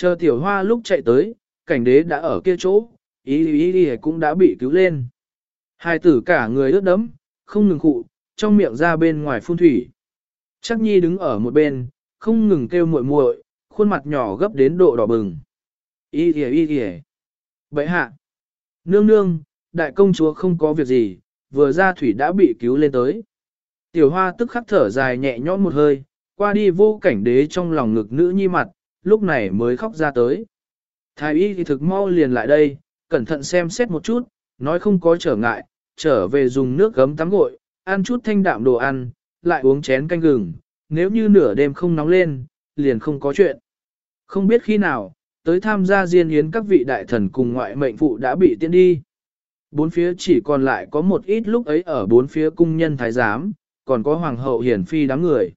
Chờ tiểu hoa lúc chạy tới, cảnh đế đã ở kia chỗ, ý ý ý cũng đã bị cứu lên. Hai tử cả người ướt đẫm, không ngừng khụ, trong miệng ra bên ngoài phun thủy. Chắc nhi đứng ở một bên, không ngừng kêu muội muội, khuôn mặt nhỏ gấp đến độ đỏ bừng. Ý ý ý ý Vậy hạ. Nương nương, đại công chúa không có việc gì, vừa ra thủy đã bị cứu lên tới. Tiểu hoa tức khắc thở dài nhẹ nhõm một hơi, qua đi vô cảnh đế trong lòng ngực nữ nhi mặt, lúc này mới khóc ra tới. Thái y thì thực mau liền lại đây, cẩn thận xem xét một chút, nói không có trở ngại, trở về dùng nước gấm tắm gội, ăn chút thanh đạm đồ ăn, lại uống chén canh gừng, nếu như nửa đêm không nóng lên, liền không có chuyện. Không biết khi nào, tới tham gia diên yến các vị đại thần cùng ngoại mệnh phụ đã bị tiễn đi. Bốn phía chỉ còn lại có một ít lúc ấy ở bốn phía cung nhân thái giám, còn có hoàng hậu hiển phi đám người.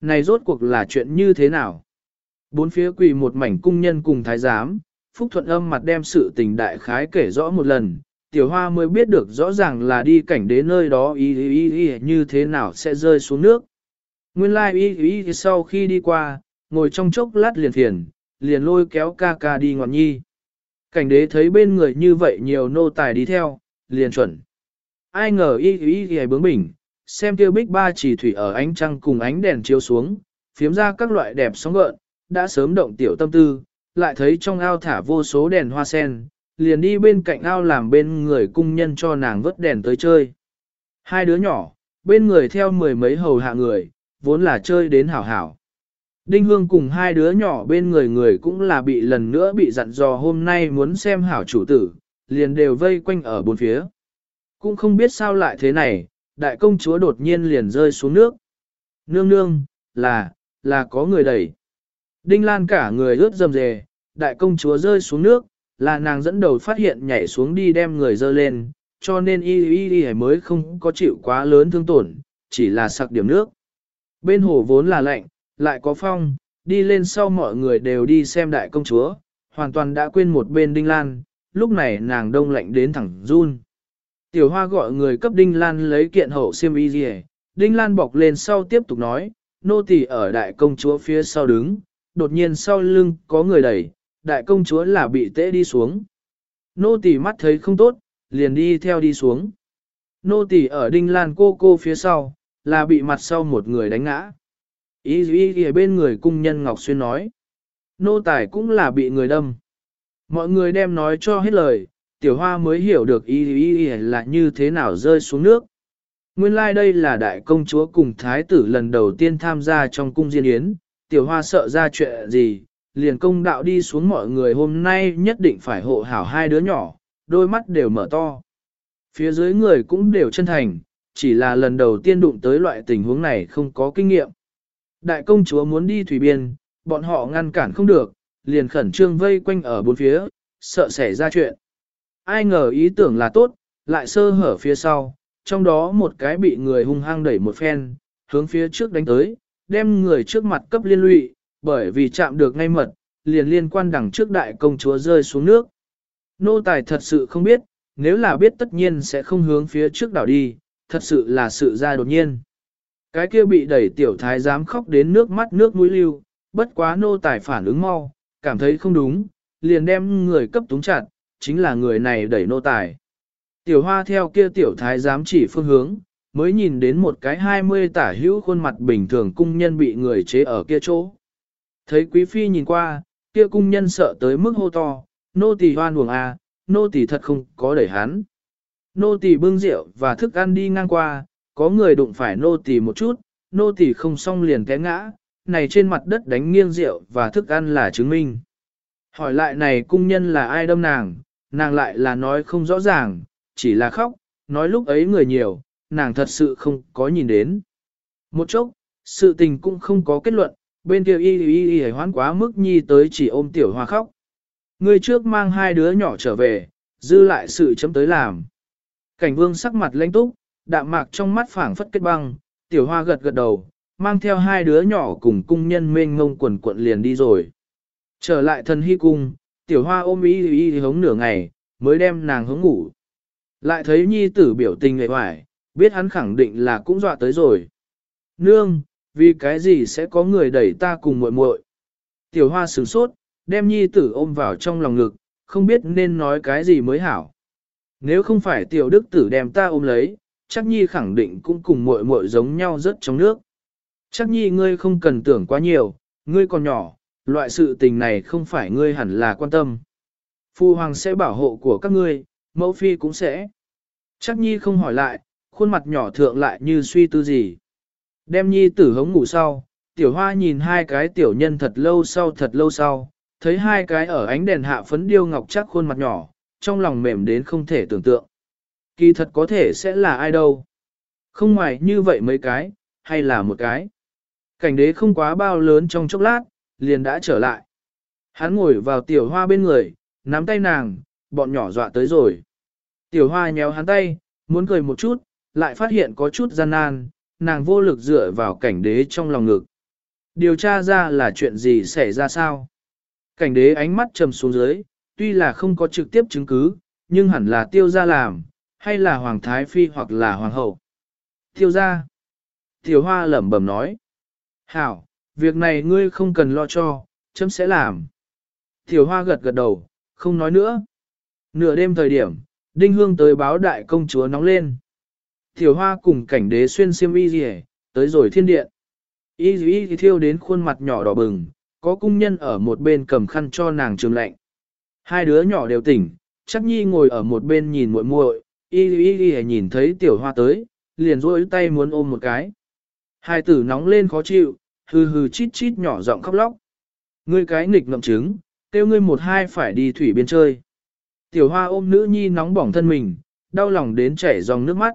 Này rốt cuộc là chuyện như thế nào? Bốn phía quỳ một mảnh cung nhân cùng thái giám, Phúc Thuận âm mặt đem sự tình đại khái kể rõ một lần, tiểu hoa mới biết được rõ ràng là đi cảnh đến nơi đó y y y như thế nào sẽ rơi xuống nước. Nguyên lai like y y sau khi đi qua, ngồi trong chốc lát liền thiền liền lôi kéo ca ca đi ngọn nhi. Cảnh đế thấy bên người như vậy nhiều nô tài đi theo, liền chuẩn. Ai ngờ y y y bướng bỉnh, xem tiêu bích ba chỉ thủy ở ánh trăng cùng ánh đèn chiếu xuống, phiếm ra các loại đẹp sóng gợn, đã sớm động tiểu tâm tư, lại thấy trong ao thả vô số đèn hoa sen, liền đi bên cạnh ao làm bên người cung nhân cho nàng vớt đèn tới chơi. Hai đứa nhỏ, bên người theo mười mấy hầu hạ người, vốn là chơi đến hảo hảo. Đinh Hương cùng hai đứa nhỏ bên người người cũng là bị lần nữa bị dặn dò hôm nay muốn xem hảo chủ tử, liền đều vây quanh ở bốn phía. Cũng không biết sao lại thế này, đại công chúa đột nhiên liền rơi xuống nước. Nương nương, là, là có người đẩy. Đinh Lan cả người ướt dầm dề, đại công chúa rơi xuống nước, là nàng dẫn đầu phát hiện nhảy xuống đi đem người dơ lên, cho nên y y y mới không có chịu quá lớn thương tổn, chỉ là sặc điểm nước. Bên hồ vốn là lạnh, lại có phong, đi lên sau mọi người đều đi xem đại công chúa, hoàn toàn đã quên một bên Đinh Lan, lúc này nàng đông lạnh đến thẳng run. Tiểu hoa gọi người cấp Đinh Lan lấy kiện hậu xiêm y gì Đinh Lan bọc lên sau tiếp tục nói, nô tỳ ở đại công chúa phía sau đứng, đột nhiên sau lưng có người đẩy, đại công chúa là bị tễ đi xuống. Nô tỳ mắt thấy không tốt, liền đi theo đi xuống. Nô tỳ ở Đinh Lan cô cô phía sau, là bị mặt sau một người đánh ngã. Ý ý ý bên người cung nhân Ngọc Xuyên nói. Nô tài cũng là bị người đâm. Mọi người đem nói cho hết lời, tiểu hoa mới hiểu được ý ý ý là như thế nào rơi xuống nước. Nguyên lai like đây là đại công chúa cùng thái tử lần đầu tiên tham gia trong cung diên yến, tiểu hoa sợ ra chuyện gì, liền công đạo đi xuống mọi người hôm nay nhất định phải hộ hảo hai đứa nhỏ, đôi mắt đều mở to. Phía dưới người cũng đều chân thành, chỉ là lần đầu tiên đụng tới loại tình huống này không có kinh nghiệm. Đại công chúa muốn đi thủy biên, bọn họ ngăn cản không được, liền khẩn trương vây quanh ở bốn phía, sợ xảy ra chuyện. Ai ngờ ý tưởng là tốt, lại sơ hở phía sau, trong đó một cái bị người hung hăng đẩy một phen, hướng phía trước đánh tới, đem người trước mặt cấp liên lụy, bởi vì chạm được ngay mật, liền liên quan đằng trước đại công chúa rơi xuống nước. Nô tài thật sự không biết, nếu là biết tất nhiên sẽ không hướng phía trước đảo đi, thật sự là sự ra đột nhiên. Cái kia bị đẩy tiểu thái dám khóc đến nước mắt nước mũi lưu, bất quá nô tài phản ứng mau, cảm thấy không đúng, liền đem người cấp túng chặt, chính là người này đẩy nô tài. Tiểu hoa theo kia tiểu thái dám chỉ phương hướng, mới nhìn đến một cái hai mươi tả hữu khuôn mặt bình thường cung nhân bị người chế ở kia chỗ. Thấy quý phi nhìn qua, kia cung nhân sợ tới mức hô to, nô tỳ hoan uổng à, nô tỳ thật không có đẩy hắn. Nô tỳ bưng rượu và thức ăn đi ngang qua, có người đụng phải nô tỳ một chút, nô tỳ không xong liền té ngã, này trên mặt đất đánh nghiêng rượu và thức ăn là chứng minh. Hỏi lại này cung nhân là ai đâm nàng, nàng lại là nói không rõ ràng, chỉ là khóc, nói lúc ấy người nhiều, nàng thật sự không có nhìn đến. Một chốc, sự tình cũng không có kết luận, bên kia y y y hoán quá mức nhi tới chỉ ôm tiểu hoa khóc. Người trước mang hai đứa nhỏ trở về, dư lại sự chấm tới làm. Cảnh vương sắc mặt lãnh túc, đạm mạc trong mắt phảng phất kết băng, tiểu hoa gật gật đầu, mang theo hai đứa nhỏ cùng cung nhân mênh ngông quần cuộn liền đi rồi. Trở lại thần hy cung, tiểu hoa ôm y y hống nửa ngày, mới đem nàng hướng ngủ. Lại thấy nhi tử biểu tình ngậy hoài, biết hắn khẳng định là cũng dọa tới rồi. Nương, vì cái gì sẽ có người đẩy ta cùng muội muội? Tiểu hoa sửng sốt, đem nhi tử ôm vào trong lòng ngực, không biết nên nói cái gì mới hảo. Nếu không phải tiểu đức tử đem ta ôm lấy, chắc nhi khẳng định cũng cùng muội muội giống nhau rất trong nước. Chắc nhi ngươi không cần tưởng quá nhiều, ngươi còn nhỏ, loại sự tình này không phải ngươi hẳn là quan tâm. Phu hoàng sẽ bảo hộ của các ngươi, mẫu phi cũng sẽ. Chắc nhi không hỏi lại, khuôn mặt nhỏ thượng lại như suy tư gì. Đem nhi tử hống ngủ sau, tiểu hoa nhìn hai cái tiểu nhân thật lâu sau thật lâu sau, thấy hai cái ở ánh đèn hạ phấn điêu ngọc chắc khuôn mặt nhỏ, trong lòng mềm đến không thể tưởng tượng. Kỳ thật có thể sẽ là ai đâu. Không ngoài như vậy mấy cái, hay là một cái. Cảnh đế không quá bao lớn trong chốc lát, liền đã trở lại. Hắn ngồi vào tiểu hoa bên người, nắm tay nàng, bọn nhỏ dọa tới rồi. Tiểu hoa nhéo hắn tay, muốn cười một chút, lại phát hiện có chút gian nan, nàng vô lực dựa vào cảnh đế trong lòng ngực. Điều tra ra là chuyện gì xảy ra sao? Cảnh đế ánh mắt trầm xuống dưới, tuy là không có trực tiếp chứng cứ, nhưng hẳn là tiêu gia làm, hay là hoàng thái phi hoặc là hoàng hậu. Tiêu gia, Tiểu hoa lẩm bẩm nói. Hảo, việc này ngươi không cần lo cho, chấm sẽ làm. Tiểu hoa gật gật đầu, không nói nữa. Nửa đêm thời điểm, đinh hương tới báo đại công chúa nóng lên. Tiểu hoa cùng cảnh đế xuyên xiêm y gì tới rồi thiên điện. Y y thì thiêu đến khuôn mặt nhỏ đỏ bừng, có cung nhân ở một bên cầm khăn cho nàng trường lạnh. Hai đứa nhỏ đều tỉnh, chắc nhi ngồi ở một bên nhìn muội muội, y y y nhìn thấy tiểu hoa tới, liền rôi tay muốn ôm một cái. Hai tử nóng lên khó chịu, hừ hừ chít chít nhỏ giọng khóc lóc. Ngươi cái nghịch ngậm trứng, kêu ngươi một hai phải đi thủy biên chơi. Tiểu hoa ôm nữ nhi nóng bỏng thân mình, đau lòng đến chảy dòng nước mắt.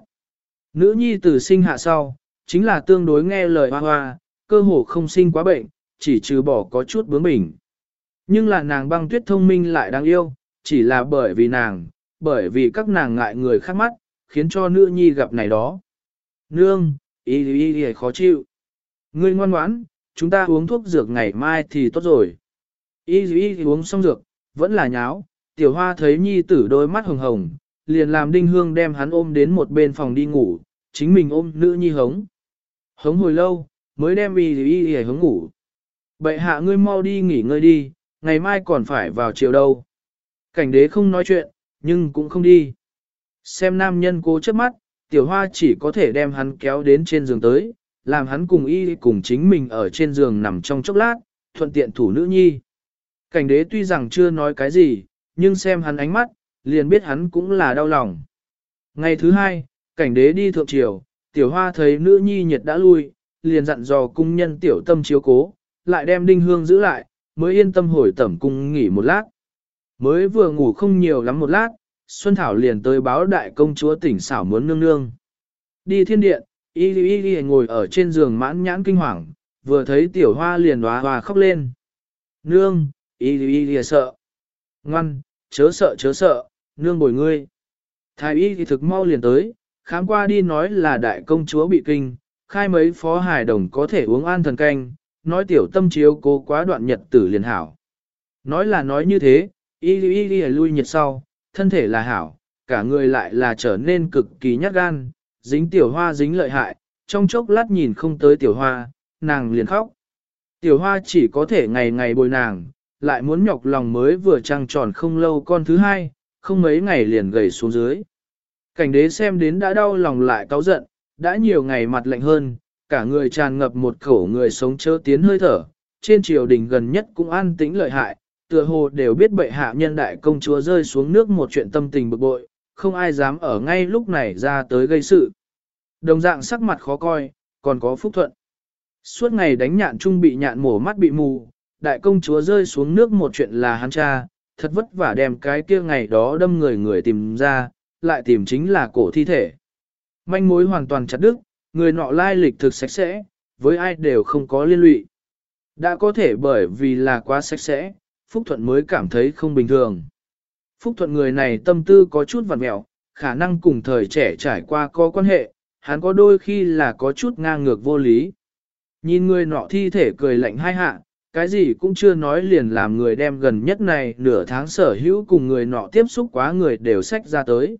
Nữ nhi từ sinh hạ sau, chính là tương đối nghe lời hoa hoa, cơ hồ không sinh quá bệnh, chỉ trừ bỏ có chút bướng bỉnh. Nhưng là nàng băng tuyết thông minh lại đáng yêu, chỉ là bởi vì nàng, bởi vì các nàng ngại người khác mắt, khiến cho nữ nhi gặp này đó. Nương, y y y khó chịu. Ngươi ngoan ngoãn, chúng ta uống thuốc dược ngày mai thì tốt rồi. Y y uống xong dược, vẫn là nháo, tiểu hoa thấy nhi tử đôi mắt hồng hồng, liền làm đinh hương đem hắn ôm đến một bên phòng đi ngủ, chính mình ôm nữ nhi hống. Hống hồi lâu, mới đem y y y hống ngủ. Bệ hạ ngươi mau đi nghỉ ngơi đi, ngày mai còn phải vào chiều đâu. Cảnh đế không nói chuyện, nhưng cũng không đi. Xem nam nhân cố chấp mắt, tiểu hoa chỉ có thể đem hắn kéo đến trên giường tới, làm hắn cùng y cùng chính mình ở trên giường nằm trong chốc lát, thuận tiện thủ nữ nhi. Cảnh đế tuy rằng chưa nói cái gì, nhưng xem hắn ánh mắt, liền biết hắn cũng là đau lòng. Ngày thứ hai, cảnh đế đi thượng triều, tiểu hoa thấy nữ nhi nhiệt đã lui, liền dặn dò cung nhân tiểu tâm chiếu cố, lại đem đinh hương giữ lại, mới yên tâm hồi tẩm cung nghỉ một lát. Mới vừa ngủ không nhiều lắm một lát, Xuân Thảo liền tới báo đại công chúa tỉnh xảo muốn nương nương. Đi thiên điện, y y y ngồi ở trên giường mãn nhãn kinh hoàng, vừa thấy tiểu hoa liền hoa hoa khóc lên. Nương, y y y sợ. Ngoan, chớ sợ chớ sợ, nương bồi ngươi. Thái y thì thực mau liền tới, khám qua đi nói là đại công chúa bị kinh, khai mấy phó hài đồng có thể uống an thần canh, nói tiểu tâm chiếu cố quá đoạn nhật tử liền hảo. Nói là nói như thế, y y y lui nhiệt sau, thân thể là hảo, cả người lại là trở nên cực kỳ nhát gan, dính tiểu hoa dính lợi hại, trong chốc lát nhìn không tới tiểu hoa, nàng liền khóc. Tiểu hoa chỉ có thể ngày ngày bồi nàng, lại muốn nhọc lòng mới vừa trăng tròn không lâu con thứ hai, không mấy ngày liền gầy xuống dưới. Cảnh đế xem đến đã đau lòng lại cáu giận, đã nhiều ngày mặt lạnh hơn, cả người tràn ngập một khẩu người sống chớ tiến hơi thở, trên triều đình gần nhất cũng an tĩnh lợi hại, tựa hồ đều biết bệ hạ nhân đại công chúa rơi xuống nước một chuyện tâm tình bực bội, không ai dám ở ngay lúc này ra tới gây sự. Đồng dạng sắc mặt khó coi, còn có phúc thuận. Suốt ngày đánh nhạn trung bị nhạn mổ mắt bị mù, đại công chúa rơi xuống nước một chuyện là hắn cha, thật vất vả đem cái kia ngày đó đâm người người tìm ra, lại tìm chính là cổ thi thể. Manh mối hoàn toàn chặt đứt, người nọ lai lịch thực sạch sẽ, với ai đều không có liên lụy. Đã có thể bởi vì là quá sạch sẽ, Phúc Thuận mới cảm thấy không bình thường. Phúc Thuận người này tâm tư có chút vặt mẹo, khả năng cùng thời trẻ trải qua có quan hệ, hắn có đôi khi là có chút ngang ngược vô lý. Nhìn người nọ thi thể cười lạnh hai hạ, cái gì cũng chưa nói liền làm người đem gần nhất này nửa tháng sở hữu cùng người nọ tiếp xúc quá người đều sách ra tới.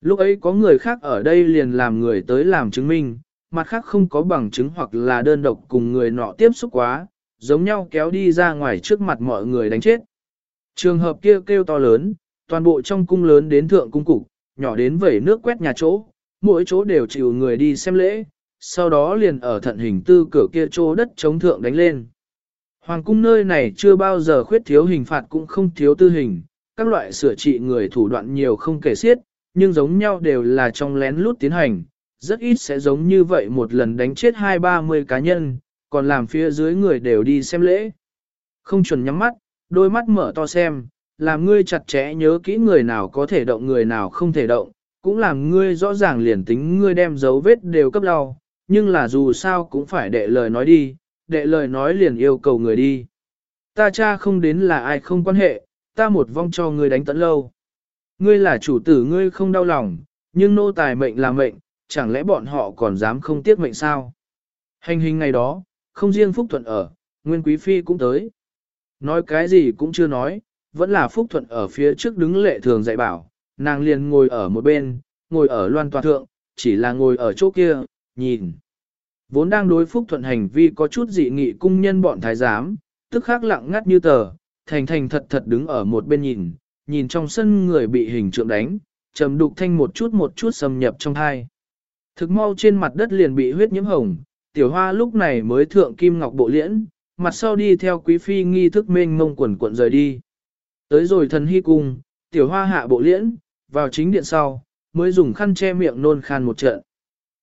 Lúc ấy có người khác ở đây liền làm người tới làm chứng minh, mặt khác không có bằng chứng hoặc là đơn độc cùng người nọ tiếp xúc quá, giống nhau kéo đi ra ngoài trước mặt mọi người đánh chết. Trường hợp kia kêu, kêu to lớn, toàn bộ trong cung lớn đến thượng cung cục, nhỏ đến vẩy nước quét nhà chỗ, mỗi chỗ đều chịu người đi xem lễ, sau đó liền ở thận hình tư cửa kia chỗ đất chống thượng đánh lên. Hoàng cung nơi này chưa bao giờ khuyết thiếu hình phạt cũng không thiếu tư hình, các loại sửa trị người thủ đoạn nhiều không kể xiết, nhưng giống nhau đều là trong lén lút tiến hành, rất ít sẽ giống như vậy một lần đánh chết hai ba mươi cá nhân, còn làm phía dưới người đều đi xem lễ. Không chuẩn nhắm mắt, đôi mắt mở to xem, làm ngươi chặt chẽ nhớ kỹ người nào có thể động người nào không thể động, cũng làm ngươi rõ ràng liền tính ngươi đem dấu vết đều cấp đau, nhưng là dù sao cũng phải đệ lời nói đi, đệ lời nói liền yêu cầu người đi. Ta cha không đến là ai không quan hệ, ta một vong cho ngươi đánh tận lâu. Ngươi là chủ tử ngươi không đau lòng, nhưng nô tài mệnh là mệnh, chẳng lẽ bọn họ còn dám không tiếc mệnh sao? Hành hình ngày đó, không riêng Phúc Thuận ở, Nguyên Quý Phi cũng tới. Nói cái gì cũng chưa nói, vẫn là Phúc Thuận ở phía trước đứng lệ thường dạy bảo, nàng liền ngồi ở một bên, ngồi ở loan tòa thượng, chỉ là ngồi ở chỗ kia, nhìn. Vốn đang đối Phúc Thuận hành vi có chút dị nghị cung nhân bọn thái giám, tức khắc lặng ngắt như tờ, thành thành thật thật đứng ở một bên nhìn, nhìn trong sân người bị hình trượng đánh, trầm đục thanh một chút một chút xâm nhập trong thai. Thực mau trên mặt đất liền bị huyết nhiễm hồng, tiểu hoa lúc này mới thượng kim ngọc bộ liễn, mặt sau đi theo quý phi nghi thức mênh mông quần cuộn rời đi. Tới rồi thần hy cung, tiểu hoa hạ bộ liễn, vào chính điện sau, mới dùng khăn che miệng nôn khan một trận.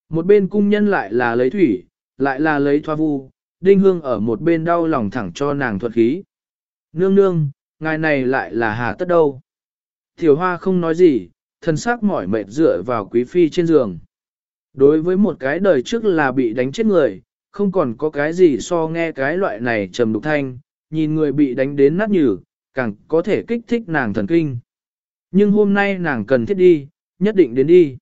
Một bên cung nhân lại là lấy thủy, lại là lấy thoa vu, đinh hương ở một bên đau lòng thẳng cho nàng thuật khí. Nương nương, ngài này lại là hà tất đâu. Tiểu hoa không nói gì, thân xác mỏi mệt dựa vào quý phi trên giường. Đối với một cái đời trước là bị đánh chết người, không còn có cái gì so nghe cái loại này trầm đục thanh, nhìn người bị đánh đến nát nhừ, càng có thể kích thích nàng thần kinh. Nhưng hôm nay nàng cần thiết đi, nhất định đến đi.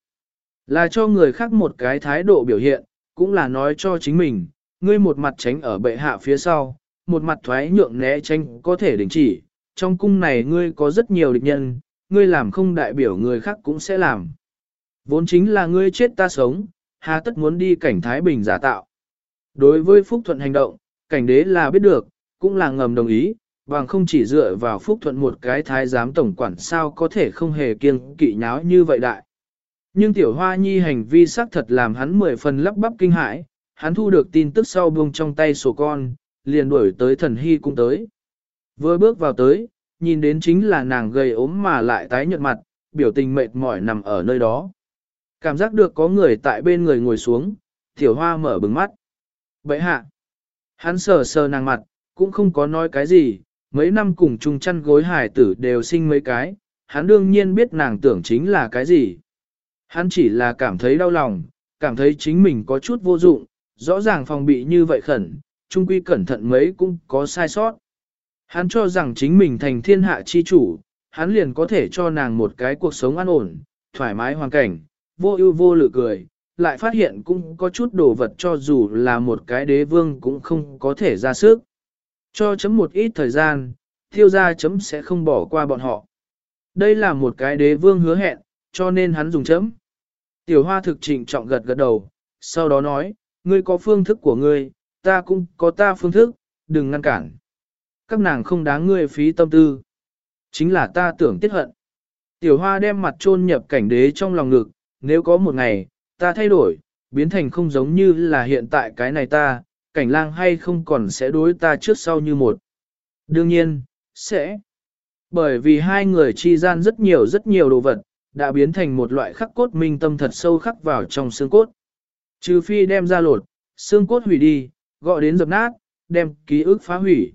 Là cho người khác một cái thái độ biểu hiện, cũng là nói cho chính mình, ngươi một mặt tránh ở bệ hạ phía sau, một mặt thoái nhượng né tránh có thể đình chỉ, trong cung này ngươi có rất nhiều địch nhân, ngươi làm không đại biểu người khác cũng sẽ làm. Vốn chính là ngươi chết ta sống, hà tất muốn đi cảnh Thái Bình giả tạo. Đối với Phúc Thuận hành động, cảnh đế là biết được, cũng là ngầm đồng ý, bằng không chỉ dựa vào Phúc Thuận một cái thái giám tổng quản sao có thể không hề kiêng kỵ nháo như vậy đại. Nhưng tiểu hoa nhi hành vi xác thật làm hắn mười phần lắp bắp kinh hãi, hắn thu được tin tức sau buông trong tay sổ con, liền đuổi tới thần hy cung tới. Vừa bước vào tới, nhìn đến chính là nàng gầy ốm mà lại tái nhợt mặt, biểu tình mệt mỏi nằm ở nơi đó. Cảm giác được có người tại bên người ngồi xuống, tiểu hoa mở bừng mắt. Vậy hạ, hắn sờ sờ nàng mặt, cũng không có nói cái gì, mấy năm cùng chung chăn gối hải tử đều sinh mấy cái, hắn đương nhiên biết nàng tưởng chính là cái gì. Hắn chỉ là cảm thấy đau lòng, cảm thấy chính mình có chút vô dụng, rõ ràng phòng bị như vậy khẩn, trung quy cẩn thận mấy cũng có sai sót. Hắn cho rằng chính mình thành thiên hạ chi chủ, hắn liền có thể cho nàng một cái cuộc sống an ổn, thoải mái hoàn cảnh, vô ưu vô lự cười, lại phát hiện cũng có chút đồ vật cho dù là một cái đế vương cũng không có thể ra sức. Cho chấm một ít thời gian, thiêu gia chấm sẽ không bỏ qua bọn họ. Đây là một cái đế vương hứa hẹn, cho nên hắn dùng chấm. Tiểu hoa thực trịnh trọng gật gật đầu, sau đó nói, ngươi có phương thức của ngươi, ta cũng có ta phương thức, đừng ngăn cản. Các nàng không đáng ngươi phí tâm tư. Chính là ta tưởng tiết hận. Tiểu hoa đem mặt chôn nhập cảnh đế trong lòng ngực, nếu có một ngày, ta thay đổi, biến thành không giống như là hiện tại cái này ta, cảnh lang hay không còn sẽ đối ta trước sau như một. Đương nhiên, sẽ. Bởi vì hai người chi gian rất nhiều rất nhiều đồ vật, đã biến thành một loại khắc cốt minh tâm thật sâu khắc vào trong xương cốt. Trừ phi đem ra lột, xương cốt hủy đi, gọi đến dập nát, đem ký ức phá hủy.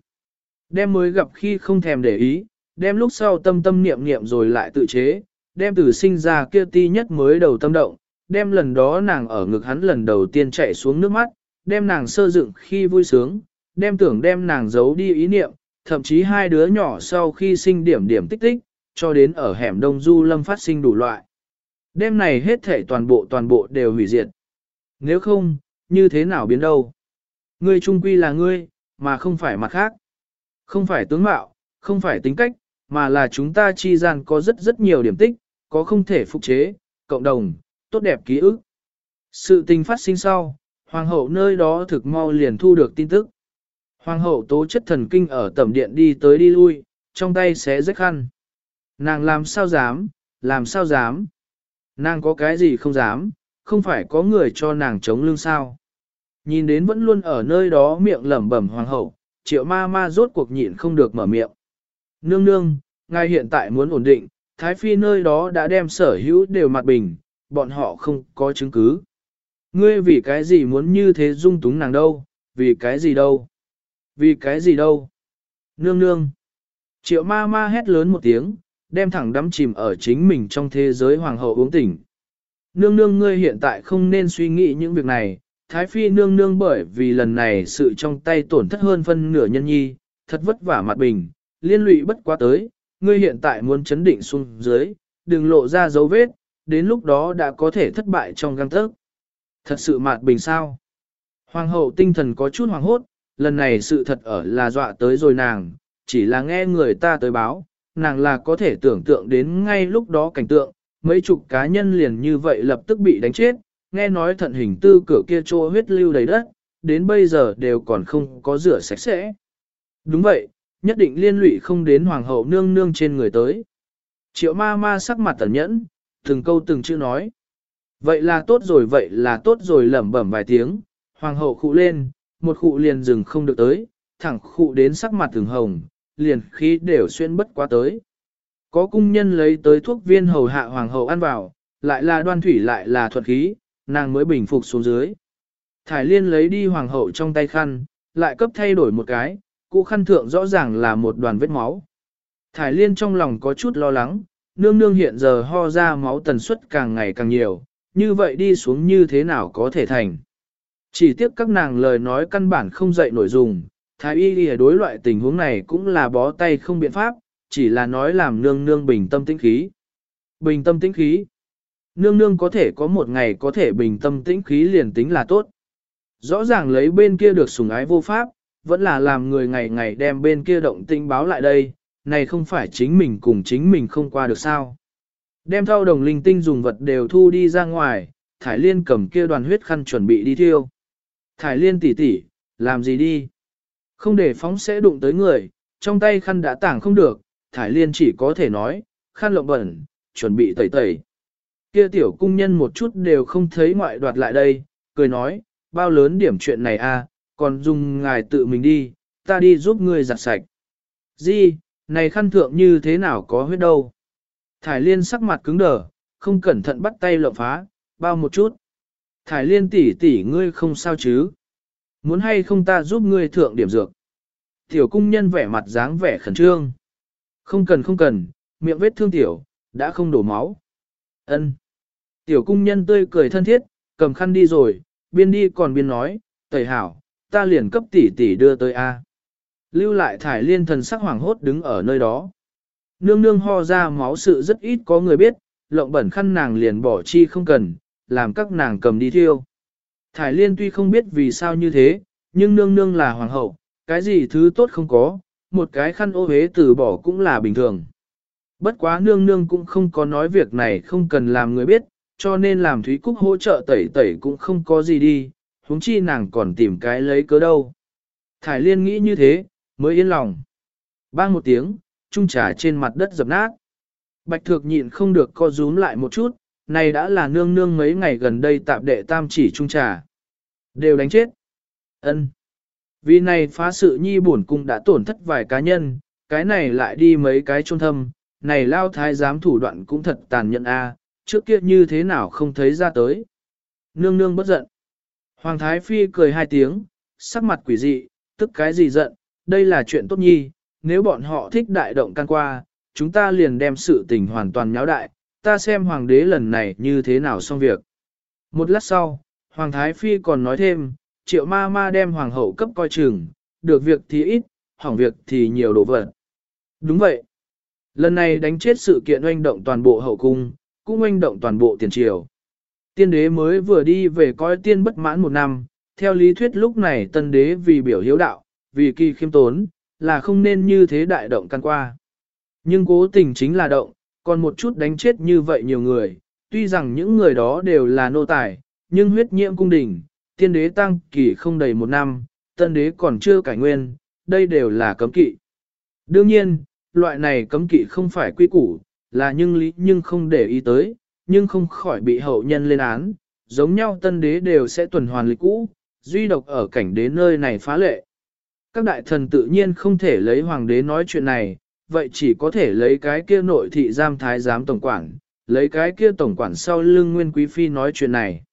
Đem mới gặp khi không thèm để ý, đem lúc sau tâm tâm niệm niệm rồi lại tự chế, đem từ sinh ra kia ti nhất mới đầu tâm động, đem lần đó nàng ở ngực hắn lần đầu tiên chạy xuống nước mắt, đem nàng sơ dựng khi vui sướng, đem tưởng đem nàng giấu đi ý niệm, thậm chí hai đứa nhỏ sau khi sinh điểm điểm tích tích, cho đến ở hẻm Đông Du Lâm phát sinh đủ loại. Đêm này hết thể toàn bộ toàn bộ đều hủy diệt. Nếu không, như thế nào biến đâu? Ngươi trung quy là ngươi, mà không phải mặt khác. Không phải tướng mạo, không phải tính cách, mà là chúng ta chi gian có rất rất nhiều điểm tích, có không thể phục chế, cộng đồng, tốt đẹp ký ức. Sự tình phát sinh sau, hoàng hậu nơi đó thực mau liền thu được tin tức. Hoàng hậu tố chất thần kinh ở tẩm điện đi tới đi lui, trong tay xé rách khăn. Nàng làm sao dám, làm sao dám. Nàng có cái gì không dám, không phải có người cho nàng chống lưng sao. Nhìn đến vẫn luôn ở nơi đó miệng lẩm bẩm hoàng hậu, triệu ma ma rốt cuộc nhịn không được mở miệng. Nương nương, ngài hiện tại muốn ổn định, Thái Phi nơi đó đã đem sở hữu đều mặt bình, bọn họ không có chứng cứ. Ngươi vì cái gì muốn như thế dung túng nàng đâu, vì cái gì đâu, vì cái gì đâu. Nương nương. Triệu ma ma hét lớn một tiếng, đem thẳng đắm chìm ở chính mình trong thế giới hoàng hậu uống tỉnh. Nương nương ngươi hiện tại không nên suy nghĩ những việc này, Thái Phi nương nương bởi vì lần này sự trong tay tổn thất hơn phân nửa nhân nhi, thật vất vả mặt bình, liên lụy bất quá tới, ngươi hiện tại muốn chấn định xuống dưới, đừng lộ ra dấu vết, đến lúc đó đã có thể thất bại trong găng tớc. Thật sự mạt bình sao? Hoàng hậu tinh thần có chút hoàng hốt, lần này sự thật ở là dọa tới rồi nàng, chỉ là nghe người ta tới báo, nàng là có thể tưởng tượng đến ngay lúc đó cảnh tượng, mấy chục cá nhân liền như vậy lập tức bị đánh chết, nghe nói thận hình tư cửa kia trô huyết lưu đầy đất, đến bây giờ đều còn không có rửa sạch sẽ. Đúng vậy, nhất định liên lụy không đến hoàng hậu nương nương trên người tới. Triệu ma ma sắc mặt tẩn nhẫn, từng câu từng chữ nói. Vậy là tốt rồi vậy là tốt rồi lẩm bẩm vài tiếng, hoàng hậu khụ lên, một khụ liền dừng không được tới, thẳng khụ đến sắc mặt từng hồng, liền khí đều xuyên bất quá tới. Có cung nhân lấy tới thuốc viên hầu hạ hoàng hậu ăn vào, lại là đoan thủy lại là thuật khí, nàng mới bình phục xuống dưới. Thải liên lấy đi hoàng hậu trong tay khăn, lại cấp thay đổi một cái, cụ khăn thượng rõ ràng là một đoàn vết máu. Thải liên trong lòng có chút lo lắng, nương nương hiện giờ ho ra máu tần suất càng ngày càng nhiều, như vậy đi xuống như thế nào có thể thành. Chỉ tiếc các nàng lời nói căn bản không dậy nổi dùng, thái y đi đối loại tình huống này cũng là bó tay không biện pháp, chỉ là nói làm nương nương bình tâm tĩnh khí. Bình tâm tĩnh khí. Nương nương có thể có một ngày có thể bình tâm tĩnh khí liền tính là tốt. Rõ ràng lấy bên kia được sủng ái vô pháp, vẫn là làm người ngày ngày đem bên kia động tinh báo lại đây, này không phải chính mình cùng chính mình không qua được sao. Đem thao đồng linh tinh dùng vật đều thu đi ra ngoài, Thải Liên cầm kia đoàn huyết khăn chuẩn bị đi thiêu. Thải Liên tỉ tỉ, làm gì đi? Không để phóng sẽ đụng tới người, trong tay khăn đã tảng không được, Thải Liên chỉ có thể nói, khăn lộng bẩn, chuẩn bị tẩy tẩy. Kia tiểu cung nhân một chút đều không thấy ngoại đoạt lại đây, cười nói, bao lớn điểm chuyện này a, à, còn dùng ngài tự mình đi, ta đi giúp ngươi giặt sạch. Di, này khăn thượng như thế nào có huyết đâu. Thải liên sắc mặt cứng đờ, không cẩn thận bắt tay lộng phá, bao một chút. Thải liên tỷ tỷ ngươi không sao chứ. Muốn hay không ta giúp ngươi thượng điểm dược. Tiểu cung nhân vẻ mặt dáng vẻ khẩn trương. Không cần không cần, miệng vết thương tiểu, đã không đổ máu. Ân. Tiểu cung nhân tươi cười thân thiết, cầm khăn đi rồi, biên đi còn biên nói, tẩy hảo, ta liền cấp tỷ tỷ đưa tới A. Lưu lại thải liên thần sắc hoàng hốt đứng ở nơi đó. Nương nương ho ra máu sự rất ít có người biết, lộng bẩn khăn nàng liền bỏ chi không cần, làm các nàng cầm đi thiêu. Thải liên tuy không biết vì sao như thế, nhưng nương nương là hoàng hậu, cái gì thứ tốt không có, một cái khăn ô hế từ bỏ cũng là bình thường. Bất quá nương nương cũng không có nói việc này không cần làm người biết, cho nên làm Thúy Cúc hỗ trợ tẩy tẩy cũng không có gì đi, huống chi nàng còn tìm cái lấy cớ đâu. Thải liên nghĩ như thế, mới yên lòng. Bang một tiếng, trung trà trên mặt đất dập nát. Bạch thược nhịn không được co rúm lại một chút, này đã là nương nương mấy ngày gần đây tạm đệ tam chỉ trung trà. Đều đánh chết. ân Vì này phá sự nhi bổn cung đã tổn thất vài cá nhân, cái này lại đi mấy cái chôn thâm, này lao thái giám thủ đoạn cũng thật tàn nhẫn a, trước kia như thế nào không thấy ra tới. Nương nương bất giận. Hoàng thái phi cười hai tiếng, sắc mặt quỷ dị, tức cái gì giận, đây là chuyện tốt nhi, nếu bọn họ thích đại động can qua, chúng ta liền đem sự tình hoàn toàn nháo đại, ta xem hoàng đế lần này như thế nào xong việc. Một lát sau, hoàng thái phi còn nói thêm, triệu ma ma đem hoàng hậu cấp coi chừng, được việc thì ít, hỏng việc thì nhiều đồ vật. Đúng vậy. Lần này đánh chết sự kiện oanh động toàn bộ hậu cung, cũng oanh động toàn bộ tiền triều. Tiên đế mới vừa đi về coi tiên bất mãn một năm, theo lý thuyết lúc này tân đế vì biểu hiếu đạo, vì kỳ khiêm tốn, là không nên như thế đại động căn qua. Nhưng cố tình chính là động, còn một chút đánh chết như vậy nhiều người, tuy rằng những người đó đều là nô tài, nhưng huyết nhiễm cung đình, tiên đế tăng kỳ không đầy một năm, tân đế còn chưa cải nguyên, đây đều là cấm kỵ. Đương nhiên, loại này cấm kỵ không phải quy củ, là nhưng lý nhưng không để ý tới, nhưng không khỏi bị hậu nhân lên án, giống nhau tân đế đều sẽ tuần hoàn lịch cũ, duy độc ở cảnh đế nơi này phá lệ. Các đại thần tự nhiên không thể lấy hoàng đế nói chuyện này, vậy chỉ có thể lấy cái kia nội thị giam thái giám tổng quản, lấy cái kia tổng quản sau lưng nguyên quý phi nói chuyện này.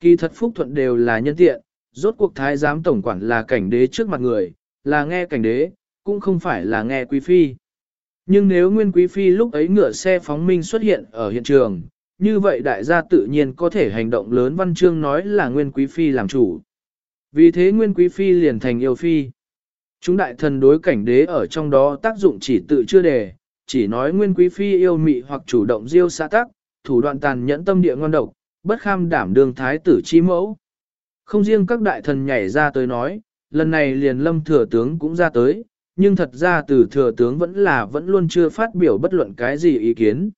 Kỳ thật phúc thuận đều là nhân tiện, rốt cuộc thái giám tổng quản là cảnh đế trước mặt người, là nghe cảnh đế, cũng không phải là nghe quý phi. Nhưng nếu nguyên quý phi lúc ấy ngựa xe phóng minh xuất hiện ở hiện trường, như vậy đại gia tự nhiên có thể hành động lớn văn chương nói là nguyên quý phi làm chủ. Vì thế nguyên quý phi liền thành yêu phi. Chúng đại thần đối cảnh đế ở trong đó tác dụng chỉ tự chưa đề, chỉ nói nguyên quý phi yêu mị hoặc chủ động diêu xã tác, thủ đoạn tàn nhẫn tâm địa ngon độc, bất kham đảm đương thái tử chi mẫu. Không riêng các đại thần nhảy ra tới nói, lần này liền lâm thừa tướng cũng ra tới, nhưng thật ra từ thừa tướng vẫn là vẫn luôn chưa phát biểu bất luận cái gì ý kiến.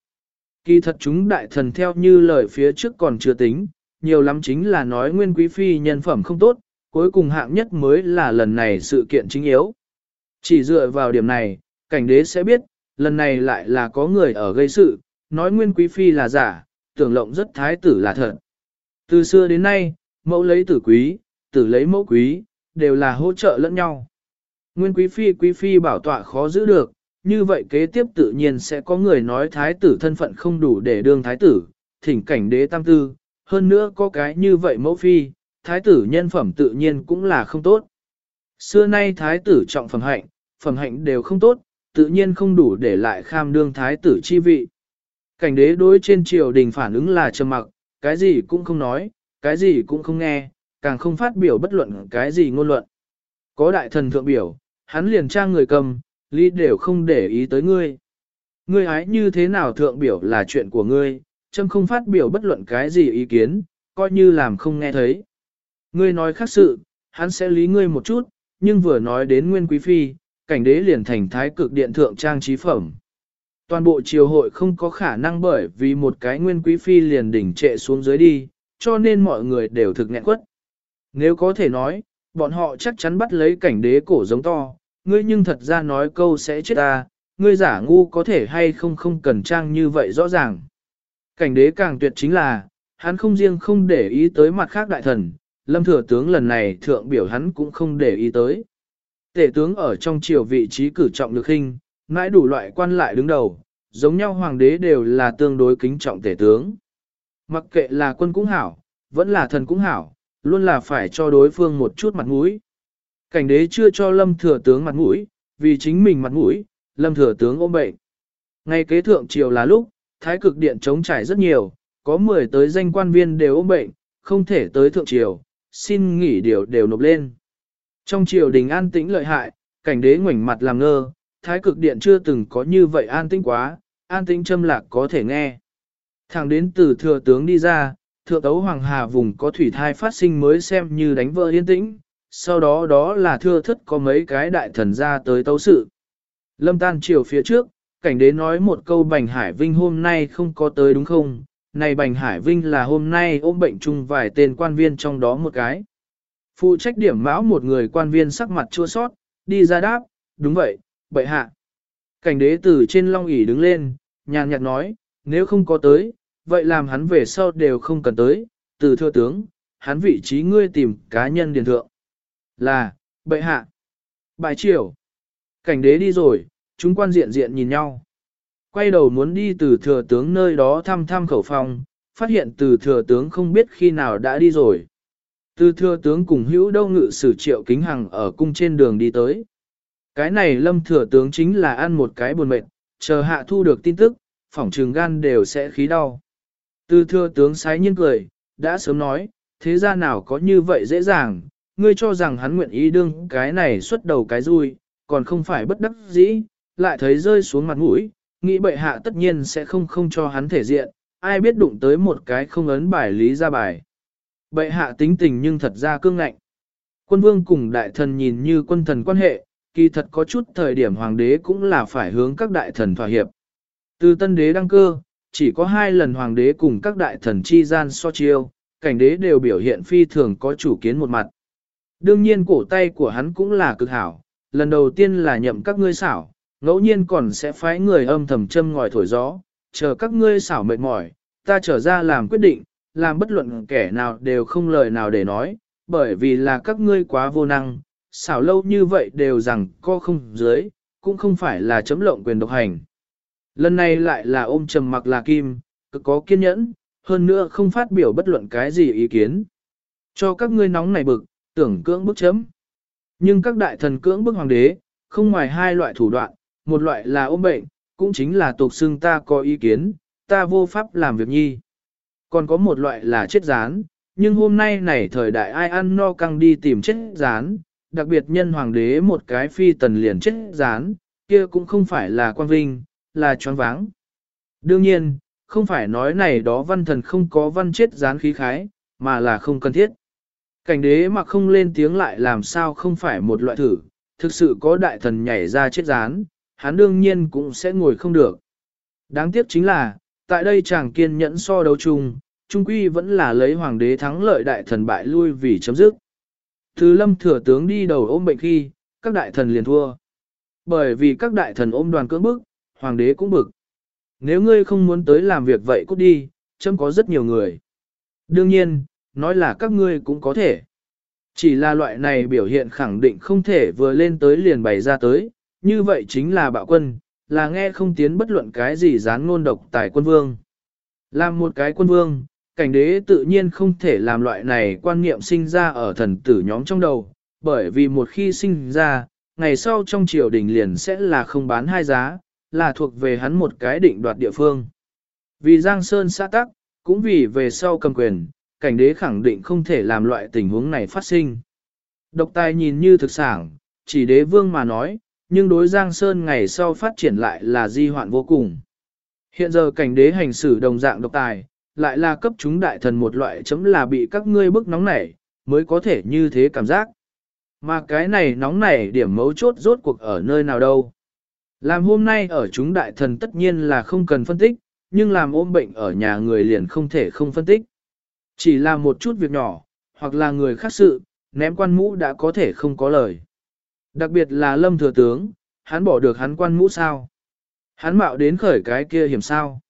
Kỳ thật chúng đại thần theo như lời phía trước còn chưa tính, nhiều lắm chính là nói nguyên quý phi nhân phẩm không tốt, cuối cùng hạng nhất mới là lần này sự kiện chính yếu. Chỉ dựa vào điểm này, cảnh đế sẽ biết, lần này lại là có người ở gây sự, nói nguyên quý phi là giả, tưởng lộng rất thái tử là thật. Từ xưa đến nay, mẫu lấy tử quý, tử lấy mẫu quý, đều là hỗ trợ lẫn nhau. Nguyên quý phi quý phi bảo tọa khó giữ được, như vậy kế tiếp tự nhiên sẽ có người nói thái tử thân phận không đủ để đương thái tử, thỉnh cảnh đế tam tư, hơn nữa có cái như vậy mẫu phi, thái tử nhân phẩm tự nhiên cũng là không tốt. Xưa nay thái tử trọng phẩm hạnh, phẩm hạnh đều không tốt, tự nhiên không đủ để lại kham đương thái tử chi vị. Cảnh đế đối trên triều đình phản ứng là trầm mặc, cái gì cũng không nói, cái gì cũng không nghe, càng không phát biểu bất luận cái gì ngôn luận. Có đại thần thượng biểu, hắn liền trang người cầm, lý đều không để ý tới ngươi. Ngươi ái như thế nào thượng biểu là chuyện của ngươi, châm không phát biểu bất luận cái gì ý kiến, coi như làm không nghe thấy. Ngươi nói khác sự, hắn sẽ lý ngươi một chút, nhưng vừa nói đến nguyên quý phi, cảnh đế liền thành thái cực điện thượng trang trí phẩm. Toàn bộ triều hội không có khả năng bởi vì một cái nguyên quý phi liền đỉnh trệ xuống dưới đi, cho nên mọi người đều thực nghẹn quất. Nếu có thể nói, bọn họ chắc chắn bắt lấy cảnh đế cổ giống to, ngươi nhưng thật ra nói câu sẽ chết ta, ngươi giả ngu có thể hay không không cần trang như vậy rõ ràng. Cảnh đế càng tuyệt chính là, hắn không riêng không để ý tới mặt khác đại thần, lâm thừa tướng lần này thượng biểu hắn cũng không để ý tới. Tể tướng ở trong triều vị trí cử trọng được hình, mãi đủ loại quan lại đứng đầu, giống nhau hoàng đế đều là tương đối kính trọng tể tướng. Mặc kệ là quân cũng hảo, vẫn là thần cũng hảo, luôn là phải cho đối phương một chút mặt mũi. Cảnh đế chưa cho lâm thừa tướng mặt mũi, vì chính mình mặt mũi, lâm thừa tướng ôm bệnh. Ngay kế thượng triều là lúc, thái cực điện chống trải rất nhiều, có 10 tới danh quan viên đều ôm bệnh, không thể tới thượng triều, xin nghỉ điều đều nộp lên. Trong triều đình an tĩnh lợi hại, cảnh đế ngoảnh mặt làm ngơ, thái cực điện chưa từng có như vậy an tĩnh quá, an tĩnh châm lạc có thể nghe. Thẳng đến từ thừa tướng đi ra, thượng tấu hoàng hà vùng có thủy thai phát sinh mới xem như đánh vỡ yên tĩnh, sau đó đó là thưa thất có mấy cái đại thần ra tới tấu sự. Lâm tan chiều phía trước, cảnh đế nói một câu Bành Hải Vinh hôm nay không có tới đúng không? Này Bành Hải Vinh là hôm nay ôm bệnh chung vài tên quan viên trong đó một cái. Phụ trách điểm mão một người quan viên sắc mặt chua sót, đi ra đáp, đúng vậy, bệ hạ. Cảnh đế từ trên long ỷ đứng lên, nhàn nhạt nói, nếu không có tới, vậy làm hắn về sau đều không cần tới, từ thưa tướng, hắn vị trí ngươi tìm cá nhân điền thượng. Là, bệ hạ. Bài triều. Cảnh đế đi rồi, chúng quan diện diện nhìn nhau. Quay đầu muốn đi từ thừa tướng nơi đó thăm thăm khẩu phòng, phát hiện từ thừa tướng không biết khi nào đã đi rồi. Từ thừa tướng cùng hữu đâu ngự sử triệu kính hằng ở cung trên đường đi tới. Cái này lâm thừa tướng chính là ăn một cái buồn mệt, chờ hạ thu được tin tức, phỏng trường gan đều sẽ khí đau. Từ thừa tướng sái nhiên cười, đã sớm nói, thế ra nào có như vậy dễ dàng, ngươi cho rằng hắn nguyện ý đương cái này xuất đầu cái rui, còn không phải bất đắc dĩ, lại thấy rơi xuống mặt mũi, nghĩ bệ hạ tất nhiên sẽ không không cho hắn thể diện, ai biết đụng tới một cái không ấn bài lý ra bài. Bệ hạ tính tình nhưng thật ra cương ngạnh. Quân vương cùng đại thần nhìn như quân thần quan hệ, kỳ thật có chút thời điểm hoàng đế cũng là phải hướng các đại thần thỏa hiệp. Từ tân đế đăng cơ, chỉ có hai lần hoàng đế cùng các đại thần chi gian so chiêu, cảnh đế đều biểu hiện phi thường có chủ kiến một mặt. Đương nhiên cổ tay của hắn cũng là cực hảo, lần đầu tiên là nhậm các ngươi xảo, ngẫu nhiên còn sẽ phái người âm thầm châm ngòi thổi gió, chờ các ngươi xảo mệt mỏi, ta trở ra làm quyết định, làm bất luận kẻ nào đều không lời nào để nói, bởi vì là các ngươi quá vô năng, xảo lâu như vậy đều rằng co không dưới, cũng không phải là chấm lộng quyền độc hành. Lần này lại là ôm trầm mặc là kim, cực có kiên nhẫn, hơn nữa không phát biểu bất luận cái gì ý kiến. Cho các ngươi nóng này bực, tưởng cưỡng bức chấm. Nhưng các đại thần cưỡng bức hoàng đế, không ngoài hai loại thủ đoạn, một loại là ôm bệnh, cũng chính là tục xưng ta có ý kiến, ta vô pháp làm việc nhi. Còn có một loại là chết rán, nhưng hôm nay này thời đại ai ăn no căng đi tìm chết rán, đặc biệt nhân hoàng đế một cái phi tần liền chết rán, kia cũng không phải là quan vinh, là choáng váng. Đương nhiên, không phải nói này đó văn thần không có văn chết rán khí khái, mà là không cần thiết. Cảnh đế mà không lên tiếng lại làm sao không phải một loại thử, thực sự có đại thần nhảy ra chết rán, hắn đương nhiên cũng sẽ ngồi không được. Đáng tiếc chính là, tại đây chàng kiên nhẫn so đấu chung, trung quy vẫn là lấy hoàng đế thắng lợi đại thần bại lui vì chấm dứt. Từ lâm thừa tướng đi đầu ôm bệnh khi, các đại thần liền thua. Bởi vì các đại thần ôm đoàn cưỡng bức, hoàng đế cũng bực. Nếu ngươi không muốn tới làm việc vậy cút đi, chấm có rất nhiều người. Đương nhiên, nói là các ngươi cũng có thể. Chỉ là loại này biểu hiện khẳng định không thể vừa lên tới liền bày ra tới, như vậy chính là bạo quân, là nghe không tiến bất luận cái gì dán ngôn độc tại quân vương. Làm một cái quân vương, cảnh đế tự nhiên không thể làm loại này quan niệm sinh ra ở thần tử nhóm trong đầu, bởi vì một khi sinh ra, ngày sau trong triều đình liền sẽ là không bán hai giá, là thuộc về hắn một cái định đoạt địa phương. Vì Giang Sơn xã tắc, cũng vì về sau cầm quyền, cảnh đế khẳng định không thể làm loại tình huống này phát sinh. Độc tài nhìn như thực sản, chỉ đế vương mà nói, nhưng đối Giang Sơn ngày sau phát triển lại là di hoạn vô cùng. Hiện giờ cảnh đế hành xử đồng dạng độc tài, lại là cấp chúng đại thần một loại chấm là bị các ngươi bức nóng nảy, mới có thể như thế cảm giác. Mà cái này nóng nảy điểm mấu chốt rốt cuộc ở nơi nào đâu. Làm hôm nay ở chúng đại thần tất nhiên là không cần phân tích, nhưng làm ôm bệnh ở nhà người liền không thể không phân tích. Chỉ là một chút việc nhỏ, hoặc là người khác sự, ném quan mũ đã có thể không có lời. Đặc biệt là lâm thừa tướng, hắn bỏ được hắn quan mũ sao. Hắn mạo đến khởi cái kia hiểm sao.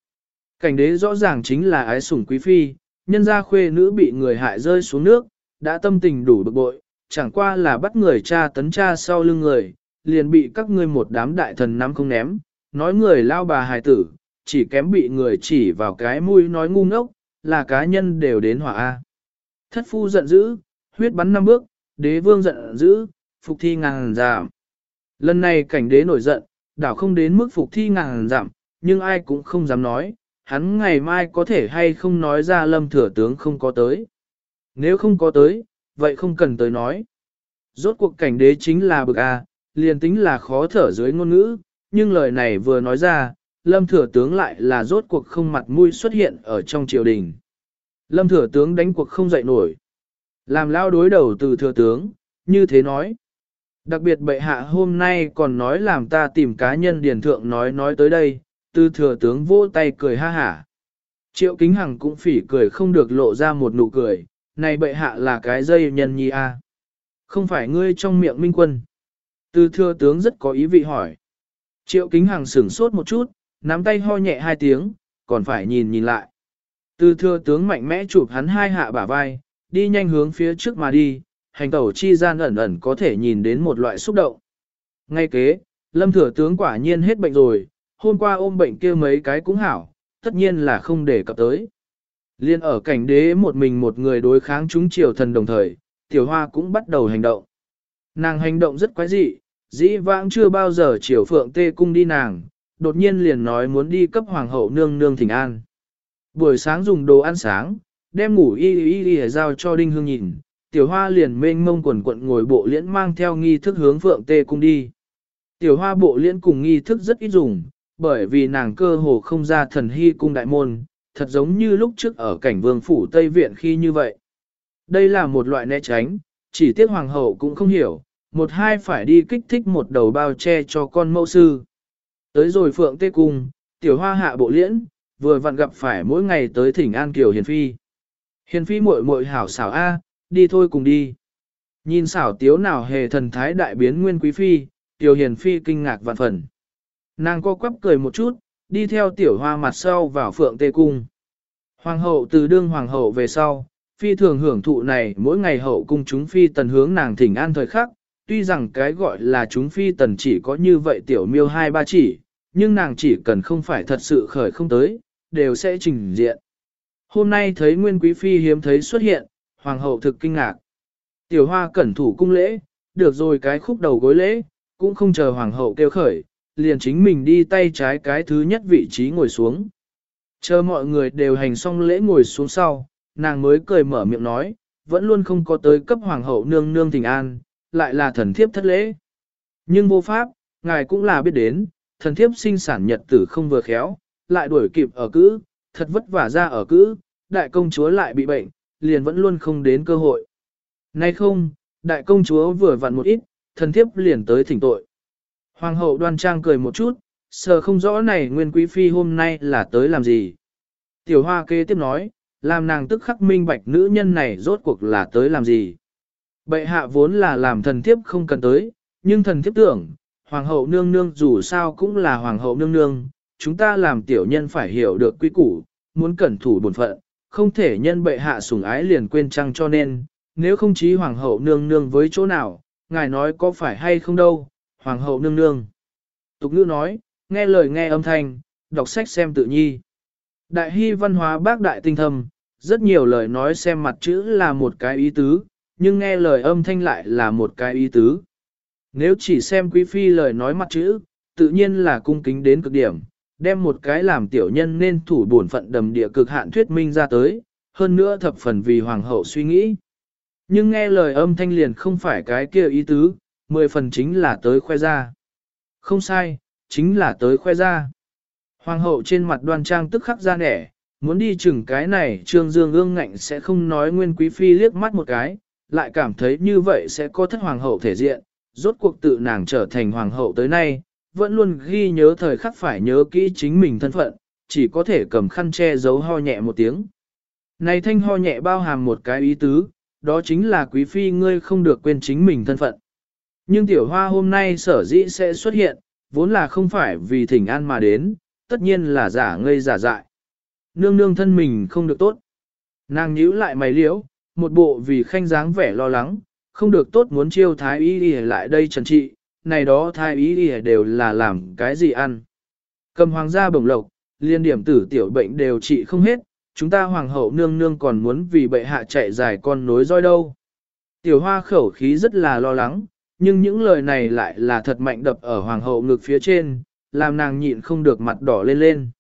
Cảnh đế rõ ràng chính là ái sủng quý phi, nhân gia khuê nữ bị người hại rơi xuống nước, đã tâm tình đủ bực bội, chẳng qua là bắt người cha tấn cha sau lưng người, liền bị các ngươi một đám đại thần nắm không ném, nói người lao bà hài tử, chỉ kém bị người chỉ vào cái mũi nói ngu ngốc, là cá nhân đều đến hỏa A. Thất phu giận dữ, huyết bắn năm bước, đế vương giận dữ, phục thi ngàn giảm. Lần này cảnh đế nổi giận, đảo không đến mức phục thi ngàn giảm, nhưng ai cũng không dám nói, hắn ngày mai có thể hay không nói ra lâm thừa tướng không có tới. Nếu không có tới, vậy không cần tới nói. Rốt cuộc cảnh đế chính là bực A, liền tính là khó thở dưới ngôn ngữ, nhưng lời này vừa nói ra, lâm thừa tướng lại là rốt cuộc không mặt mũi xuất hiện ở trong triều đình. Lâm thừa tướng đánh cuộc không dậy nổi. Làm lao đối đầu từ thừa tướng, như thế nói. Đặc biệt bệ hạ hôm nay còn nói làm ta tìm cá nhân điển thượng nói nói tới đây, Tư thừa tướng vỗ tay cười ha hả. Triệu kính hằng cũng phỉ cười không được lộ ra một nụ cười, này bệ hạ là cái dây nhân nhi a Không phải ngươi trong miệng minh quân. Tư thừa tướng rất có ý vị hỏi. Triệu kính hằng sửng sốt một chút, nắm tay ho nhẹ hai tiếng, còn phải nhìn nhìn lại. Tư thừa tướng mạnh mẽ chụp hắn hai hạ bả vai, đi nhanh hướng phía trước mà đi, hành tẩu chi gian ẩn ẩn có thể nhìn đến một loại xúc động. Ngay kế, lâm thừa tướng quả nhiên hết bệnh rồi, hôm qua ôm bệnh kia mấy cái cũng hảo, tất nhiên là không để cập tới. Liên ở cảnh đế một mình một người đối kháng chúng triều thần đồng thời, tiểu hoa cũng bắt đầu hành động. Nàng hành động rất quái dị, dĩ vãng chưa bao giờ triều phượng tê cung đi nàng, đột nhiên liền nói muốn đi cấp hoàng hậu nương nương thỉnh an. Buổi sáng dùng đồ ăn sáng, đem ngủ y y y giao cho đinh hương nhìn, tiểu hoa liền mênh mông quần quận ngồi bộ liễn mang theo nghi thức hướng phượng tê cung đi. Tiểu hoa bộ liễn cùng nghi thức rất ít dùng, bởi vì nàng cơ hồ không ra thần hy cung đại môn, thật giống như lúc trước ở cảnh vương phủ Tây Viện khi như vậy. Đây là một loại né tránh, chỉ tiếc hoàng hậu cũng không hiểu, một hai phải đi kích thích một đầu bao che cho con mẫu sư. Tới rồi phượng tê cung, tiểu hoa hạ bộ liễn, vừa vặn gặp phải mỗi ngày tới thỉnh an kiều hiền phi. Hiền phi muội muội hảo xảo A, đi thôi cùng đi. Nhìn xảo tiếu nào hề thần thái đại biến nguyên quý phi, tiểu hiền phi kinh ngạc vạn phần. Nàng co quắp cười một chút, đi theo tiểu hoa mặt sau vào phượng tê cung. Hoàng hậu từ đương hoàng hậu về sau, phi thường hưởng thụ này mỗi ngày hậu cung chúng phi tần hướng nàng thỉnh an thời khắc, tuy rằng cái gọi là chúng phi tần chỉ có như vậy tiểu miêu hai ba chỉ, nhưng nàng chỉ cần không phải thật sự khởi không tới, đều sẽ trình diện. Hôm nay thấy Nguyên Quý Phi hiếm thấy xuất hiện, Hoàng hậu thực kinh ngạc. Tiểu hoa cẩn thủ cung lễ, được rồi cái khúc đầu gối lễ, cũng không chờ Hoàng hậu kêu khởi, liền chính mình đi tay trái cái thứ nhất vị trí ngồi xuống. Chờ mọi người đều hành xong lễ ngồi xuống sau, nàng mới cười mở miệng nói, vẫn luôn không có tới cấp Hoàng hậu nương nương thỉnh an, lại là thần thiếp thất lễ. Nhưng vô pháp, ngài cũng là biết đến, thần thiếp sinh sản nhật tử không vừa khéo, lại đuổi kịp ở cữ, thật vất vả ra ở cữ, đại công chúa lại bị bệnh, liền vẫn luôn không đến cơ hội. Nay không, đại công chúa vừa vặn một ít, thần thiếp liền tới thỉnh tội. Hoàng hậu đoan trang cười một chút, sờ không rõ này nguyên quý phi hôm nay là tới làm gì. Tiểu hoa kế tiếp nói, làm nàng tức khắc minh bạch nữ nhân này rốt cuộc là tới làm gì. Bệ hạ vốn là làm thần thiếp không cần tới, nhưng thần thiếp tưởng, hoàng hậu nương nương dù sao cũng là hoàng hậu nương nương, chúng ta làm tiểu nhân phải hiểu được quy củ, muốn cẩn thủ bổn phận, không thể nhân bệ hạ sủng ái liền quên trăng cho nên, nếu không chí hoàng hậu nương nương với chỗ nào, ngài nói có phải hay không đâu, hoàng hậu nương nương. Tục ngữ nói, nghe lời nghe âm thanh, đọc sách xem tự nhi. Đại hy văn hóa bác đại tinh thâm, rất nhiều lời nói xem mặt chữ là một cái ý tứ, nhưng nghe lời âm thanh lại là một cái ý tứ. Nếu chỉ xem quý phi lời nói mặt chữ, tự nhiên là cung kính đến cực điểm, đem một cái làm tiểu nhân nên thủ bổn phận đầm địa cực hạn thuyết minh ra tới, hơn nữa thập phần vì hoàng hậu suy nghĩ. Nhưng nghe lời âm thanh liền không phải cái kia ý tứ, mười phần chính là tới khoe ra. Không sai, chính là tới khoe ra. Hoàng hậu trên mặt đoan trang tức khắc ra nẻ, muốn đi chừng cái này trương dương ương ngạnh sẽ không nói nguyên quý phi liếc mắt một cái, lại cảm thấy như vậy sẽ có thất hoàng hậu thể diện, rốt cuộc tự nàng trở thành hoàng hậu tới nay, vẫn luôn ghi nhớ thời khắc phải nhớ kỹ chính mình thân phận, chỉ có thể cầm khăn che giấu ho nhẹ một tiếng. Này thanh ho nhẹ bao hàm một cái ý tứ, đó chính là quý phi ngươi không được quên chính mình thân phận. Nhưng tiểu hoa hôm nay sở dĩ sẽ xuất hiện, vốn là không phải vì thỉnh an mà đến, tất nhiên là giả ngây giả dại. Nương nương thân mình không được tốt. Nàng nhíu lại mày liễu, một bộ vì khanh dáng vẻ lo lắng, không được tốt muốn chiêu thái y đi lại đây trần trị, này đó thái y đi đều là làm cái gì ăn. Cầm hoàng gia bổng lộc, liên điểm tử tiểu bệnh đều trị không hết, chúng ta hoàng hậu nương nương còn muốn vì bệ hạ chạy dài con nối roi đâu. Tiểu hoa khẩu khí rất là lo lắng, nhưng những lời này lại là thật mạnh đập ở hoàng hậu ngực phía trên, làm nàng nhịn không được mặt đỏ lên lên.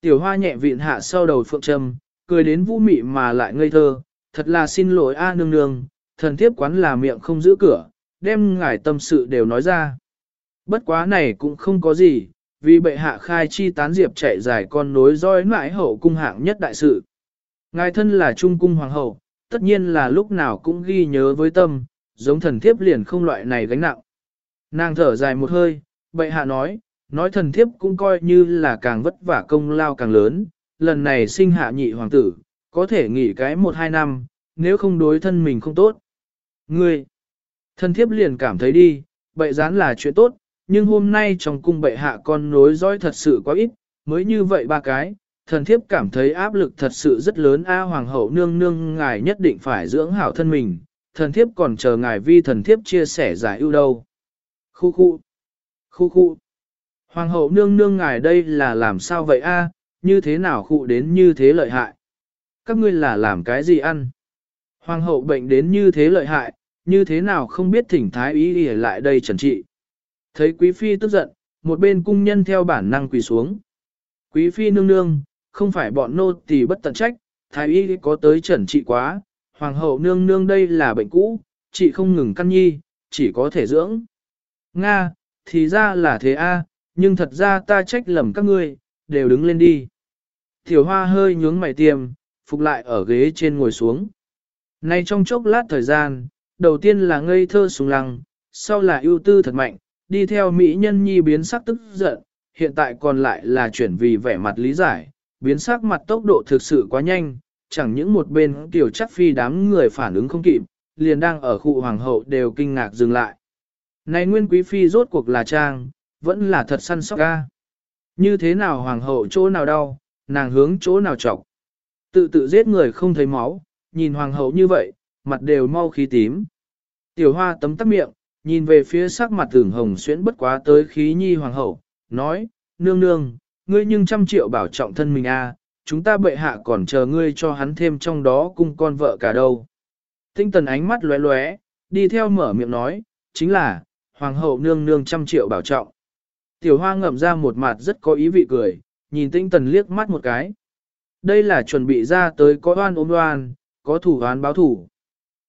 Tiểu hoa nhẹ vịn hạ sau đầu phượng trầm, cười đến vũ mị mà lại ngây thơ, thật là xin lỗi a nương nương, thần thiếp quán là miệng không giữ cửa, đem ngài tâm sự đều nói ra. Bất quá này cũng không có gì, vì bệ hạ khai chi tán diệp chạy dài con nối roi mãi hậu cung hạng nhất đại sự. Ngài thân là trung cung hoàng hậu, tất nhiên là lúc nào cũng ghi nhớ với tâm, giống thần thiếp liền không loại này gánh nặng. Nàng thở dài một hơi, bệ hạ nói, nói thần thiếp cũng coi như là càng vất vả công lao càng lớn, lần này sinh hạ nhị hoàng tử, có thể nghỉ cái một hai năm, nếu không đối thân mình không tốt. Ngươi, thần thiếp liền cảm thấy đi, bệ gián là chuyện tốt, nhưng hôm nay trong cung bệ hạ con nối dõi thật sự quá ít, mới như vậy ba cái, thần thiếp cảm thấy áp lực thật sự rất lớn a hoàng hậu nương nương ngài nhất định phải dưỡng hảo thân mình, thần thiếp còn chờ ngài vi thần thiếp chia sẻ giải ưu đâu. Khu khu, khu khu, hoàng hậu nương nương ngài đây là làm sao vậy a? như thế nào khụ đến như thế lợi hại? Các ngươi là làm cái gì ăn? Hoàng hậu bệnh đến như thế lợi hại, như thế nào không biết thỉnh thái ý đi lại đây trần trị. Thấy quý phi tức giận, một bên cung nhân theo bản năng quỳ xuống. Quý phi nương nương, không phải bọn nô tỳ bất tận trách, thái y có tới trần trị quá, hoàng hậu nương nương đây là bệnh cũ, chị không ngừng căn nhi, chỉ có thể dưỡng. Nga, thì ra là thế a, nhưng thật ra ta trách lầm các ngươi, đều đứng lên đi. Tiểu hoa hơi nhướng mày tiềm, phục lại ở ghế trên ngồi xuống. Nay trong chốc lát thời gian, đầu tiên là ngây thơ sùng lăng, sau là ưu tư thật mạnh, đi theo Mỹ nhân nhi biến sắc tức giận, hiện tại còn lại là chuyển vì vẻ mặt lý giải, biến sắc mặt tốc độ thực sự quá nhanh, chẳng những một bên tiểu chắc phi đám người phản ứng không kịp, liền đang ở khu hoàng hậu đều kinh ngạc dừng lại. Này nguyên quý phi rốt cuộc là trang, vẫn là thật săn sóc ga. Như thế nào hoàng hậu chỗ nào đau, nàng hướng chỗ nào trọc. Tự tự giết người không thấy máu, nhìn hoàng hậu như vậy, mặt đều mau khí tím. Tiểu hoa tấm tắc miệng, nhìn về phía sắc mặt tưởng hồng xuyễn bất quá tới khí nhi hoàng hậu, nói, nương nương, ngươi nhưng trăm triệu bảo trọng thân mình a, chúng ta bệ hạ còn chờ ngươi cho hắn thêm trong đó cung con vợ cả đâu. Tinh tần ánh mắt lóe lóe, đi theo mở miệng nói, chính là, hoàng hậu nương nương trăm triệu bảo trọng. Tiểu hoa ngậm ra một mặt rất có ý vị cười, nhìn tinh tần liếc mắt một cái. Đây là chuẩn bị ra tới có oan ôm đoan, có thủ oán báo thủ.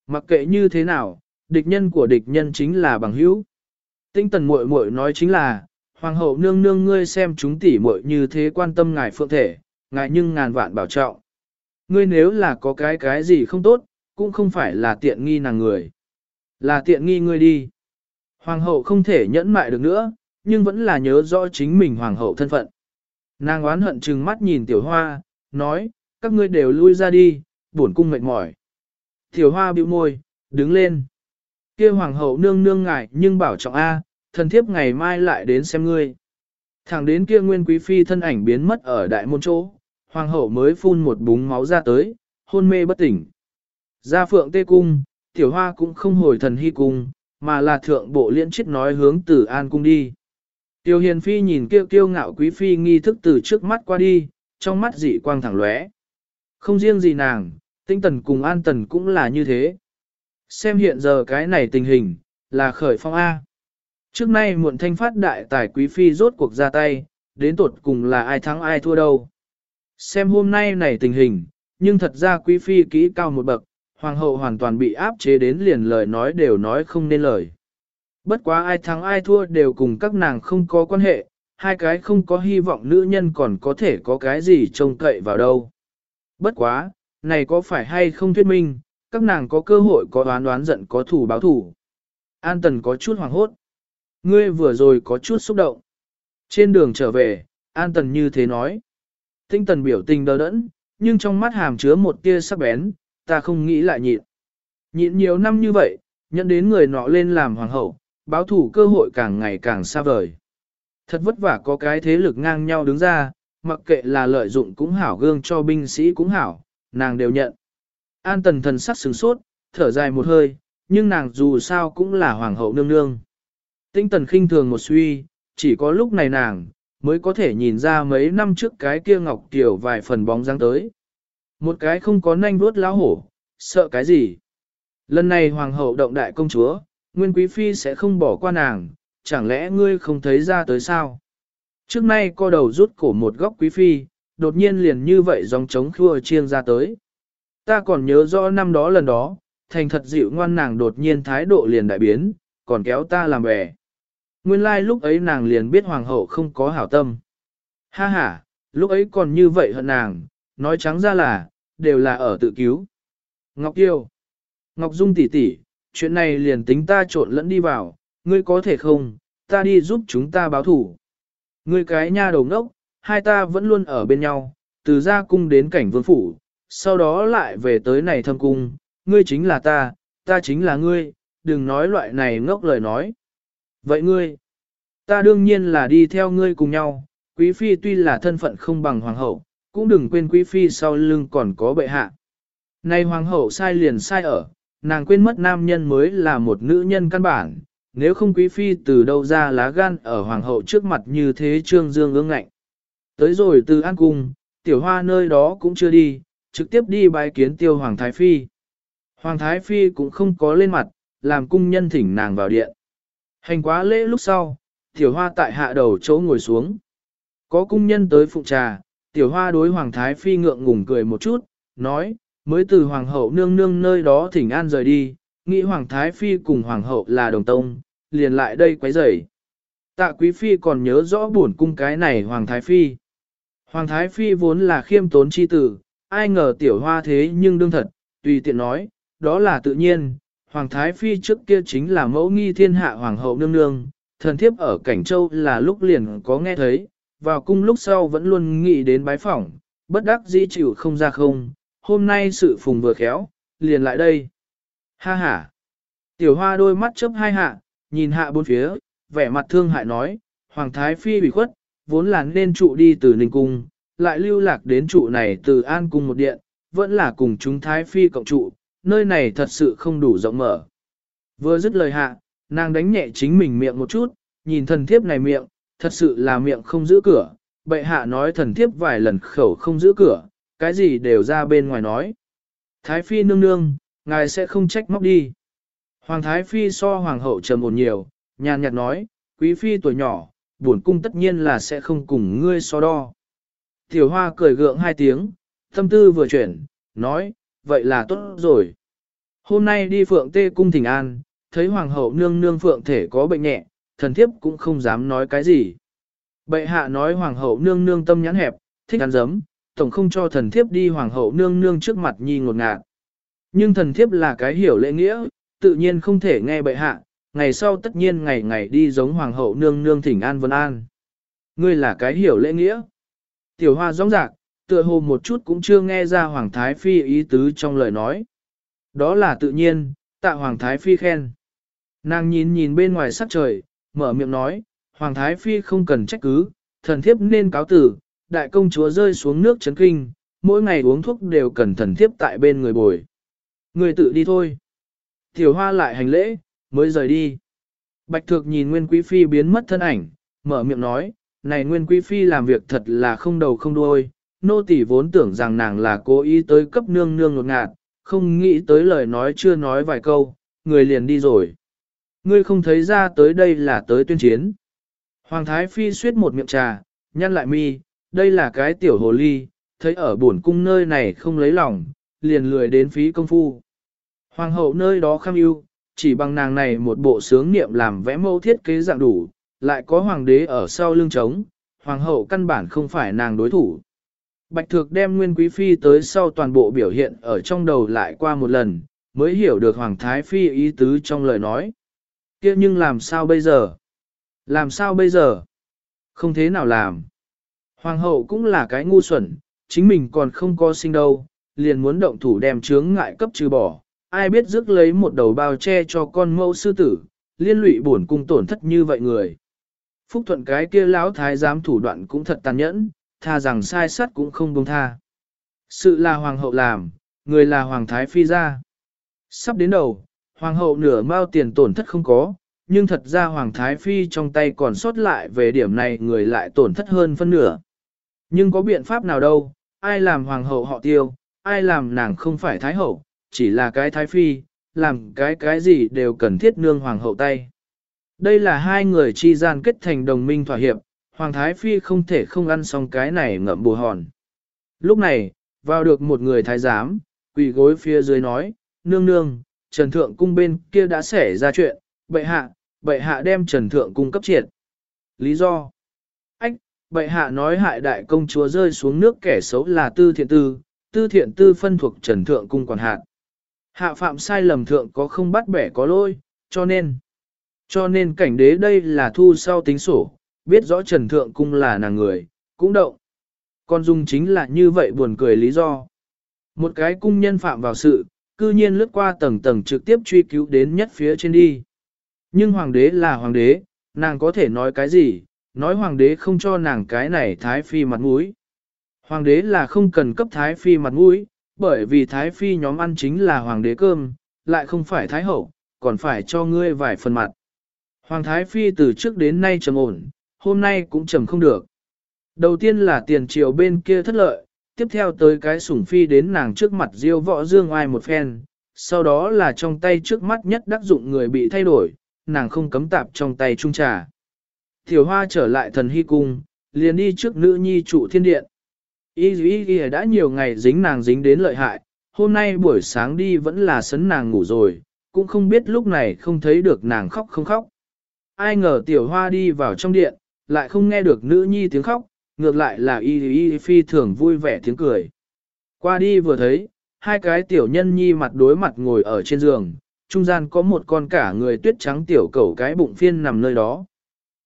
Mặc kệ như thế nào, địch nhân của địch nhân chính là bằng hữu. Tinh tần muội muội nói chính là, hoàng hậu nương nương ngươi xem chúng tỷ muội như thế quan tâm ngài phượng thể, ngài nhưng ngàn vạn bảo trọng. Ngươi nếu là có cái cái gì không tốt, cũng không phải là tiện nghi nàng người. Là tiện nghi ngươi đi. Hoàng hậu không thể nhẫn mại được nữa, nhưng vẫn là nhớ rõ chính mình hoàng hậu thân phận. Nàng oán hận trừng mắt nhìn tiểu hoa, nói, các ngươi đều lui ra đi, buồn cung mệt mỏi. Tiểu hoa bĩu môi, đứng lên. kia hoàng hậu nương nương ngại nhưng bảo trọng A, thần thiếp ngày mai lại đến xem ngươi. Thẳng đến kia nguyên quý phi thân ảnh biến mất ở đại môn chỗ, hoàng hậu mới phun một búng máu ra tới, hôn mê bất tỉnh. Ra phượng tê cung, tiểu hoa cũng không hồi thần hy cung, mà là thượng bộ liên chết nói hướng từ an cung đi. Tiểu hiền phi nhìn kêu kiêu ngạo quý phi nghi thức từ trước mắt qua đi, trong mắt dị quang thẳng lóe. Không riêng gì nàng, tinh tần cùng an tần cũng là như thế. Xem hiện giờ cái này tình hình, là khởi phong A. Trước nay muộn thanh phát đại tài quý phi rốt cuộc ra tay, đến tột cùng là ai thắng ai thua đâu. Xem hôm nay này tình hình, nhưng thật ra quý phi kỹ cao một bậc, hoàng hậu hoàn toàn bị áp chế đến liền lời nói đều nói không nên lời. Bất quá ai thắng ai thua đều cùng các nàng không có quan hệ, hai cái không có hy vọng nữ nhân còn có thể có cái gì trông cậy vào đâu. Bất quá, này có phải hay không thuyết minh, các nàng có cơ hội có đoán đoán giận có thủ báo thủ. An tần có chút hoàng hốt. Ngươi vừa rồi có chút xúc động. Trên đường trở về, An tần như thế nói. Tinh tần biểu tình đờ đẫn, nhưng trong mắt hàm chứa một tia sắc bén, ta không nghĩ lại nhịn. Nhịn nhiều năm như vậy, nhận đến người nọ lên làm hoàng hậu, báo thủ cơ hội càng ngày càng xa vời. Thật vất vả có cái thế lực ngang nhau đứng ra, mặc kệ là lợi dụng cũng hảo gương cho binh sĩ cũng hảo, nàng đều nhận. An tần thần sắc sừng sốt, thở dài một hơi, nhưng nàng dù sao cũng là hoàng hậu nương nương. Tinh tần khinh thường một suy, chỉ có lúc này nàng, mới có thể nhìn ra mấy năm trước cái kia ngọc tiểu vài phần bóng dáng tới. Một cái không có nanh vuốt lão hổ, sợ cái gì? Lần này hoàng hậu động đại công chúa, nguyên quý phi sẽ không bỏ qua nàng, chẳng lẽ ngươi không thấy ra tới sao? Trước nay co đầu rút cổ một góc quý phi, đột nhiên liền như vậy dòng trống khua chiêng ra tới. Ta còn nhớ rõ năm đó lần đó, thành thật dịu ngoan nàng đột nhiên thái độ liền đại biến, còn kéo ta làm bè. Nguyên lai like lúc ấy nàng liền biết hoàng hậu không có hảo tâm. Ha ha, lúc ấy còn như vậy hận nàng, nói trắng ra là, đều là ở tự cứu. Ngọc Yêu, Ngọc Dung tỷ tỷ, chuyện này liền tính ta trộn lẫn đi vào, ngươi có thể không, ta đi giúp chúng ta báo thủ. Ngươi cái nha đầu ngốc, hai ta vẫn luôn ở bên nhau, từ gia cung đến cảnh vương phủ, sau đó lại về tới này thâm cung, ngươi chính là ta, ta chính là ngươi, đừng nói loại này ngốc lời nói. Vậy ngươi, ta đương nhiên là đi theo ngươi cùng nhau, quý phi tuy là thân phận không bằng hoàng hậu, cũng đừng quên quý phi sau lưng còn có bệ hạ. Này hoàng hậu sai liền sai ở, nàng quên mất nam nhân mới là một nữ nhân căn bản, nếu không quý phi từ đâu ra lá gan ở hoàng hậu trước mặt như thế trương dương ương ngạnh. Tới rồi từ an cung, tiểu hoa nơi đó cũng chưa đi, trực tiếp đi bái kiến tiêu hoàng thái phi. Hoàng thái phi cũng không có lên mặt, làm cung nhân thỉnh nàng vào điện. Hành quá lễ lúc sau, tiểu hoa tại hạ đầu chỗ ngồi xuống. Có cung nhân tới phụ trà, tiểu hoa đối hoàng thái phi ngượng ngùng cười một chút, nói, mới từ hoàng hậu nương nương nơi đó thỉnh an rời đi, nghĩ hoàng thái phi cùng hoàng hậu là đồng tông, liền lại đây quấy rầy. Tạ quý phi còn nhớ rõ buồn cung cái này hoàng thái phi. Hoàng thái phi vốn là khiêm tốn chi tử, ai ngờ tiểu hoa thế nhưng đương thật, tùy tiện nói, đó là tự nhiên. Hoàng thái phi trước kia chính là mẫu nghi thiên hạ hoàng hậu nương nương, thần thiếp ở cảnh châu là lúc liền có nghe thấy, vào cung lúc sau vẫn luôn nghĩ đến bái phỏng, bất đắc dĩ chịu không ra không, hôm nay sự phùng vừa khéo, liền lại đây. Ha ha. Tiểu hoa đôi mắt chớp hai hạ, nhìn hạ bốn phía, vẻ mặt thương hại nói, Hoàng Thái Phi bị khuất, vốn là nên trụ đi từ Ninh Cung, lại lưu lạc đến trụ này từ An Cung một điện, vẫn là cùng chúng Thái Phi cộng trụ, nơi này thật sự không đủ rộng mở. Vừa dứt lời hạ, nàng đánh nhẹ chính mình miệng một chút, nhìn thần thiếp này miệng, thật sự là miệng không giữ cửa, bệ hạ nói thần thiếp vài lần khẩu không giữ cửa, cái gì đều ra bên ngoài nói. Thái Phi nương nương, ngài sẽ không trách móc đi. Hoàng Thái Phi so Hoàng hậu trầm ổn nhiều, nhàn nhạt nói, quý Phi tuổi nhỏ, buồn cung tất nhiên là sẽ không cùng ngươi so đo. Tiểu Hoa cười gượng hai tiếng, tâm tư vừa chuyển, nói, vậy là tốt rồi. Hôm nay đi Phượng Tê Cung Thỉnh An, thấy Hoàng hậu nương nương Phượng thể có bệnh nhẹ, thần thiếp cũng không dám nói cái gì. Bệ hạ nói Hoàng hậu nương nương tâm nhãn hẹp, thích ăn dấm, tổng không cho thần thiếp đi Hoàng hậu nương nương trước mặt nhi ngột ngạt. Nhưng thần thiếp là cái hiểu lễ nghĩa, tự nhiên không thể nghe bệ hạ, ngày sau tất nhiên ngày ngày đi giống Hoàng hậu nương nương thỉnh an vân an. Ngươi là cái hiểu lễ nghĩa. Tiểu hoa rõ rạc, tựa hồ một chút cũng chưa nghe ra Hoàng Thái Phi ý tứ trong lời nói. Đó là tự nhiên, tạ Hoàng Thái Phi khen. Nàng nhìn nhìn bên ngoài sắc trời, mở miệng nói, Hoàng Thái Phi không cần trách cứ, thần thiếp nên cáo tử, đại công chúa rơi xuống nước chấn kinh, mỗi ngày uống thuốc đều cần thần thiếp tại bên người bồi. Người tự đi thôi. Tiểu hoa lại hành lễ, mới rời đi. Bạch thược nhìn Nguyên Quý Phi biến mất thân ảnh, mở miệng nói, này Nguyên Quý Phi làm việc thật là không đầu không đuôi, nô tỳ vốn tưởng rằng nàng là cố ý tới cấp nương nương ngột ngạt, không nghĩ tới lời nói chưa nói vài câu, người liền đi rồi. Ngươi không thấy ra tới đây là tới tuyên chiến. Hoàng Thái Phi suyết một miệng trà, nhăn lại mi, đây là cái tiểu hồ ly, thấy ở buồn cung nơi này không lấy lòng, liền lười đến phí công phu. Hoàng hậu nơi đó kham ưu, chỉ bằng nàng này một bộ sướng niệm làm vẽ mẫu thiết kế dạng đủ, lại có hoàng đế ở sau lưng trống, hoàng hậu căn bản không phải nàng đối thủ. Bạch Thược đem Nguyên Quý Phi tới sau toàn bộ biểu hiện ở trong đầu lại qua một lần, mới hiểu được Hoàng Thái Phi ý tứ trong lời nói. kia nhưng làm sao bây giờ? Làm sao bây giờ? Không thế nào làm. Hoàng hậu cũng là cái ngu xuẩn, chính mình còn không có sinh đâu, liền muốn động thủ đem chướng ngại cấp trừ bỏ. Ai biết rước lấy một đầu bao che cho con mẫu sư tử, liên lụy bổn cung tổn thất như vậy người. Phúc thuận cái kia lão thái giám thủ đoạn cũng thật tàn nhẫn, tha rằng sai sắt cũng không buông tha. Sự là hoàng hậu làm, người là hoàng thái phi ra. Sắp đến đầu, hoàng hậu nửa mao tiền tổn thất không có, nhưng thật ra hoàng thái phi trong tay còn sót lại về điểm này người lại tổn thất hơn phân nửa. Nhưng có biện pháp nào đâu, ai làm hoàng hậu họ tiêu, ai làm nàng không phải thái hậu, chỉ là cái thái phi, làm cái cái gì đều cần thiết nương hoàng hậu tay. Đây là hai người chi gian kết thành đồng minh thỏa hiệp, Hoàng Thái Phi không thể không ăn xong cái này ngậm bù hòn. Lúc này, vào được một người thái giám, quỳ gối phía dưới nói, nương nương, Trần Thượng Cung bên kia đã xảy ra chuyện, bệ hạ, bệ hạ đem Trần Thượng Cung cấp triệt. Lý do? Ách, bệ hạ nói hại đại công chúa rơi xuống nước kẻ xấu là tư thiện tư, tư thiện tư phân thuộc Trần Thượng Cung quản hạt. Hạ phạm sai lầm thượng có không bắt bẻ có lôi, cho nên, cho nên cảnh đế đây là thu sau tính sổ, biết rõ Trần Thượng Cung là nàng người, cũng động. Con dung chính là như vậy buồn cười lý do. Một cái cung nhân phạm vào sự, cư nhiên lướt qua tầng tầng trực tiếp truy cứu đến nhất phía trên đi. Nhưng hoàng đế là hoàng đế, nàng có thể nói cái gì, nói hoàng đế không cho nàng cái này thái phi mặt mũi. Hoàng đế là không cần cấp thái phi mặt mũi, bởi vì thái phi nhóm ăn chính là hoàng đế cơm, lại không phải thái hậu, còn phải cho ngươi vài phần mặt. Hoàng thái phi từ trước đến nay trầm ổn, hôm nay cũng trầm không được. Đầu tiên là tiền triều bên kia thất lợi, tiếp theo tới cái sủng phi đến nàng trước mặt diêu võ dương ai một phen, sau đó là trong tay trước mắt nhất đắc dụng người bị thay đổi, nàng không cấm tạp trong tay trung trà. Tiểu hoa trở lại thần hy cung, liền đi trước nữ nhi trụ thiên điện. Y y y đã nhiều ngày dính nàng dính đến lợi hại, hôm nay buổi sáng đi vẫn là sấn nàng ngủ rồi, cũng không biết lúc này không thấy được nàng khóc không khóc. Ai ngờ tiểu hoa đi vào trong điện, lại không nghe được nữ nhi tiếng khóc, ngược lại là y y phi thường vui vẻ tiếng cười. Qua đi vừa thấy, hai cái tiểu nhân nhi mặt đối mặt ngồi ở trên giường, trung gian có một con cả người tuyết trắng tiểu cẩu cái bụng phiên nằm nơi đó.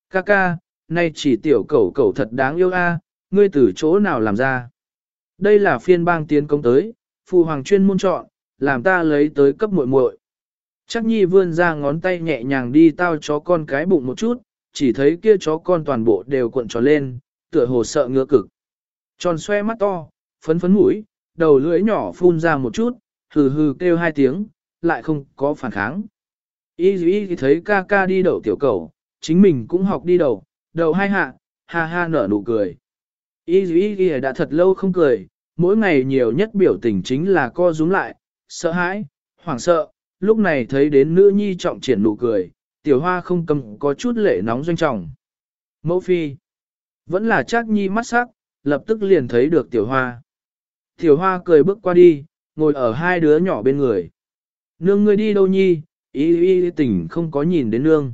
Ca ca, nay chỉ tiểu cẩu cẩu thật đáng yêu a, ngươi từ chỗ nào làm ra. Đây là phiên bang tiến công tới, phụ hoàng chuyên môn chọn, làm ta lấy tới cấp muội muội. Chắc nhi vươn ra ngón tay nhẹ nhàng đi tao chó con cái bụng một chút, chỉ thấy kia chó con toàn bộ đều cuộn tròn lên, tựa hồ sợ ngựa cực. Tròn xoe mắt to, phấn phấn mũi, đầu lưỡi nhỏ phun ra một chút, hừ hừ kêu hai tiếng, lại không có phản kháng. Y y thấy ca ca đi đậu tiểu cầu, chính mình cũng học đi đậu, đậu hai hạ, ha ha nở nụ cười. Y y thì đã thật lâu không cười, mỗi ngày nhiều nhất biểu tình chính là co rúm lại, sợ hãi, hoảng sợ, lúc này thấy đến nữ nhi trọng triển nụ cười, tiểu hoa không cầm có chút lệ nóng doanh trọng. Mẫu phi, vẫn là chắc nhi mắt sắc, lập tức liền thấy được tiểu hoa. Tiểu hoa cười bước qua đi, ngồi ở hai đứa nhỏ bên người. Nương ngươi đi đâu nhi, ý ý tỉnh không có nhìn đến nương.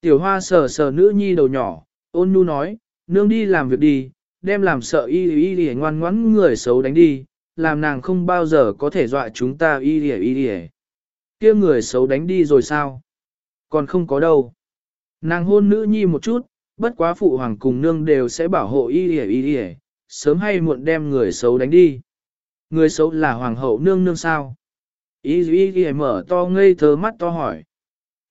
Tiểu hoa sờ sờ nữ nhi đầu nhỏ, ôn nhu nói, nương đi làm việc đi, đem làm sợ y y y ngoan ngoãn người xấu đánh đi, làm nàng không bao giờ có thể dọa chúng ta y y y y. kia người xấu đánh đi rồi sao? Còn không có đâu. Nàng hôn nữ nhi một chút, bất quá phụ hoàng cùng nương đều sẽ bảo hộ y y y y, sớm hay muộn đem người xấu đánh đi. Người xấu là hoàng hậu nương nương sao? Y y y mở to ngây thơ mắt to hỏi.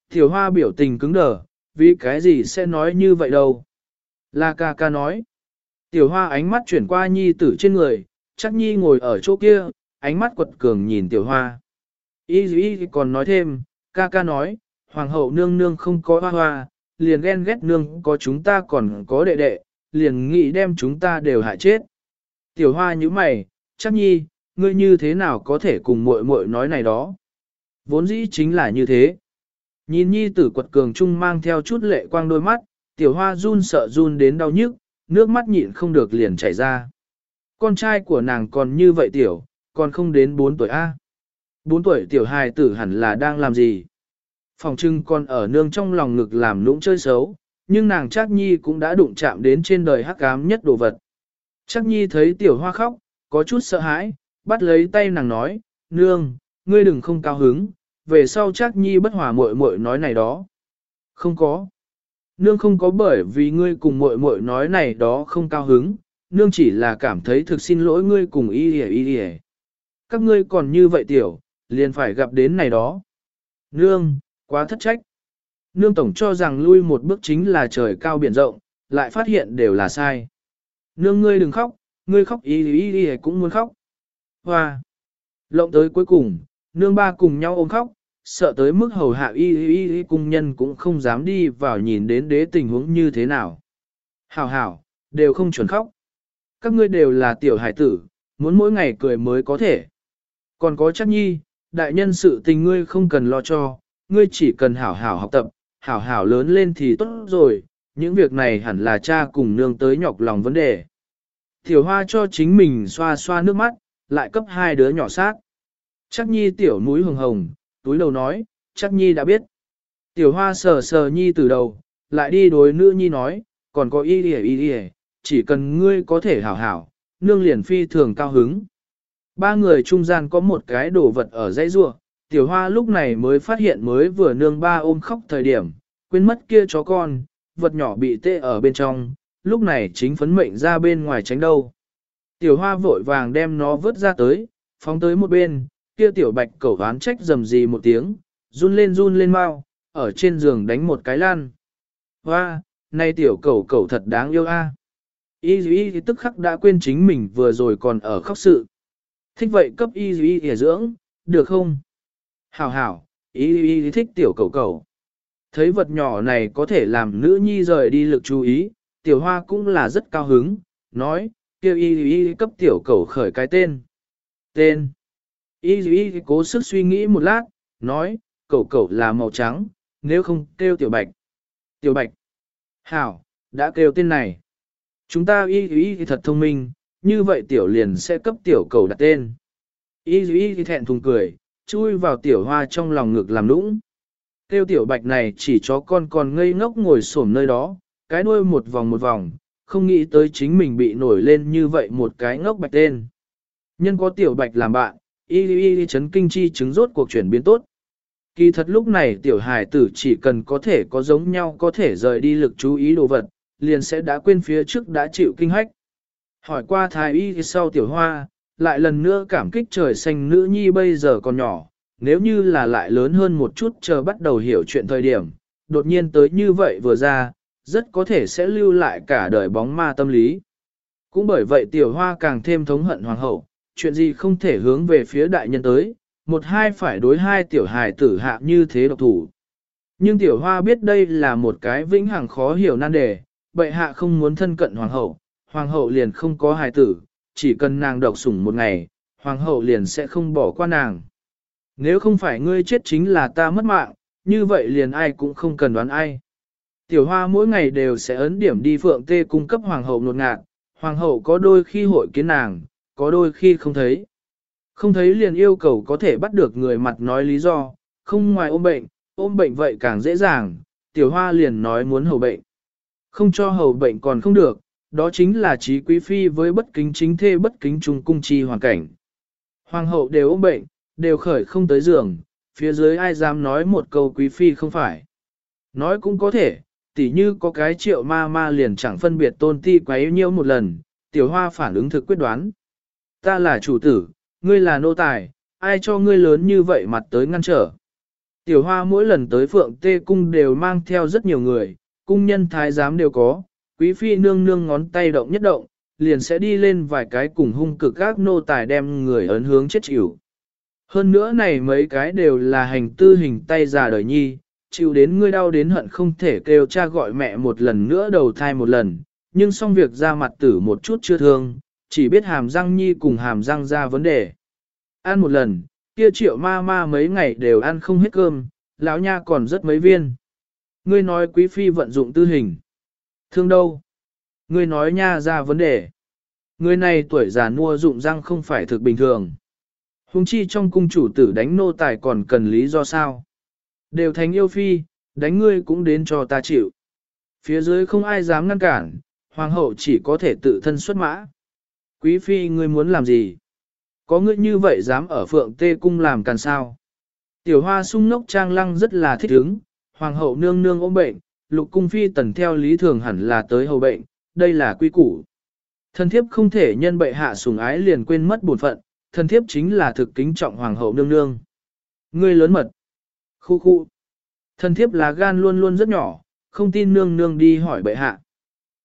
Tiểu hoa biểu tình cứng đờ, vì cái gì sẽ nói như vậy đâu? La ca ca nói. Tiểu hoa ánh mắt chuyển qua nhi tử trên người, chắc nhi ngồi ở chỗ kia, ánh mắt quật cường nhìn tiểu hoa. Y y còn nói thêm, ca ca nói, hoàng hậu nương nương không có hoa hoa, liền ghen ghét nương có chúng ta còn có đệ đệ, liền nghĩ đem chúng ta đều hại chết. Tiểu hoa như mày, chắc nhi, ngươi như thế nào có thể cùng muội muội nói này đó. Vốn dĩ chính là như thế. Nhìn nhi tử quật cường trung mang theo chút lệ quang đôi mắt, tiểu hoa run sợ run đến đau nhức, nước mắt nhịn không được liền chảy ra. Con trai của nàng còn như vậy tiểu, còn không đến 4 tuổi A. 4 tuổi tiểu hài tử hẳn là đang làm gì? Phòng trưng còn ở nương trong lòng ngực làm lũng chơi xấu, nhưng nàng chắc nhi cũng đã đụng chạm đến trên đời hắc ám nhất đồ vật. Chắc nhi thấy tiểu hoa khóc, có chút sợ hãi, bắt lấy tay nàng nói, nương, ngươi đừng không cao hứng, về sau chắc nhi bất hòa muội muội nói này đó. Không có. Nương không có bởi vì ngươi cùng muội muội nói này đó không cao hứng, nương chỉ là cảm thấy thực xin lỗi ngươi cùng y hề y hề. Các ngươi còn như vậy tiểu, liền phải gặp đến này đó. Nương, quá thất trách. Nương tổng cho rằng lui một bước chính là trời cao biển rộng, lại phát hiện đều là sai. Nương ngươi đừng khóc, ngươi khóc y ý ý cũng muốn khóc. Hoa. Lộng tới cuối cùng, nương ba cùng nhau ôm khóc, sợ tới mức hầu hạ y y y cung nhân cũng không dám đi vào nhìn đến đế tình huống như thế nào. Hảo hảo, đều không chuẩn khóc. Các ngươi đều là tiểu hải tử, muốn mỗi ngày cười mới có thể. Còn có chắc nhi, đại nhân sự tình ngươi không cần lo cho, ngươi chỉ cần hảo hảo học tập, hảo hảo lớn lên thì tốt rồi, những việc này hẳn là cha cùng nương tới nhọc lòng vấn đề. Tiểu hoa cho chính mình xoa xoa nước mắt, lại cấp hai đứa nhỏ sát. Chắc nhi tiểu núi hồng hồng, túi đầu nói, chắc nhi đã biết. Tiểu hoa sờ sờ nhi từ đầu, lại đi đối nữ nhi nói, còn có y đi y đi chỉ cần ngươi có thể hảo hảo, nương liền phi thường cao hứng. Ba người trung gian có một cái đồ vật ở dãy rua, tiểu hoa lúc này mới phát hiện mới vừa nương ba ôm khóc thời điểm, quên mất kia chó con, vật nhỏ bị tê ở bên trong, lúc này chính phấn mệnh ra bên ngoài tránh đâu. Tiểu hoa vội vàng đem nó vớt ra tới, phóng tới một bên, kia tiểu bạch cẩu ván trách dầm gì một tiếng, run lên run lên mau, ở trên giường đánh một cái lan. Hoa, nay tiểu cẩu cẩu thật đáng yêu a. À. Y y tức khắc đã quên chính mình vừa rồi còn ở khóc sự. Thích vậy cấp y y y dưỡng, được không? Hảo hảo, y y thích tiểu cẩu cẩu. Thấy vật nhỏ này có thể làm nữ nhi rời đi lực chú ý, tiểu hoa cũng là rất cao hứng, nói, kêu y y cấp tiểu cẩu khởi cái tên. Tên. Y y cố sức suy nghĩ một lát, nói, cẩu cẩu là màu trắng, nếu không kêu tiểu bạch. Tiểu bạch. Hảo, đã kêu tên này. Chúng ta y y thật thông minh, như vậy tiểu liền sẽ cấp tiểu cầu đặt tên. Y y thẹn thùng cười, chui vào tiểu hoa trong lòng ngực làm nũng. Tiêu tiểu bạch này chỉ chó con còn ngây ngốc ngồi xổm nơi đó, cái đuôi một vòng một vòng, không nghĩ tới chính mình bị nổi lên như vậy một cái ngốc bạch tên. Nhân có tiểu bạch làm bạn, y y y chấn kinh chi chứng rốt cuộc chuyển biến tốt. Kỳ thật lúc này tiểu hài tử chỉ cần có thể có giống nhau có thể rời đi lực chú ý đồ vật, liền sẽ đã quên phía trước đã chịu kinh hách. Hỏi qua thái y sau tiểu hoa, lại lần nữa cảm kích trời xanh nữ nhi bây giờ còn nhỏ, nếu như là lại lớn hơn một chút chờ bắt đầu hiểu chuyện thời điểm, đột nhiên tới như vậy vừa ra, rất có thể sẽ lưu lại cả đời bóng ma tâm lý. Cũng bởi vậy tiểu hoa càng thêm thống hận hoàng hậu, chuyện gì không thể hướng về phía đại nhân tới, một hai phải đối hai tiểu hài tử hạ như thế độc thủ. Nhưng tiểu hoa biết đây là một cái vĩnh hằng khó hiểu nan đề, bệ hạ không muốn thân cận hoàng hậu, hoàng hậu liền không có hài tử, chỉ cần nàng độc sủng một ngày, hoàng hậu liền sẽ không bỏ qua nàng. Nếu không phải ngươi chết chính là ta mất mạng, như vậy liền ai cũng không cần đoán ai. Tiểu hoa mỗi ngày đều sẽ ấn điểm đi phượng tê cung cấp hoàng hậu nột ngạt, hoàng hậu có đôi khi hội kiến nàng, có đôi khi không thấy. Không thấy liền yêu cầu có thể bắt được người mặt nói lý do, không ngoài ôm bệnh, ôm bệnh vậy càng dễ dàng, tiểu hoa liền nói muốn hầu bệnh. Không cho hầu bệnh còn không được, đó chính là trí quý phi với bất kính chính thê bất kính trung cung chi hoàn cảnh. Hoàng hậu đều ốm bệnh, đều khởi không tới giường, phía dưới ai dám nói một câu quý phi không phải. Nói cũng có thể, tỉ như có cái triệu ma ma liền chẳng phân biệt tôn ti quấy nhiễu một lần, tiểu hoa phản ứng thực quyết đoán. Ta là chủ tử, ngươi là nô tài, ai cho ngươi lớn như vậy mặt tới ngăn trở. Tiểu hoa mỗi lần tới phượng tê cung đều mang theo rất nhiều người, cung nhân thái giám đều có, quý phi nương nương ngón tay động nhất động, liền sẽ đi lên vài cái cùng hung cực các nô tài đem người ấn hướng chết chịu. Hơn nữa này mấy cái đều là hành tư hình tay già đời nhi, chịu đến ngươi đau đến hận không thể kêu cha gọi mẹ một lần nữa đầu thai một lần, nhưng xong việc ra mặt tử một chút chưa thương, chỉ biết hàm răng nhi cùng hàm răng ra vấn đề. Ăn một lần, kia triệu ma ma mấy ngày đều ăn không hết cơm, lão nha còn rất mấy viên. Ngươi nói quý phi vận dụng tư hình. Thương đâu? Ngươi nói nha ra vấn đề. Người này tuổi già nua dụng răng không phải thực bình thường. Hùng chi trong cung chủ tử đánh nô tài còn cần lý do sao? Đều thành yêu phi, đánh ngươi cũng đến cho ta chịu. Phía dưới không ai dám ngăn cản, hoàng hậu chỉ có thể tự thân xuất mã. Quý phi ngươi muốn làm gì? Có ngươi như vậy dám ở phượng tê cung làm càn sao? Tiểu hoa sung nốc trang lăng rất là thích ứng, hoàng hậu nương nương ôm bệnh, lục cung phi tần theo lý thường hẳn là tới hầu bệnh, đây là quy củ. Thần thiếp không thể nhân bệ hạ sủng ái liền quên mất bổn phận, thần thiếp chính là thực kính trọng hoàng hậu nương nương. Ngươi lớn mật. Khu khu. Thần thiếp là gan luôn luôn rất nhỏ, không tin nương nương đi hỏi bệ hạ.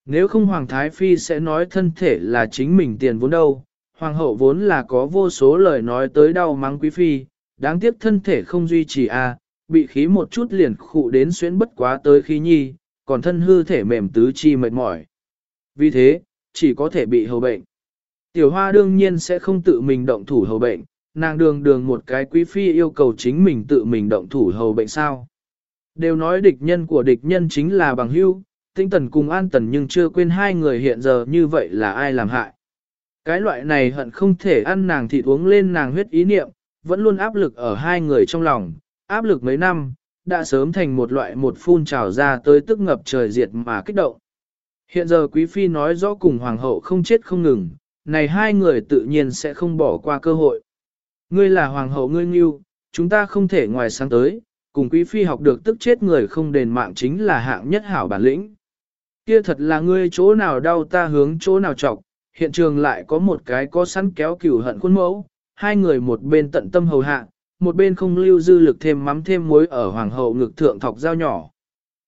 Nếu không Hoàng Thái Phi sẽ nói thân thể là chính mình tiền vốn đâu, Hoàng hậu vốn là có vô số lời nói tới đau mắng quý phi, đáng tiếc thân thể không duy trì a, à, bị khí một chút liền khụ đến xuyến bất quá tới khí nhi, còn thân hư thể mềm tứ chi mệt mỏi. Vì thế, chỉ có thể bị hầu bệnh. Tiểu hoa đương nhiên sẽ không tự mình động thủ hầu bệnh, nàng đường đường một cái quý phi yêu cầu chính mình tự mình động thủ hầu bệnh sao. Đều nói địch nhân của địch nhân chính là bằng hưu, tinh tần cùng an tần nhưng chưa quên hai người hiện giờ như vậy là ai làm hại. Cái loại này hận không thể ăn nàng thịt uống lên nàng huyết ý niệm, vẫn luôn áp lực ở hai người trong lòng, áp lực mấy năm, đã sớm thành một loại một phun trào ra tới tức ngập trời diệt mà kích động. Hiện giờ quý phi nói rõ cùng hoàng hậu không chết không ngừng, này hai người tự nhiên sẽ không bỏ qua cơ hội. Ngươi là hoàng hậu ngươi nghiêu, chúng ta không thể ngoài sáng tới, cùng quý phi học được tức chết người không đền mạng chính là hạng nhất hảo bản lĩnh. Kia thật là ngươi chỗ nào đau ta hướng chỗ nào trọc, hiện trường lại có một cái có sẵn kéo cửu hận khuôn mẫu, hai người một bên tận tâm hầu hạ, một bên không lưu dư lực thêm mắm thêm muối ở hoàng hậu ngực thượng thọc dao nhỏ.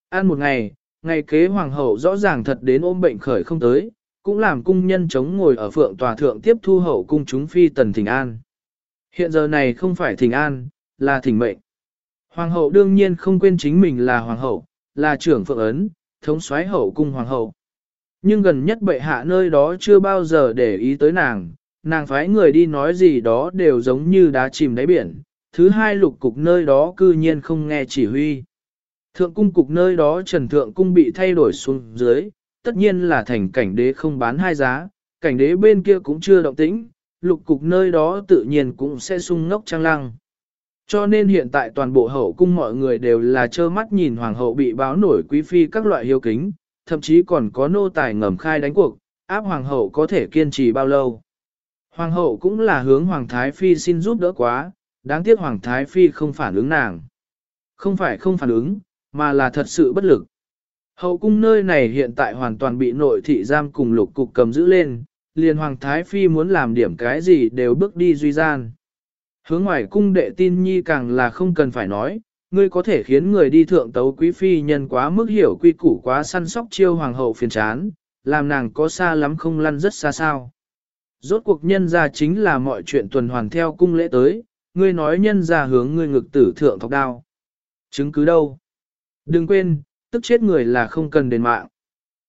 Ăn một ngày, ngày kế hoàng hậu rõ ràng thật đến ôm bệnh khởi không tới, cũng làm cung nhân chống ngồi ở phượng tòa thượng tiếp thu hậu cung chúng phi tần thỉnh an. Hiện giờ này không phải thỉnh an, là thỉnh mệnh. Hoàng hậu đương nhiên không quên chính mình là hoàng hậu, là trưởng phượng ấn, thống soái hậu cung hoàng hậu. Nhưng gần nhất bệ hạ nơi đó chưa bao giờ để ý tới nàng, nàng phái người đi nói gì đó đều giống như đá chìm đáy biển. Thứ hai lục cục nơi đó cư nhiên không nghe chỉ huy. Thượng cung cục nơi đó trần thượng cung bị thay đổi xuống dưới, tất nhiên là thành cảnh đế không bán hai giá, cảnh đế bên kia cũng chưa động tĩnh, lục cục nơi đó tự nhiên cũng sẽ sung ngốc trăng lăng. Cho nên hiện tại toàn bộ hậu cung mọi người đều là trơ mắt nhìn hoàng hậu bị báo nổi quý phi các loại hiếu kính, thậm chí còn có nô tài ngầm khai đánh cuộc, áp hoàng hậu có thể kiên trì bao lâu. Hoàng hậu cũng là hướng hoàng thái phi xin giúp đỡ quá, đáng tiếc hoàng thái phi không phản ứng nàng. Không phải không phản ứng, mà là thật sự bất lực. Hậu cung nơi này hiện tại hoàn toàn bị nội thị giam cùng lục cục cầm giữ lên, liền hoàng thái phi muốn làm điểm cái gì đều bước đi duy gian. Hướng ngoài cung đệ tin nhi càng là không cần phải nói, ngươi có thể khiến người đi thượng tấu quý phi nhân quá mức hiểu quy củ quá săn sóc chiêu hoàng hậu phiền chán, làm nàng có xa lắm không lăn rất xa sao. Rốt cuộc nhân ra chính là mọi chuyện tuần hoàn theo cung lễ tới, ngươi nói nhân ra hướng ngươi ngực tử thượng thọc đao. Chứng cứ đâu? Đừng quên, tức chết người là không cần đền mạng.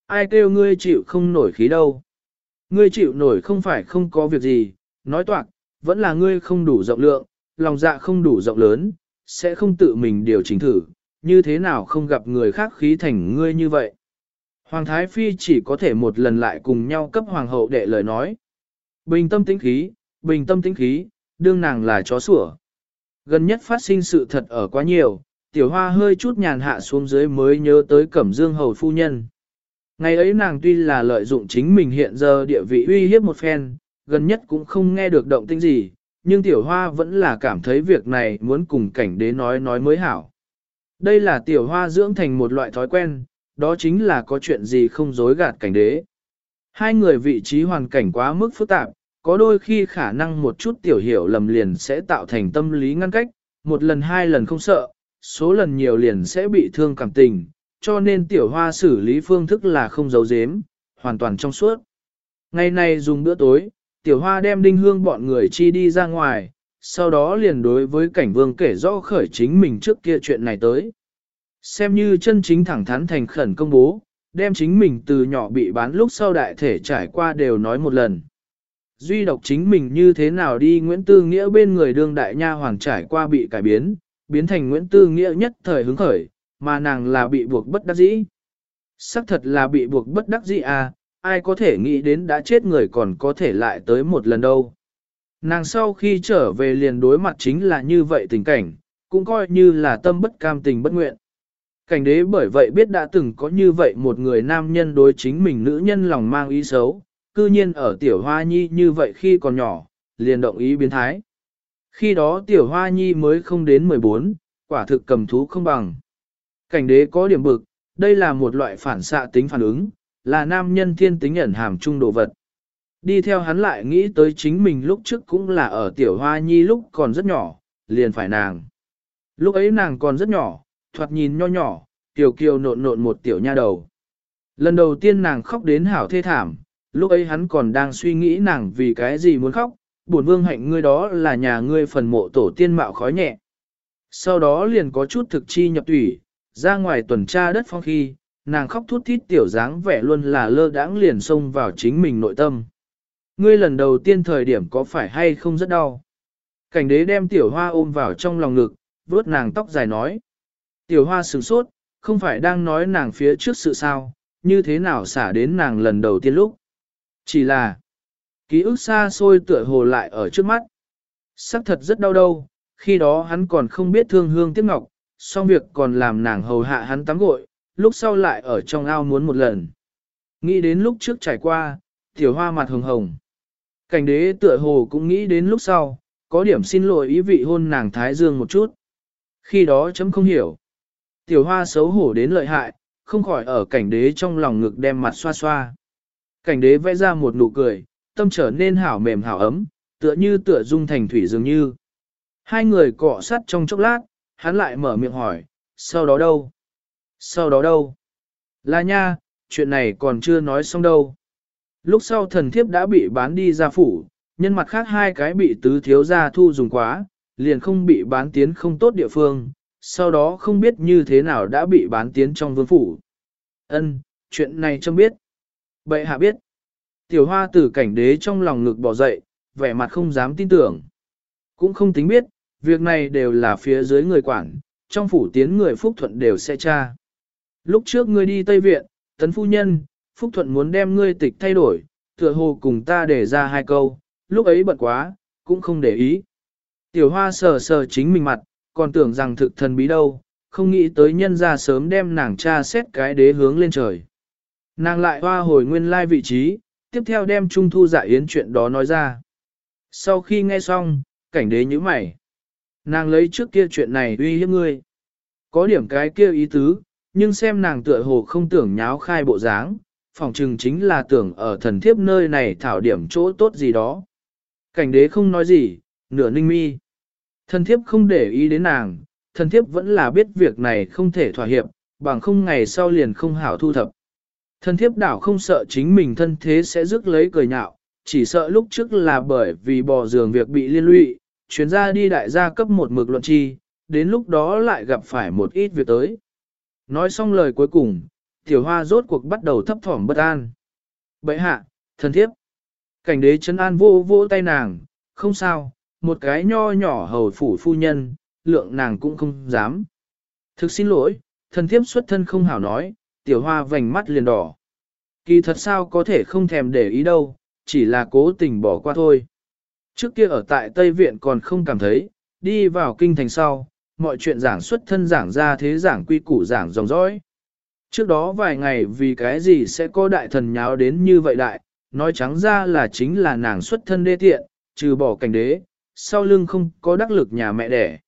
Ai kêu ngươi chịu không nổi khí đâu. Ngươi chịu nổi không phải không có việc gì, nói toạc, vẫn là ngươi không đủ rộng lượng, lòng dạ không đủ rộng lớn, sẽ không tự mình điều chỉnh thử, như thế nào không gặp người khác khí thành ngươi như vậy. Hoàng Thái Phi chỉ có thể một lần lại cùng nhau cấp Hoàng hậu đệ lời nói. Bình tâm tĩnh khí, bình tâm tĩnh khí, đương nàng là chó sủa. Gần nhất phát sinh sự thật ở quá nhiều, tiểu hoa hơi chút nhàn hạ xuống dưới mới nhớ tới Cẩm Dương Hầu Phu Nhân. Ngày ấy nàng tuy là lợi dụng chính mình hiện giờ địa vị uy hiếp một phen, gần nhất cũng không nghe được động tĩnh gì, nhưng tiểu hoa vẫn là cảm thấy việc này muốn cùng cảnh đế nói nói mới hảo. Đây là tiểu hoa dưỡng thành một loại thói quen, đó chính là có chuyện gì không dối gạt cảnh đế. Hai người vị trí hoàn cảnh quá mức phức tạp, có đôi khi khả năng một chút tiểu hiểu lầm liền sẽ tạo thành tâm lý ngăn cách, một lần hai lần không sợ, số lần nhiều liền sẽ bị thương cảm tình, cho nên tiểu hoa xử lý phương thức là không giấu giếm, hoàn toàn trong suốt. Ngày nay dùng bữa tối, tiểu hoa đem đinh hương bọn người chi đi ra ngoài, sau đó liền đối với cảnh vương kể rõ khởi chính mình trước kia chuyện này tới. Xem như chân chính thẳng thắn thành khẩn công bố, đem chính mình từ nhỏ bị bán lúc sau đại thể trải qua đều nói một lần. Duy độc chính mình như thế nào đi Nguyễn Tư Nghĩa bên người đương đại nha hoàng trải qua bị cải biến, biến thành Nguyễn Tư Nghĩa nhất thời hứng khởi, mà nàng là bị buộc bất đắc dĩ. Sắc thật là bị buộc bất đắc dĩ à, ai có thể nghĩ đến đã chết người còn có thể lại tới một lần đâu. Nàng sau khi trở về liền đối mặt chính là như vậy tình cảnh, cũng coi như là tâm bất cam tình bất nguyện. Cảnh đế bởi vậy biết đã từng có như vậy một người nam nhân đối chính mình nữ nhân lòng mang ý xấu, cư nhiên ở tiểu hoa nhi như vậy khi còn nhỏ, liền động ý biến thái. Khi đó tiểu hoa nhi mới không đến 14, quả thực cầm thú không bằng. Cảnh đế có điểm bực, đây là một loại phản xạ tính phản ứng, là nam nhân thiên tính ẩn hàm trung đồ vật. Đi theo hắn lại nghĩ tới chính mình lúc trước cũng là ở tiểu hoa nhi lúc còn rất nhỏ, liền phải nàng. Lúc ấy nàng còn rất nhỏ, thoạt nhìn nho nhỏ, kiều kiều nộn nộn một tiểu nha đầu. Lần đầu tiên nàng khóc đến hảo thê thảm, lúc ấy hắn còn đang suy nghĩ nàng vì cái gì muốn khóc, buồn vương hạnh ngươi đó là nhà ngươi phần mộ tổ tiên mạo khói nhẹ. Sau đó liền có chút thực chi nhập tủy, ra ngoài tuần tra đất phong khi, nàng khóc thút thít tiểu dáng vẻ luôn là lơ đãng liền xông vào chính mình nội tâm. Ngươi lần đầu tiên thời điểm có phải hay không rất đau? Cảnh đế đem tiểu hoa ôm vào trong lòng ngực, vuốt nàng tóc dài nói. Tiểu hoa sửng sốt, không phải đang nói nàng phía trước sự sao, như thế nào xả đến nàng lần đầu tiên lúc. Chỉ là, ký ức xa xôi tựa hồ lại ở trước mắt. Sắc thật rất đau đâu, khi đó hắn còn không biết thương hương tiếc ngọc, xong việc còn làm nàng hầu hạ hắn tắm gội, lúc sau lại ở trong ao muốn một lần. Nghĩ đến lúc trước trải qua, tiểu hoa mặt hồng hồng. Cảnh đế tựa hồ cũng nghĩ đến lúc sau, có điểm xin lỗi ý vị hôn nàng Thái Dương một chút. Khi đó chấm không hiểu. Tiểu hoa xấu hổ đến lợi hại, không khỏi ở cảnh đế trong lòng ngực đem mặt xoa xoa. Cảnh đế vẽ ra một nụ cười, tâm trở nên hảo mềm hảo ấm, tựa như tựa dung thành thủy dường như. Hai người cọ sát trong chốc lát, hắn lại mở miệng hỏi, sau đó đâu? Sau đó đâu? Là nha, chuyện này còn chưa nói xong đâu. Lúc sau thần thiếp đã bị bán đi ra phủ, nhân mặt khác hai cái bị tứ thiếu gia thu dùng quá, liền không bị bán tiến không tốt địa phương, sau đó không biết như thế nào đã bị bán tiến trong vương phủ. Ân, chuyện này trông biết. Bệ hạ biết. Tiểu hoa tử cảnh đế trong lòng ngực bỏ dậy, vẻ mặt không dám tin tưởng. Cũng không tính biết, việc này đều là phía dưới người quản, trong phủ tiến người phúc thuận đều sẽ tra. Lúc trước ngươi đi Tây Viện, tấn phu nhân, phúc thuận muốn đem ngươi tịch thay đổi, tựa hồ cùng ta để ra hai câu, lúc ấy bận quá, cũng không để ý. Tiểu hoa sờ sờ chính mình mặt, còn tưởng rằng thực thần bí đâu, không nghĩ tới nhân ra sớm đem nàng cha xét cái đế hướng lên trời. Nàng lại hoa hồi nguyên lai vị trí, tiếp theo đem trung thu dạ yến chuyện đó nói ra. Sau khi nghe xong, cảnh đế như mày. Nàng lấy trước kia chuyện này uy hiếp ngươi. Có điểm cái kia ý tứ, nhưng xem nàng tựa hồ không tưởng nháo khai bộ dáng, phòng trừng chính là tưởng ở thần thiếp nơi này thảo điểm chỗ tốt gì đó. Cảnh đế không nói gì, nửa ninh mi. Thần thiếp không để ý đến nàng, thần thiếp vẫn là biết việc này không thể thỏa hiệp, bằng không ngày sau liền không hảo thu thập. Thần thiếp đảo không sợ chính mình thân thế sẽ rước lấy cười nhạo, chỉ sợ lúc trước là bởi vì bò giường việc bị liên lụy, chuyến ra đi đại gia cấp một mực luận chi, đến lúc đó lại gặp phải một ít việc tới. Nói xong lời cuối cùng, tiểu hoa rốt cuộc bắt đầu thấp thỏm bất an. Bậy hạ, thần thiếp. Cảnh đế chân an vô vô tay nàng, không sao, một cái nho nhỏ hầu phủ phu nhân, lượng nàng cũng không dám. Thực xin lỗi, thần thiếp xuất thân không hảo nói, tiểu hoa vành mắt liền đỏ. Kỳ thật sao có thể không thèm để ý đâu, chỉ là cố tình bỏ qua thôi. Trước kia ở tại Tây Viện còn không cảm thấy, đi vào kinh thành sau, mọi chuyện giảng xuất thân giảng ra thế giảng quy củ giảng dòng dõi. Trước đó vài ngày vì cái gì sẽ có đại thần nháo đến như vậy đại, nói trắng ra là chính là nàng xuất thân đê tiện, trừ bỏ cảnh đế, sau lưng không có đắc lực nhà mẹ đẻ.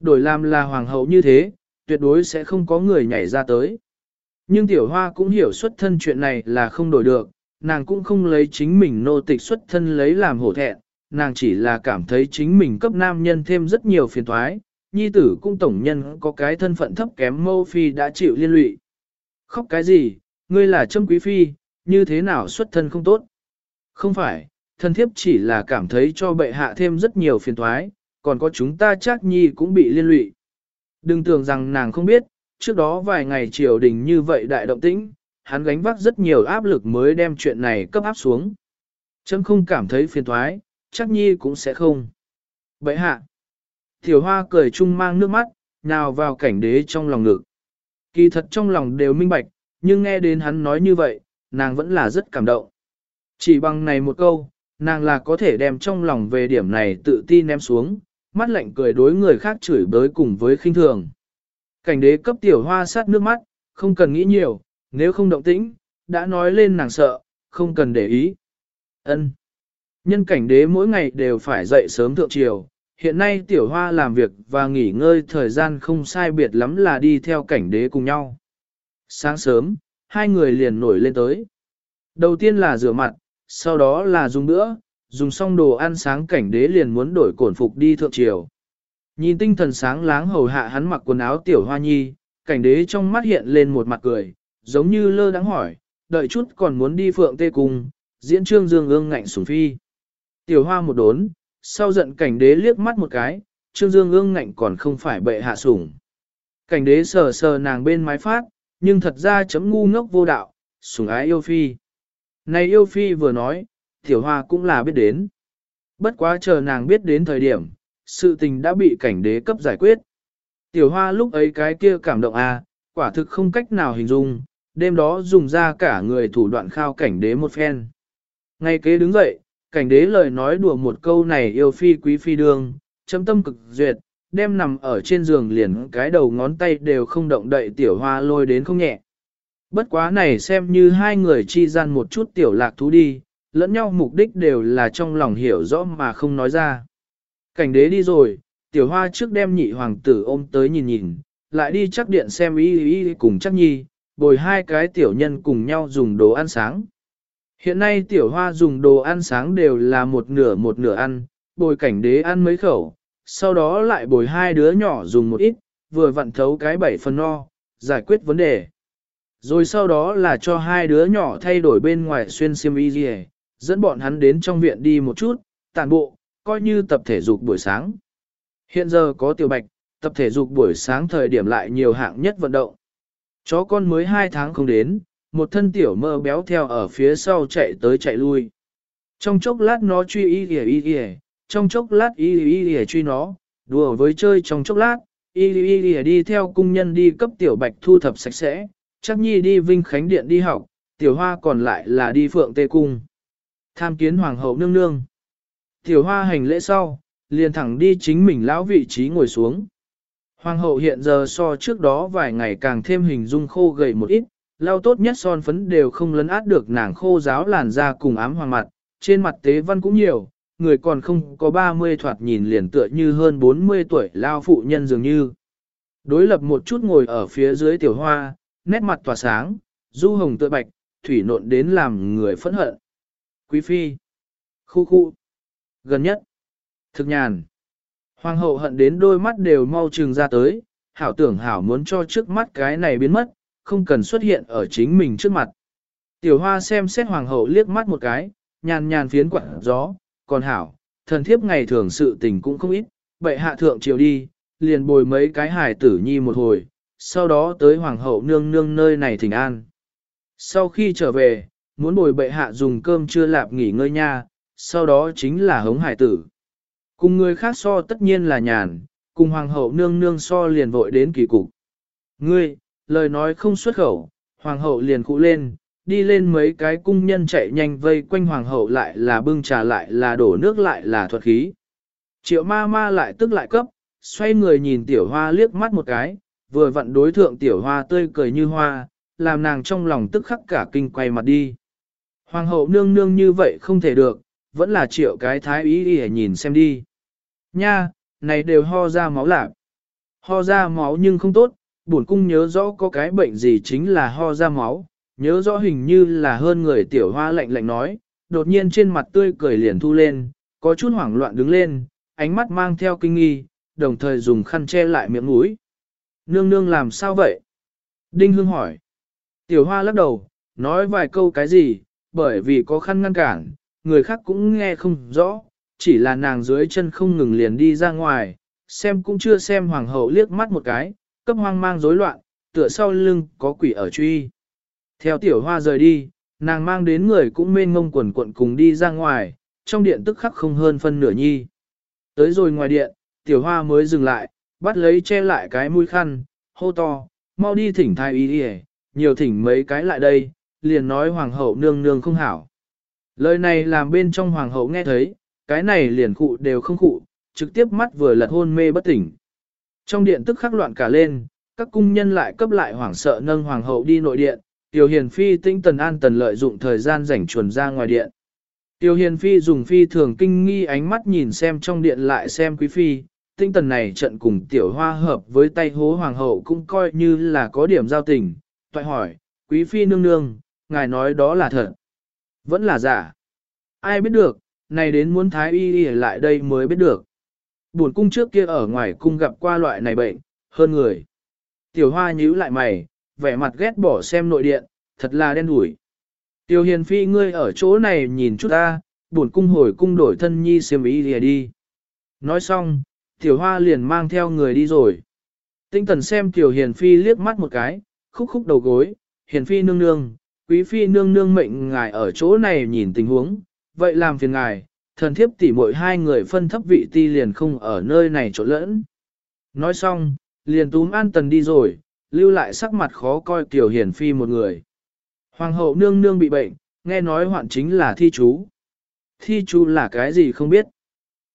Đổi làm là hoàng hậu như thế, tuyệt đối sẽ không có người nhảy ra tới. Nhưng tiểu hoa cũng hiểu xuất thân chuyện này là không đổi được, nàng cũng không lấy chính mình nô tịch xuất thân lấy làm hổ thẹn, nàng chỉ là cảm thấy chính mình cấp nam nhân thêm rất nhiều phiền thoái, nhi tử cung tổng nhân có cái thân phận thấp kém mâu phi đã chịu liên lụy. Khóc cái gì, ngươi là trâm quý phi, như thế nào xuất thân không tốt? Không phải, thân thiếp chỉ là cảm thấy cho bệ hạ thêm rất nhiều phiền thoái, còn có chúng ta chắc nhi cũng bị liên lụy. Đừng tưởng rằng nàng không biết, trước đó vài ngày triều đình như vậy đại động tĩnh, hắn gánh vác rất nhiều áp lực mới đem chuyện này cấp áp xuống. Chấm không cảm thấy phiền thoái, chắc nhi cũng sẽ không. Bệ hạ. Tiểu hoa cười chung mang nước mắt, nào vào cảnh đế trong lòng ngực. Kỳ thật trong lòng đều minh bạch, nhưng nghe đến hắn nói như vậy, nàng vẫn là rất cảm động. Chỉ bằng này một câu, nàng là có thể đem trong lòng về điểm này tự tin ném xuống, mắt lạnh cười đối người khác chửi bới cùng với khinh thường. Cảnh đế cấp tiểu hoa sát nước mắt, không cần nghĩ nhiều, nếu không động tĩnh, đã nói lên nàng sợ, không cần để ý. Ân. Nhân cảnh đế mỗi ngày đều phải dậy sớm thượng triều, hiện nay tiểu hoa làm việc và nghỉ ngơi thời gian không sai biệt lắm là đi theo cảnh đế cùng nhau. Sáng sớm, hai người liền nổi lên tới. Đầu tiên là rửa mặt, sau đó là dùng bữa, dùng xong đồ ăn sáng cảnh đế liền muốn đổi cổn phục đi thượng triều. Nhìn tinh thần sáng láng hầu hạ hắn mặc quần áo tiểu hoa nhi, cảnh đế trong mắt hiện lên một mặt cười, giống như lơ đắng hỏi, đợi chút còn muốn đi phượng tê cung, diễn trương dương ương ngạnh sủng phi. Tiểu hoa một đốn, sau giận cảnh đế liếc mắt một cái, trương dương ương ngạnh còn không phải bệ hạ sủng. Cảnh đế sờ sờ nàng bên mái phát, nhưng thật ra chấm ngu ngốc vô đạo, sủng ái yêu phi. Này yêu phi vừa nói, tiểu hoa cũng là biết đến. Bất quá chờ nàng biết đến thời điểm, sự tình đã bị cảnh đế cấp giải quyết. Tiểu hoa lúc ấy cái kia cảm động à, quả thực không cách nào hình dung, đêm đó dùng ra cả người thủ đoạn khao cảnh đế một phen. Ngay kế đứng dậy, cảnh đế lời nói đùa một câu này yêu phi quý phi đương, chấm tâm cực duyệt, đem nằm ở trên giường liền cái đầu ngón tay đều không động đậy tiểu hoa lôi đến không nhẹ. Bất quá này xem như hai người chi gian một chút tiểu lạc thú đi, lẫn nhau mục đích đều là trong lòng hiểu rõ mà không nói ra. Cảnh đế đi rồi, tiểu hoa trước đem nhị hoàng tử ôm tới nhìn nhìn, lại đi chắc điện xem ý ý cùng chắc nhi, bồi hai cái tiểu nhân cùng nhau dùng đồ ăn sáng. Hiện nay tiểu hoa dùng đồ ăn sáng đều là một nửa một nửa ăn, bồi cảnh đế ăn mấy khẩu, sau đó lại bồi hai đứa nhỏ dùng một ít, vừa vặn thấu cái bảy phần no, giải quyết vấn đề. Rồi sau đó là cho hai đứa nhỏ thay đổi bên ngoài xuyên xiêm y gì dẫn bọn hắn đến trong viện đi một chút, tàn bộ, coi như tập thể dục buổi sáng. Hiện giờ có tiểu bạch, tập thể dục buổi sáng thời điểm lại nhiều hạng nhất vận động. Chó con mới 2 tháng không đến, một thân tiểu mơ béo theo ở phía sau chạy tới chạy lui. Trong chốc lát nó truy y y y y, trong chốc lát y y y truy nó, đùa với chơi trong chốc lát, y y y đi theo cung nhân đi cấp tiểu bạch thu thập sạch sẽ, chắc nhi đi vinh khánh điện đi học, tiểu hoa còn lại là đi phượng tê cung. Tham kiến hoàng hậu nương nương. Tiểu hoa hành lễ sau, liền thẳng đi chính mình lão vị trí ngồi xuống. Hoàng hậu hiện giờ so trước đó vài ngày càng thêm hình dung khô gầy một ít, lau tốt nhất son phấn đều không lấn át được nàng khô giáo làn da cùng ám hoàng mặt, trên mặt tế văn cũng nhiều, người còn không có 30 thoạt nhìn liền tựa như hơn 40 tuổi lao phụ nhân dường như. Đối lập một chút ngồi ở phía dưới tiểu hoa, nét mặt tỏa sáng, du hồng tựa bạch, thủy nộn đến làm người phẫn hận. Quý phi, khu khu, gần nhất, thực nhàn. Hoàng hậu hận đến đôi mắt đều mau trừng ra tới, hảo tưởng hảo muốn cho trước mắt cái này biến mất, không cần xuất hiện ở chính mình trước mặt. Tiểu hoa xem xét hoàng hậu liếc mắt một cái, nhàn nhàn phiến quặng gió, còn hảo, thần thiếp ngày thường sự tình cũng không ít, bệ hạ thượng triều đi, liền bồi mấy cái hài tử nhi một hồi, sau đó tới hoàng hậu nương nương nơi này thỉnh an. Sau khi trở về, muốn bồi bệ hạ dùng cơm chưa lạp nghỉ ngơi nha, sau đó chính là hống hải tử. Cùng người khác so tất nhiên là nhàn, cùng hoàng hậu nương nương so liền vội đến kỳ cục. Ngươi, lời nói không xuất khẩu, hoàng hậu liền cụ lên, đi lên mấy cái cung nhân chạy nhanh vây quanh hoàng hậu lại là bưng trà lại là đổ nước lại là thuật khí. Triệu ma ma lại tức lại cấp, xoay người nhìn tiểu hoa liếc mắt một cái, vừa vặn đối thượng tiểu hoa tươi cười như hoa, làm nàng trong lòng tức khắc cả kinh quay mặt đi. Hoàng hậu nương nương như vậy không thể được, vẫn là triệu cái thái ý đi nhìn xem đi. Nha, này đều ho ra máu lạc. Ho ra máu nhưng không tốt, bổn cung nhớ rõ có cái bệnh gì chính là ho ra máu, nhớ rõ hình như là hơn người tiểu hoa lạnh lạnh nói, đột nhiên trên mặt tươi cười liền thu lên, có chút hoảng loạn đứng lên, ánh mắt mang theo kinh nghi, đồng thời dùng khăn che lại miệng mũi. Nương nương làm sao vậy? Đinh Hương hỏi. Tiểu hoa lắc đầu, nói vài câu cái gì, bởi vì có khăn ngăn cản, người khác cũng nghe không rõ, chỉ là nàng dưới chân không ngừng liền đi ra ngoài, xem cũng chưa xem hoàng hậu liếc mắt một cái, cấp hoang mang rối loạn, tựa sau lưng có quỷ ở truy. Theo tiểu hoa rời đi, nàng mang đến người cũng mênh ngông quần quận cùng đi ra ngoài, trong điện tức khắc không hơn phân nửa nhi. Tới rồi ngoài điện, tiểu hoa mới dừng lại, bắt lấy che lại cái mũi khăn, hô to, mau đi thỉnh thai y đi nhiều thỉnh mấy cái lại đây, liền nói hoàng hậu nương nương không hảo. Lời này làm bên trong hoàng hậu nghe thấy, cái này liền khụ đều không khụ, trực tiếp mắt vừa lật hôn mê bất tỉnh. Trong điện tức khắc loạn cả lên, các cung nhân lại cấp lại hoảng sợ nâng hoàng hậu đi nội điện, Tiểu Hiền Phi tinh tần an tần lợi dụng thời gian rảnh chuồn ra ngoài điện. Tiểu Hiền Phi dùng phi thường kinh nghi ánh mắt nhìn xem trong điện lại xem quý phi, tinh tần này trận cùng tiểu hoa hợp với tay hố hoàng hậu cũng coi như là có điểm giao tình. Toại hỏi, quý phi nương nương, ngài nói đó là thật. Vẫn là giả. Ai biết được, này đến muốn thái y y lại đây mới biết được. Buồn cung trước kia ở ngoài cung gặp qua loại này bệnh, hơn người. Tiểu hoa nhíu lại mày, vẻ mặt ghét bỏ xem nội điện, thật là đen đủi. Tiểu hiền phi ngươi ở chỗ này nhìn chút ta, buồn cung hồi cung đổi thân nhi xiêm y y đi. Nói xong, tiểu hoa liền mang theo người đi rồi. Tinh tần xem tiểu hiền phi liếc mắt một cái, khúc khúc đầu gối, hiền phi nương nương, quý phi nương nương mệnh ngài ở chỗ này nhìn tình huống, vậy làm phiền ngài, thần thiếp tỉ mỗi hai người phân thấp vị ti liền không ở nơi này chỗ lẫn. Nói xong, liền túm an tần đi rồi, lưu lại sắc mặt khó coi tiểu hiển phi một người. Hoàng hậu nương nương bị bệnh, nghe nói hoạn chính là thi chú. Thi chú là cái gì không biết.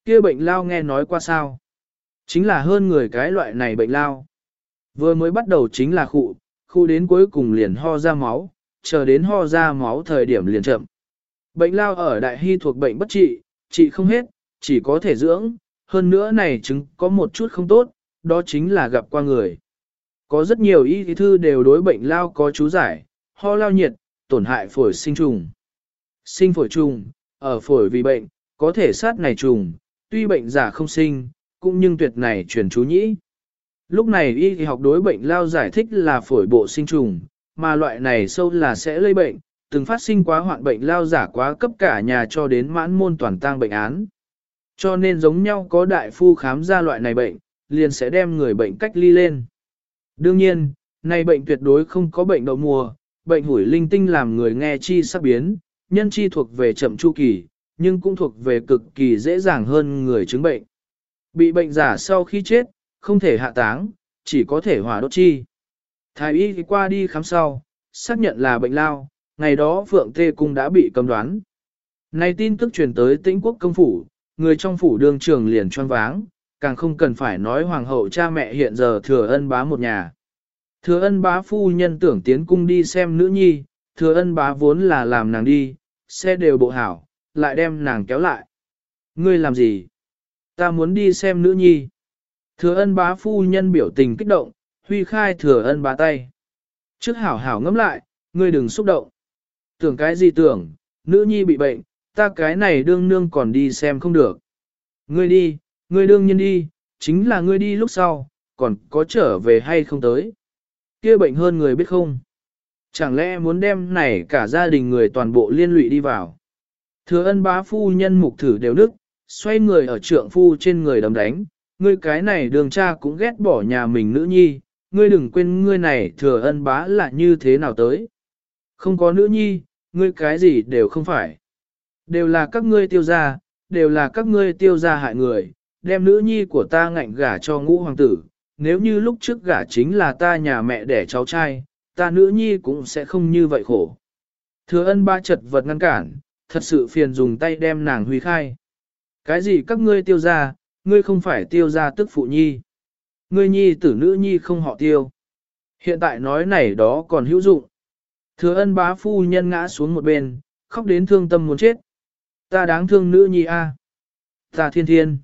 kia bệnh lao nghe nói qua sao. Chính là hơn người cái loại này bệnh lao. Vừa mới bắt đầu chính là khụ, khu đến cuối cùng liền ho ra máu, chờ đến ho ra máu thời điểm liền chậm. Bệnh lao ở đại hy thuộc bệnh bất trị, trị không hết, chỉ có thể dưỡng, hơn nữa này chứng có một chút không tốt, đó chính là gặp qua người. Có rất nhiều y thư đều đối bệnh lao có chú giải, ho lao nhiệt, tổn hại phổi sinh trùng. Sinh phổi trùng, ở phổi vì bệnh, có thể sát này trùng, tuy bệnh giả không sinh, cũng nhưng tuyệt này truyền chú nhĩ. Lúc này y học đối bệnh lao giải thích là phổi bộ sinh trùng, mà loại này sâu là sẽ lây bệnh, từng phát sinh quá hoạn bệnh lao giả quá cấp cả nhà cho đến mãn môn toàn tang bệnh án. Cho nên giống nhau có đại phu khám ra loại này bệnh, liền sẽ đem người bệnh cách ly lên. Đương nhiên, này bệnh tuyệt đối không có bệnh đậu mùa, bệnh hủi linh tinh làm người nghe chi sắc biến, nhân chi thuộc về chậm chu kỳ, nhưng cũng thuộc về cực kỳ dễ dàng hơn người chứng bệnh. Bị bệnh giả sau khi chết, không thể hạ táng, chỉ có thể hỏa đốt chi. Thái y qua đi khám sau, xác nhận là bệnh lao, ngày đó Phượng Tê Cung đã bị cầm đoán. Này tin tức truyền tới tĩnh quốc công phủ, người trong phủ đương trường liền choáng váng, càng không cần phải nói hoàng hậu cha mẹ hiện giờ thừa ân bá một nhà. Thừa ân bá phu nhân tưởng tiến cung đi xem nữ nhi, thừa ân bá vốn là làm nàng đi, xe đều bộ hảo, lại đem nàng kéo lại. Ngươi làm gì? Ta muốn đi xem nữ nhi. Thừa ân bá phu nhân biểu tình kích động, huy khai thừa ân bá tay. Trước hảo hảo ngẫm lại, ngươi đừng xúc động. Tưởng cái gì tưởng, nữ nhi bị bệnh, ta cái này đương nương còn đi xem không được. Ngươi đi, ngươi đương nhiên đi, chính là ngươi đi lúc sau, còn có trở về hay không tới. kia bệnh hơn người biết không. Chẳng lẽ muốn đem này cả gia đình người toàn bộ liên lụy đi vào. Thừa ân bá phu nhân mục thử đều đức, xoay người ở trượng phu trên người đấm đánh, ngươi cái này đường cha cũng ghét bỏ nhà mình nữ nhi, ngươi đừng quên ngươi này thừa ân bá là như thế nào tới. Không có nữ nhi, ngươi cái gì đều không phải. Đều là các ngươi tiêu gia, đều là các ngươi tiêu gia hại người, đem nữ nhi của ta ngạnh gả cho ngũ hoàng tử, nếu như lúc trước gả chính là ta nhà mẹ đẻ cháu trai, ta nữ nhi cũng sẽ không như vậy khổ. Thừa ân ba chật vật ngăn cản, thật sự phiền dùng tay đem nàng huy khai. Cái gì các ngươi tiêu gia, ngươi không phải tiêu gia tức phụ nhi. Ngươi nhi tử nữ nhi không họ tiêu. Hiện tại nói này đó còn hữu dụng. Thừa ân bá phu nhân ngã xuống một bên, khóc đến thương tâm muốn chết. Ta đáng thương nữ nhi a, Ta thiên thiên.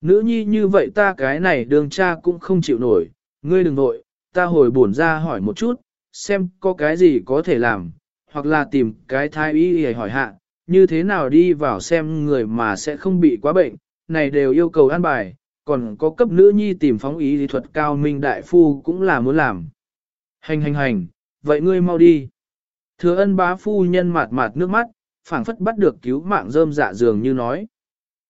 Nữ nhi như vậy ta cái này đường cha cũng không chịu nổi, ngươi đừng nội, ta hồi bổn ra hỏi một chút, xem có cái gì có thể làm, hoặc là tìm cái thái y để hỏi hạ, như thế nào đi vào xem người mà sẽ không bị quá bệnh, này đều yêu cầu an bài, còn có cấp nữ nhi tìm phóng ý lý thuật cao minh đại phu cũng là muốn làm. Hành hành hành, vậy ngươi mau đi. Thừa ân bá phu nhân mạt mạt nước mắt, phảng phất bắt được cứu mạng rơm dạ dường như nói.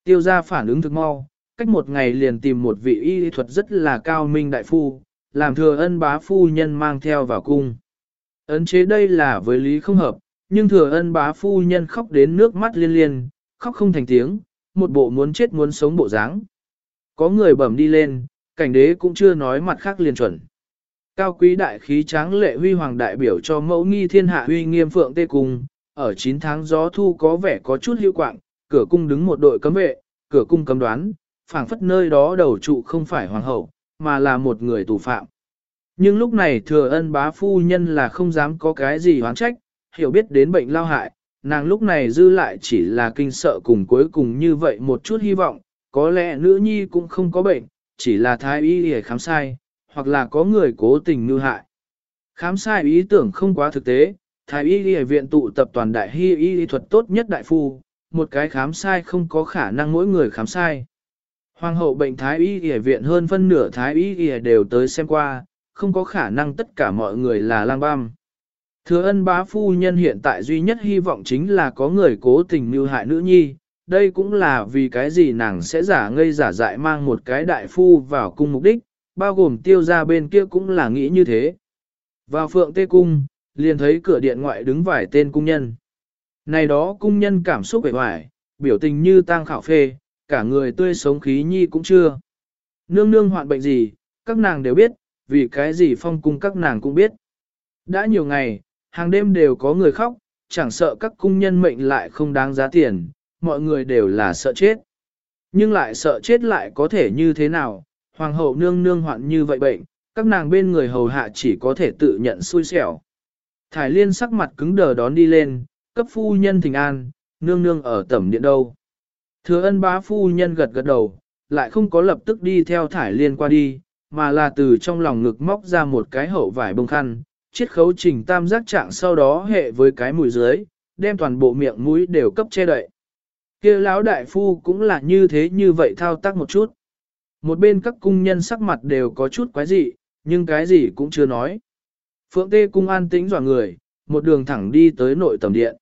Tiêu ra phản ứng thực mau, cách một ngày liền tìm một vị y thuật rất là cao minh đại phu, làm thừa ân bá phu nhân mang theo vào cung. Ấn chế đây là với lý không hợp, nhưng thừa ân bá phu nhân khóc đến nước mắt liên liên, khóc không thành tiếng, một bộ muốn chết muốn sống bộ dáng. Có người bẩm đi lên, cảnh đế cũng chưa nói mặt khác liền chuẩn. Cao quý đại khí tráng lệ huy hoàng đại biểu cho mẫu nghi thiên hạ huy nghiêm phượng tê cung, ở 9 tháng gió thu có vẻ có chút hữu quạng, cửa cung đứng một đội cấm vệ, cửa cung cấm đoán, phảng phất nơi đó đầu trụ không phải hoàng hậu, mà là một người tù phạm. Nhưng lúc này thừa ân bá phu nhân là không dám có cái gì hoán trách, hiểu biết đến bệnh lao hại, nàng lúc này dư lại chỉ là kinh sợ cùng cuối cùng như vậy một chút hy vọng, có lẽ nữ nhi cũng không có bệnh, chỉ là thái y để khám sai, hoặc là có người cố tình như hại. Khám sai ý tưởng không quá thực tế, thái y y viện tụ tập toàn đại hy y thuật tốt nhất đại phu, một cái khám sai không có khả năng mỗi người khám sai. Hoàng hậu bệnh thái y y viện hơn phân nửa thái y y đều tới xem qua, không có khả năng tất cả mọi người là lang băm. Thừa ân bá phu nhân hiện tại duy nhất hy vọng chính là có người cố tình mưu hại nữ nhi, đây cũng là vì cái gì nàng sẽ giả ngây giả dại mang một cái đại phu vào cung mục đích, bao gồm tiêu ra bên kia cũng là nghĩ như thế. Vào phượng tê cung, liền thấy cửa điện ngoại đứng vài tên cung nhân. Này đó cung nhân cảm xúc vẻ hoài, biểu tình như tang khảo phê, cả người tươi sống khí nhi cũng chưa. Nương nương hoạn bệnh gì, các nàng đều biết, vì cái gì phong cung các nàng cũng biết. Đã nhiều ngày, hàng đêm đều có người khóc, chẳng sợ các cung nhân mệnh lại không đáng giá tiền, mọi người đều là sợ chết. Nhưng lại sợ chết lại có thể như thế nào, hoàng hậu nương nương hoạn như vậy bệnh, các nàng bên người hầu hạ chỉ có thể tự nhận xui xẻo. Thải liên sắc mặt cứng đờ đón đi lên, cấp phu nhân thình an, nương nương ở tẩm điện đâu. Thừa ân bá phu nhân gật gật đầu, lại không có lập tức đi theo thải liên qua đi, mà là từ trong lòng ngực móc ra một cái hậu vải bông khăn, chiết khấu trình tam giác trạng sau đó hệ với cái mũi dưới, đem toàn bộ miệng mũi đều cấp che đậy kia lão đại phu cũng là như thế như vậy thao tác một chút. Một bên các cung nhân sắc mặt đều có chút quái dị, nhưng cái gì cũng chưa nói. Phượng Tê cung an tĩnh dọa người, một đường thẳng đi tới nội tầm điện.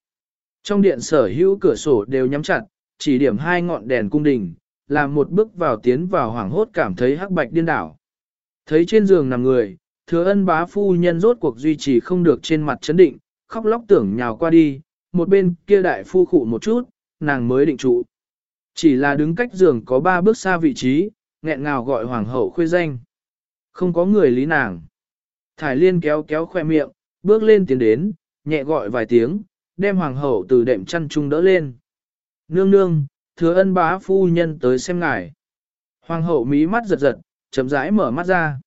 Trong điện sở hữu cửa sổ đều nhắm chặt, chỉ điểm hai ngọn đèn cung đình, làm một bước vào tiến vào hoàng hốt cảm thấy hắc bạch điên đảo. Thấy trên giường nằm người, thừa ân bá phu nhân rốt cuộc duy trì không được trên mặt chấn định, khóc lóc tưởng nhào qua đi, một bên kia đại phu khụ một chút, nàng mới định trụ. Chỉ là đứng cách giường có ba bước xa vị trí, nghẹn ngào gọi hoàng hậu khuê danh. Không có người lý nàng. Thải liên kéo kéo khoe miệng, bước lên tiến đến, nhẹ gọi vài tiếng, đem hoàng hậu từ đệm chăn trung đỡ lên. Nương nương, thừa ân bá phu nhân tới xem ngài. Hoàng hậu mí mắt giật giật, chậm rãi mở mắt ra.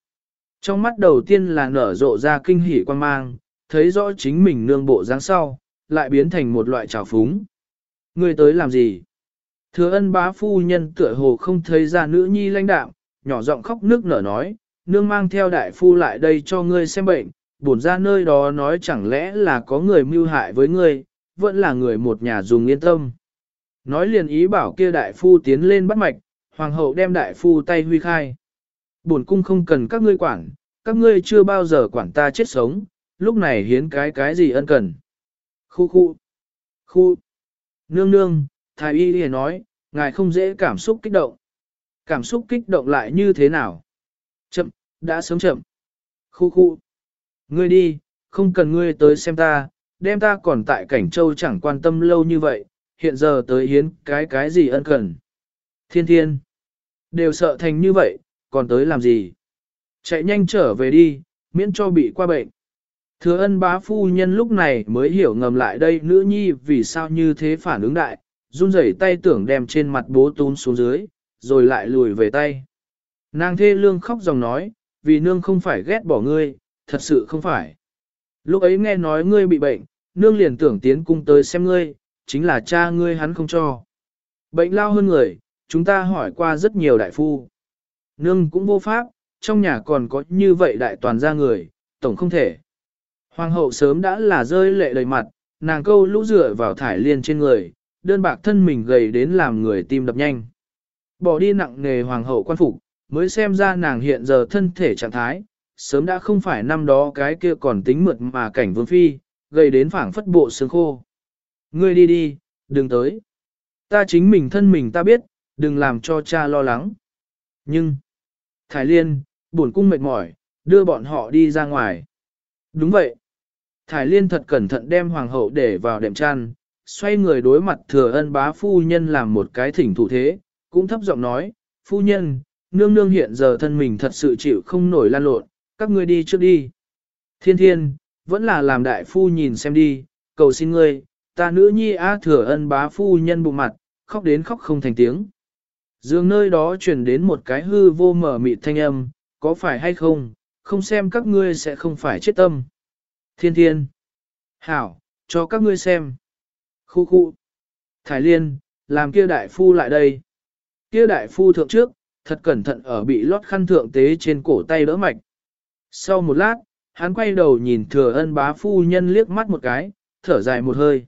Trong mắt đầu tiên là nở rộ ra kinh hỉ quan mang, thấy rõ chính mình nương bộ dáng sau, lại biến thành một loại trào phúng. Người tới làm gì? Thừa ân bá phu nhân tựa hồ không thấy ra nữ nhi lãnh đạm, nhỏ giọng khóc nước nở nói, nương mang theo đại phu lại đây cho ngươi xem bệnh, bổn ra nơi đó nói chẳng lẽ là có người mưu hại với ngươi, vẫn là người một nhà dùng yên tâm. Nói liền ý bảo kia đại phu tiến lên bắt mạch, hoàng hậu đem đại phu tay huy khai. Bổn cung không cần các ngươi quản, các ngươi chưa bao giờ quản ta chết sống, lúc này hiến cái cái gì ân cần. Khu khu, khu, nương nương, thái y liền nói, ngài không dễ cảm xúc kích động. Cảm xúc kích động lại như thế nào? Chậm, đã sớm chậm. Khu khu, ngươi đi, không cần ngươi tới xem ta, đem ta còn tại cảnh châu chẳng quan tâm lâu như vậy, hiện giờ tới hiến cái cái gì ân cần. Thiên thiên, đều sợ thành như vậy, còn tới làm gì? Chạy nhanh trở về đi, miễn cho bị qua bệnh. Thừa ân bá phu nhân lúc này mới hiểu ngầm lại đây nữ nhi vì sao như thế phản ứng đại, run rẩy tay tưởng đem trên mặt bố tún xuống dưới, rồi lại lùi về tay. Nàng thê lương khóc dòng nói, vì nương không phải ghét bỏ ngươi, thật sự không phải. Lúc ấy nghe nói ngươi bị bệnh, nương liền tưởng tiến cung tới xem ngươi, chính là cha ngươi hắn không cho. Bệnh lao hơn người, chúng ta hỏi qua rất nhiều đại phu. Nương cũng vô pháp, trong nhà còn có như vậy đại toàn gia người, tổng không thể. Hoàng hậu sớm đã là rơi lệ đầy mặt, nàng câu lũ rửa vào thải liên trên người, đơn bạc thân mình gầy đến làm người tim đập nhanh. Bỏ đi nặng nghề hoàng hậu quan phục, mới xem ra nàng hiện giờ thân thể trạng thái, sớm đã không phải năm đó cái kia còn tính mượt mà cảnh vương phi, gầy đến phảng phất bộ xương khô. Ngươi đi đi, đừng tới. Ta chính mình thân mình ta biết, đừng làm cho cha lo lắng. Nhưng, Thái Liên, buồn cung mệt mỏi, đưa bọn họ đi ra ngoài. Đúng vậy. Thái Liên thật cẩn thận đem hoàng hậu để vào đệm chăn, xoay người đối mặt thừa ân bá phu nhân làm một cái thỉnh thủ thế, cũng thấp giọng nói, phu nhân, nương nương hiện giờ thân mình thật sự chịu không nổi lan lộn, các ngươi đi trước đi. Thiên thiên, vẫn là làm đại phu nhìn xem đi, cầu xin ngươi, ta nữ nhi á thừa ân bá phu nhân bụng mặt, khóc đến khóc không thành tiếng. Dường nơi đó truyền đến một cái hư vô mở mịt thanh âm, có phải hay không, không xem các ngươi sẽ không phải chết tâm. Thiên thiên. Hảo, cho các ngươi xem. Khu khu. Thái liên, làm kia đại phu lại đây. Kia đại phu thượng trước, thật cẩn thận ở bị lót khăn thượng tế trên cổ tay đỡ mạch. Sau một lát, hắn quay đầu nhìn thừa ân bá phu nhân liếc mắt một cái, thở dài một hơi.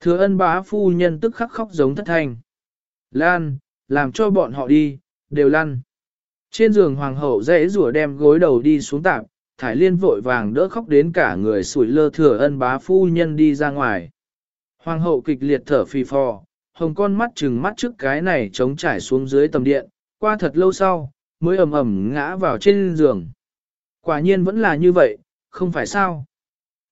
Thừa ân bá phu nhân tức khắc khóc giống thất thanh. Lan, làm cho bọn họ đi, đều lăn. Trên giường hoàng hậu dễ rủa đem gối đầu đi xuống tạp, thải liên vội vàng đỡ khóc đến cả người sủi lơ thừa ân bá phu nhân đi ra ngoài. Hoàng hậu kịch liệt thở phì phò, hồng con mắt trừng mắt trước cái này trống trải xuống dưới tầm điện, qua thật lâu sau, mới ầm ầm ngã vào trên giường. Quả nhiên vẫn là như vậy, không phải sao.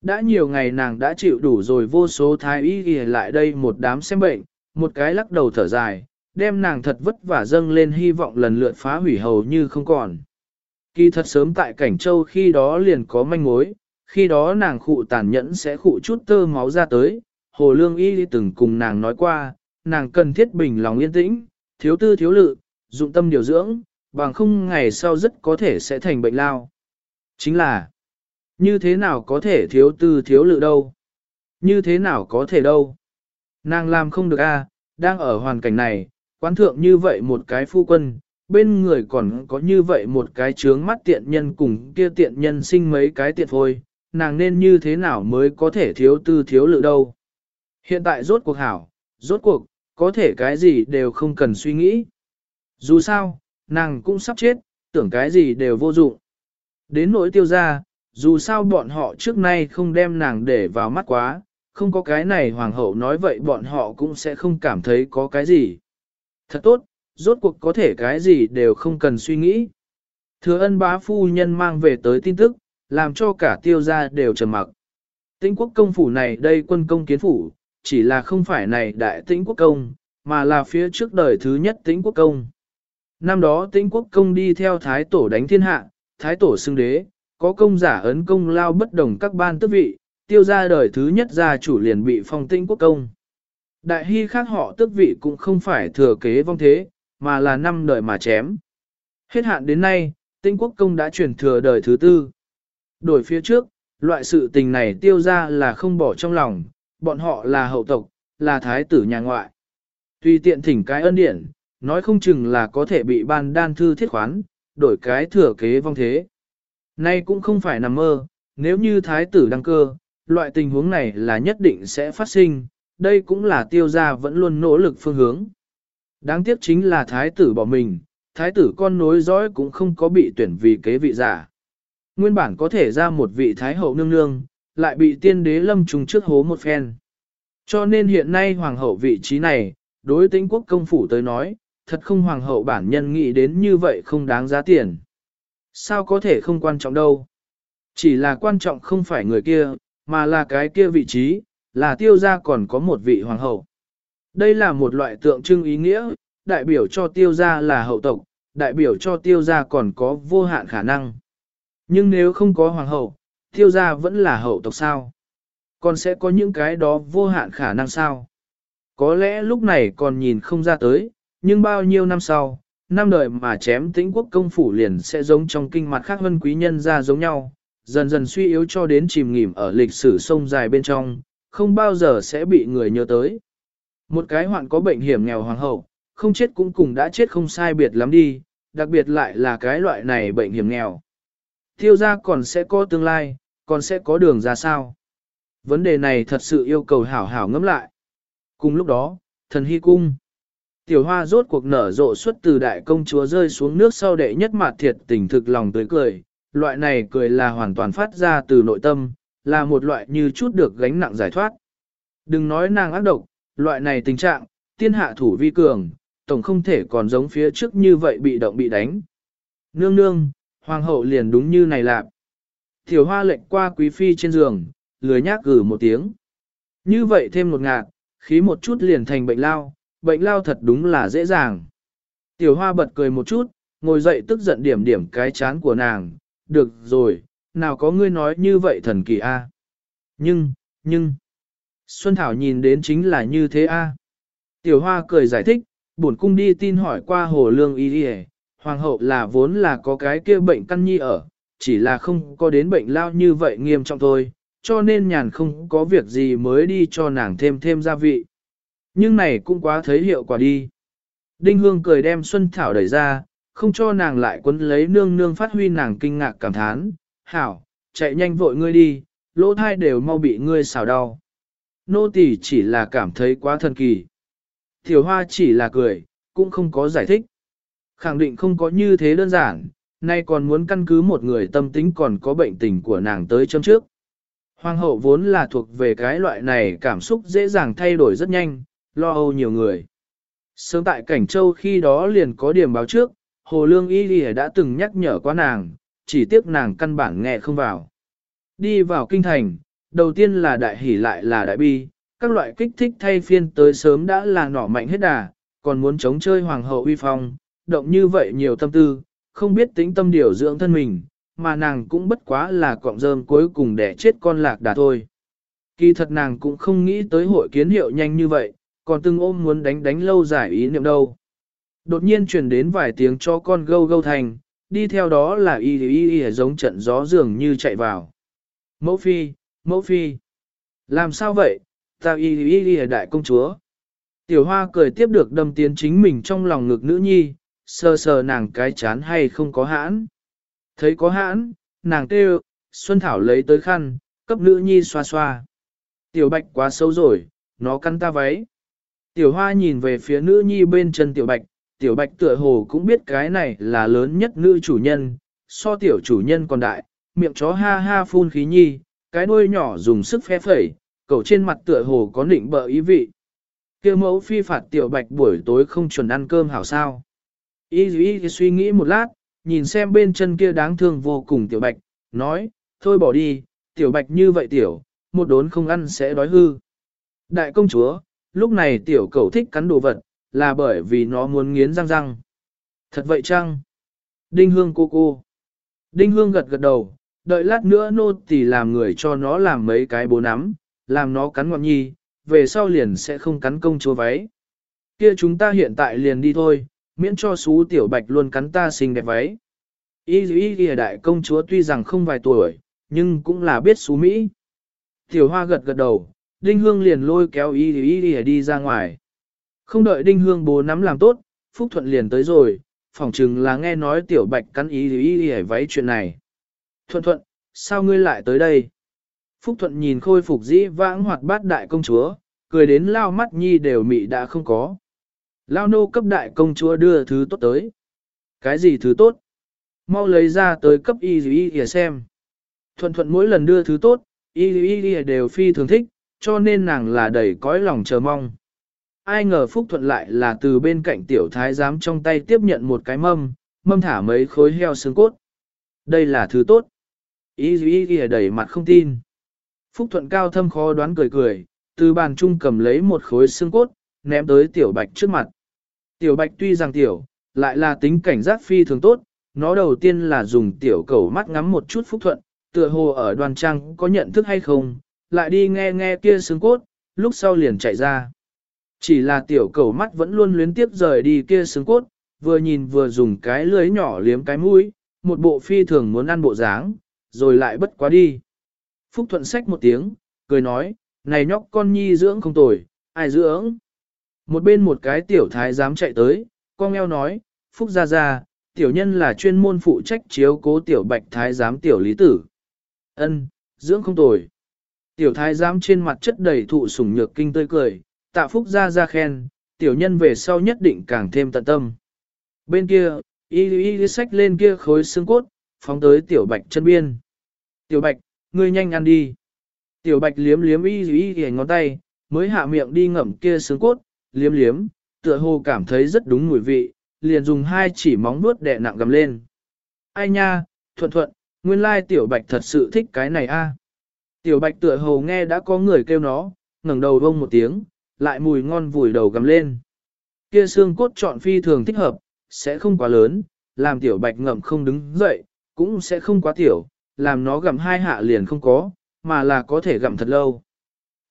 Đã nhiều ngày nàng đã chịu đủ rồi vô số thái y ghi lại đây một đám xem bệnh, một cái lắc đầu thở dài, đem nàng thật vất vả dâng lên hy vọng lần lượt phá hủy hầu như không còn. Kỳ thật sớm tại cảnh châu khi đó liền có manh mối, khi đó nàng khụ tàn nhẫn sẽ khụ chút tơ máu ra tới, hồ lương y từng cùng nàng nói qua, nàng cần thiết bình lòng yên tĩnh, thiếu tư thiếu lự, dụng tâm điều dưỡng, bằng không ngày sau rất có thể sẽ thành bệnh lao. Chính là, như thế nào có thể thiếu tư thiếu lự đâu? Như thế nào có thể đâu? Nàng làm không được a, đang ở hoàn cảnh này, quán thượng như vậy một cái phu quân, bên người còn có như vậy một cái trướng mắt tiện nhân cùng kia tiện nhân sinh mấy cái tiện thôi nàng nên như thế nào mới có thể thiếu tư thiếu lự đâu. Hiện tại rốt cuộc hảo, rốt cuộc, có thể cái gì đều không cần suy nghĩ. Dù sao, nàng cũng sắp chết, tưởng cái gì đều vô dụng. Đến nỗi tiêu ra, dù sao bọn họ trước nay không đem nàng để vào mắt quá, không có cái này hoàng hậu nói vậy bọn họ cũng sẽ không cảm thấy có cái gì. Thật tốt, rốt cuộc có thể cái gì đều không cần suy nghĩ. Thừa ân bá phu nhân mang về tới tin tức, làm cho cả tiêu gia đều trầm mặc. Tĩnh quốc công phủ này đây quân công kiến phủ, chỉ là không phải này đại tĩnh quốc công, mà là phía trước đời thứ nhất tĩnh quốc công. Năm đó tĩnh quốc công đi theo thái tổ đánh thiên hạ, thái tổ xưng đế, có công giả ấn công lao bất đồng các ban tước vị, tiêu gia đời thứ nhất gia chủ liền bị phong tĩnh quốc công. Đại hy khác họ tước vị cũng không phải thừa kế vong thế, mà là năm đời mà chém. Hết hạn đến nay, Tinh quốc công đã chuyển thừa đời thứ tư. Đổi phía trước, loại sự tình này tiêu ra là không bỏ trong lòng, bọn họ là hậu tộc, là thái tử nhà ngoại. Tùy tiện thỉnh cái ân điển, nói không chừng là có thể bị ban đan thư thiết khoán, đổi cái thừa kế vong thế. Nay cũng không phải nằm mơ, nếu như thái tử đăng cơ, loại tình huống này là nhất định sẽ phát sinh, đây cũng là tiêu gia vẫn luôn nỗ lực phương hướng. Đáng tiếc chính là thái tử bỏ mình, thái tử con nối dõi cũng không có bị tuyển vì kế vị giả. Nguyên bản có thể ra một vị thái hậu nương nương, lại bị tiên đế lâm trùng trước hố một phen. Cho nên hiện nay hoàng hậu vị trí này, đối tính quốc công phủ tới nói, thật không hoàng hậu bản nhân nghĩ đến như vậy không đáng giá tiền. Sao có thể không quan trọng đâu? Chỉ là quan trọng không phải người kia, mà là cái kia vị trí, là tiêu gia còn có một vị hoàng hậu. Đây là một loại tượng trưng ý nghĩa, đại biểu cho tiêu gia là hậu tộc, đại biểu cho tiêu gia còn có vô hạn khả năng. Nhưng nếu không có hoàng hậu, tiêu gia vẫn là hậu tộc sao? Còn sẽ có những cái đó vô hạn khả năng sao? Có lẽ lúc này còn nhìn không ra tới, nhưng bao nhiêu năm sau, năm đời mà chém tĩnh quốc công phủ liền sẽ giống trong kinh mặt khác hơn quý nhân ra giống nhau, dần dần suy yếu cho đến chìm nghỉm ở lịch sử sông dài bên trong, không bao giờ sẽ bị người nhớ tới. Một cái hoạn có bệnh hiểm nghèo hoàng hậu, không chết cũng cùng đã chết không sai biệt lắm đi, đặc biệt lại là cái loại này bệnh hiểm nghèo. Tiêu gia còn sẽ có tương lai, còn sẽ có đường ra sao? Vấn đề này thật sự yêu cầu hảo hảo ngẫm lại. Cùng lúc đó, thần hy cung. Tiểu hoa rốt cuộc nở rộ xuất từ đại công chúa rơi xuống nước sau đệ nhất mặt thiệt tình thực lòng tới cười. Loại này cười là hoàn toàn phát ra từ nội tâm, là một loại như chút được gánh nặng giải thoát. Đừng nói nàng ác độc, loại này tình trạng, tiên hạ thủ vi cường, tổng không thể còn giống phía trước như vậy bị động bị đánh. Nương nương, hoàng hậu liền đúng như này lạc. Tiểu hoa lệnh qua quý phi trên giường, lười nhác gử một tiếng. Như vậy thêm một ngạc, khí một chút liền thành bệnh lao, bệnh lao thật đúng là dễ dàng. Tiểu hoa bật cười một chút, ngồi dậy tức giận điểm điểm cái chán của nàng, được rồi, nào có ngươi nói như vậy thần kỳ a? Nhưng, nhưng, Xuân Thảo nhìn đến chính là như thế a. Tiểu hoa cười giải thích, bổn cung đi tin hỏi qua hồ lương y Y, hoàng hậu là vốn là có cái kia bệnh căn nhi ở, chỉ là không có đến bệnh lao như vậy nghiêm trọng thôi, cho nên nhàn không có việc gì mới đi cho nàng thêm thêm gia vị. Nhưng này cũng quá thấy hiệu quả đi. Đinh Hương cười đem Xuân Thảo đẩy ra, không cho nàng lại quấn lấy nương nương phát huy nàng kinh ngạc cảm thán. Hảo, chạy nhanh vội ngươi đi, lỗ thai đều mau bị ngươi xào đau. Nô tỳ chỉ là cảm thấy quá thần kỳ. Tiểu hoa chỉ là cười, cũng không có giải thích. Khẳng định không có như thế đơn giản, nay còn muốn căn cứ một người tâm tính còn có bệnh tình của nàng tới châm trước. Hoàng hậu vốn là thuộc về cái loại này cảm xúc dễ dàng thay đổi rất nhanh, lo âu nhiều người. Sớm tại Cảnh Châu khi đó liền có điểm báo trước, Hồ Lương Y Lì đã từng nhắc nhở qua nàng, chỉ tiếc nàng căn bản nghe không vào. Đi vào kinh thành, đầu tiên là đại hỷ lại là đại bi, các loại kích thích thay phiên tới sớm đã là nỏ mạnh hết đà, còn muốn chống chơi hoàng hậu uy phong, động như vậy nhiều tâm tư, không biết tính tâm điều dưỡng thân mình, mà nàng cũng bất quá là cọng rơm cuối cùng để chết con lạc đà thôi. Kỳ thật nàng cũng không nghĩ tới hội kiến hiệu nhanh như vậy, còn từng ôm muốn đánh đánh lâu giải ý niệm đâu. Đột nhiên truyền đến vài tiếng cho con gâu gâu thành, đi theo đó là y y y giống trận gió dường như chạy vào. Mẫu phi, mẫu phi. Làm sao vậy, ta y y y đại công chúa. Tiểu hoa cười tiếp được đâm tiến chính mình trong lòng ngực nữ nhi, sờ sờ nàng cái chán hay không có hãn. Thấy có hãn, nàng kêu, Xuân Thảo lấy tới khăn, cấp nữ nhi xoa xoa. Tiểu bạch quá xấu rồi, nó cắn ta váy. Tiểu hoa nhìn về phía nữ nhi bên chân tiểu bạch, tiểu bạch tựa hồ cũng biết cái này là lớn nhất nữ chủ nhân, so tiểu chủ nhân còn đại, miệng chó ha ha phun khí nhi, cái đuôi nhỏ dùng sức phe phẩy, cậu trên mặt tựa hồ có nịnh bợ ý vị. Kêu mẫu phi phạt tiểu bạch buổi tối không chuẩn ăn cơm hảo sao. Y y suy nghĩ một lát, nhìn xem bên chân kia đáng thương vô cùng tiểu bạch, nói, thôi bỏ đi, tiểu bạch như vậy tiểu, một đốn không ăn sẽ đói hư. Đại công chúa, lúc này tiểu cậu thích cắn đồ vật, là bởi vì nó muốn nghiến răng răng. Thật vậy chăng? Đinh hương cô cô. Đinh hương gật gật đầu, đợi lát nữa nô tỳ làm người cho nó làm mấy cái bố nắm, làm nó cắn ngọn nhi, về sau liền sẽ không cắn công chúa váy. Kia chúng ta hiện tại liền đi thôi, miễn cho xú tiểu bạch luôn cắn ta xinh đẹp váy. Y y y đại công chúa tuy rằng không vài tuổi, nhưng cũng là biết xú Mỹ. Tiểu hoa gật gật đầu, đinh hương liền lôi kéo y y y đi ra ngoài. Không đợi đinh hương bố nắm làm tốt, Phúc Thuận liền tới rồi, phỏng chừng là nghe nói tiểu bạch cắn y y y váy chuyện này. Thuận thuận, sao ngươi lại tới đây? Phúc Thuận nhìn khôi phục dĩ vãng hoạt bát đại công chúa, cười đến lao mắt nhi đều mị đã không có. Lao nô cấp đại công chúa đưa thứ tốt tới. Cái gì thứ tốt? Mau lấy ra tới cấp y y y xem. Thuận thuận mỗi lần đưa thứ tốt, y y y đều phi thường thích, cho nên nàng là đầy cõi lòng chờ mong. Ai ngờ Phúc Thuận lại là từ bên cạnh tiểu thái giám trong tay tiếp nhận một cái mâm, mâm thả mấy khối heo xương cốt. Đây là thứ tốt. Ý ý y đầy mặt không tin. Phúc Thuận cao thâm khó đoán cười cười, từ bàn trung cầm lấy một khối xương cốt, ném tới tiểu bạch trước mặt. Tiểu bạch tuy rằng tiểu, lại là tính cảnh giác phi thường tốt, nó đầu tiên là dùng tiểu cầu mắt ngắm một chút Phúc Thuận, tựa hồ ở đoàn trang có nhận thức hay không, lại đi nghe nghe kia xương cốt, lúc sau liền chạy ra. Chỉ là tiểu cầu mắt vẫn luôn luyến tiếp rời đi kia xương cốt, vừa nhìn vừa dùng cái lưới nhỏ liếm cái mũi, một bộ phi thường muốn ăn bộ dáng, rồi lại bất quá đi. Phúc Thuận sách một tiếng, cười nói, này nhóc con nhi dưỡng không tồi, ai dưỡng. Một bên một cái tiểu thái dám chạy tới, con eo nói, Phúc ra ra, tiểu nhân là chuyên môn phụ trách chiếu cố tiểu bạch thái giám tiểu lý tử. Ân, dưỡng không tồi. Tiểu thái giám trên mặt chất đầy thụ sủng nhược kinh tươi cười, tạ Phúc ra ra khen, tiểu nhân về sau nhất định càng thêm tận tâm. Bên kia, y y sách lên kia khối xương cốt, phóng tới tiểu bạch chân biên. Tiểu bạch, ngươi nhanh ăn đi. Tiểu bạch liếm liếm y y y ngón tay, mới hạ miệng đi ngậm kia xương cốt, liếm liếm, tựa hồ cảm thấy rất đúng mùi vị, liền dùng hai chỉ móng nuốt đè nặng gầm lên. Ai nha, thuận thuận, nguyên lai tiểu bạch thật sự thích cái này a. Tiểu bạch tựa hồ nghe đã có người kêu nó, ngẩng đầu vông một tiếng, lại mùi ngon vùi đầu gầm lên. Kia xương cốt chọn phi thường thích hợp, sẽ không quá lớn, làm tiểu bạch ngậm không đứng dậy, cũng sẽ không quá tiểu, làm nó gặm hai hạ liền không có, mà là có thể gặm thật lâu.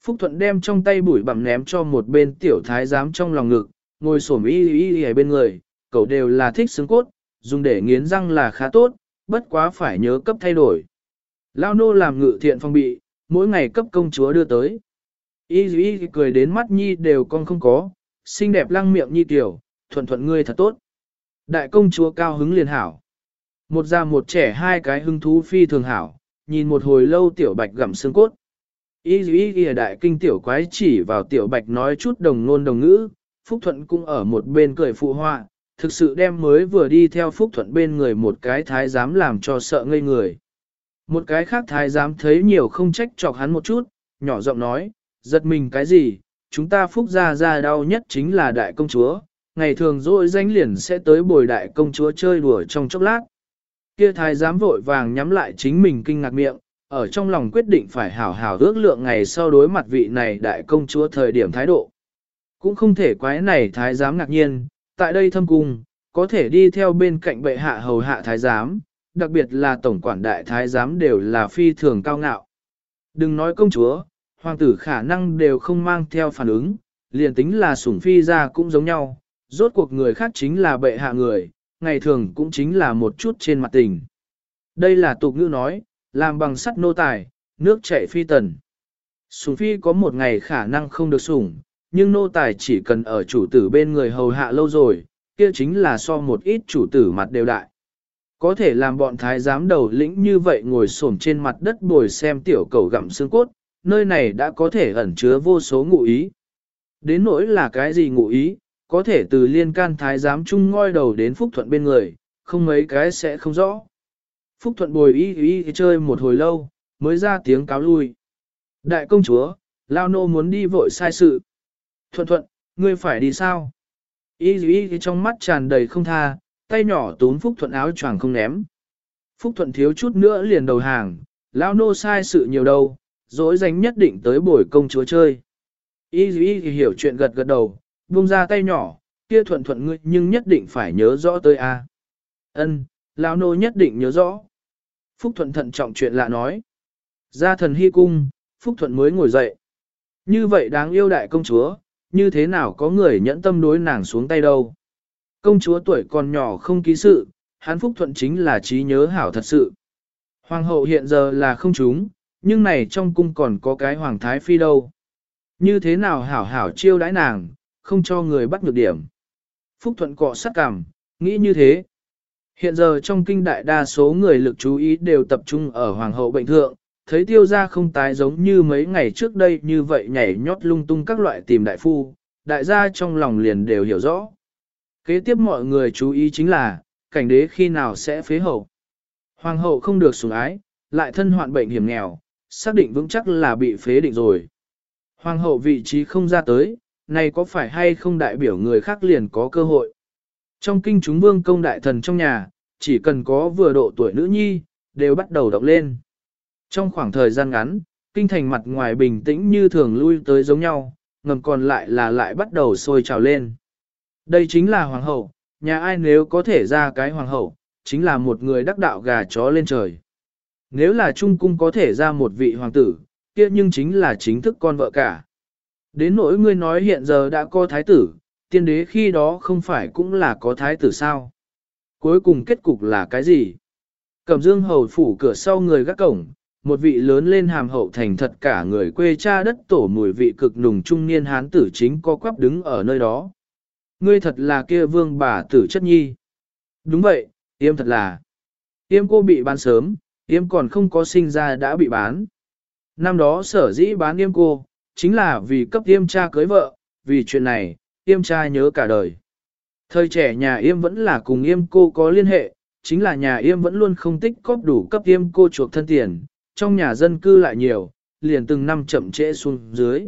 Phúc Thuận đem trong tay bụi bặm ném cho một bên tiểu thái giám trong lòng ngực, ngồi xổm y y y bên người, cậu đều là thích xương cốt, dùng để nghiến răng là khá tốt, bất quá phải nhớ cấp thay đổi. Lao nô làm ngự thiện phong bị, mỗi ngày cấp công chúa đưa tới. Y y cười đến mắt nhi đều con không có, xinh đẹp lăng miệng nhi tiểu, thuận thuận ngươi thật tốt. Đại công chúa cao hứng liền hảo. Một già một trẻ hai cái hứng thú phi thường hảo, nhìn một hồi lâu tiểu bạch gặm xương cốt. Y ý y đại kinh tiểu quái chỉ vào tiểu bạch nói chút đồng ngôn đồng ngữ, Phúc Thuận cũng ở một bên cười phụ họa, thực sự đem mới vừa đi theo Phúc Thuận bên người một cái thái giám làm cho sợ ngây người. Một cái khác thái giám thấy nhiều không trách chọc hắn một chút, nhỏ giọng nói, giật mình cái gì, chúng ta Phúc ra ra đau nhất chính là đại công chúa, ngày thường dội danh liền sẽ tới bồi đại công chúa chơi đùa trong chốc lát. Kia thái giám vội vàng nhắm lại chính mình kinh ngạc miệng, ở trong lòng quyết định phải hảo hảo ước lượng ngày sau đối mặt vị này đại công chúa thời điểm thái độ. Cũng không thể quái này thái giám ngạc nhiên, tại đây thâm cung, có thể đi theo bên cạnh bệ hạ hầu hạ thái giám, đặc biệt là tổng quản đại thái giám đều là phi thường cao ngạo. Đừng nói công chúa, hoàng tử khả năng đều không mang theo phản ứng, liền tính là sủng phi ra cũng giống nhau, rốt cuộc người khác chính là bệ hạ người, ngày thường cũng chính là một chút trên mặt tình. Đây là tục ngữ nói, làm bằng sắt nô tài, nước chảy phi tần. Sùng phi có một ngày khả năng không được sủng, nhưng nô tài chỉ cần ở chủ tử bên người hầu hạ lâu rồi, kia chính là so một ít chủ tử mặt đều đại. Có thể làm bọn thái giám đầu lĩnh như vậy ngồi xổm trên mặt đất bồi xem tiểu cầu gặm xương cốt, nơi này đã có thể ẩn chứa vô số ngụ ý. Đến nỗi là cái gì ngụ ý, có thể từ liên can thái giám chung ngoi đầu đến Phúc Thuận bên người, không mấy cái sẽ không rõ. Phúc Thuận bồi y y chơi một hồi lâu, mới ra tiếng cáo lui. Đại công chúa, Lao Nô muốn đi vội sai sự. Thuận thuận, ngươi phải đi sao? Y y trong mắt tràn đầy không tha, tay nhỏ tốn Phúc Thuận áo choàng không ném. Phúc Thuận thiếu chút nữa liền đầu hàng, Lao Nô sai sự nhiều đâu, dối dành nhất định tới buổi công chúa chơi. Y y hiểu chuyện gật gật đầu, buông ra tay nhỏ, kia thuận thuận ngươi nhưng nhất định phải nhớ rõ tới a. Ân, lão nô nhất định nhớ rõ. Phúc thuận thận trọng chuyện lạ nói. Ra thần hy cung, Phúc thuận mới ngồi dậy. Như vậy đáng yêu đại công chúa, như thế nào có người nhẫn tâm đối nàng xuống tay đâu. Công chúa tuổi còn nhỏ không ký sự, hắn Phúc thuận chính là trí nhớ hảo thật sự. Hoàng hậu hiện giờ là không chúng, nhưng này trong cung còn có cái hoàng thái phi đâu. Như thế nào hảo hảo chiêu đãi nàng, không cho người bắt nhược điểm. Phúc Thuận cọ sát cảm, nghĩ như thế. Hiện giờ trong kinh đại đa số người lực chú ý đều tập trung ở hoàng hậu bệnh thượng, thấy tiêu gia không tái giống như mấy ngày trước đây như vậy nhảy nhót lung tung các loại tìm đại phu, đại gia trong lòng liền đều hiểu rõ. Kế tiếp mọi người chú ý chính là, cảnh đế khi nào sẽ phế hậu. Hoàng hậu không được sủng ái, lại thân hoạn bệnh hiểm nghèo, xác định vững chắc là bị phế định rồi. Hoàng hậu vị trí không ra tới, này có phải hay không đại biểu người khác liền có cơ hội. Trong kinh chúng vương công đại thần trong nhà, chỉ cần có vừa độ tuổi nữ nhi, đều bắt đầu động lên. Trong khoảng thời gian ngắn, kinh thành mặt ngoài bình tĩnh như thường lui tới giống nhau, ngầm còn lại là lại bắt đầu sôi trào lên. Đây chính là hoàng hậu, nhà ai nếu có thể ra cái hoàng hậu, chính là một người đắc đạo gà chó lên trời. Nếu là trung cung có thể ra một vị hoàng tử, kia nhưng chính là chính thức con vợ cả. Đến nỗi ngươi nói hiện giờ đã có thái tử, tiên đế khi đó không phải cũng là có thái tử sao. Cuối cùng kết cục là cái gì? Cẩm dương hầu phủ cửa sau người gác cổng, một vị lớn lên hàm hậu thành thật cả người quê cha đất tổ mùi vị cực nùng trung niên hán tử chính có quắp đứng ở nơi đó. Ngươi thật là kia vương bà tử chất nhi. Đúng vậy, yêm thật là. Yêm cô bị bán sớm, yêm còn không có sinh ra đã bị bán. Năm đó sở dĩ bán yêm cô, chính là vì cấp yêm cha cưới vợ, vì chuyện này, yêm cha nhớ cả đời. Thời trẻ nhà yêm vẫn là cùng yêm cô có liên hệ, chính là nhà yêm vẫn luôn không tích cóp đủ cấp yêm cô chuộc thân tiền, trong nhà dân cư lại nhiều, liền từng năm chậm trễ xuống dưới.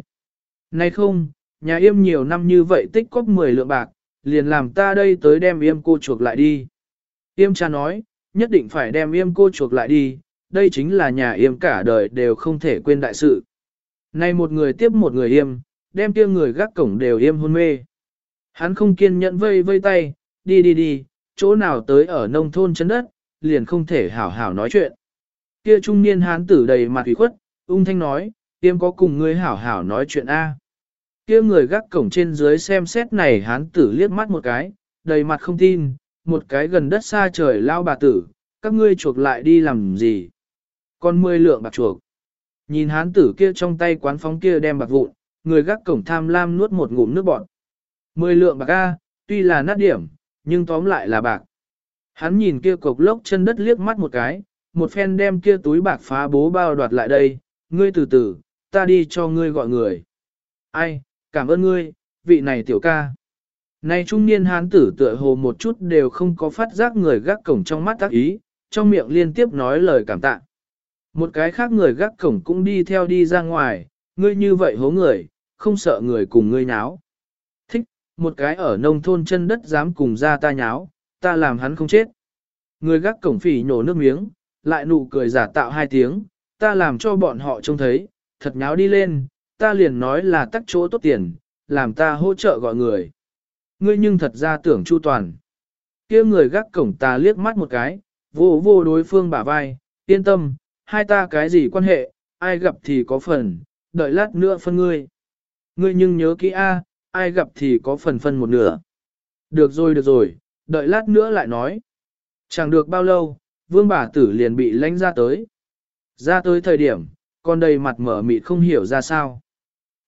Nay không, nhà yêm nhiều năm như vậy tích cóp 10 lượng bạc, liền làm ta đây tới đem yêm cô chuộc lại đi. Yêm cha nói, nhất định phải đem yêm cô chuộc lại đi, đây chính là nhà yêm cả đời đều không thể quên đại sự. Nay một người tiếp một người yêm, đem kia người gác cổng đều yêm hôn mê. Hắn không kiên nhẫn vây vây tay, đi đi đi, chỗ nào tới ở nông thôn chân đất, liền không thể hảo hảo nói chuyện. Kia trung niên hán tử đầy mặt ủy khuất, ung thanh nói, tiêm có cùng ngươi hảo hảo nói chuyện A. Kia người gác cổng trên dưới xem xét này hán tử liếc mắt một cái, đầy mặt không tin, một cái gần đất xa trời lao bà tử, các ngươi chuộc lại đi làm gì? Còn mười lượng bạc chuộc. Nhìn hán tử kia trong tay quán phóng kia đem bạc vụn, người gác cổng tham lam nuốt một ngụm nước bọt. Mười lượng bạc A, tuy là nát điểm, nhưng tóm lại là bạc. Hắn nhìn kia cục lốc chân đất liếc mắt một cái, một phen đem kia túi bạc phá bố bao đoạt lại đây, ngươi từ từ, ta đi cho ngươi gọi người. Ai, cảm ơn ngươi, vị này tiểu ca. Này trung niên hán tử tựa hồ một chút đều không có phát giác người gác cổng trong mắt tác ý, trong miệng liên tiếp nói lời cảm tạ. Một cái khác người gác cổng cũng đi theo đi ra ngoài, ngươi như vậy hố người, không sợ người cùng ngươi nháo. Thích, một cái ở nông thôn chân đất dám cùng ra ta nháo, ta làm hắn không chết. Người gác cổng phỉ nhổ nước miếng, lại nụ cười giả tạo hai tiếng, ta làm cho bọn họ trông thấy, thật nháo đi lên, ta liền nói là tắc chỗ tốt tiền, làm ta hỗ trợ gọi người. Ngươi nhưng thật ra tưởng chu toàn. kia người gác cổng ta liếc mắt một cái, vô vô đối phương bả vai, yên tâm, hai ta cái gì quan hệ, ai gặp thì có phần, đợi lát nữa phân ngươi. Ngươi nhưng nhớ kỹ a, ai gặp thì có phần phân một nửa. Được rồi được rồi, đợi lát nữa lại nói. Chẳng được bao lâu, vương bà tử liền bị lánh ra tới. Ra tới thời điểm, con đầy mặt mở mịt không hiểu ra sao.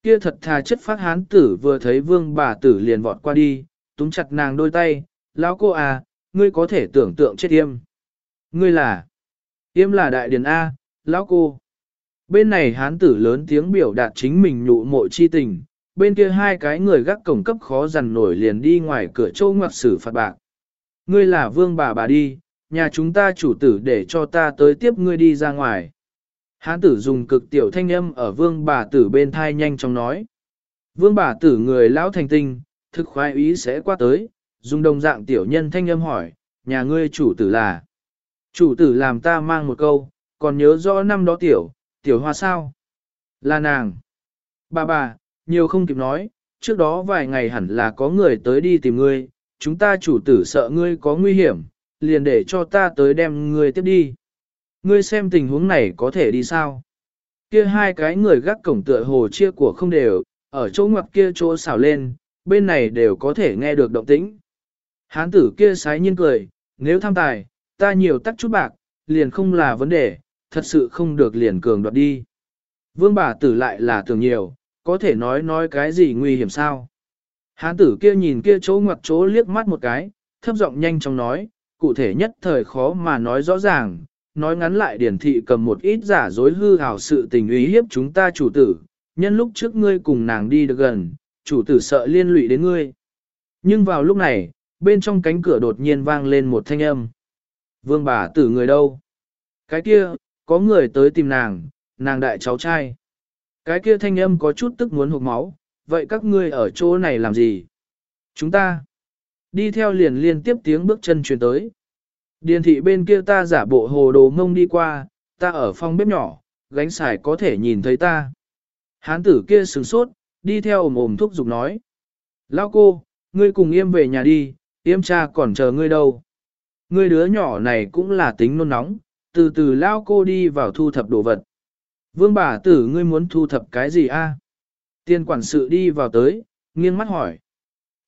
Kia thật thà chất phát hán tử vừa thấy vương bà tử liền vọt qua đi, túm chặt nàng đôi tay, lão cô à, ngươi có thể tưởng tượng chết yêm. Ngươi là, yêm là đại điển A, lão cô. Bên này hán tử lớn tiếng biểu đạt chính mình nhụ mộ chi tình, bên kia hai cái người gác cổng cấp khó dằn nổi liền đi ngoài cửa châu ngoặc xử phạt bạc. Ngươi là vương bà bà đi, nhà chúng ta chủ tử để cho ta tới tiếp ngươi đi ra ngoài. Hán tử dùng cực tiểu thanh âm ở vương bà tử bên thai nhanh chóng nói. Vương bà tử người lão thành tinh, thực khoái ý sẽ qua tới, dùng đồng dạng tiểu nhân thanh âm hỏi, nhà ngươi chủ tử là. Chủ tử làm ta mang một câu, còn nhớ rõ năm đó tiểu, tiểu hoa sao? Là nàng. Bà bà, nhiều không kịp nói, trước đó vài ngày hẳn là có người tới đi tìm ngươi, chúng ta chủ tử sợ ngươi có nguy hiểm, liền để cho ta tới đem ngươi tiếp đi. Ngươi xem tình huống này có thể đi sao? Kia hai cái người gác cổng tựa hồ chia của không đều, ở chỗ ngoặc kia chỗ xảo lên, bên này đều có thể nghe được động tĩnh. Hán tử kia sái nhiên cười, nếu tham tài, ta nhiều tắc chút bạc, liền không là vấn đề, thật sự không được liền cường đoạt đi. Vương bà tử lại là tưởng nhiều, có thể nói nói cái gì nguy hiểm sao. Hán tử kia nhìn kia chỗ ngoặt chỗ liếc mắt một cái, thấp giọng nhanh chóng nói, cụ thể nhất thời khó mà nói rõ ràng, nói ngắn lại điển thị cầm một ít giả dối hư hào sự tình ý hiếp chúng ta chủ tử, nhân lúc trước ngươi cùng nàng đi được gần, chủ tử sợ liên lụy đến ngươi. Nhưng vào lúc này, bên trong cánh cửa đột nhiên vang lên một thanh âm. Vương bà tử người đâu? Cái kia, có người tới tìm nàng, nàng đại cháu trai. Cái kia thanh âm có chút tức muốn hụt máu, vậy các ngươi ở chỗ này làm gì? Chúng ta đi theo liền liên tiếp tiếng bước chân truyền tới. Điền thị bên kia ta giả bộ hồ đồ ngông đi qua, ta ở phòng bếp nhỏ, gánh xài có thể nhìn thấy ta. Hán tử kia sửng sốt, đi theo ồm ồm thúc giục nói. Lao cô, ngươi cùng yêm về nhà đi, yêm cha còn chờ ngươi đâu. Ngươi đứa nhỏ này cũng là tính nôn nóng, từ từ lao cô đi vào thu thập đồ vật. Vương bà tử ngươi muốn thu thập cái gì a? Tiên quản sự đi vào tới, nghiêng mắt hỏi.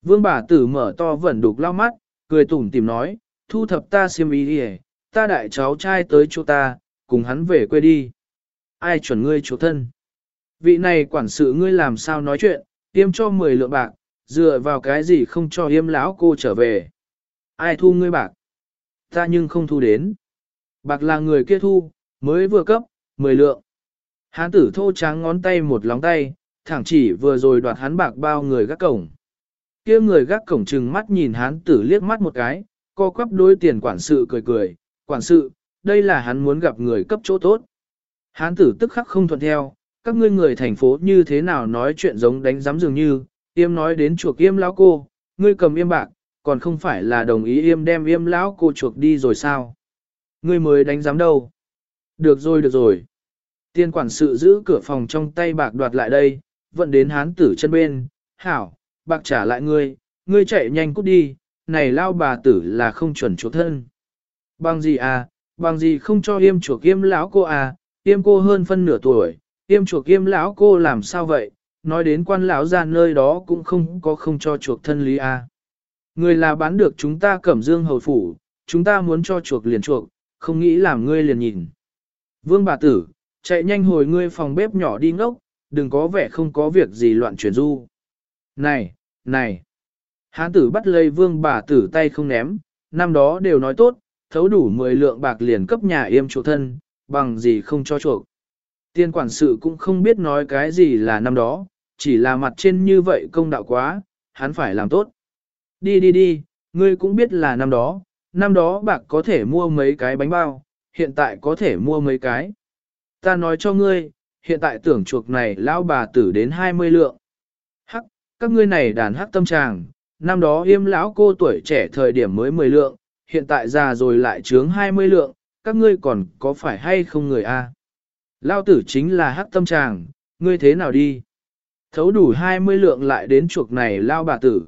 Vương bà tử mở to vẩn đục lao mắt, cười tủm tìm nói, thu thập ta xiêm ý đi ta đại cháu trai tới chỗ ta, cùng hắn về quê đi. Ai chuẩn ngươi chỗ thân? Vị này quản sự ngươi làm sao nói chuyện, tiêm cho 10 lượng bạc, dựa vào cái gì không cho yêm lão cô trở về. Ai thu ngươi bạc? Ta nhưng không thu đến. Bạc là người kia thu, mới vừa cấp, 10 lượng. Hán tử thô trắng ngón tay một lóng tay, thẳng chỉ vừa rồi đoạt hắn bạc bao người gác cổng. kia người gác cổng trừng mắt nhìn hán tử liếc mắt một cái, co quắp đôi tiền quản sự cười cười, quản sự, đây là hắn muốn gặp người cấp chỗ tốt. Hán tử tức khắc không thuận theo, các ngươi người thành phố như thế nào nói chuyện giống đánh giám dường như, yêm nói đến chuộc yêm lão cô, ngươi cầm yêm bạc, còn không phải là đồng ý yêm đem yêm lão cô chuộc đi rồi sao? Ngươi mới đánh giám đâu? Được rồi được rồi. Tiên quản sự giữ cửa phòng trong tay bạc đoạt lại đây, vận đến hán tử chân bên, hảo, bạc trả lại ngươi, ngươi chạy nhanh cút đi, này lao bà tử là không chuẩn chuộc thân. Bằng gì à, bằng gì không cho yêm chuộc yêm lão cô à, yêm cô hơn phân nửa tuổi, yêm chuộc yêm lão cô làm sao vậy, nói đến quan lão ra nơi đó cũng không có không cho chuộc thân lý à. Người là bán được chúng ta cẩm dương hầu phủ, chúng ta muốn cho chuộc liền chuộc, không nghĩ làm ngươi liền nhìn. Vương bà tử, chạy nhanh hồi ngươi phòng bếp nhỏ đi ngốc, đừng có vẻ không có việc gì loạn chuyển du. Này, này, hán tử bắt lấy vương bà tử tay không ném, năm đó đều nói tốt, thấu đủ 10 lượng bạc liền cấp nhà yêm chủ thân, bằng gì không cho chuộc. Tiên quản sự cũng không biết nói cái gì là năm đó, chỉ là mặt trên như vậy công đạo quá, hắn phải làm tốt. Đi đi đi, ngươi cũng biết là năm đó, năm đó bạc có thể mua mấy cái bánh bao, hiện tại có thể mua mấy cái. Ta nói cho ngươi, hiện tại tưởng chuộc này lão bà tử đến 20 lượng. Hắc, các ngươi này đàn hắc tâm tràng, năm đó yêm lão cô tuổi trẻ thời điểm mới 10 lượng, hiện tại già rồi lại trướng 20 lượng, các ngươi còn có phải hay không người a? Lao tử chính là hắc tâm tràng, ngươi thế nào đi? Thấu đủ 20 lượng lại đến chuộc này lao bà tử.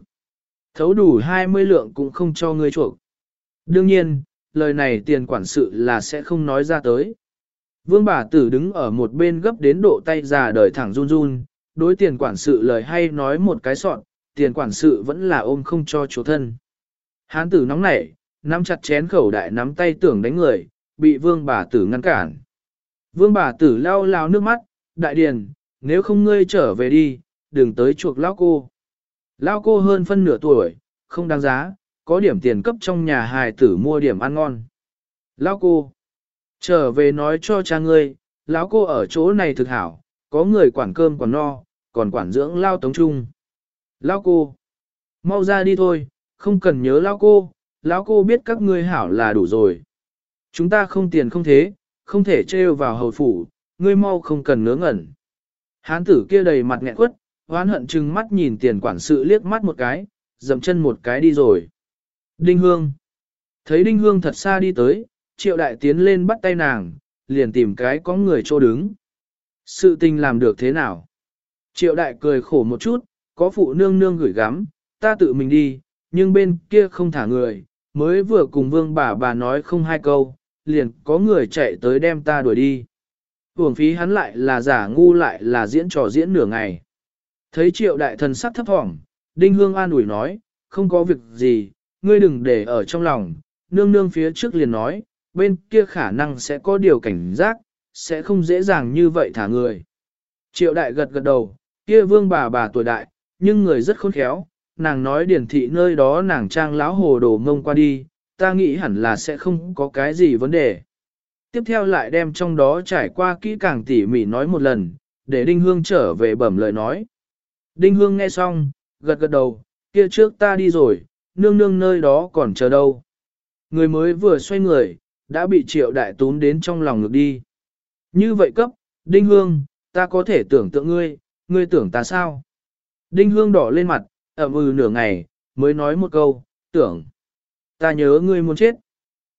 Thấu đủ 20 lượng cũng không cho ngươi chuộc. Đương nhiên, lời này tiền quản sự là sẽ không nói ra tới. Vương bà tử đứng ở một bên gấp đến độ tay già đời thẳng run run, đối tiền quản sự lời hay nói một cái sọn, tiền quản sự vẫn là ôm không cho chỗ thân. Hán tử nóng nảy, nắm chặt chén khẩu đại nắm tay tưởng đánh người, bị vương bà tử ngăn cản. Vương bà tử lao lao nước mắt, đại điền, nếu không ngươi trở về đi, đừng tới chuộc lão cô. Lão cô hơn phân nửa tuổi, không đáng giá, có điểm tiền cấp trong nhà hài tử mua điểm ăn ngon. Lão cô, trở về nói cho cha ngươi, lão cô ở chỗ này thực hảo, có người quản cơm quản no, còn quản dưỡng lao tống trung. Lão cô, mau ra đi thôi, không cần nhớ lão cô, lão cô biết các ngươi hảo là đủ rồi. Chúng ta không tiền không thế, không thể trêu vào hầu phủ, ngươi mau không cần ngớ ngẩn. Hán tử kia đầy mặt nghẹn quất, hoán hận chừng mắt nhìn tiền quản sự liếc mắt một cái, dậm chân một cái đi rồi. Đinh Hương. Thấy Đinh Hương thật xa đi tới, triệu đại tiến lên bắt tay nàng, liền tìm cái có người chỗ đứng. Sự tình làm được thế nào? Triệu đại cười khổ một chút, có phụ nương nương gửi gắm, ta tự mình đi, nhưng bên kia không thả người, mới vừa cùng vương bà bà nói không hai câu, liền có người chạy tới đem ta đuổi đi. Uổng phí hắn lại là giả ngu lại là diễn trò diễn nửa ngày. Thấy triệu đại thần sắc thấp thỏm, Đinh Hương an ủi nói, không có việc gì, ngươi đừng để ở trong lòng, nương nương phía trước liền nói, bên kia khả năng sẽ có điều cảnh giác, sẽ không dễ dàng như vậy thả người. Triệu đại gật gật đầu, kia vương bà bà tuổi đại, nhưng người rất khôn khéo, nàng nói điển thị nơi đó nàng trang lão hồ đồ ngông qua đi, ta nghĩ hẳn là sẽ không có cái gì vấn đề. Tiếp theo lại đem trong đó trải qua kỹ càng tỉ mỉ nói một lần, để Đinh Hương trở về bẩm lời nói. Đinh Hương nghe xong, gật gật đầu, kia trước ta đi rồi, nương nương nơi đó còn chờ đâu. Người mới vừa xoay người, đã bị triệu đại tún đến trong lòng ngược đi. Như vậy cấp, Đinh Hương, ta có thể tưởng tượng ngươi, ngươi tưởng ta sao? Đinh Hương đỏ lên mặt, ẩm ừ nửa ngày, mới nói một câu, tưởng. Ta nhớ ngươi muốn chết.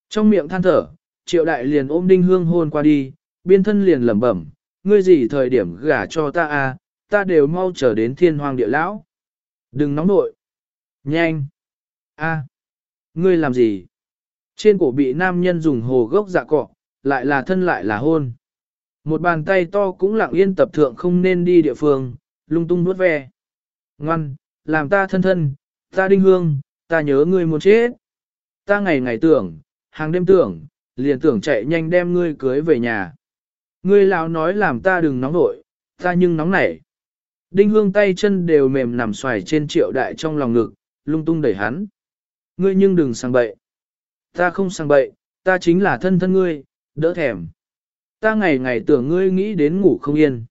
Trong miệng than thở, triệu đại liền ôm Đinh Hương hôn qua đi, biên thân liền lẩm bẩm, ngươi gì thời điểm gả cho ta à, ta đều mau trở đến thiên hoàng địa lão. Đừng nóng nội. Nhanh. a ngươi làm gì? Trên cổ bị nam nhân dùng hồ gốc dạ cọ, lại là thân lại là hôn. Một bàn tay to cũng lặng yên tập thượng không nên đi địa phương, lung tung nuốt ve. Ngoan, làm ta thân thân, ta đinh hương, ta nhớ ngươi muốn chết. Ta ngày ngày tưởng, hàng đêm tưởng, liền tưởng chạy nhanh đem ngươi cưới về nhà. Ngươi lão nói làm ta đừng nóng nội, ta nhưng nóng nảy. Đinh hương tay chân đều mềm nằm xoài trên triệu đại trong lòng ngực, lung tung đẩy hắn. Ngươi nhưng đừng sang bậy. Ta không sang bậy, ta chính là thân thân ngươi, đỡ thèm. Ta ngày ngày tưởng ngươi nghĩ đến ngủ không yên.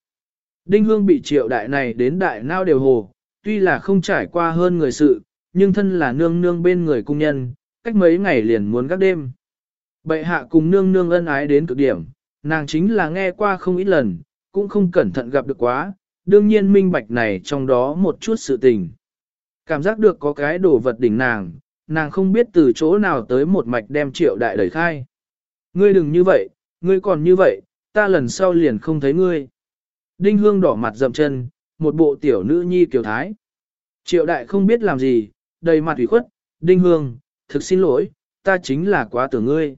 Đinh hương bị triệu đại này đến đại nao đều hồ, tuy là không trải qua hơn người sự, nhưng thân là nương nương bên người cung nhân, cách mấy ngày liền muốn gác đêm. Bệ hạ cùng nương nương ân ái đến cực điểm, nàng chính là nghe qua không ít lần, cũng không cẩn thận gặp được quá, đương nhiên minh bạch này trong đó một chút sự tình. Cảm giác được có cái đồ vật đỉnh nàng, nàng không biết từ chỗ nào tới một mạch đem triệu đại đẩy khai. Ngươi đừng như vậy, ngươi còn như vậy, ta lần sau liền không thấy ngươi. Đinh hương đỏ mặt dậm chân, một bộ tiểu nữ nhi kiều thái. Triệu đại không biết làm gì, đầy mặt ủy khuất, đinh hương, thực xin lỗi, ta chính là quá tưởng ngươi.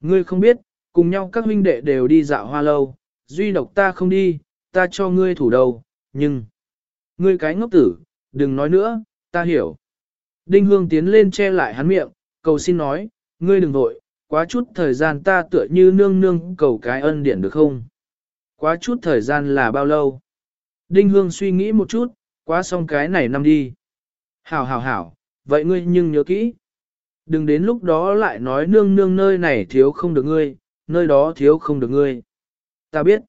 Ngươi không biết, cùng nhau các huynh đệ đều đi dạo hoa lâu, duy độc ta không đi, ta cho ngươi thủ đầu, nhưng... Ngươi cái ngốc tử, đừng nói nữa, ta hiểu. Đinh Hương tiến lên che lại hắn miệng, cầu xin nói, ngươi đừng vội, quá chút thời gian ta tựa như nương nương cầu cái ân điển được không? Quá chút thời gian là bao lâu? Đinh Hương suy nghĩ một chút, quá xong cái này năm đi. Hảo hảo hảo, vậy ngươi nhưng nhớ kỹ. Đừng đến lúc đó lại nói nương nương nơi này thiếu không được ngươi, nơi đó thiếu không được ngươi. Ta biết.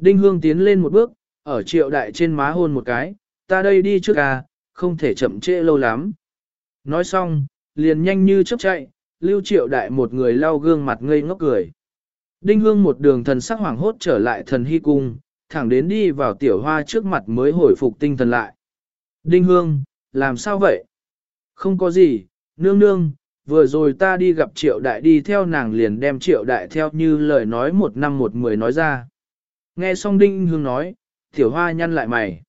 Đinh Hương tiến lên một bước, ở triệu đại trên má hôn một cái, ta đây đi trước à, không thể chậm trễ lâu lắm. Nói xong, liền nhanh như chớp chạy, lưu triệu đại một người lau gương mặt ngây ngốc cười. Đinh Hương một đường thần sắc hoảng hốt trở lại thần hy cung, thẳng đến đi vào tiểu hoa trước mặt mới hồi phục tinh thần lại. Đinh Hương, làm sao vậy? Không có gì, nương nương, vừa rồi ta đi gặp triệu đại đi theo nàng liền đem triệu đại theo như lời nói một năm một mười nói ra. Nghe xong Đinh Hương nói, tiểu hoa nhăn lại mày.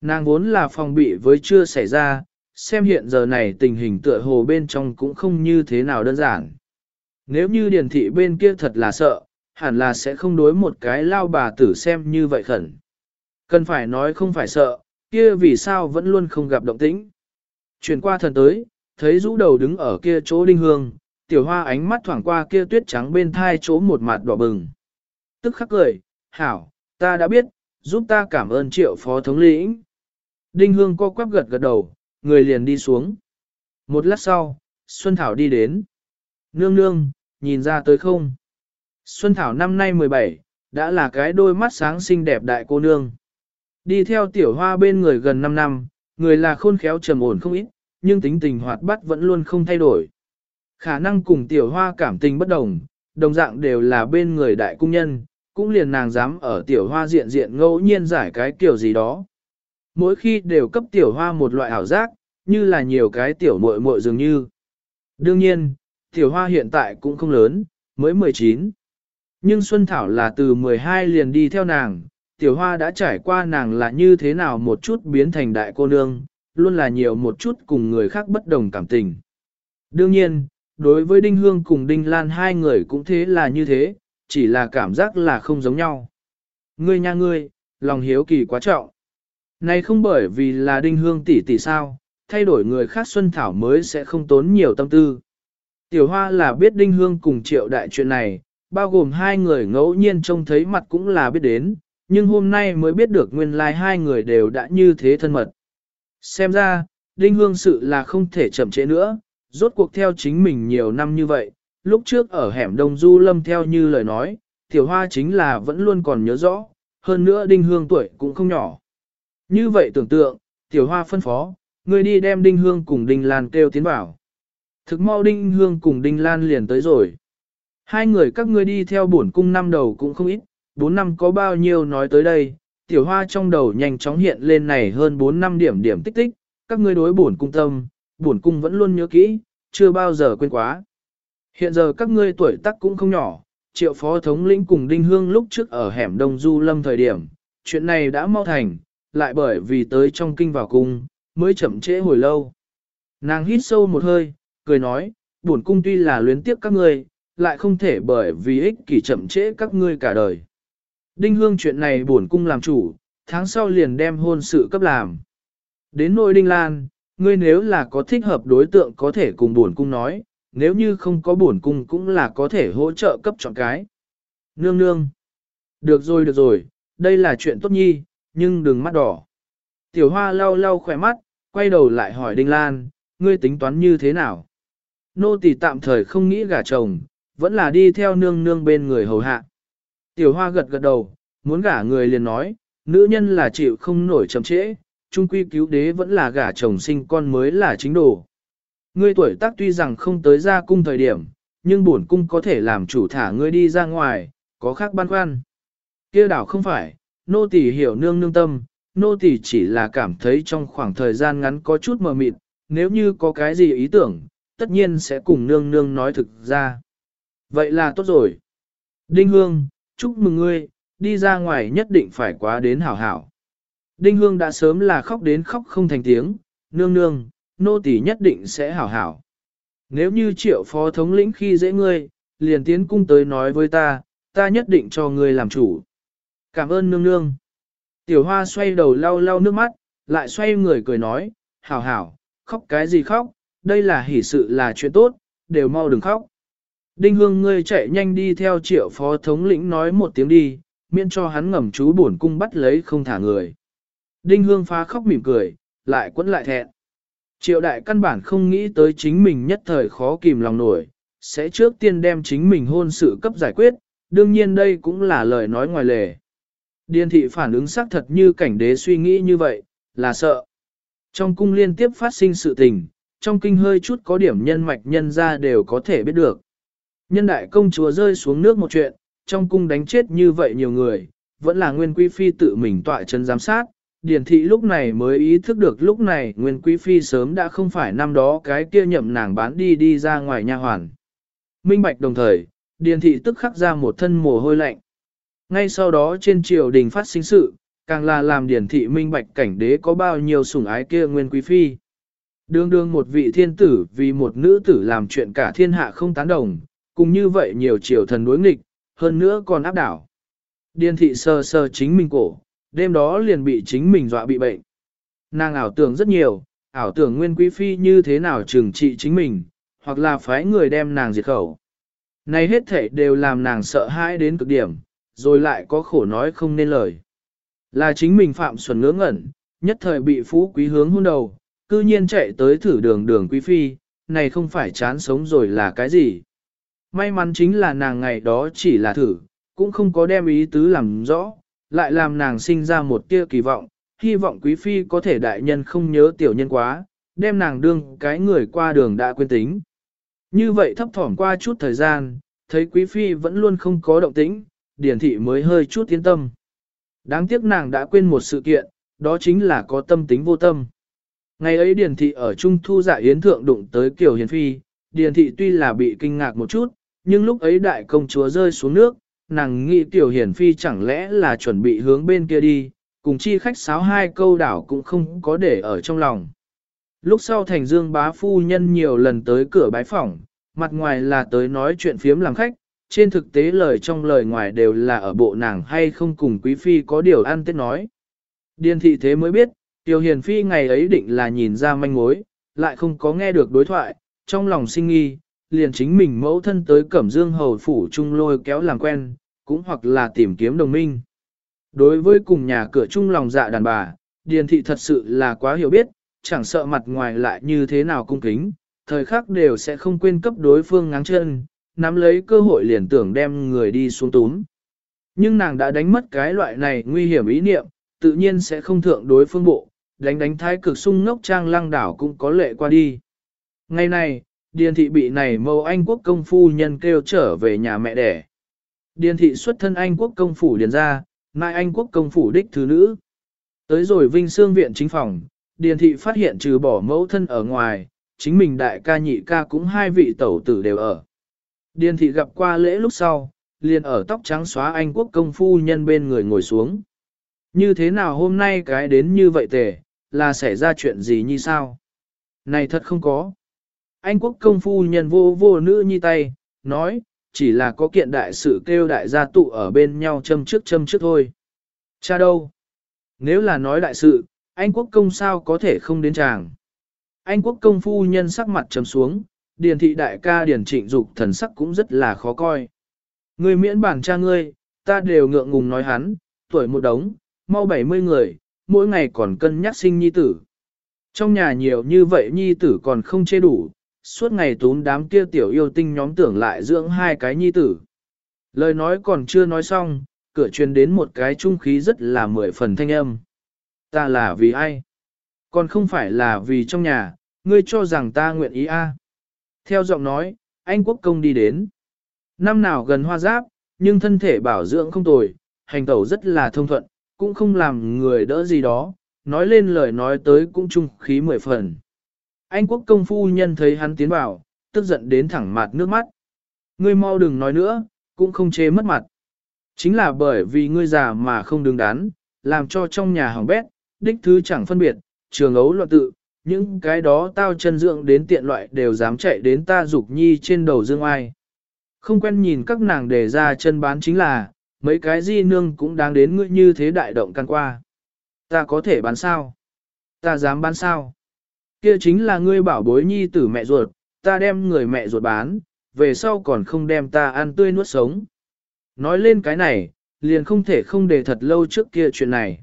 Nàng vốn là phòng bị với chưa xảy ra, xem hiện giờ này tình hình tựa hồ bên trong cũng không như thế nào đơn giản. Nếu như điển thị bên kia thật là sợ, hẳn là sẽ không đối một cái lao bà tử xem như vậy khẩn. Cần phải nói không phải sợ, kia vì sao vẫn luôn không gặp động tĩnh. Chuyển qua thần tới, thấy rũ đầu đứng ở kia chỗ đinh hương, tiểu hoa ánh mắt thoảng qua kia tuyết trắng bên thai chỗ một mặt đỏ bừng. Tức khắc cười, hảo, ta đã biết, giúp ta cảm ơn triệu phó thống lĩnh. Đinh hương co quắp gật gật đầu, người liền đi xuống. Một lát sau, Xuân Thảo đi đến. Nương nương, nhìn ra tới không? Xuân Thảo năm nay 17, đã là cái đôi mắt sáng xinh đẹp đại cô nương. Đi theo tiểu hoa bên người gần 5 năm, người là khôn khéo trầm ổn không ít, nhưng tính tình hoạt bát vẫn luôn không thay đổi. Khả năng cùng tiểu hoa cảm tình bất đồng, đồng dạng đều là bên người đại cung nhân, cũng liền nàng dám ở tiểu hoa diện diện ngẫu nhiên giải cái kiểu gì đó. Mỗi khi đều cấp tiểu hoa một loại ảo giác, như là nhiều cái tiểu muội muội dường như. Đương nhiên, tiểu hoa hiện tại cũng không lớn, mới 19. Nhưng Xuân Thảo là từ 12 liền đi theo nàng, tiểu hoa đã trải qua nàng là như thế nào một chút biến thành đại cô nương, luôn là nhiều một chút cùng người khác bất đồng cảm tình. Đương nhiên, đối với Đinh Hương cùng Đinh Lan hai người cũng thế là như thế, chỉ là cảm giác là không giống nhau. Ngươi nha ngươi, lòng hiếu kỳ quá trọng. Này không bởi vì là Đinh Hương tỷ tỷ sao, thay đổi người khác Xuân Thảo mới sẽ không tốn nhiều tâm tư. Tiểu Hoa là biết Đinh Hương cùng triệu đại chuyện này, bao gồm hai người ngẫu nhiên trông thấy mặt cũng là biết đến, nhưng hôm nay mới biết được nguyên lai like hai người đều đã như thế thân mật. Xem ra, Đinh Hương sự là không thể chậm trễ nữa, rốt cuộc theo chính mình nhiều năm như vậy, lúc trước ở hẻm Đông Du Lâm theo như lời nói, Tiểu Hoa chính là vẫn luôn còn nhớ rõ, hơn nữa Đinh Hương tuổi cũng không nhỏ. Như vậy tưởng tượng, tiểu hoa phân phó, người đi đem đinh hương cùng đinh lan kêu tiến vào. Thực mau đinh hương cùng đinh lan liền tới rồi. Hai người các ngươi đi theo bổn cung năm đầu cũng không ít, bốn năm có bao nhiêu nói tới đây, tiểu hoa trong đầu nhanh chóng hiện lên này hơn bốn năm điểm điểm tích tích, các ngươi đối bổn cung tâm, bổn cung vẫn luôn nhớ kỹ, chưa bao giờ quên quá. Hiện giờ các ngươi tuổi tác cũng không nhỏ, triệu phó thống lĩnh cùng đinh hương lúc trước ở hẻm đông du lâm thời điểm, chuyện này đã mau thành, lại bởi vì tới trong kinh vào cung, mới chậm trễ hồi lâu. Nàng hít sâu một hơi, cười nói, bổn cung tuy là luyến tiếc các ngươi, lại không thể bởi vì ích kỷ chậm trễ các ngươi cả đời. Đinh hương chuyện này bổn cung làm chủ, tháng sau liền đem hôn sự cấp làm. Đến nỗi đinh lan, ngươi nếu là có thích hợp đối tượng có thể cùng bổn cung nói, nếu như không có bổn cung cũng là có thể hỗ trợ cấp chọn cái. Nương nương. Được rồi được rồi, đây là chuyện tốt nhi, nhưng đừng mắt đỏ. Tiểu hoa lau lau khỏe mắt, quay đầu lại hỏi Đinh Lan, ngươi tính toán như thế nào? Nô tỳ tạm thời không nghĩ gả chồng, vẫn là đi theo nương nương bên người hầu hạ. Tiểu hoa gật gật đầu, muốn gả người liền nói, nữ nhân là chịu không nổi chậm trễ, trung quy cứu đế vẫn là gả chồng sinh con mới là chính đồ. Ngươi tuổi tác tuy rằng không tới ra cung thời điểm, nhưng bổn cung có thể làm chủ thả ngươi đi ra ngoài, có khác băn khoăn. Kia đảo không phải, nô tỳ hiểu nương nương tâm, nô tỳ chỉ là cảm thấy trong khoảng thời gian ngắn có chút mờ mịt, nếu như có cái gì ý tưởng, tất nhiên sẽ cùng nương nương nói thực ra. Vậy là tốt rồi. Đinh Hương, chúc mừng ngươi, đi ra ngoài nhất định phải quá đến hảo hảo. Đinh Hương đã sớm là khóc đến khóc không thành tiếng, nương nương, nô tỳ nhất định sẽ hảo hảo. Nếu như triệu phó thống lĩnh khi dễ ngươi, liền tiến cung tới nói với ta, ta nhất định cho ngươi làm chủ. Cảm ơn nương nương. Tiểu hoa xoay đầu lau lau nước mắt, lại xoay người cười nói, hảo hảo, khóc cái gì khóc, đây là hỷ sự là chuyện tốt, đều mau đừng khóc. Đinh hương ngươi chạy nhanh đi theo triệu phó thống lĩnh nói một tiếng đi, miễn cho hắn ngầm chú bổn cung bắt lấy không thả người. Đinh hương phá khóc mỉm cười, lại quấn lại thẹn. Triệu đại căn bản không nghĩ tới chính mình nhất thời khó kìm lòng nổi, sẽ trước tiên đem chính mình hôn sự cấp giải quyết, đương nhiên đây cũng là lời nói ngoài lề. Điền thị phản ứng xác thật như cảnh đế suy nghĩ như vậy, là sợ. Trong cung liên tiếp phát sinh sự tình, trong kinh hơi chút có điểm nhân mạch nhân ra đều có thể biết được. Nhân đại công chúa rơi xuống nước một chuyện, trong cung đánh chết như vậy nhiều người, vẫn là nguyên quý phi tự mình tọa chân giám sát. Điền thị lúc này mới ý thức được lúc này nguyên quý phi sớm đã không phải năm đó cái kia nhậm nàng bán đi đi ra ngoài nha hoàn. Minh bạch đồng thời, điền thị tức khắc ra một thân mồ hôi lạnh. Ngay sau đó trên triều đình phát sinh sự, càng là làm điển thị minh bạch cảnh đế có bao nhiêu sủng ái kia nguyên quý phi. Đương đương một vị thiên tử vì một nữ tử làm chuyện cả thiên hạ không tán đồng, cùng như vậy nhiều triều thần đối nghịch, hơn nữa còn áp đảo. Điền thị sờ sờ chính mình cổ, đêm đó liền bị chính mình dọa bị bệnh. Nàng ảo tưởng rất nhiều, ảo tưởng nguyên quý phi như thế nào trừng trị chính mình, hoặc là phái người đem nàng diệt khẩu. Này hết thể đều làm nàng sợ hãi đến cực điểm, rồi lại có khổ nói không nên lời. Là chính mình phạm xuẩn ngớ ngẩn, nhất thời bị phú quý hướng hôn đầu, cư nhiên chạy tới thử đường đường quý phi, này không phải chán sống rồi là cái gì. May mắn chính là nàng ngày đó chỉ là thử, cũng không có đem ý tứ làm rõ, lại làm nàng sinh ra một tia kỳ vọng, hy vọng quý phi có thể đại nhân không nhớ tiểu nhân quá, đem nàng đương cái người qua đường đã quên tính. Như vậy thấp thỏm qua chút thời gian, thấy quý phi vẫn luôn không có động tĩnh, điển thị mới hơi chút yên tâm. Đáng tiếc nàng đã quên một sự kiện, đó chính là có tâm tính vô tâm. Ngày ấy điển thị ở Trung Thu dạ yến thượng đụng tới Kiều Hiền Phi, điển thị tuy là bị kinh ngạc một chút, nhưng lúc ấy đại công chúa rơi xuống nước, nàng nghĩ tiểu Hiền Phi chẳng lẽ là chuẩn bị hướng bên kia đi, cùng chi khách sáo hai câu đảo cũng không có để ở trong lòng. Lúc sau thành dương bá phu nhân nhiều lần tới cửa bái phỏng, mặt ngoài là tới nói chuyện phiếm làm khách, trên thực tế lời trong lời ngoài đều là ở bộ nàng hay không cùng quý phi có điều ăn tết nói. Điền thị thế mới biết, tiểu Hiền Phi ngày ấy định là nhìn ra manh mối, lại không có nghe được đối thoại, trong lòng sinh nghi, liền chính mình mẫu thân tới Cẩm Dương Hầu Phủ Trung lôi kéo làm quen, cũng hoặc là tìm kiếm đồng minh. Đối với cùng nhà cửa chung lòng dạ đàn bà, Điền thị thật sự là quá hiểu biết, chẳng sợ mặt ngoài lại như thế nào cung kính, thời khắc đều sẽ không quên cấp đối phương ngáng chân, nắm lấy cơ hội liền tưởng đem người đi xuống túm. Nhưng nàng đã đánh mất cái loại này nguy hiểm ý niệm, tự nhiên sẽ không thượng đối phương bộ, đánh đánh thái cực sung ngốc trang lăng đảo cũng có lệ qua đi. Ngày này, điền thị bị này mâu Anh quốc công phu nhân kêu trở về nhà mẹ đẻ. Điền thị xuất thân Anh quốc công phủ điền ra, mai Anh quốc công phủ đích thứ nữ. Tới rồi Vinh Sương viện chính phòng, Điền thị phát hiện trừ bỏ mẫu thân ở ngoài, chính mình đại ca nhị ca cũng hai vị tẩu tử đều ở. Điền thị gặp qua lễ lúc sau, liền ở tóc trắng xóa Anh quốc công phu nhân bên người ngồi xuống. Như thế nào hôm nay cái đến như vậy tề, là xảy ra chuyện gì như sao? Này thật không có. Anh quốc công phu nhân vô vô nữ nhi tay, nói, chỉ là có kiện đại sự kêu đại gia tụ ở bên nhau châm trước châm trước thôi. Cha đâu? Nếu là nói đại sự, anh quốc công sao có thể không đến chàng. Anh quốc công phu nhân sắc mặt trầm xuống, điền thị đại ca điền trịnh dục thần sắc cũng rất là khó coi. Người miễn bản cha ngươi, ta đều ngượng ngùng nói hắn, tuổi một đống, mau 70 người, mỗi ngày còn cân nhắc sinh nhi tử. Trong nhà nhiều như vậy nhi tử còn không chê đủ, suốt ngày tún đám kia tiểu yêu tinh nhóm tưởng lại dưỡng hai cái nhi tử. Lời nói còn chưa nói xong, cửa truyền đến một cái trung khí rất là mười phần thanh âm. Ta là vì ai? Còn không phải là vì trong nhà, ngươi cho rằng ta nguyện ý a? Theo giọng nói, anh quốc công đi đến. Năm nào gần hoa giáp, nhưng thân thể bảo dưỡng không tồi, hành tẩu rất là thông thuận, cũng không làm người đỡ gì đó, nói lên lời nói tới cũng trung khí mười phần. Anh quốc công phu nhân thấy hắn tiến vào, tức giận đến thẳng mặt nước mắt. Ngươi mau đừng nói nữa, cũng không chê mất mặt. Chính là bởi vì ngươi già mà không đứng đắn, làm cho trong nhà hỏng bét, đích thứ chẳng phân biệt, trường ấu loạn tự, những cái đó tao chân dưỡng đến tiện loại đều dám chạy đến ta dục nhi trên đầu dương ai. Không quen nhìn các nàng để ra chân bán chính là, mấy cái di nương cũng đáng đến ngươi như thế đại động căn qua. Ta có thể bán sao? Ta dám bán sao? Kia chính là ngươi bảo bối nhi tử mẹ ruột, ta đem người mẹ ruột bán, về sau còn không đem ta ăn tươi nuốt sống. Nói lên cái này, liền không thể không để thật lâu trước kia chuyện này.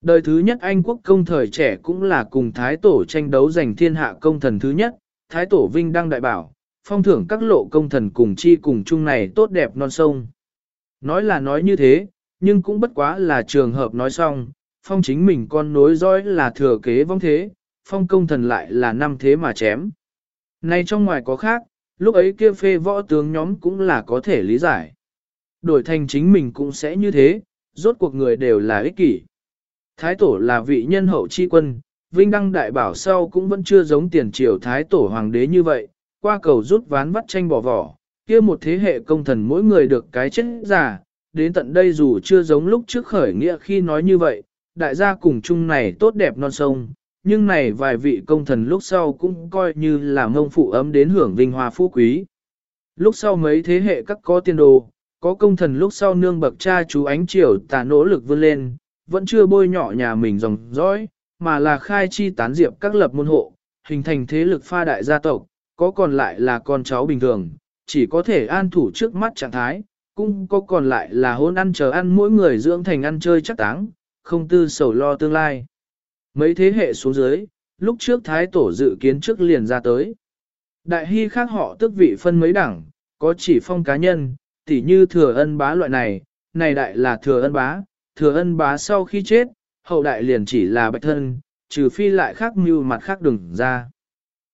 Đời thứ nhất Anh quốc công thời trẻ cũng là cùng Thái Tổ tranh đấu giành thiên hạ công thần thứ nhất, Thái Tổ Vinh đăng đại bảo, phong thưởng các lộ công thần cùng chi cùng chung này tốt đẹp non sông. Nói là nói như thế, nhưng cũng bất quá là trường hợp nói xong, phong chính mình con nối dõi là thừa kế vong thế, phong công thần lại là năm thế mà chém. Nay trong ngoài có khác, lúc ấy kia phê võ tướng nhóm cũng là có thể lý giải. Đổi thành chính mình cũng sẽ như thế, rốt cuộc người đều là ích kỷ. Thái tổ là vị nhân hậu chi quân, Vinh Đăng Đại Bảo sau cũng vẫn chưa giống tiền triều Thái tổ hoàng đế như vậy, qua cầu rút ván vắt tranh bỏ vỏ, kia một thế hệ công thần mỗi người được cái chết giả, đến tận đây dù chưa giống lúc trước khởi nghĩa khi nói như vậy, đại gia cùng chung này tốt đẹp non sông, nhưng này vài vị công thần lúc sau cũng coi như là mông phụ ấm đến hưởng vinh hoa phú quý. Lúc sau mấy thế hệ các có tiên đồ, có công thần lúc sau nương bậc cha chú ánh triều tà nỗ lực vươn lên, vẫn chưa bôi nhỏ nhà mình dòng dõi, mà là khai chi tán diệp các lập môn hộ, hình thành thế lực pha đại gia tộc, có còn lại là con cháu bình thường, chỉ có thể an thủ trước mắt trạng thái, cũng có còn lại là hôn ăn chờ ăn mỗi người dưỡng thành ăn chơi chắc táng, không tư sầu lo tương lai. Mấy thế hệ xuống dưới, lúc trước thái tổ dự kiến trước liền ra tới. Đại hy khác họ tức vị phân mấy đẳng, có chỉ phong cá nhân, tỉ như thừa ân bá loại này, này đại là thừa ân bá, thừa ân bá sau khi chết, hậu đại liền chỉ là bạch thân, trừ phi lại khác mưu mặt khác đừng ra.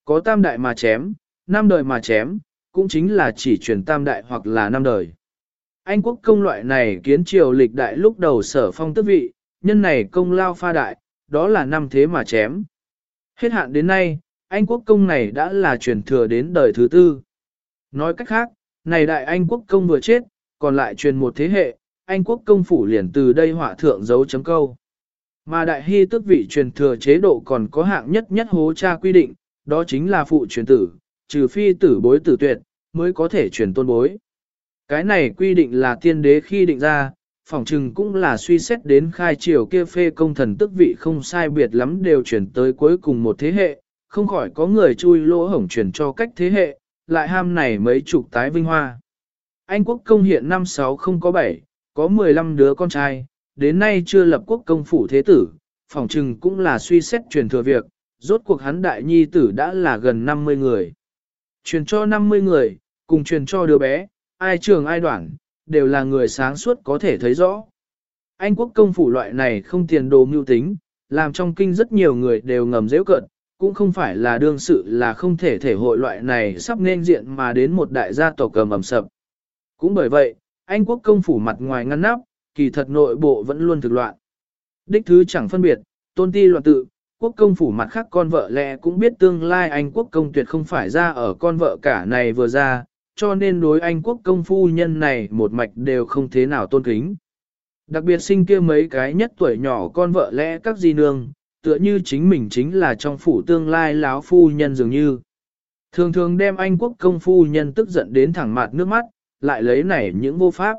Có tam đại mà chém, năm đời mà chém, cũng chính là chỉ truyền tam đại hoặc là năm đời. Anh quốc công loại này kiến triều lịch đại lúc đầu sở phong tước vị, nhân này công lao pha đại, đó là năm thế mà chém. Hết hạn đến nay, Anh quốc công này đã là truyền thừa đến đời thứ tư. Nói cách khác, này đại Anh quốc công vừa chết, còn lại truyền một thế hệ, Anh quốc công phủ liền từ đây hỏa thượng dấu chấm câu. Mà đại hy tức vị truyền thừa chế độ còn có hạng nhất nhất hố cha quy định, đó chính là phụ truyền tử, trừ phi tử bối tử tuyệt, mới có thể truyền tôn bối. Cái này quy định là tiên đế khi định ra, phỏng chừng cũng là suy xét đến khai triều kia phê công thần tức vị không sai biệt lắm đều chuyển tới cuối cùng một thế hệ, không khỏi có người chui lỗ hổng chuyển cho cách thế hệ, lại ham này mấy chục tái vinh hoa. Anh quốc công hiện năm sáu không có bảy, có 15 đứa con trai, đến nay chưa lập quốc công phủ thế tử, phỏng chừng cũng là suy xét truyền thừa việc, rốt cuộc hắn đại nhi tử đã là gần 50 người. Truyền cho 50 người, cùng truyền cho đứa bé, ai trường ai đoạn, đều là người sáng suốt có thể thấy rõ. Anh quốc công phủ loại này không tiền đồ mưu tính, làm trong kinh rất nhiều người đều ngầm dễ cận, cũng không phải là đương sự là không thể thể hội loại này sắp nên diện mà đến một đại gia tộc cầm ẩm sập. Cũng bởi vậy, Anh quốc công phủ mặt ngoài ngăn nắp, kỳ thật nội bộ vẫn luôn thực loạn. Đích thứ chẳng phân biệt, tôn ti loạn tự, quốc công phủ mặt khác con vợ lẽ cũng biết tương lai anh quốc công tuyệt không phải ra ở con vợ cả này vừa ra, cho nên đối anh quốc công phu nhân này một mạch đều không thế nào tôn kính. Đặc biệt sinh kia mấy cái nhất tuổi nhỏ con vợ lẽ các di nương, tựa như chính mình chính là trong phủ tương lai láo phu nhân dường như. Thường thường đem anh quốc công phu nhân tức giận đến thẳng mặt nước mắt, lại lấy nảy những vô pháp.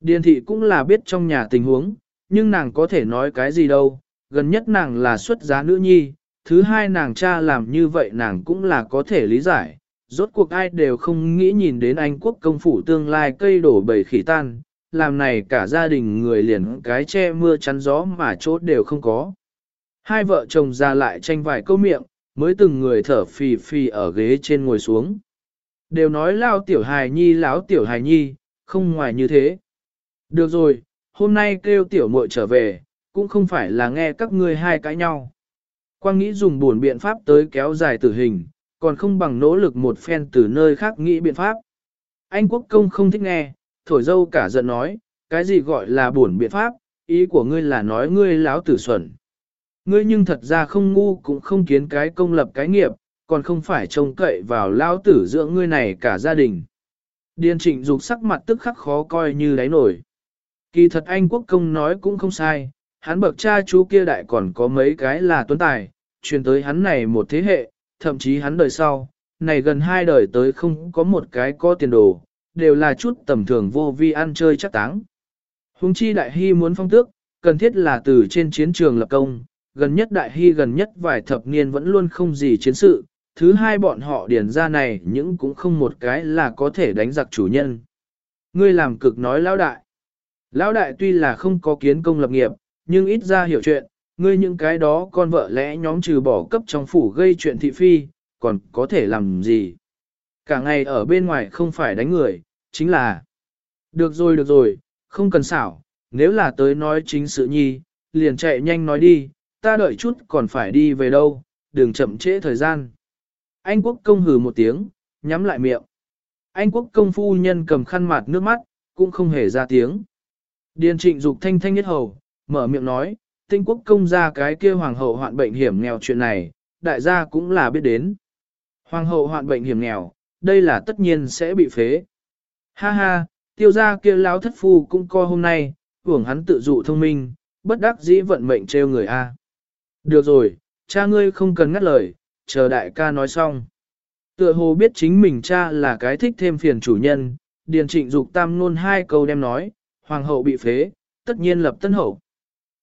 Điền thị cũng là biết trong nhà tình huống, nhưng nàng có thể nói cái gì đâu, gần nhất nàng là xuất giá nữ nhi, thứ hai nàng cha làm như vậy nàng cũng là có thể lý giải, rốt cuộc ai đều không nghĩ nhìn đến Anh quốc công phủ tương lai cây đổ bầy khỉ tan, làm này cả gia đình người liền cái che mưa chắn gió mà chốt đều không có. Hai vợ chồng ra lại tranh vài câu miệng, mới từng người thở phì phì ở ghế trên ngồi xuống. Đều nói lao tiểu hài nhi láo tiểu hài nhi, không ngoài như thế. Được rồi, hôm nay kêu tiểu muội trở về, cũng không phải là nghe các ngươi hai cãi nhau. Quang nghĩ dùng buồn biện pháp tới kéo dài tử hình, còn không bằng nỗ lực một phen từ nơi khác nghĩ biện pháp. Anh quốc công không thích nghe, thổi dâu cả giận nói, cái gì gọi là buồn biện pháp, ý của ngươi là nói ngươi láo tử xuẩn. Ngươi nhưng thật ra không ngu cũng không kiến cái công lập cái nghiệp, còn không phải trông cậy vào lao tử dưỡng ngươi này cả gia đình. Điền trịnh dục sắc mặt tức khắc khó coi như đáy nổi. Kỳ thật anh quốc công nói cũng không sai, hắn bậc cha chú kia đại còn có mấy cái là tuấn tài, truyền tới hắn này một thế hệ, thậm chí hắn đời sau, này gần hai đời tới không có một cái có tiền đồ, đều là chút tầm thường vô vi ăn chơi chắc táng. Hùng chi đại hy muốn phong tước, cần thiết là từ trên chiến trường lập công, gần nhất đại hy gần nhất vài thập niên vẫn luôn không gì chiến sự, thứ hai bọn họ điển ra này những cũng không một cái là có thể đánh giặc chủ nhân. Ngươi làm cực nói lão đại. Lão đại tuy là không có kiến công lập nghiệp, nhưng ít ra hiểu chuyện, ngươi những cái đó con vợ lẽ nhóm trừ bỏ cấp trong phủ gây chuyện thị phi, còn có thể làm gì. Cả ngày ở bên ngoài không phải đánh người, chính là Được rồi được rồi, không cần xảo, nếu là tới nói chính sự nhi, liền chạy nhanh nói đi, ta đợi chút còn phải đi về đâu, đừng chậm trễ thời gian. Anh quốc công hừ một tiếng, nhắm lại miệng. Anh quốc công phu nhân cầm khăn mặt nước mắt, cũng không hề ra tiếng. Điền trịnh dục thanh thanh nhất hầu, mở miệng nói, tinh quốc công ra cái kia hoàng hậu hoạn bệnh hiểm nghèo chuyện này, đại gia cũng là biết đến. Hoàng hậu hoạn bệnh hiểm nghèo, đây là tất nhiên sẽ bị phế. Ha ha, tiêu gia kia láo thất phu cũng co hôm nay, hưởng hắn tự dụ thông minh, bất đắc dĩ vận mệnh trêu người A. Được rồi, cha ngươi không cần ngắt lời, chờ đại ca nói xong. Tựa hồ biết chính mình cha là cái thích thêm phiền chủ nhân, điền trịnh dục tam nôn hai câu đem nói, hoàng hậu bị phế, tất nhiên lập tân hậu.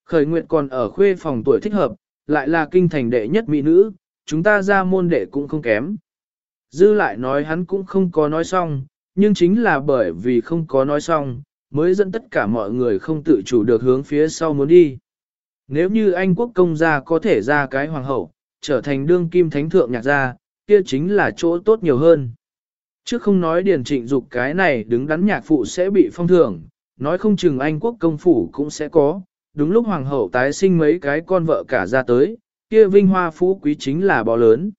Khởi nguyện còn ở khuê phòng tuổi thích hợp, lại là kinh thành đệ nhất mỹ nữ, chúng ta ra môn đệ cũng không kém. Dư lại nói hắn cũng không có nói xong, nhưng chính là bởi vì không có nói xong, mới dẫn tất cả mọi người không tự chủ được hướng phía sau muốn đi. Nếu như Anh quốc công gia có thể ra cái hoàng hậu, trở thành đương kim thánh thượng nhạc gia, kia chính là chỗ tốt nhiều hơn. Trước không nói điển trịnh dục cái này đứng đắn nhạc phụ sẽ bị phong thưởng, nói không chừng Anh quốc công phủ cũng sẽ có, đúng lúc hoàng hậu tái sinh mấy cái con vợ cả ra tới, kia vinh hoa phú quý chính là bò lớn.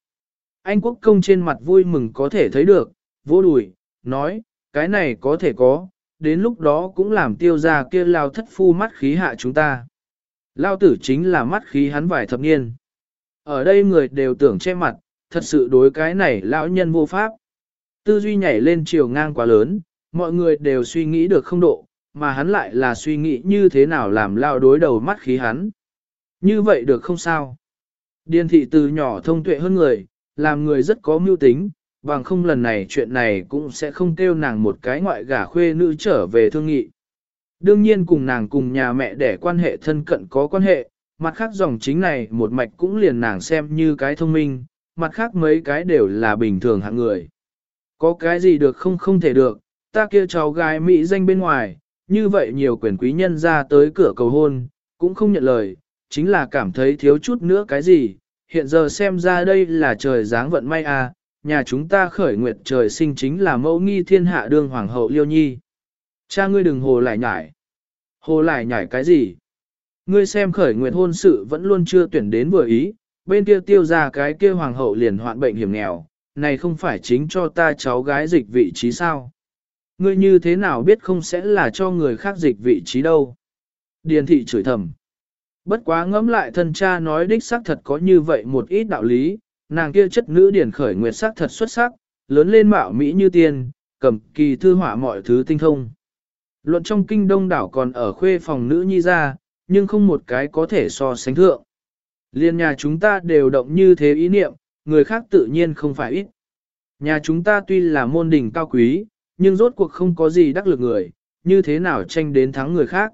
Anh quốc công trên mặt vui mừng có thể thấy được, vô đùi, nói, cái này có thể có, đến lúc đó cũng làm tiêu ra kia lao thất phu mắt khí hạ chúng ta. Lao tử chính là mắt khí hắn vài thập niên. Ở đây người đều tưởng che mặt, thật sự đối cái này lão nhân vô pháp. Tư duy nhảy lên chiều ngang quá lớn, mọi người đều suy nghĩ được không độ, mà hắn lại là suy nghĩ như thế nào làm lao đối đầu mắt khí hắn. Như vậy được không sao? Điền thị từ nhỏ thông tuệ hơn người, làm người rất có mưu tính, bằng không lần này chuyện này cũng sẽ không kêu nàng một cái ngoại gả khuê nữ trở về thương nghị. Đương nhiên cùng nàng cùng nhà mẹ để quan hệ thân cận có quan hệ, mặt khác dòng chính này một mạch cũng liền nàng xem như cái thông minh, mặt khác mấy cái đều là bình thường hạng người. Có cái gì được không không thể được, ta kia cháu gái Mỹ danh bên ngoài, như vậy nhiều quyền quý nhân ra tới cửa cầu hôn, cũng không nhận lời, chính là cảm thấy thiếu chút nữa cái gì, hiện giờ xem ra đây là trời dáng vận may à, nhà chúng ta khởi nguyệt trời sinh chính là mẫu nghi thiên hạ đương hoàng hậu liêu nhi. Cha ngươi đừng hồ lại nhải. Hồ lại nhải cái gì? Ngươi xem khởi nguyệt hôn sự vẫn luôn chưa tuyển đến vừa ý, bên kia tiêu ra cái kia hoàng hậu liền hoạn bệnh hiểm nghèo, này không phải chính cho ta cháu gái dịch vị trí sao? Ngươi như thế nào biết không sẽ là cho người khác dịch vị trí đâu? Điền thị chửi thầm. Bất quá ngẫm lại thân cha nói đích xác thật có như vậy một ít đạo lý, nàng kia chất nữ điển khởi nguyệt sắc thật xuất sắc, lớn lên mạo mỹ như tiên, cầm kỳ thư họa mọi thứ tinh thông. Luận trong kinh đông đảo còn ở khuê phòng nữ nhi ra, nhưng không một cái có thể so sánh thượng. Liên nhà chúng ta đều động như thế ý niệm, người khác tự nhiên không phải ít. Nhà chúng ta tuy là môn đình cao quý, nhưng rốt cuộc không có gì đắc lực người, như thế nào tranh đến thắng người khác.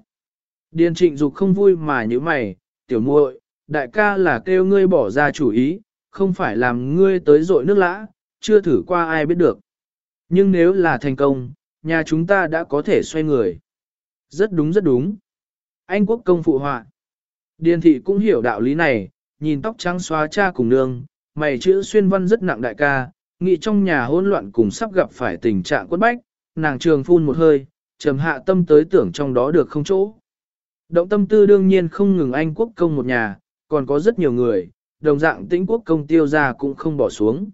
Điền trịnh dục không vui mà như mày, tiểu muội, đại ca là kêu ngươi bỏ ra chủ ý, không phải làm ngươi tới dội nước lã, chưa thử qua ai biết được. Nhưng nếu là thành công, nhà chúng ta đã có thể xoay người. Rất đúng rất đúng. Anh quốc công phụ họa. Điền thị cũng hiểu đạo lý này, nhìn tóc trắng xóa cha cùng nương, mày chữ xuyên văn rất nặng đại ca, nghĩ trong nhà hỗn loạn cùng sắp gặp phải tình trạng quất bách, nàng trường phun một hơi, trầm hạ tâm tới tưởng trong đó được không chỗ. Động tâm tư đương nhiên không ngừng Anh quốc công một nhà, còn có rất nhiều người, đồng dạng tĩnh quốc công tiêu ra cũng không bỏ xuống.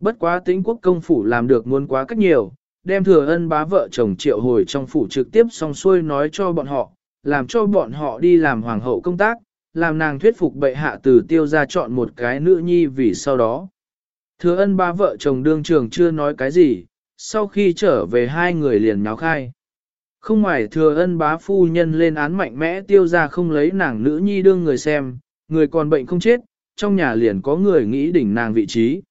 Bất quá tĩnh quốc công phủ làm được muốn quá cách nhiều, đem thừa ân bá vợ chồng triệu hồi trong phủ trực tiếp xong xuôi nói cho bọn họ, làm cho bọn họ đi làm hoàng hậu công tác, làm nàng thuyết phục bệ hạ từ tiêu ra chọn một cái nữ nhi vì sau đó. Thừa ân ba vợ chồng đương trường chưa nói cái gì, sau khi trở về hai người liền nháo khai. Không ngoài thừa ân bá phu nhân lên án mạnh mẽ tiêu ra không lấy nàng nữ nhi đương người xem, người còn bệnh không chết, trong nhà liền có người nghĩ đỉnh nàng vị trí.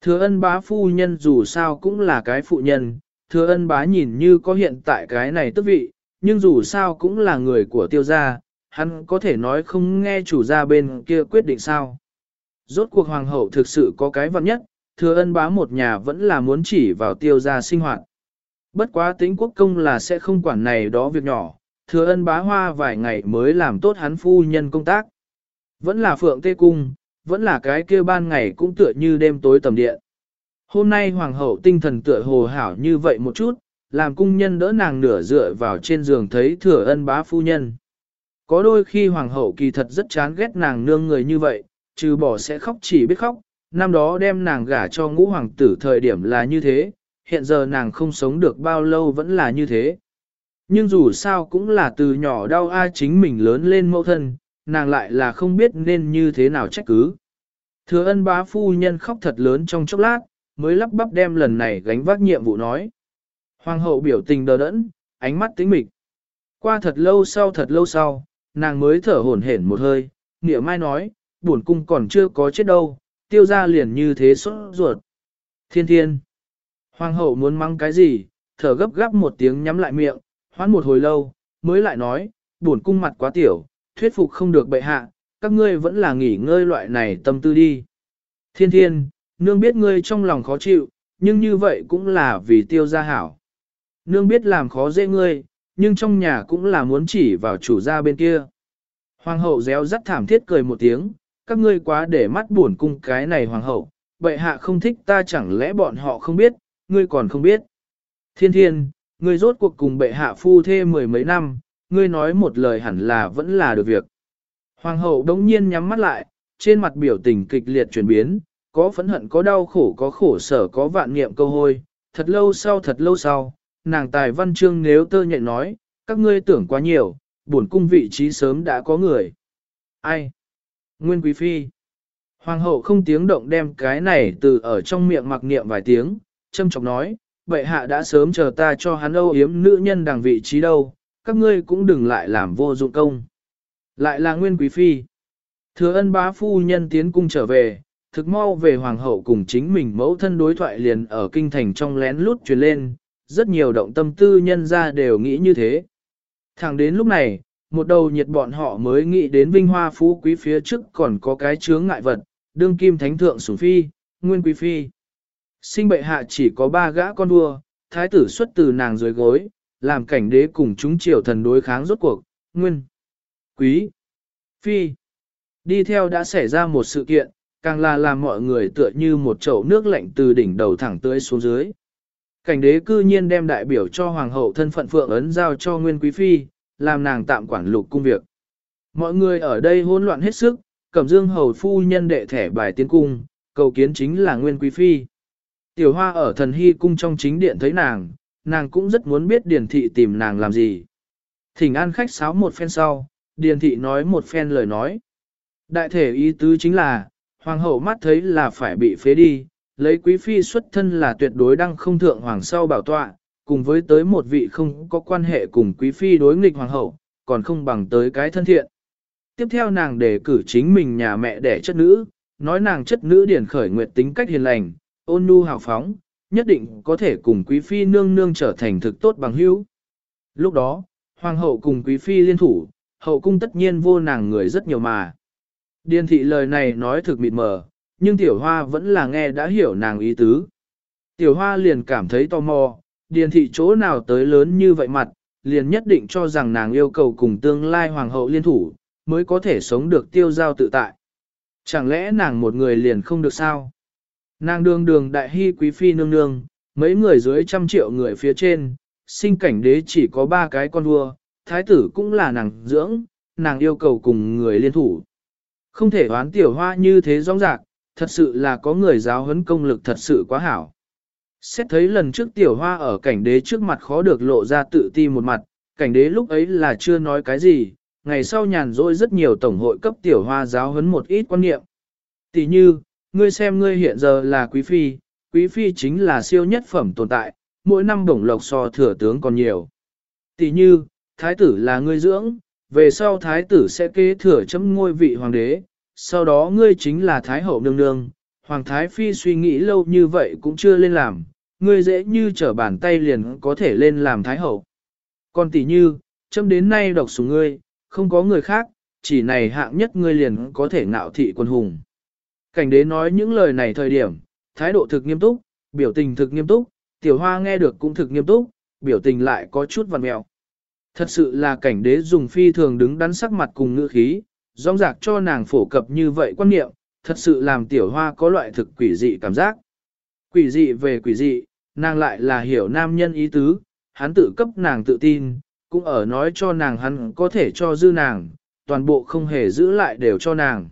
Thừa ân bá phu nhân dù sao cũng là cái phụ nhân, thừa ân bá nhìn như có hiện tại cái này tức vị, nhưng dù sao cũng là người của tiêu gia, hắn có thể nói không nghe chủ gia bên kia quyết định sao. Rốt cuộc hoàng hậu thực sự có cái vận nhất, thừa ân bá một nhà vẫn là muốn chỉ vào tiêu gia sinh hoạt. Bất quá tính quốc công là sẽ không quản này đó việc nhỏ, thừa ân bá hoa vài ngày mới làm tốt hắn phu nhân công tác. Vẫn là phượng tê cung, vẫn là cái kia ban ngày cũng tựa như đêm tối tầm điện. Hôm nay hoàng hậu tinh thần tựa hồ hảo như vậy một chút, làm cung nhân đỡ nàng nửa dựa vào trên giường thấy thừa ân bá phu nhân. Có đôi khi hoàng hậu kỳ thật rất chán ghét nàng nương người như vậy, trừ bỏ sẽ khóc chỉ biết khóc, năm đó đem nàng gả cho ngũ hoàng tử thời điểm là như thế, hiện giờ nàng không sống được bao lâu vẫn là như thế. Nhưng dù sao cũng là từ nhỏ đau ai chính mình lớn lên mẫu thân, nàng lại là không biết nên như thế nào trách cứ. Thừa ân bá phu nhân khóc thật lớn trong chốc lát, mới lắp bắp đem lần này gánh vác nhiệm vụ nói. Hoàng hậu biểu tình đờ đẫn, ánh mắt tính mịch. Qua thật lâu sau thật lâu sau, nàng mới thở hổn hển một hơi, nghĩa mai nói, buồn cung còn chưa có chết đâu, tiêu ra liền như thế sốt ruột. Thiên thiên. Hoàng hậu muốn mắng cái gì, thở gấp gáp một tiếng nhắm lại miệng, hoán một hồi lâu, mới lại nói, buồn cung mặt quá tiểu, thuyết phục không được bệ hạ, các ngươi vẫn là nghỉ ngơi loại này tâm tư đi. Thiên thiên, nương biết ngươi trong lòng khó chịu, nhưng như vậy cũng là vì tiêu gia hảo. Nương biết làm khó dễ ngươi, nhưng trong nhà cũng là muốn chỉ vào chủ gia bên kia. Hoàng hậu réo rắt thảm thiết cười một tiếng, các ngươi quá để mắt buồn cung cái này hoàng hậu, bệ hạ không thích ta chẳng lẽ bọn họ không biết, ngươi còn không biết. Thiên thiên, ngươi rốt cuộc cùng bệ hạ phu thê mười mấy năm, ngươi nói một lời hẳn là vẫn là được việc. Hoàng hậu đống nhiên nhắm mắt lại, trên mặt biểu tình kịch liệt chuyển biến, có phẫn hận có đau khổ có khổ sở có vạn niệm câu hôi, thật lâu sau thật lâu sau, nàng tài văn chương nếu tơ nhện nói, các ngươi tưởng quá nhiều, buồn cung vị trí sớm đã có người. Ai? Nguyên Quý Phi. Hoàng hậu không tiếng động đem cái này từ ở trong miệng mặc niệm vài tiếng, châm chọc nói, bệ hạ đã sớm chờ ta cho hắn âu yếm nữ nhân đằng vị trí đâu, các ngươi cũng đừng lại làm vô dụng công. Lại là Nguyên Quý Phi. Thừa ân bá phu nhân tiến cung trở về, thực mau về hoàng hậu cùng chính mình mẫu thân đối thoại liền ở kinh thành trong lén lút truyền lên, rất nhiều động tâm tư nhân ra đều nghĩ như thế. Thẳng đến lúc này, một đầu nhiệt bọn họ mới nghĩ đến vinh hoa phú quý phía trước còn có cái chướng ngại vật, đương kim thánh thượng sủng phi, nguyên quý phi. Sinh bệ hạ chỉ có ba gã con đua thái tử xuất từ nàng dưới gối, làm cảnh đế cùng chúng triều thần đối kháng rốt cuộc, nguyên, quý, phi. Đi theo đã xảy ra một sự kiện, càng là làm mọi người tựa như một chậu nước lạnh từ đỉnh đầu thẳng tưới xuống dưới. Cảnh đế cư nhiên đem đại biểu cho hoàng hậu thân phận phượng ấn giao cho Nguyên Quý Phi, làm nàng tạm quản lục cung việc. Mọi người ở đây hỗn loạn hết sức, Cẩm Dương hầu phu nhân đệ thẻ bài tiến cung, cầu kiến chính là Nguyên Quý Phi. Tiểu Hoa ở thần hy cung trong chính điện thấy nàng, nàng cũng rất muốn biết Điền Thị tìm nàng làm gì. Thỉnh an khách sáo một phen sau, Điền Thị nói một phen lời nói. Đại thể ý tứ chính là, Hoàng hậu mắt thấy là phải bị phế đi, lấy Quý Phi xuất thân là tuyệt đối đăng không thượng Hoàng sau bảo tọa, cùng với tới một vị không có quan hệ cùng Quý Phi đối nghịch Hoàng hậu, còn không bằng tới cái thân thiện. Tiếp theo nàng đề cử chính mình nhà mẹ đẻ chất nữ, nói nàng chất nữ điển khởi nguyệt tính cách hiền lành, ôn nhu hào phóng, nhất định có thể cùng quý phi nương nương trở thành thực tốt bằng hữu. Lúc đó, hoàng hậu cùng quý phi liên thủ, hậu cung tất nhiên vô nàng người rất nhiều mà. Điền thị lời này nói thực mịt mờ, nhưng tiểu hoa vẫn là nghe đã hiểu nàng ý tứ. Tiểu hoa liền cảm thấy tò mò, điền thị chỗ nào tới lớn như vậy mặt, liền nhất định cho rằng nàng yêu cầu cùng tương lai hoàng hậu liên thủ, mới có thể sống được tiêu giao tự tại. Chẳng lẽ nàng một người liền không được sao? Nàng đường đường đại hy quý phi nương nương, mấy người dưới trăm triệu người phía trên, sinh cảnh đế chỉ có ba cái con vua, thái tử cũng là nàng dưỡng, nàng yêu cầu cùng người liên thủ. Không thể đoán tiểu hoa như thế rõ rạc, thật sự là có người giáo huấn công lực thật sự quá hảo. Xét thấy lần trước tiểu hoa ở cảnh đế trước mặt khó được lộ ra tự ti một mặt, cảnh đế lúc ấy là chưa nói cái gì, ngày sau nhàn rỗi rất nhiều tổng hội cấp tiểu hoa giáo huấn một ít quan niệm. Tỷ như, ngươi xem ngươi hiện giờ là quý phi, quý phi chính là siêu nhất phẩm tồn tại, mỗi năm bổng lộc so thừa tướng còn nhiều. Tỷ như, thái tử là ngươi dưỡng, về sau thái tử sẽ kế thừa chấm ngôi vị hoàng đế, sau đó ngươi chính là thái hậu nương nương, hoàng thái phi suy nghĩ lâu như vậy cũng chưa lên làm, ngươi dễ như trở bàn tay liền có thể lên làm thái hậu. Còn tỷ như, châm đến nay độc sủng ngươi, không có người khác, chỉ này hạng nhất ngươi liền có thể ngạo thị quân hùng. Cảnh đế nói những lời này thời điểm, thái độ thực nghiêm túc, biểu tình thực nghiêm túc, tiểu hoa nghe được cũng thực nghiêm túc, biểu tình lại có chút vằn mẹo. Thật sự là cảnh đế dùng phi thường đứng đắn sắc mặt cùng ngữ khí, rong rạc cho nàng phổ cập như vậy quan niệm, thật sự làm tiểu hoa có loại thực quỷ dị cảm giác. Quỷ dị về quỷ dị, nàng lại là hiểu nam nhân ý tứ, hắn tự cấp nàng tự tin, cũng ở nói cho nàng hắn có thể cho dư nàng, toàn bộ không hề giữ lại đều cho nàng.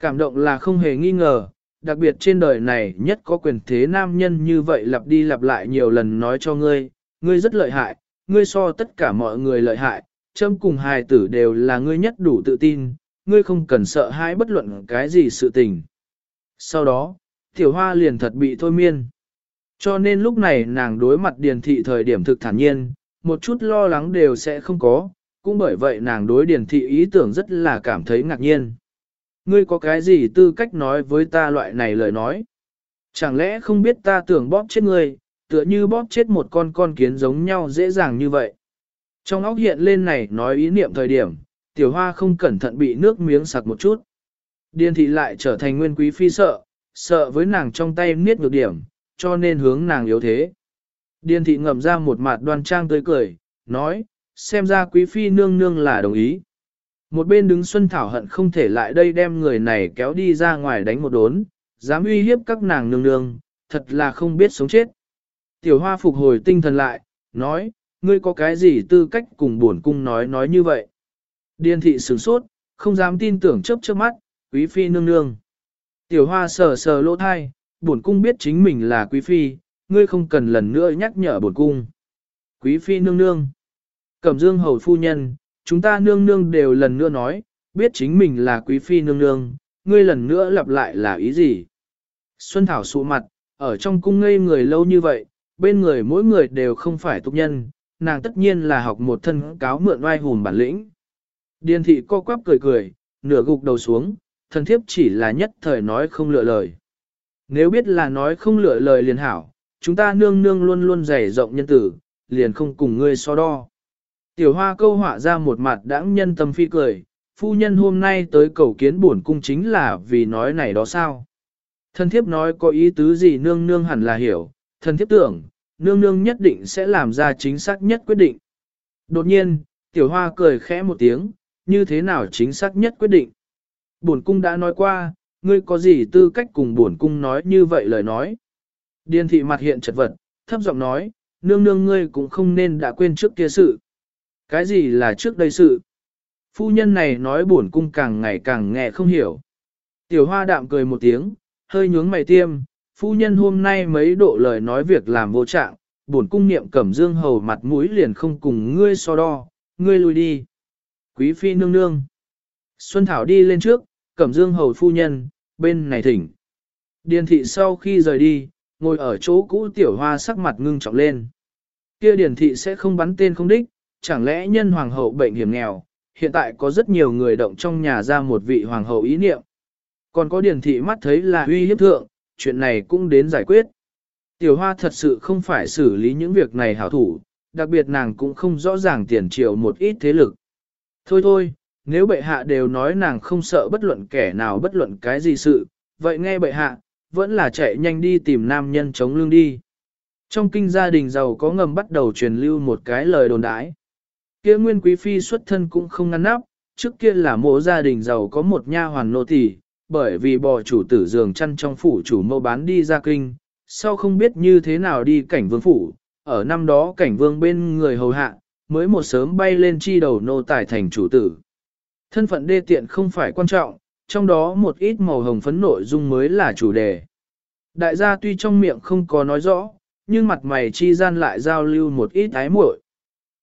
Cảm động là không hề nghi ngờ, đặc biệt trên đời này nhất có quyền thế nam nhân như vậy lặp đi lặp lại nhiều lần nói cho ngươi, ngươi rất lợi hại, ngươi so tất cả mọi người lợi hại, châm cùng hài tử đều là ngươi nhất đủ tự tin, ngươi không cần sợ hãi bất luận cái gì sự tình. Sau đó, tiểu hoa liền thật bị thôi miên. Cho nên lúc này nàng đối mặt điền thị thời điểm thực thản nhiên, một chút lo lắng đều sẽ không có, cũng bởi vậy nàng đối điền thị ý tưởng rất là cảm thấy ngạc nhiên. Ngươi có cái gì tư cách nói với ta loại này lời nói? Chẳng lẽ không biết ta tưởng bóp chết ngươi, tựa như bóp chết một con con kiến giống nhau dễ dàng như vậy? Trong óc hiện lên này nói ý niệm thời điểm, tiểu hoa không cẩn thận bị nước miếng sặc một chút. Điền thị lại trở thành nguyên quý phi sợ, sợ với nàng trong tay niết ngược điểm, cho nên hướng nàng yếu thế. Điền thị ngậm ra một mặt đoan trang tươi cười, nói, xem ra quý phi nương nương là đồng ý. Một bên đứng Xuân Thảo hận không thể lại đây đem người này kéo đi ra ngoài đánh một đốn, dám uy hiếp các nàng nương nương, thật là không biết sống chết. Tiểu hoa phục hồi tinh thần lại, nói, ngươi có cái gì tư cách cùng buồn cung nói nói như vậy. Điền thị sửng sốt, không dám tin tưởng chớp chớp mắt, quý phi nương nương. Tiểu hoa sờ sờ lỗ thai, buồn cung biết chính mình là quý phi, ngươi không cần lần nữa nhắc nhở buồn cung. Quý phi nương nương. Cẩm dương hầu phu nhân, chúng ta nương nương đều lần nữa nói, biết chính mình là quý phi nương nương, ngươi lần nữa lặp lại là ý gì? Xuân Thảo sụ mặt, ở trong cung ngây người lâu như vậy, bên người mỗi người đều không phải tục nhân, nàng tất nhiên là học một thân cáo mượn oai hùn bản lĩnh. Điền thị co quắp cười cười, nửa gục đầu xuống, thần thiếp chỉ là nhất thời nói không lựa lời. Nếu biết là nói không lựa lời liền hảo, chúng ta nương nương luôn luôn dày rộng nhân tử, liền không cùng ngươi so đo. Tiểu hoa câu họa ra một mặt đãng nhân tâm phi cười, phu nhân hôm nay tới cầu kiến bổn cung chính là vì nói này đó sao. Thần thiếp nói có ý tứ gì nương nương hẳn là hiểu, thần thiếp tưởng, nương nương nhất định sẽ làm ra chính xác nhất quyết định. Đột nhiên, tiểu hoa cười khẽ một tiếng, như thế nào chính xác nhất quyết định. Bổn cung đã nói qua, ngươi có gì tư cách cùng bổn cung nói như vậy lời nói. Điền thị mặt hiện chật vật, thấp giọng nói, nương nương ngươi cũng không nên đã quên trước kia sự. Cái gì là trước đây sự? Phu nhân này nói bổn cung càng ngày càng nghe không hiểu. Tiểu hoa đạm cười một tiếng, hơi nhướng mày tiêm, phu nhân hôm nay mấy độ lời nói việc làm vô trạng, bổn cung niệm cẩm dương hầu mặt mũi liền không cùng ngươi so đo, ngươi lui đi. Quý phi nương nương. Xuân Thảo đi lên trước, cẩm dương hầu phu nhân, bên này thỉnh. Điền thị sau khi rời đi, ngồi ở chỗ cũ tiểu hoa sắc mặt ngưng trọng lên. Kia điền thị sẽ không bắn tên không đích, chẳng lẽ nhân hoàng hậu bệnh hiểm nghèo, hiện tại có rất nhiều người động trong nhà ra một vị hoàng hậu ý niệm. Còn có điền thị mắt thấy là uy hiếp thượng, chuyện này cũng đến giải quyết. Tiểu hoa thật sự không phải xử lý những việc này hảo thủ, đặc biệt nàng cũng không rõ ràng tiền triệu một ít thế lực. Thôi thôi, nếu bệ hạ đều nói nàng không sợ bất luận kẻ nào bất luận cái gì sự, vậy nghe bệ hạ, vẫn là chạy nhanh đi tìm nam nhân chống lương đi. Trong kinh gia đình giàu có ngầm bắt đầu truyền lưu một cái lời đồn đãi. Kia nguyên quý phi xuất thân cũng không ngăn nắp, trước kia là mộ gia đình giàu có một nha hoàn nô tỳ, bởi vì bò chủ tử giường chăn trong phủ chủ mâu bán đi ra kinh, sau không biết như thế nào đi cảnh vương phủ, ở năm đó cảnh vương bên người hầu hạ, mới một sớm bay lên chi đầu nô tài thành chủ tử. Thân phận đê tiện không phải quan trọng, trong đó một ít màu hồng phấn nội dung mới là chủ đề. Đại gia tuy trong miệng không có nói rõ, nhưng mặt mày chi gian lại giao lưu một ít ái muội.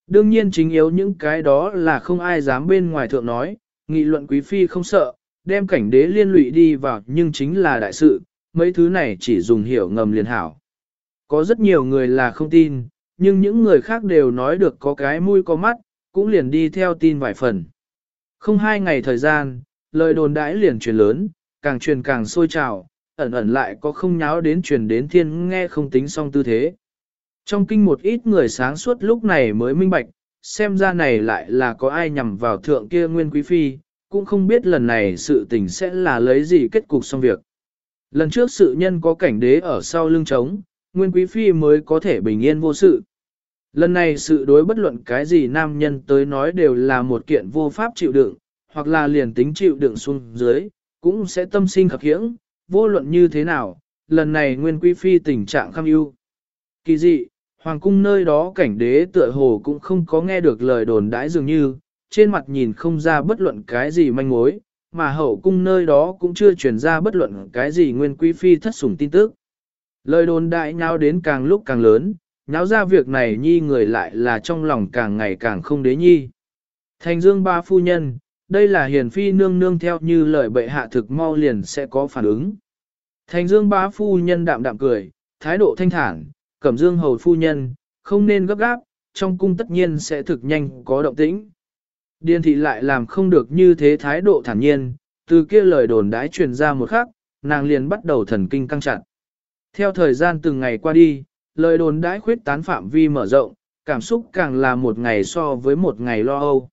Đương nhiên chính yếu những cái đó là không ai dám bên ngoài thượng nói, nghị luận quý phi không sợ, đem cảnh đế liên lụy đi vào nhưng chính là đại sự, mấy thứ này chỉ dùng hiểu ngầm liền hảo. Có rất nhiều người là không tin, nhưng những người khác đều nói được có cái mũi có mắt, cũng liền đi theo tin vài phần. Không hai ngày thời gian, lời đồn đãi liền truyền lớn, càng truyền càng sôi trào, ẩn ẩn lại có không nháo đến truyền đến thiên nghe không tính song tư thế. Trong kinh một ít người sáng suốt lúc này mới minh bạch, xem ra này lại là có ai nhằm vào thượng kia nguyên quý phi, cũng không biết lần này sự tình sẽ là lấy gì kết cục xong việc. Lần trước sự nhân có cảnh đế ở sau lưng trống, nguyên quý phi mới có thể bình yên vô sự. Lần này sự đối bất luận cái gì nam nhân tới nói đều là một kiện vô pháp chịu đựng, hoặc là liền tính chịu đựng xuống dưới, cũng sẽ tâm sinh khập khiễng, vô luận như thế nào, lần này nguyên quý phi tình trạng kham ưu. Kỳ dị, hoàng cung nơi đó cảnh đế tựa hồ cũng không có nghe được lời đồn đãi dường như, trên mặt nhìn không ra bất luận cái gì manh mối, mà hậu cung nơi đó cũng chưa truyền ra bất luận cái gì nguyên quý phi thất sủng tin tức. Lời đồn đại nháo đến càng lúc càng lớn, nháo ra việc này nhi người lại là trong lòng càng ngày càng không đế nhi. Thành dương ba phu nhân, đây là hiền phi nương nương theo như lời bệ hạ thực mau liền sẽ có phản ứng. Thành dương ba phu nhân đạm đạm cười, thái độ thanh thản, cẩm dương hầu phu nhân, không nên gấp gáp, trong cung tất nhiên sẽ thực nhanh có động tĩnh. Điền thị lại làm không được như thế thái độ thản nhiên, từ kia lời đồn đãi truyền ra một khắc, nàng liền bắt đầu thần kinh căng chặt. Theo thời gian từng ngày qua đi, lời đồn đãi khuyết tán phạm vi mở rộng, cảm xúc càng là một ngày so với một ngày lo âu.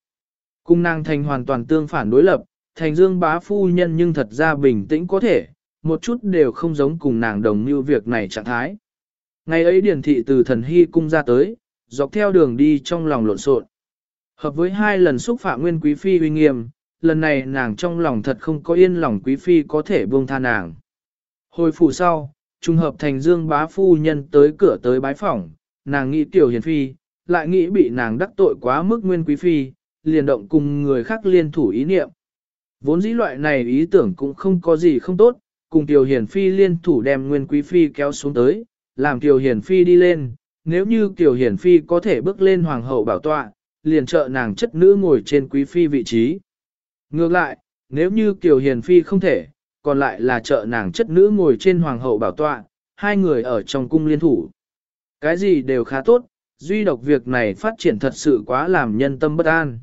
Cung nàng thành hoàn toàn tương phản đối lập, thành dương bá phu nhân nhưng thật ra bình tĩnh có thể, một chút đều không giống cùng nàng đồng như việc này trạng thái. Ngày ấy điển thị từ thần hy cung ra tới, dọc theo đường đi trong lòng lộn xộn. Hợp với hai lần xúc phạm nguyên quý phi uy nghiêm, lần này nàng trong lòng thật không có yên lòng quý phi có thể buông tha nàng. Hồi phủ sau, trùng hợp thành dương bá phu nhân tới cửa tới bái phỏng, nàng nghĩ tiểu hiền phi, lại nghĩ bị nàng đắc tội quá mức nguyên quý phi, liền động cùng người khác liên thủ ý niệm. Vốn dĩ loại này ý tưởng cũng không có gì không tốt, cùng tiểu hiền phi liên thủ đem nguyên quý phi kéo xuống tới, làm tiểu hiền phi đi lên, nếu như tiểu hiền phi có thể bước lên hoàng hậu bảo tọa, liền trợ nàng chất nữ ngồi trên quý phi vị trí. Ngược lại, nếu như Kiều Hiền Phi không thể, còn lại là trợ nàng chất nữ ngồi trên hoàng hậu bảo tọa, hai người ở trong cung liên thủ. Cái gì đều khá tốt, duy độc việc này phát triển thật sự quá làm nhân tâm bất an.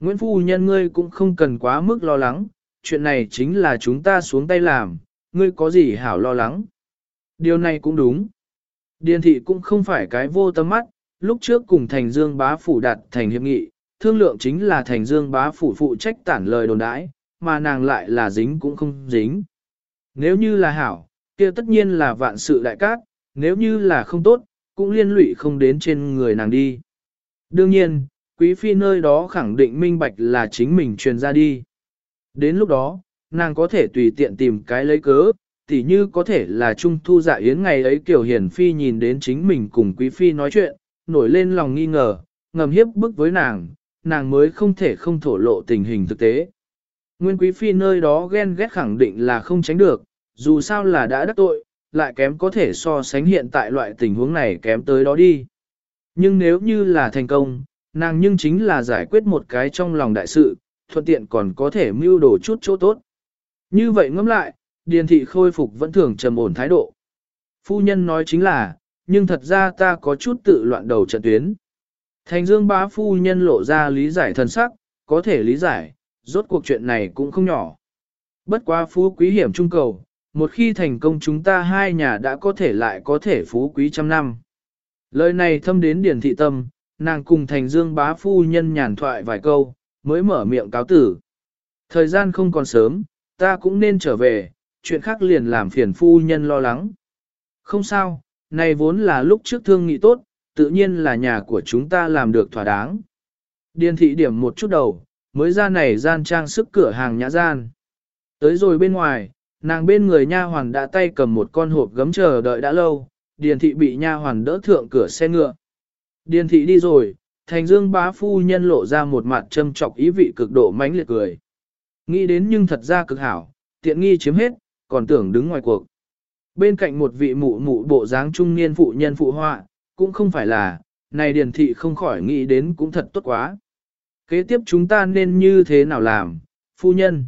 Nguyễn Phu Nhân ngươi cũng không cần quá mức lo lắng, chuyện này chính là chúng ta xuống tay làm, ngươi có gì hảo lo lắng. Điều này cũng đúng. Điền thị cũng không phải cái vô tâm mắt, lúc trước cùng Thành Dương bá phủ đặt thành hiệp nghị, thương lượng chính là Thành Dương bá phủ phụ trách tản lời đồn đãi, mà nàng lại là dính cũng không dính. Nếu như là hảo, kia tất nhiên là vạn sự đại cát, nếu như là không tốt, cũng liên lụy không đến trên người nàng đi. Đương nhiên, quý phi nơi đó khẳng định minh bạch là chính mình truyền ra đi. Đến lúc đó, nàng có thể tùy tiện tìm cái lấy cớ, tỉ như có thể là trung thu dạ yến ngày ấy kiểu hiển phi nhìn đến chính mình cùng quý phi nói chuyện, nổi lên lòng nghi ngờ, ngầm hiếp bức với nàng, nàng mới không thể không thổ lộ tình hình thực tế. Nguyên Quý Phi nơi đó ghen ghét khẳng định là không tránh được, dù sao là đã đắc tội, lại kém có thể so sánh hiện tại loại tình huống này kém tới đó đi. Nhưng nếu như là thành công, nàng nhưng chính là giải quyết một cái trong lòng đại sự, thuận tiện còn có thể mưu đồ chút chỗ tốt. Như vậy ngẫm lại, điền thị khôi phục vẫn thường trầm ổn thái độ. Phu nhân nói chính là, nhưng thật ra ta có chút tự loạn đầu trận tuyến. Thành dương bá phu nhân lộ ra lý giải thần sắc, có thể lý giải, rốt cuộc chuyện này cũng không nhỏ. Bất quá phú quý hiểm trung cầu, một khi thành công chúng ta hai nhà đã có thể lại có thể phú quý trăm năm. Lời này thâm đến điển thị tâm, nàng cùng thành dương bá phu nhân nhàn thoại vài câu, mới mở miệng cáo tử. Thời gian không còn sớm, ta cũng nên trở về, chuyện khác liền làm phiền phu nhân lo lắng. Không sao, này vốn là lúc trước thương nghị tốt, tự nhiên là nhà của chúng ta làm được thỏa đáng. Điền thị điểm một chút đầu, mới ra này gian trang sức cửa hàng nhã gian. Tới rồi bên ngoài, nàng bên người nha hoàn đã tay cầm một con hộp gấm chờ đợi đã lâu, điền thị bị nha hoàn đỡ thượng cửa xe ngựa. Điền thị đi rồi, thành dương bá phu nhân lộ ra một mặt châm trọc ý vị cực độ mãnh liệt cười. Nghĩ đến nhưng thật ra cực hảo, tiện nghi chiếm hết, còn tưởng đứng ngoài cuộc. Bên cạnh một vị mụ mụ bộ dáng trung niên phụ nhân phụ họa, cũng không phải là, này điền thị không khỏi nghĩ đến cũng thật tốt quá. Kế tiếp chúng ta nên như thế nào làm, phu nhân?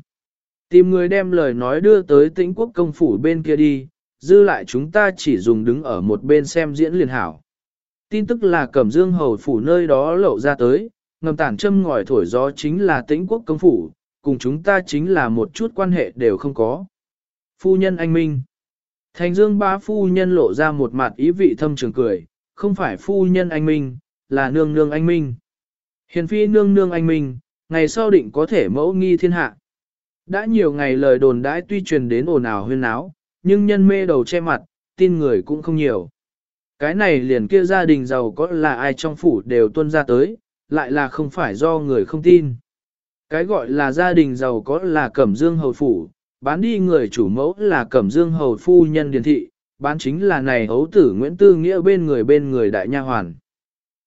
Tìm người đem lời nói đưa tới tĩnh quốc công phủ bên kia đi, dư lại chúng ta chỉ dùng đứng ở một bên xem diễn liền hảo. Tin tức là Cẩm Dương Hầu phủ nơi đó lộ ra tới, ngầm tản châm ngòi thổi gió chính là tĩnh quốc công phủ, cùng chúng ta chính là một chút quan hệ đều không có. Phu nhân anh Minh Thành Dương bá phu nhân lộ ra một mặt ý vị thâm trường cười, không phải phu nhân anh Minh, là nương nương anh Minh. Hiền phi nương nương anh Minh, ngày sau định có thể mẫu nghi thiên hạ. Đã nhiều ngày lời đồn đãi tuy truyền đến ồn ào huyên náo, nhưng nhân mê đầu che mặt, tin người cũng không nhiều. Cái này liền kia gia đình giàu có là ai trong phủ đều tuân ra tới, lại là không phải do người không tin. Cái gọi là gia đình giàu có là cẩm dương hầu phủ, bán đi người chủ mẫu là cẩm dương hầu phu nhân điền thị, bán chính là này hấu tử Nguyễn Tư Nghĩa bên người bên người đại nha hoàn.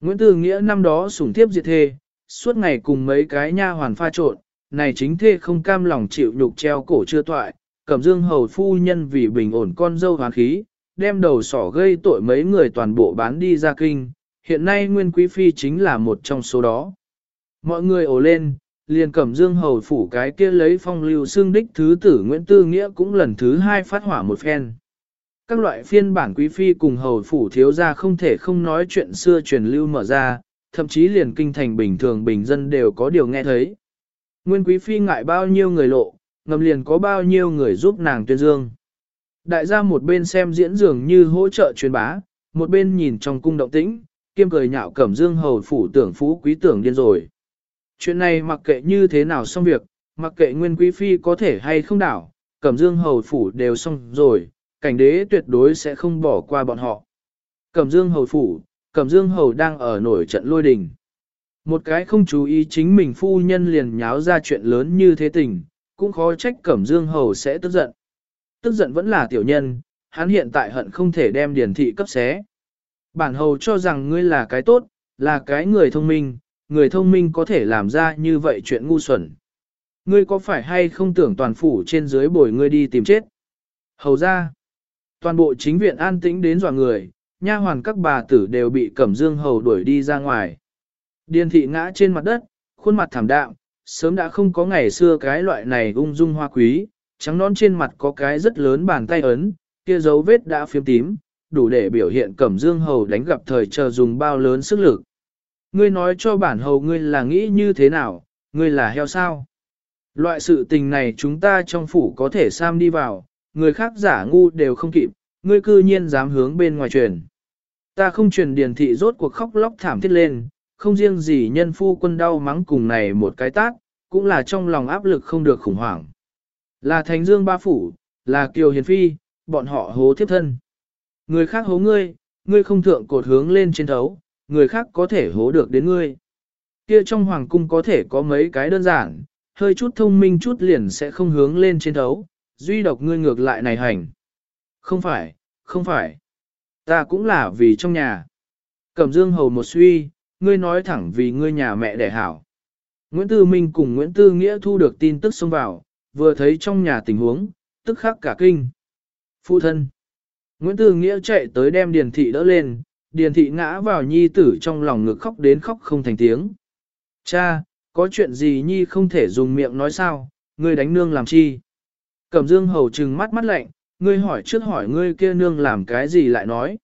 Nguyễn Tư Nghĩa năm đó sủng thiếp diệt thê, suốt ngày cùng mấy cái nha hoàn pha trộn, này chính thê không cam lòng chịu nhục treo cổ chưa toại, cẩm dương hầu phu nhân vì bình ổn con dâu hoàn khí, đem đầu sỏ gây tội mấy người toàn bộ bán đi ra kinh, hiện nay Nguyên Quý Phi chính là một trong số đó. Mọi người ồ lên, liền cẩm dương hầu phủ cái kia lấy phong lưu xương đích thứ tử Nguyễn Tư Nghĩa cũng lần thứ hai phát hỏa một phen. Các loại phiên bản quý phi cùng hầu phủ thiếu gia không thể không nói chuyện xưa truyền lưu mở ra, thậm chí liền kinh thành bình thường bình dân đều có điều nghe thấy. Nguyên quý phi ngại bao nhiêu người lộ, ngầm liền có bao nhiêu người giúp nàng tuyên dương. Đại gia một bên xem diễn dường như hỗ trợ truyền bá, một bên nhìn trong cung động tĩnh, kiêm cười nhạo cẩm dương hầu phủ tưởng phú quý tưởng điên rồi. Chuyện này mặc kệ như thế nào xong việc, mặc kệ nguyên quý phi có thể hay không đảo, cẩm dương hầu phủ đều xong rồi, cảnh đế tuyệt đối sẽ không bỏ qua bọn họ. Cẩm dương hầu phủ, cẩm dương hầu đang ở nổi trận lôi đình. Một cái không chú ý chính mình phu nhân liền nháo ra chuyện lớn như thế tình, cũng khó trách cẩm dương hầu sẽ tức giận. Tức giận vẫn là tiểu nhân, hắn hiện tại hận không thể đem điển thị cấp xé. Bản hầu cho rằng ngươi là cái tốt, là cái người thông minh, người thông minh có thể làm ra như vậy chuyện ngu xuẩn. Ngươi có phải hay không tưởng toàn phủ trên dưới bồi ngươi đi tìm chết? Hầu ra, toàn bộ chính viện an tĩnh đến dọa người, nha hoàn các bà tử đều bị cẩm dương hầu đuổi đi ra ngoài. Điền thị ngã trên mặt đất, khuôn mặt thảm đạm, sớm đã không có ngày xưa cái loại này ung dung hoa quý, trắng nón trên mặt có cái rất lớn bàn tay ấn, kia dấu vết đã phiếm tím, đủ để biểu hiện cẩm dương hầu đánh gặp thời chờ dùng bao lớn sức lực. Ngươi nói cho bản hầu ngươi là nghĩ như thế nào, ngươi là heo sao? Loại sự tình này chúng ta trong phủ có thể sam đi vào, người khác giả ngu đều không kịp, ngươi cư nhiên dám hướng bên ngoài truyền. Ta không truyền điền thị rốt cuộc khóc lóc thảm thiết lên, không riêng gì nhân phu quân đau mắng cùng này một cái tác, cũng là trong lòng áp lực không được khủng hoảng. Là Thánh Dương Ba Phủ, là Kiều Hiền Phi, bọn họ hố thiếp thân. Người khác hố ngươi, ngươi không thượng cột hướng lên trên thấu, người khác có thể hố được đến ngươi. Kia trong hoàng cung có thể có mấy cái đơn giản, hơi chút thông minh chút liền sẽ không hướng lên trên thấu, duy độc ngươi ngược lại này hành. Không phải, không phải. Ta cũng là vì trong nhà. Cẩm dương hầu một suy, ngươi nói thẳng vì ngươi nhà mẹ đẻ hảo. Nguyễn Tư Minh cùng Nguyễn Tư Nghĩa thu được tin tức xông vào, vừa thấy trong nhà tình huống, tức khắc cả kinh. Phụ thân. Nguyễn Tư Nghĩa chạy tới đem Điền Thị đỡ lên, Điền Thị ngã vào nhi tử trong lòng ngực khóc đến khóc không thành tiếng. Cha, có chuyện gì nhi không thể dùng miệng nói sao, ngươi đánh nương làm chi? Cẩm Dương hầu trừng mắt mắt lạnh, ngươi hỏi trước hỏi ngươi kia nương làm cái gì lại nói.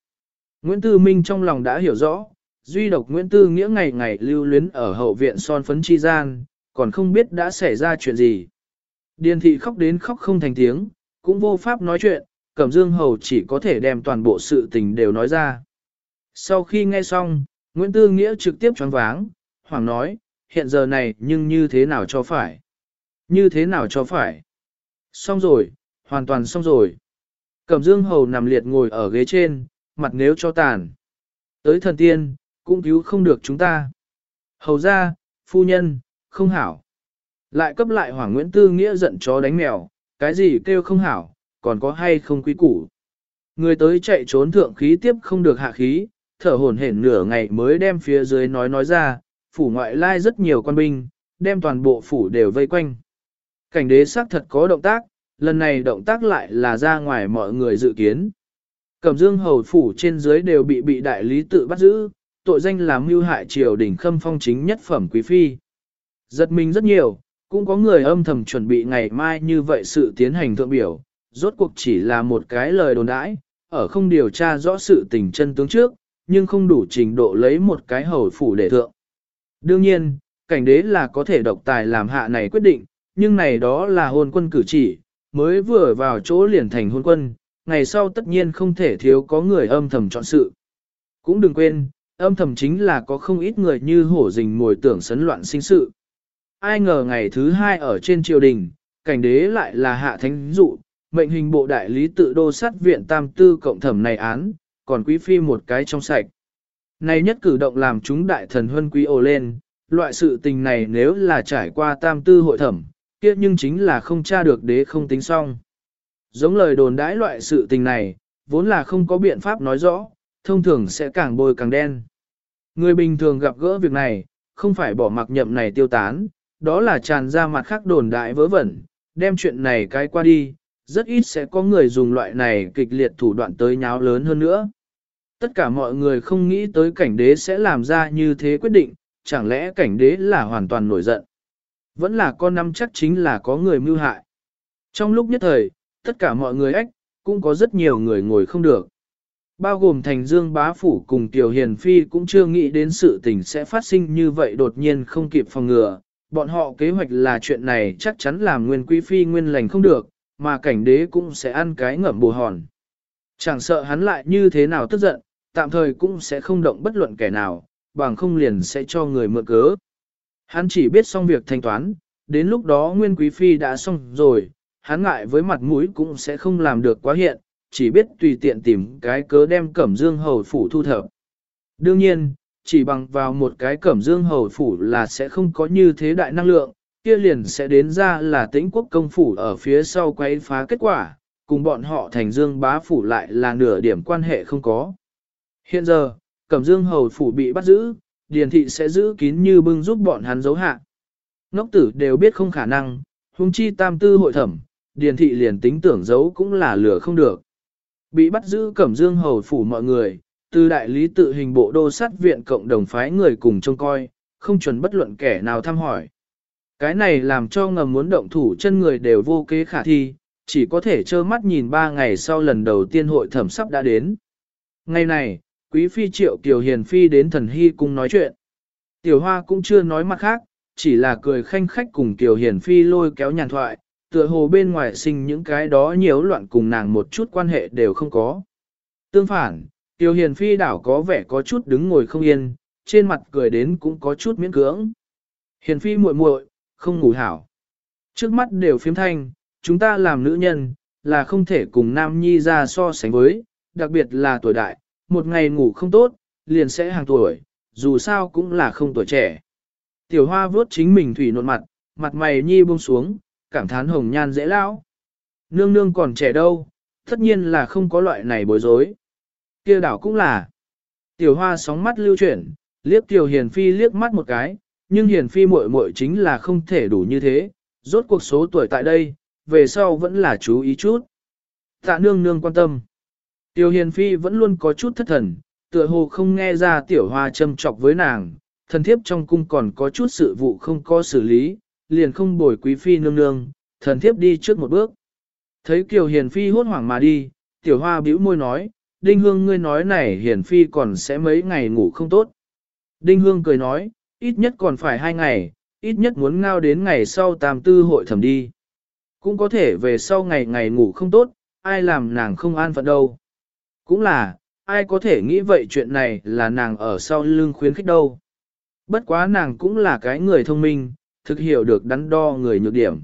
Nguyễn Tư Minh trong lòng đã hiểu rõ, duy độc Nguyễn Tư Nghĩa ngày ngày lưu luyến ở hậu viện son phấn chi gian, còn không biết đã xảy ra chuyện gì. Điền thị khóc đến khóc không thành tiếng, cũng vô pháp nói chuyện, Cẩm Dương Hầu chỉ có thể đem toàn bộ sự tình đều nói ra. Sau khi nghe xong, Nguyễn Tư Nghĩa trực tiếp choáng váng, hoảng nói, hiện giờ này nhưng như thế nào cho phải? Như thế nào cho phải? Xong rồi, hoàn toàn xong rồi. Cẩm Dương Hầu nằm liệt ngồi ở ghế trên, mặt nếu cho tàn. Tới thần tiên, cũng cứu không được chúng ta. Hầu ra, phu nhân, không hảo. Lại cấp lại Hoàng Nguyễn Tư Nghĩa giận chó đánh mèo, cái gì kêu không hảo, còn có hay không quý củ. Người tới chạy trốn thượng khí tiếp không được hạ khí, thở hổn hển nửa ngày mới đem phía dưới nói nói ra, phủ ngoại lai rất nhiều quan binh, đem toàn bộ phủ đều vây quanh. Cảnh đế xác thật có động tác, lần này động tác lại là ra ngoài mọi người dự kiến. Cẩm dương hầu phủ trên dưới đều bị bị đại lý tự bắt giữ, tội danh là mưu hại triều đình khâm phong chính nhất phẩm quý phi. Giật mình rất nhiều, cũng có người âm thầm chuẩn bị ngày mai như vậy sự tiến hành thượng biểu, rốt cuộc chỉ là một cái lời đồn đãi, ở không điều tra rõ sự tình chân tướng trước, nhưng không đủ trình độ lấy một cái hầu phủ để thượng. Đương nhiên, cảnh đế là có thể độc tài làm hạ này quyết định, nhưng này đó là hôn quân cử chỉ, mới vừa vào chỗ liền thành hôn quân, ngày sau tất nhiên không thể thiếu có người âm thầm chọn sự. Cũng đừng quên, âm thầm chính là có không ít người như hổ rình mồi tưởng sấn loạn sinh sự. Ai ngờ ngày thứ hai ở trên triều đình, cảnh đế lại là hạ thánh dụ, mệnh hình bộ đại lý tự đô sát viện tam tư cộng thẩm này án, còn quý phi một cái trong sạch. Này nhất cử động làm chúng đại thần huân quý ồ lên, loại sự tình này nếu là trải qua tam tư hội thẩm, kia nhưng chính là không tra được đế không tính xong. Giống lời đồn đãi loại sự tình này, vốn là không có biện pháp nói rõ, thông thường sẽ càng bôi càng đen. Người bình thường gặp gỡ việc này, không phải bỏ mặc nhậm này tiêu tán, đó là tràn ra mặt khác đồn đại vớ vẩn, đem chuyện này cái qua đi, rất ít sẽ có người dùng loại này kịch liệt thủ đoạn tới nháo lớn hơn nữa. Tất cả mọi người không nghĩ tới cảnh đế sẽ làm ra như thế quyết định, chẳng lẽ cảnh đế là hoàn toàn nổi giận. Vẫn là con năm chắc chính là có người mưu hại. Trong lúc nhất thời, tất cả mọi người ách, cũng có rất nhiều người ngồi không được. Bao gồm thành dương bá phủ cùng tiểu hiền phi cũng chưa nghĩ đến sự tình sẽ phát sinh như vậy đột nhiên không kịp phòng ngừa. Bọn họ kế hoạch là chuyện này chắc chắn làm nguyên quý phi nguyên lành không được, mà cảnh đế cũng sẽ ăn cái ngậm bù hòn. Chẳng sợ hắn lại như thế nào tức giận, tạm thời cũng sẽ không động bất luận kẻ nào, bằng không liền sẽ cho người mượn cớ. Hắn chỉ biết xong việc thanh toán, đến lúc đó Nguyên Quý Phi đã xong rồi, hắn ngại với mặt mũi cũng sẽ không làm được quá hiện, chỉ biết tùy tiện tìm cái cớ đem Cẩm Dương Hầu Phủ thu thập. Đương nhiên, chỉ bằng vào một cái Cẩm Dương Hầu Phủ là sẽ không có như thế đại năng lượng, kia liền sẽ đến ra là tĩnh quốc công phủ ở phía sau quay phá kết quả, cùng bọn họ thành Dương bá phủ lại là nửa điểm quan hệ không có. Hiện giờ, Cẩm Dương Hầu Phủ bị bắt giữ, Điền Thị sẽ giữ kín như bưng giúp bọn hắn giấu hạ. Ngốc tử đều biết không khả năng, huống chi tam tư hội thẩm, Điền Thị liền tính tưởng giấu cũng là lửa không được. Bị bắt giữ Cẩm Dương Hầu Phủ mọi người, từ đại lý tự hình bộ đô sát viện cộng đồng phái người cùng trông coi, không chuẩn bất luận kẻ nào thăm hỏi. Cái này làm cho ngầm muốn động thủ chân người đều vô kế khả thi, chỉ có thể trơ mắt nhìn ba ngày sau lần đầu tiên hội thẩm sắp đã đến. Ngày này, quý phi triệu Kiều Hiền Phi đến thần hy cung nói chuyện. Tiểu Hoa cũng chưa nói mặt khác, chỉ là cười khanh khách cùng Kiều Hiền Phi lôi kéo nhàn thoại, tựa hồ bên ngoài sinh những cái đó nhiễu loạn cùng nàng một chút quan hệ đều không có. Tương phản, Kiều Hiền Phi đảo có vẻ có chút đứng ngồi không yên, trên mặt cười đến cũng có chút miễn cưỡng. Hiền Phi muội muội, không ngủ hảo. Trước mắt đều phiếm thanh, chúng ta làm nữ nhân, là không thể cùng nam nhi ra so sánh với, đặc biệt là tuổi đại, một ngày ngủ không tốt, liền sẽ hàng tuổi, dù sao cũng là không tuổi trẻ. Tiểu hoa vớt chính mình thủy nộn mặt, mặt mày nhi buông xuống, cảm thán hồng nhan dễ lão. Nương nương còn trẻ đâu, tất nhiên là không có loại này bối rối. kia đảo cũng là. Tiểu hoa sóng mắt lưu chuyển, liếc Tiểu Hiền Phi liếc mắt một cái, nhưng Hiền Phi muội muội chính là không thể đủ như thế, rốt cuộc số tuổi tại đây, về sau vẫn là chú ý chút. Tạ nương nương quan tâm. Tiêu Hiền Phi vẫn luôn có chút thất thần, tựa hồ không nghe ra tiểu hoa châm chọc với nàng, thần thiếp trong cung còn có chút sự vụ không có xử lý, liền không bồi quý phi nương nương, thần thiếp đi trước một bước. Thấy Kiều Hiền Phi hốt hoảng mà đi, tiểu hoa bĩu môi nói, Đinh Hương ngươi nói này Hiền Phi còn sẽ mấy ngày ngủ không tốt. Đinh Hương cười nói, ít nhất còn phải hai ngày, ít nhất muốn ngao đến ngày sau tam tư hội thẩm đi. Cũng có thể về sau ngày ngày ngủ không tốt, ai làm nàng không an phận đâu. Cũng là, ai có thể nghĩ vậy chuyện này là nàng ở sau lưng khuyến khích đâu. Bất quá nàng cũng là cái người thông minh, thực hiểu được đắn đo người nhược điểm.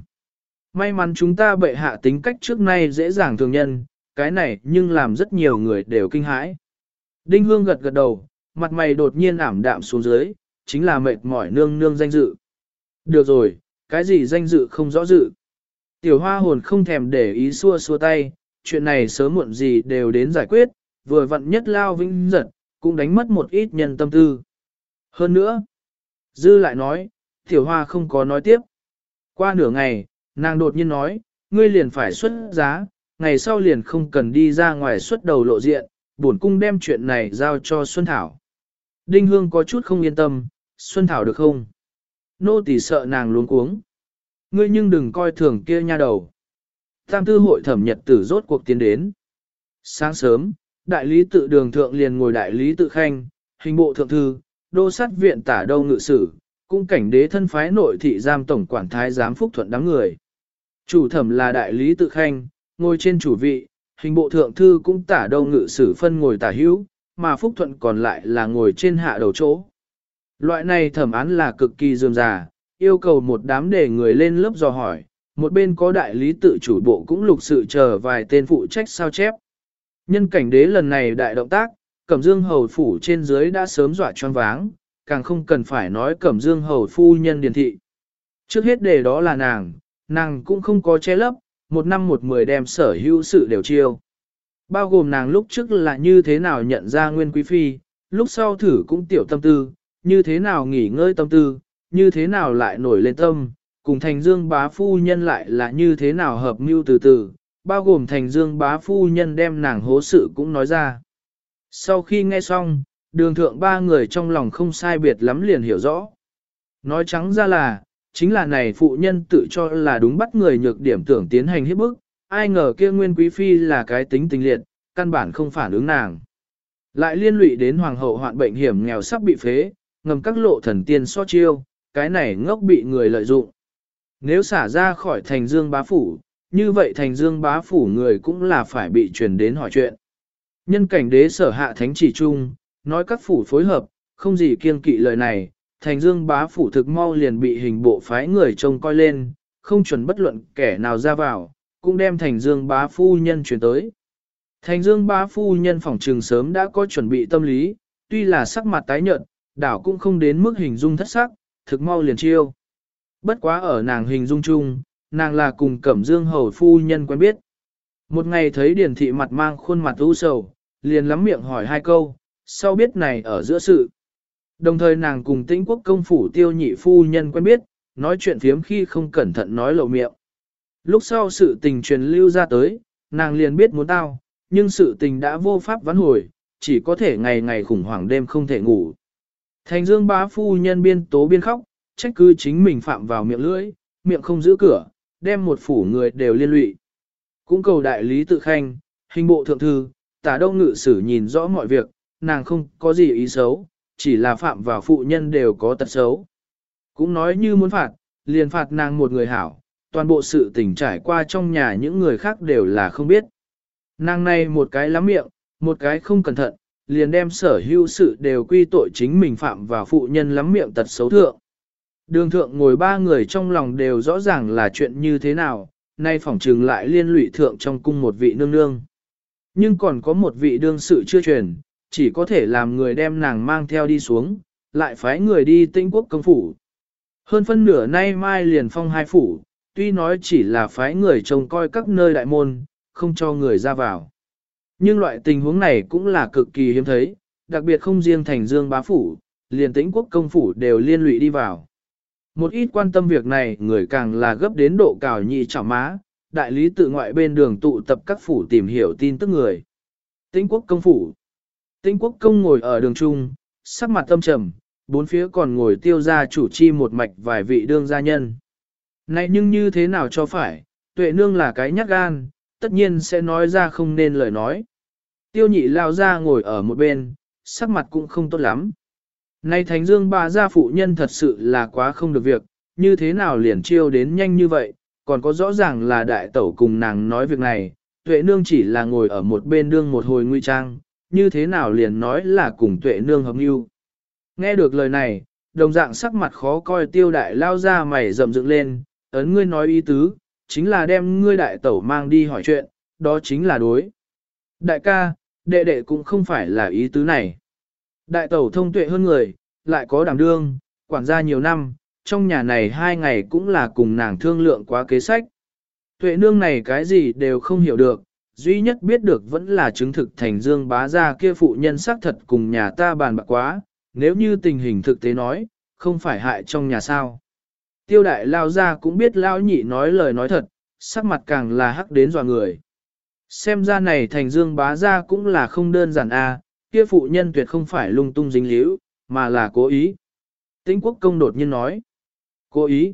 May mắn chúng ta bệ hạ tính cách trước nay dễ dàng thường nhân, cái này nhưng làm rất nhiều người đều kinh hãi. Đinh Hương gật gật đầu, mặt mày đột nhiên ảm đạm xuống dưới, chính là mệt mỏi nương nương danh dự. Được rồi, cái gì danh dự không rõ dự. Tiểu hoa hồn không thèm để ý xua xua tay, chuyện này sớm muộn gì đều đến giải quyết, vừa vặn nhất lao vinh giật, cũng đánh mất một ít nhân tâm tư. Hơn nữa, Dư lại nói, tiểu hoa không có nói tiếp. Qua nửa ngày, nàng đột nhiên nói, ngươi liền phải xuất giá, ngày sau liền không cần đi ra ngoài xuất đầu lộ diện, bổn cung đem chuyện này giao cho Xuân Thảo. Đinh Hương có chút không yên tâm, Xuân Thảo được không? Nô tỳ sợ nàng luống cuống. Ngươi nhưng đừng coi thường kia nha đầu. Tam tư hội thẩm nhật tử rốt cuộc tiến đến. Sáng sớm, đại lý tự đường thượng liền ngồi đại lý tự khanh, hình bộ thượng thư, đô sát viện tả đâu ngự sử, cung cảnh đế thân phái nội thị giam tổng quản thái giám phúc thuận đám người. Chủ thẩm là đại lý tự khanh, ngồi trên chủ vị, hình bộ thượng thư cũng tả đâu ngự sử phân ngồi tả hữu, mà phúc thuận còn lại là ngồi trên hạ đầu chỗ. Loại này thẩm án là cực kỳ dườm già, yêu cầu một đám để người lên lớp dò hỏi, một bên có đại lý tự chủ bộ cũng lục sự chờ vài tên phụ trách sao chép. Nhân cảnh đế lần này đại động tác, Cẩm Dương hầu phủ trên dưới đã sớm dọa choáng váng, càng không cần phải nói Cẩm Dương hầu phu nhân điền thị. Trước hết đề đó là nàng, nàng cũng không có che lấp, một năm một mười đem sở hữu sự đều chiêu. Bao gồm nàng lúc trước là như thế nào nhận ra nguyên quý phi, lúc sau thử cũng tiểu tâm tư, như thế nào nghỉ ngơi tâm tư, như thế nào lại nổi lên tâm, cùng thành dương bá phu nhân lại là như thế nào hợp mưu từ từ, bao gồm thành dương bá phu nhân đem nàng hố sự cũng nói ra. Sau khi nghe xong, đường thượng ba người trong lòng không sai biệt lắm liền hiểu rõ. Nói trắng ra là, chính là này phụ nhân tự cho là đúng bắt người nhược điểm tưởng tiến hành hiếp bức, ai ngờ kia nguyên quý phi là cái tính tình liệt, căn bản không phản ứng nàng. Lại liên lụy đến hoàng hậu hoạn bệnh hiểm nghèo sắp bị phế, ngầm các lộ thần tiên so chiêu, cái này ngốc bị người lợi dụng. Nếu xả ra khỏi thành dương bá phủ, như vậy thành dương bá phủ người cũng là phải bị truyền đến hỏi chuyện. Nhân cảnh đế sở hạ thánh chỉ chung, nói các phủ phối hợp, không gì kiêng kỵ lời này, thành dương bá phủ thực mau liền bị hình bộ phái người trông coi lên, không chuẩn bất luận kẻ nào ra vào, cũng đem thành dương bá phu nhân chuyển tới. Thành dương bá phu nhân phòng trường sớm đã có chuẩn bị tâm lý, tuy là sắc mặt tái nhợt, đảo cũng không đến mức hình dung thất sắc, thực mau liền chiêu. Bất quá ở nàng hình dung chung, nàng là cùng cẩm dương hầu phu nhân quen biết. Một ngày thấy điển thị mặt mang khuôn mặt u sầu, liền lắm miệng hỏi hai câu, sau biết này ở giữa sự. Đồng thời nàng cùng tĩnh quốc công phủ tiêu nhị phu nhân quen biết, nói chuyện phiếm khi không cẩn thận nói lộ miệng. Lúc sau sự tình truyền lưu ra tới, nàng liền biết muốn tao, nhưng sự tình đã vô pháp vãn hồi, chỉ có thể ngày ngày khủng hoảng đêm không thể ngủ. Thành dương bá phu nhân biên tố biên khóc, trách cứ chính mình phạm vào miệng lưỡi, miệng không giữ cửa, đem một phủ người đều liên lụy. Cũng cầu đại lý tự khanh, hình bộ thượng thư, tả đông ngự sử nhìn rõ mọi việc, nàng không có gì ý xấu, chỉ là phạm vào phụ nhân đều có tật xấu. Cũng nói như muốn phạt, liền phạt nàng một người hảo, toàn bộ sự tình trải qua trong nhà những người khác đều là không biết. Nàng này một cái lắm miệng, một cái không cẩn thận, liền đem sở hữu sự đều quy tội chính mình phạm vào phụ nhân lắm miệng tật xấu thượng. Đường thượng ngồi ba người trong lòng đều rõ ràng là chuyện như thế nào, nay phỏng trừng lại liên lụy thượng trong cung một vị nương nương. Nhưng còn có một vị đương sự chưa truyền, chỉ có thể làm người đem nàng mang theo đi xuống, lại phái người đi tinh quốc công phủ. Hơn phân nửa nay mai liền phong hai phủ, tuy nói chỉ là phái người trông coi các nơi đại môn, không cho người ra vào. Nhưng loại tình huống này cũng là cực kỳ hiếm thấy, đặc biệt không riêng thành dương bá phủ, liền tĩnh quốc công phủ đều liên lụy đi vào. Một ít quan tâm việc này người càng là gấp đến độ cào nhị chảo má, đại lý tự ngoại bên đường tụ tập các phủ tìm hiểu tin tức người. Tĩnh quốc công phủ. Tĩnh quốc công ngồi ở đường trung, sắc mặt tâm trầm, bốn phía còn ngồi tiêu ra chủ chi một mạch vài vị đương gia nhân. Này nhưng như thế nào cho phải, tuệ nương là cái nhát gan, tất nhiên sẽ nói ra không nên lời nói. Tiêu nhị lao ra ngồi ở một bên, sắc mặt cũng không tốt lắm nay Thánh Dương bà gia phụ nhân thật sự là quá không được việc, như thế nào liền chiêu đến nhanh như vậy, còn có rõ ràng là đại tẩu cùng nàng nói việc này, tuệ nương chỉ là ngồi ở một bên đương một hồi nguy trang, như thế nào liền nói là cùng tuệ nương hợp mưu. Nghe được lời này, đồng dạng sắc mặt khó coi tiêu đại lao ra mày rậm dựng lên, ấn ngươi nói ý tứ, chính là đem ngươi đại tẩu mang đi hỏi chuyện, đó chính là đối. Đại ca, đệ đệ cũng không phải là ý tứ này. Đại tẩu thông tuệ hơn người, lại có đảm đương, quản gia nhiều năm, trong nhà này hai ngày cũng là cùng nàng thương lượng quá kế sách. Tuệ nương này cái gì đều không hiểu được, duy nhất biết được vẫn là chứng thực thành dương bá gia kia phụ nhân xác thật cùng nhà ta bàn bạc quá, nếu như tình hình thực tế nói, không phải hại trong nhà sao. Tiêu đại lao ra cũng biết lao nhị nói lời nói thật, sắc mặt càng là hắc đến dò người. Xem ra này thành dương bá gia cũng là không đơn giản a, kia phụ nhân tuyệt không phải lung tung dính líu, mà là cố ý. Tĩnh quốc công đột nhiên nói. Cố ý.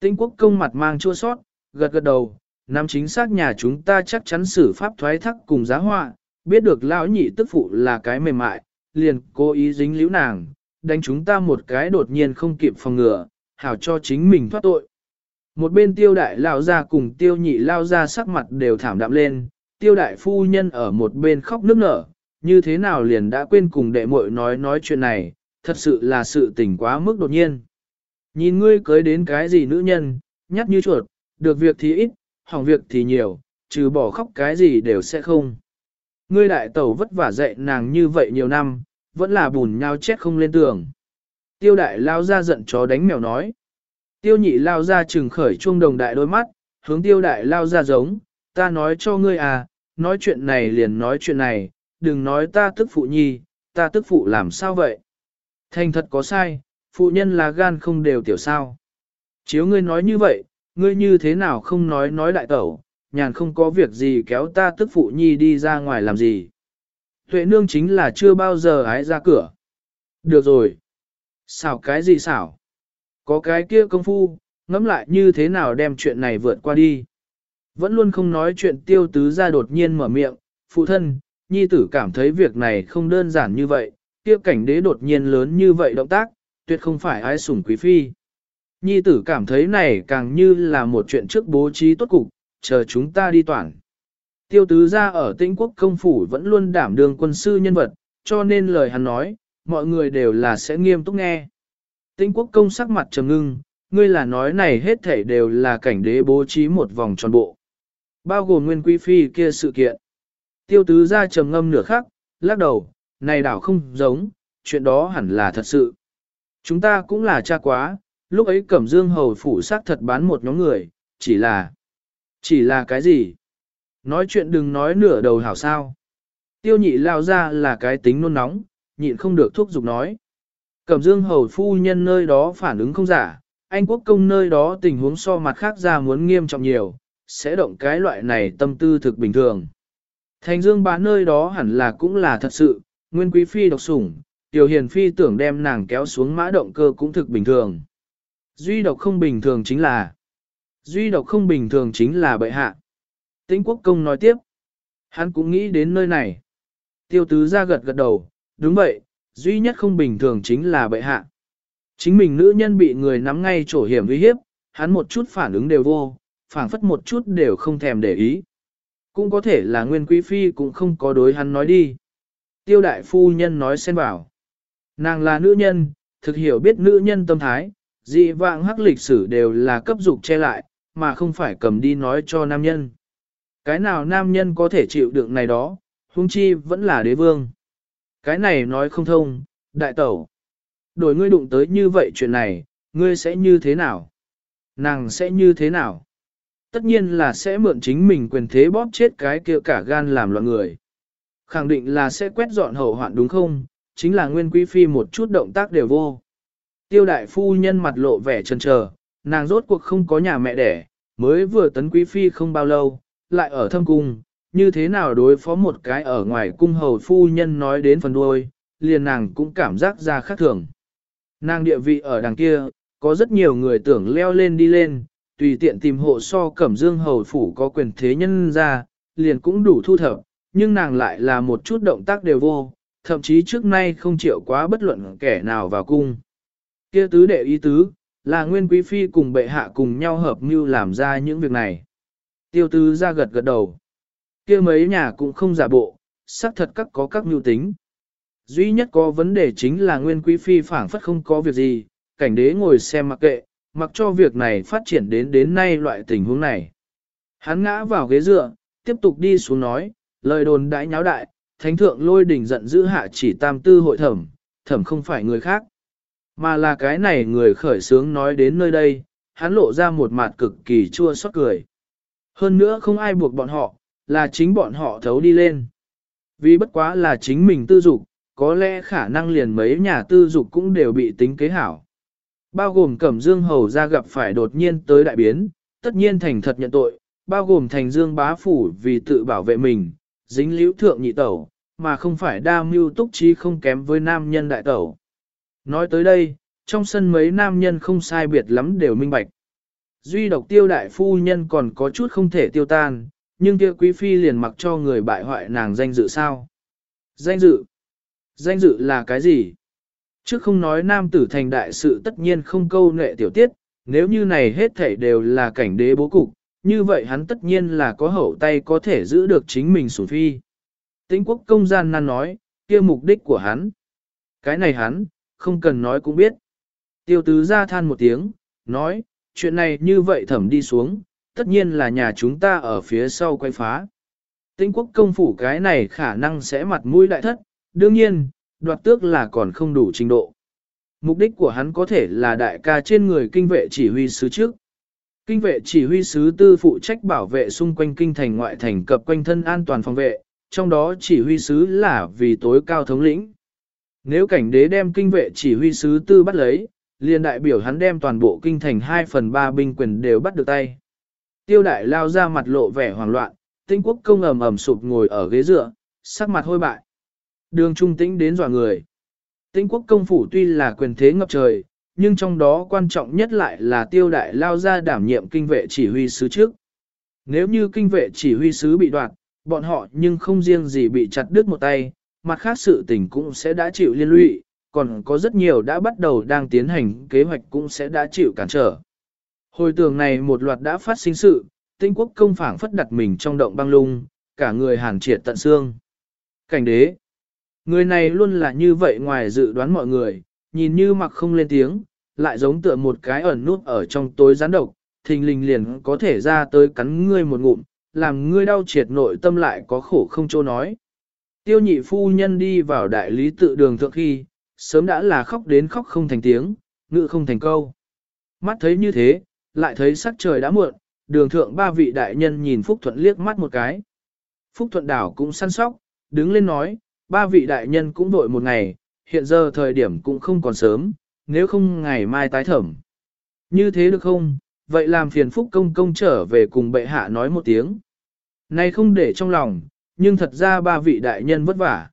Tĩnh quốc công mặt mang chua sót, gật gật đầu, nắm chính xác nhà chúng ta chắc chắn xử pháp thoái thác cùng giá họa, biết được lão nhị tức phụ là cái mềm mại, liền cố ý dính líu nàng, đánh chúng ta một cái đột nhiên không kịp phòng ngừa, hảo cho chính mình thoát tội. Một bên tiêu đại lao ra cùng tiêu nhị lao ra sắc mặt đều thảm đạm lên, tiêu đại phu nhân ở một bên khóc nức nở, như thế nào liền đã quên cùng đệ muội nói nói chuyện này, thật sự là sự tình quá mức đột nhiên. Nhìn ngươi cưới đến cái gì nữ nhân, nhắc như chuột, được việc thì ít, hỏng việc thì nhiều, trừ bỏ khóc cái gì đều sẽ không. Ngươi đại tẩu vất vả dạy nàng như vậy nhiều năm, vẫn là bùn nhau chết không lên tường. Tiêu đại lao ra giận chó đánh mèo nói. Tiêu nhị lao ra trừng khởi chuông đồng đại đôi mắt, hướng tiêu đại lao ra giống, ta nói cho ngươi à, nói chuyện này liền nói chuyện này, đừng nói ta tức phụ nhi, ta tức phụ làm sao vậy? Thành thật có sai, phụ nhân là gan không đều tiểu sao. Chiếu ngươi nói như vậy, ngươi như thế nào không nói nói đại tẩu, nhàn không có việc gì kéo ta tức phụ nhi đi ra ngoài làm gì. Tuệ nương chính là chưa bao giờ ái ra cửa. Được rồi. Xảo cái gì xảo? Có cái kia công phu, ngẫm lại như thế nào đem chuyện này vượt qua đi. Vẫn luôn không nói chuyện tiêu tứ ra đột nhiên mở miệng, phụ thân, nhi tử cảm thấy việc này không đơn giản như vậy, kia cảnh đế đột nhiên lớn như vậy động tác, tuyệt không phải ai sủng quý phi. Nhi tử cảm thấy này càng như là một chuyện trước bố trí tốt cục, chờ chúng ta đi toàn. Tiêu tứ gia ở tĩnh quốc công phủ vẫn luôn đảm đương quân sư nhân vật, cho nên lời hắn nói, mọi người đều là sẽ nghiêm túc nghe. Tĩnh quốc công sắc mặt trầm ngưng, ngươi là nói này hết thảy đều là cảnh đế bố trí một vòng tròn bộ. Bao gồm nguyên quý phi kia sự kiện. Tiêu tứ ra trầm ngâm nửa khắc, lắc đầu, này đảo không giống, chuyện đó hẳn là thật sự. Chúng ta cũng là cha quá, lúc ấy Cẩm Dương Hầu phủ xác thật bán một nhóm người, chỉ là... Chỉ là cái gì? Nói chuyện đừng nói nửa đầu hảo sao. Tiêu nhị lao ra là cái tính nôn nóng, nhịn không được thúc giục nói. Cẩm Dương Hầu phu nhân nơi đó phản ứng không giả, Anh quốc công nơi đó tình huống so mặt khác ra muốn nghiêm trọng nhiều, sẽ động cái loại này tâm tư thực bình thường. Thành Dương bá nơi đó hẳn là cũng là thật sự, Nguyên Quý Phi độc sủng, Tiểu Hiền Phi tưởng đem nàng kéo xuống mã động cơ cũng thực bình thường. Duy độc không bình thường chính là Duy độc không bình thường chính là bệ hạ. Tĩnh quốc công nói tiếp. Hắn cũng nghĩ đến nơi này. Tiêu tứ ra gật gật đầu, đúng vậy, duy nhất không bình thường chính là bệ hạ. Chính mình nữ nhân bị người nắm ngay chỗ hiểm uy hiếp, hắn một chút phản ứng đều vô, phản phất một chút đều không thèm để ý. Cũng có thể là nguyên quý phi cũng không có đối hắn nói đi. Tiêu đại phu nhân nói xen vào. Nàng là nữ nhân, thực hiểu biết nữ nhân tâm thái, dị vạng hắc lịch sử đều là cấp dục che lại, mà không phải cầm đi nói cho nam nhân. Cái nào nam nhân có thể chịu đựng này đó, huống chi vẫn là đế vương. Cái này nói không thông, đại tẩu. Đổi ngươi đụng tới như vậy chuyện này, ngươi sẽ như thế nào? Nàng sẽ như thế nào? Tất nhiên là sẽ mượn chính mình quyền thế bóp chết cái kia cả gan làm loạn người. Khẳng định là sẽ quét dọn hậu hoạn đúng không? chính là nguyên quý phi một chút động tác đều vô. Tiêu đại phu nhân mặt lộ vẻ chần chờ, nàng rốt cuộc không có nhà mẹ đẻ, mới vừa tấn quý phi không bao lâu, lại ở thâm cung, như thế nào đối phó một cái ở ngoài cung hầu phu nhân nói đến phần đuôi, liền nàng cũng cảm giác ra khác thường. Nàng địa vị ở đằng kia, có rất nhiều người tưởng leo lên đi lên, tùy tiện tìm hộ so cẩm dương hầu phủ có quyền thế nhân ra, liền cũng đủ thu thập, nhưng nàng lại là một chút động tác đều vô, thậm chí trước nay không chịu quá bất luận kẻ nào vào cung. Kia tứ đệ ý tứ, là nguyên quý phi cùng bệ hạ cùng nhau hợp mưu làm ra những việc này. Tiêu tứ ra gật gật đầu. kia mấy nhà cũng không giả bộ, xác thật các có các mưu tính. Duy nhất có vấn đề chính là nguyên quý phi phảng phất không có việc gì, cảnh đế ngồi xem mặc kệ, mặc cho việc này phát triển đến đến nay loại tình huống này. Hắn ngã vào ghế dựa, tiếp tục đi xuống nói, lời đồn đãi nháo đại, thánh thượng lôi đỉnh giận dữ hạ chỉ tam tư hội thẩm, thẩm không phải người khác. Mà là cái này người khởi sướng nói đến nơi đây, hắn lộ ra một mặt cực kỳ chua xót cười. Hơn nữa không ai buộc bọn họ, là chính bọn họ thấu đi lên. Vì bất quá là chính mình tư dục, có lẽ khả năng liền mấy nhà tư dục cũng đều bị tính kế hảo. Bao gồm Cẩm Dương Hầu ra gặp phải đột nhiên tới đại biến, tất nhiên thành thật nhận tội, bao gồm thành Dương Bá Phủ vì tự bảo vệ mình, dính liễu thượng nhị tẩu, mà không phải đa mưu túc trí không kém với nam nhân đại tẩu. Nói tới đây, trong sân mấy nam nhân không sai biệt lắm đều minh bạch. Duy độc tiêu đại phu nhân còn có chút không thể tiêu tan, nhưng kia quý phi liền mặc cho người bại hoại nàng danh dự sao. Danh dự? Danh dự là cái gì? Chứ không nói nam tử thành đại sự tất nhiên không câu nệ tiểu tiết, nếu như này hết thảy đều là cảnh đế bố cục, như vậy hắn tất nhiên là có hậu tay có thể giữ được chính mình sủng phi. Tĩnh quốc công gian nan nói, kia mục đích của hắn. Cái này hắn, không cần nói cũng biết. Tiêu tứ ra than một tiếng, nói, chuyện này như vậy thẩm đi xuống, tất nhiên là nhà chúng ta ở phía sau quay phá. Tĩnh quốc công phủ cái này khả năng sẽ mặt mũi đại thất, đương nhiên, đoạt tước là còn không đủ trình độ. Mục đích của hắn có thể là đại ca trên người kinh vệ chỉ huy sứ trước. Kinh vệ chỉ huy sứ tư phụ trách bảo vệ xung quanh kinh thành ngoại thành cập quanh thân an toàn phòng vệ, trong đó chỉ huy sứ là vì tối cao thống lĩnh. Nếu cảnh đế đem kinh vệ chỉ huy sứ tư bắt lấy, liền đại biểu hắn đem toàn bộ kinh thành 2 phần 3 binh quyền đều bắt được tay. Tiêu đại lao ra mặt lộ vẻ hoảng loạn, tinh quốc công ầm ầm sụp ngồi ở ghế dựa, sắc mặt hôi bại. Đường trung tĩnh đến dọa người. Tĩnh quốc công phủ tuy là quyền thế ngập trời, nhưng trong đó quan trọng nhất lại là tiêu đại lao ra đảm nhiệm kinh vệ chỉ huy sứ trước. Nếu như kinh vệ chỉ huy sứ bị đoạt, bọn họ nhưng không riêng gì bị chặt đứt một tay, mặt khác sự tình cũng sẽ đã chịu liên lụy, còn có rất nhiều đã bắt đầu đang tiến hành kế hoạch cũng sẽ đã chịu cản trở. Hồi tưởng này một loạt đã phát sinh sự, tinh quốc công phảng phất đặt mình trong động băng lung, cả người hàn triệt tận xương. Cảnh đế. Người này luôn là như vậy ngoài dự đoán mọi người, nhìn như mặc không lên tiếng, lại giống tựa một cái ẩn nút ở trong tối gián độc, thình lình liền có thể ra tới cắn ngươi một ngụm, làm ngươi đau triệt nội tâm lại có khổ không chỗ nói. Tiêu nhị phu nhân đi vào đại lý tự đường thượng khi, sớm đã là khóc đến khóc không thành tiếng, ngự không thành câu. Mắt thấy như thế, lại thấy sắc trời đã muộn, đường thượng ba vị đại nhân nhìn Phúc Thuận liếc mắt một cái. Phúc Thuận đảo cũng săn sóc, đứng lên nói, ba vị đại nhân cũng vội một ngày, hiện giờ thời điểm cũng không còn sớm, nếu không ngày mai tái thẩm. Như thế được không, vậy làm phiền Phúc công công trở về cùng bệ hạ nói một tiếng. Này không để trong lòng, nhưng thật ra ba vị đại nhân vất vả.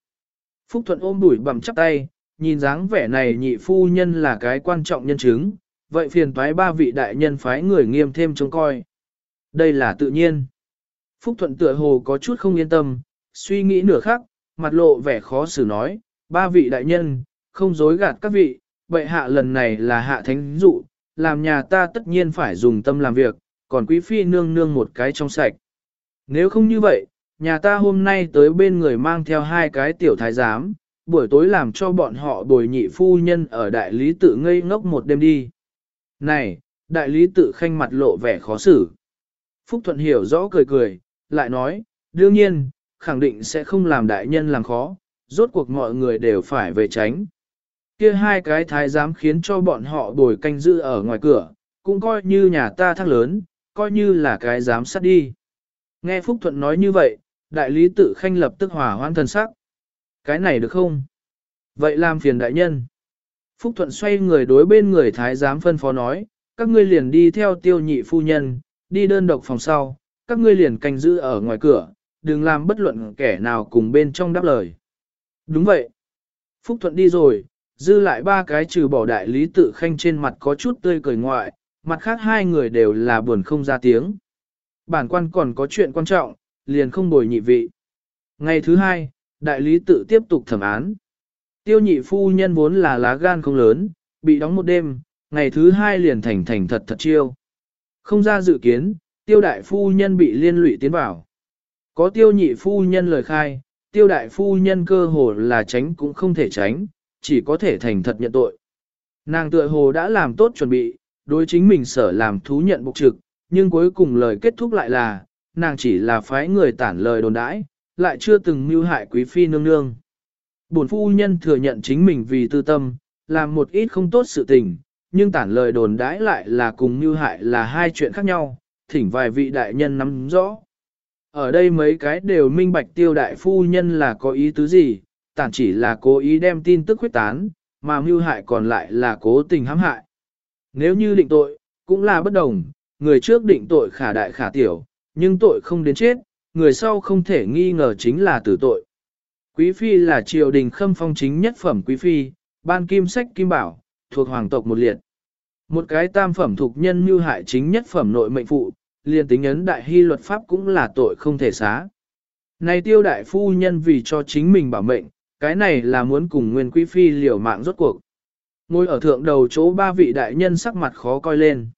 Phúc Thuận ôm đuổi bằm chắp tay, nhìn dáng vẻ này nhị phu nhân là cái quan trọng nhân chứng, vậy phiền thoái ba vị đại nhân phái người nghiêm thêm trông coi. Đây là tự nhiên. Phúc Thuận tựa hồ có chút không yên tâm, suy nghĩ nửa khắc, mặt lộ vẻ khó xử nói, ba vị đại nhân, không dối gạt các vị, bệ hạ lần này là hạ thánh dụ, làm nhà ta tất nhiên phải dùng tâm làm việc, còn quý phi nương nương một cái trong sạch. Nếu không như vậy, nhà ta hôm nay tới bên người mang theo hai cái tiểu thái giám, buổi tối làm cho bọn họ bồi nhị phu nhân ở đại lý tự ngây ngốc một đêm đi. Này, đại lý tự khanh mặt lộ vẻ khó xử. Phúc Thuận hiểu rõ cười cười, lại nói, đương nhiên, khẳng định sẽ không làm đại nhân làm khó, rốt cuộc mọi người đều phải về tránh. Kia hai cái thái giám khiến cho bọn họ bồi canh giữ ở ngoài cửa, cũng coi như nhà ta thác lớn, coi như là cái giám sát đi. Nghe Phúc Thuận nói như vậy, đại lý tự khanh lập tức hòa hoan thần sắc. Cái này được không? Vậy làm phiền đại nhân. Phúc Thuận xoay người đối bên người thái giám phân phó nói, các ngươi liền đi theo tiêu nhị phu nhân, đi đơn độc phòng sau, các ngươi liền canh giữ ở ngoài cửa, đừng làm bất luận kẻ nào cùng bên trong đáp lời. Đúng vậy. Phúc Thuận đi rồi, dư lại ba cái trừ bỏ đại lý tự khanh trên mặt có chút tươi cười ngoại, mặt khác hai người đều là buồn không ra tiếng. Bản quan còn có chuyện quan trọng, liền không bồi nhị vị. Ngày thứ hai, đại lý tự tiếp tục thẩm án. Tiêu nhị phu nhân vốn là lá gan không lớn, bị đóng một đêm, ngày thứ hai liền thành thành thật thật chiêu. Không ra dự kiến, tiêu đại phu nhân bị liên lụy tiến vào. Có tiêu nhị phu nhân lời khai, tiêu đại phu nhân cơ hồ là tránh cũng không thể tránh, chỉ có thể thành thật nhận tội. Nàng tựa hồ đã làm tốt chuẩn bị, đối chính mình sở làm thú nhận bục trực, nhưng cuối cùng lời kết thúc lại là, nàng chỉ là phái người tản lời đồn đãi, lại chưa từng mưu hại quý phi nương nương. Bổn phu nhân thừa nhận chính mình vì tư tâm, làm một ít không tốt sự tình, nhưng tản lời đồn đãi lại là cùng mưu hại là hai chuyện khác nhau, thỉnh vài vị đại nhân nắm rõ. Ở đây mấy cái đều minh bạch tiêu đại phu nhân là có ý tứ gì, tản chỉ là cố ý đem tin tức khuyết tán, mà mưu hại còn lại là cố tình hãm hại. Nếu như định tội, cũng là bất đồng, người trước định tội khả đại khả tiểu, nhưng tội không đến chết, người sau không thể nghi ngờ chính là tử tội. Quý phi là triều đình khâm phong chính nhất phẩm quý phi, ban kim sách kim bảo, thuộc hoàng tộc một liệt. Một cái tam phẩm thuộc nhân mưu hại chính nhất phẩm nội mệnh phụ, liền tính ấn đại hy luật pháp cũng là tội không thể xá. Này tiêu đại phu nhân vì cho chính mình bảo mệnh, cái này là muốn cùng nguyên quý phi liều mạng rốt cuộc. Ngồi ở thượng đầu chỗ ba vị đại nhân sắc mặt khó coi lên.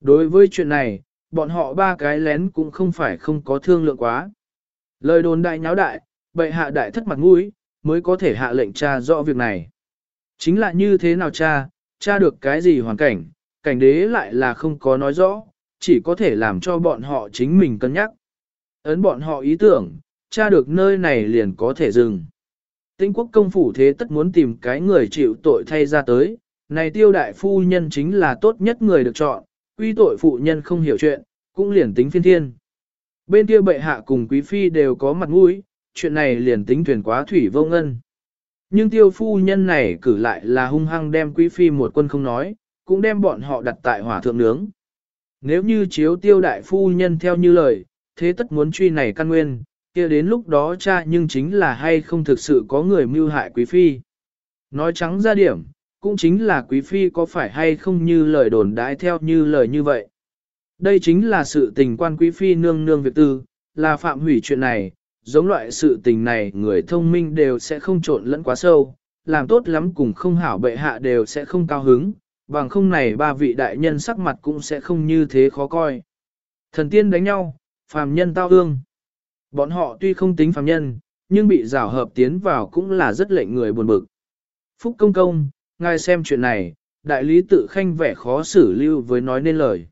Đối với chuyện này, bọn họ ba cái lén cũng không phải không có thương lượng quá. Lời đồn đại nháo đại, bệ hạ đại thất mặt mũi, mới có thể hạ lệnh tra rõ việc này. Chính là như thế nào cha, cha được cái gì hoàn cảnh, cảnh đế lại là không có nói rõ, chỉ có thể làm cho bọn họ chính mình cân nhắc. Ấn bọn họ ý tưởng, tra được nơi này liền có thể dừng. Tĩnh quốc công phủ thế tất muốn tìm cái người chịu tội thay ra tới, này tiêu đại phu nhân chính là tốt nhất người được chọn, quy tội phụ nhân không hiểu chuyện, cũng liền tính phiên thiên. Bên kia bệ hạ cùng quý phi đều có mặt mũi, chuyện này liền tính thuyền quá thủy vô ngân. Nhưng tiêu phu nhân này cử lại là hung hăng đem quý phi một quân không nói, cũng đem bọn họ đặt tại hỏa thượng nướng. Nếu như chiếu tiêu đại phu nhân theo như lời, thế tất muốn truy này căn nguyên, kia đến lúc đó cha nhưng chính là hay không thực sự có người mưu hại quý phi. Nói trắng ra điểm, cũng chính là quý phi có phải hay không như lời đồn đãi theo như lời như vậy. Đây chính là sự tình quan quý phi nương nương việc tư, là phạm hủy chuyện này, giống loại sự tình này người thông minh đều sẽ không trộn lẫn quá sâu, làm tốt lắm cùng không hảo bệ hạ đều sẽ không cao hứng, bằng không này ba vị đại nhân sắc mặt cũng sẽ không như thế khó coi. Thần tiên đánh nhau, phàm nhân tao ương. Bọn họ tuy không tính phàm nhân, nhưng bị rào hợp tiến vào cũng là rất lệnh người buồn bực. Phúc công công, ngài xem chuyện này, đại lý tự khanh vẻ khó xử lưu với nói nên lời.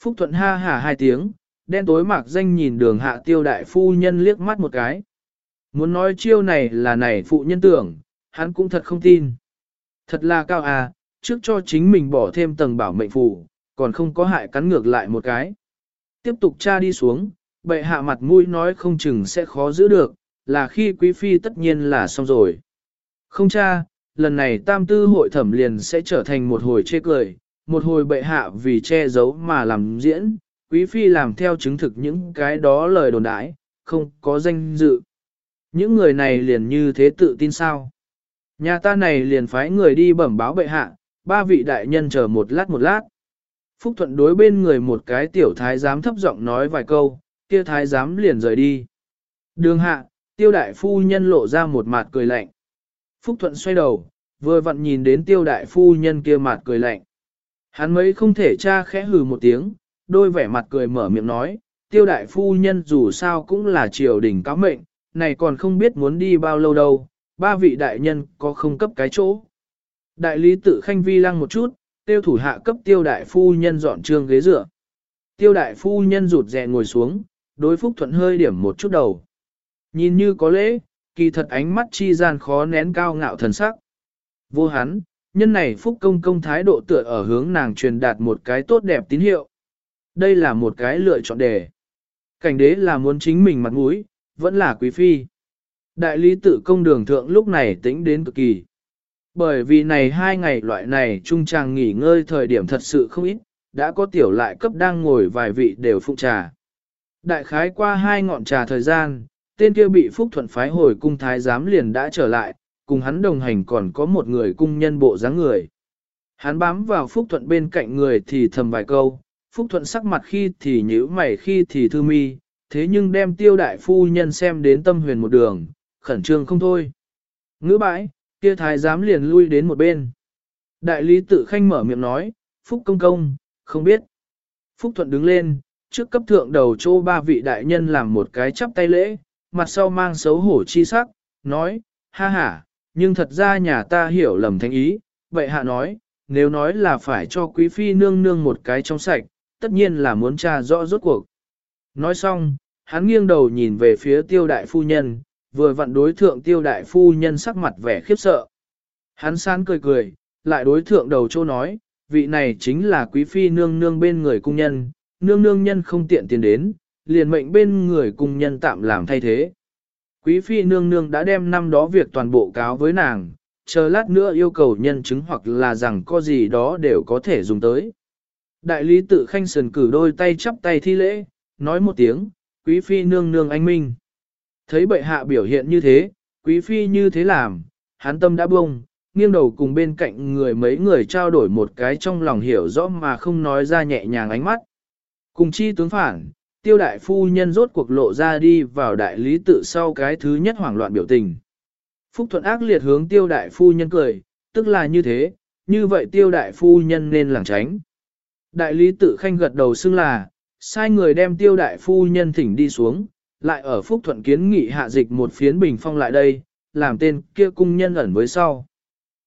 Phúc thuận ha hà hai tiếng, đen tối mạc danh nhìn đường hạ tiêu đại phu nhân liếc mắt một cái. Muốn nói chiêu này là này phụ nhân tưởng, hắn cũng thật không tin. Thật là cao à, trước cho chính mình bỏ thêm tầng bảo mệnh phù, còn không có hại cắn ngược lại một cái. Tiếp tục tra đi xuống, bệ hạ mặt mũi nói không chừng sẽ khó giữ được, là khi quý phi tất nhiên là xong rồi. Không cha, lần này tam tư hội thẩm liền sẽ trở thành một hồi chê cười, một hồi bệ hạ vì che giấu mà làm diễn, quý phi làm theo chứng thực những cái đó lời đồn đãi, không có danh dự. Những người này liền như thế tự tin sao? Nhà ta này liền phái người đi bẩm báo bệ hạ, ba vị đại nhân chờ một lát một lát. Phúc Thuận đối bên người một cái tiểu thái giám thấp giọng nói vài câu, kia thái giám liền rời đi. Đường hạ, tiêu đại phu nhân lộ ra một mặt cười lạnh. Phúc Thuận xoay đầu, vừa vặn nhìn đến tiêu đại phu nhân kia mặt cười lạnh. Hắn mấy không thể tra khẽ hừ một tiếng, đôi vẻ mặt cười mở miệng nói, tiêu đại phu nhân dù sao cũng là triều đình cáo mệnh, này còn không biết muốn đi bao lâu đâu, ba vị đại nhân có không cấp cái chỗ. Đại lý tự khanh vi lăng một chút, tiêu thủ hạ cấp tiêu đại phu nhân dọn trương ghế dựa. Tiêu đại phu nhân rụt rè ngồi xuống, đối phúc thuận hơi điểm một chút đầu. Nhìn như có lễ, kỳ thật ánh mắt chi gian khó nén cao ngạo thần sắc. Vô hắn, nhân này phúc công công thái độ tựa ở hướng nàng truyền đạt một cái tốt đẹp tín hiệu. Đây là một cái lựa chọn đề. Cảnh đế là muốn chính mình mặt mũi, vẫn là quý phi. Đại lý tự công đường thượng lúc này tính đến cực kỳ. Bởi vì này hai ngày loại này trung chàng nghỉ ngơi thời điểm thật sự không ít, đã có tiểu lại cấp đang ngồi vài vị đều phụng trà. Đại khái qua hai ngọn trà thời gian, tên kia bị Phúc Thuận phái hồi cung thái giám liền đã trở lại, cùng hắn đồng hành còn có một người cung nhân bộ dáng người. Hắn bám vào Phúc Thuận bên cạnh người thì thầm vài câu, Phúc Thuận sắc mặt khi thì nhíu mày khi thì thư mi, thế nhưng đem tiêu đại phu nhân xem đến tâm huyền một đường, khẩn trương không thôi. Ngữ bãi, kia thái giám liền lui đến một bên. Đại lý tự khanh mở miệng nói, Phúc công công, không biết. Phúc Thuận đứng lên, trước cấp thượng đầu chỗ ba vị đại nhân làm một cái chắp tay lễ, mặt sau mang xấu hổ chi sắc, nói, ha ha, nhưng thật ra nhà ta hiểu lầm thánh ý, vậy hạ nói, nếu nói là phải cho quý phi nương nương một cái trong sạch, tất nhiên là muốn tra rõ rốt cuộc. Nói xong, hắn nghiêng đầu nhìn về phía tiêu đại phu nhân, vừa vặn đối thượng tiêu đại phu nhân sắc mặt vẻ khiếp sợ. Hắn san cười cười, lại đối thượng đầu châu nói, vị này chính là quý phi nương nương bên người cung nhân, nương nương nhân không tiện tiền đến, liền mệnh bên người cung nhân tạm làm thay thế. Quý phi nương nương đã đem năm đó việc toàn bộ cáo với nàng, chờ lát nữa yêu cầu nhân chứng hoặc là rằng có gì đó đều có thể dùng tới. Đại lý tự khanh sườn cử đôi tay chắp tay thi lễ, nói một tiếng, quý phi nương nương anh minh. Thấy bệ hạ biểu hiện như thế, quý phi như thế làm, hắn tâm đã bông, nghiêng đầu cùng bên cạnh người mấy người trao đổi một cái trong lòng hiểu rõ mà không nói ra nhẹ nhàng ánh mắt. Cùng chi tướng phản, tiêu đại phu nhân rốt cuộc lộ ra đi vào đại lý tự sau cái thứ nhất hoảng loạn biểu tình. Phúc thuận ác liệt hướng tiêu đại phu nhân cười, tức là như thế, như vậy tiêu đại phu nhân nên làng tránh. Đại lý tự khanh gật đầu xưng là, sai người đem tiêu đại phu nhân thỉnh đi xuống, lại ở phúc thuận kiến nghị hạ dịch một phiến bình phong lại đây, làm tên kia cung nhân ẩn với sau.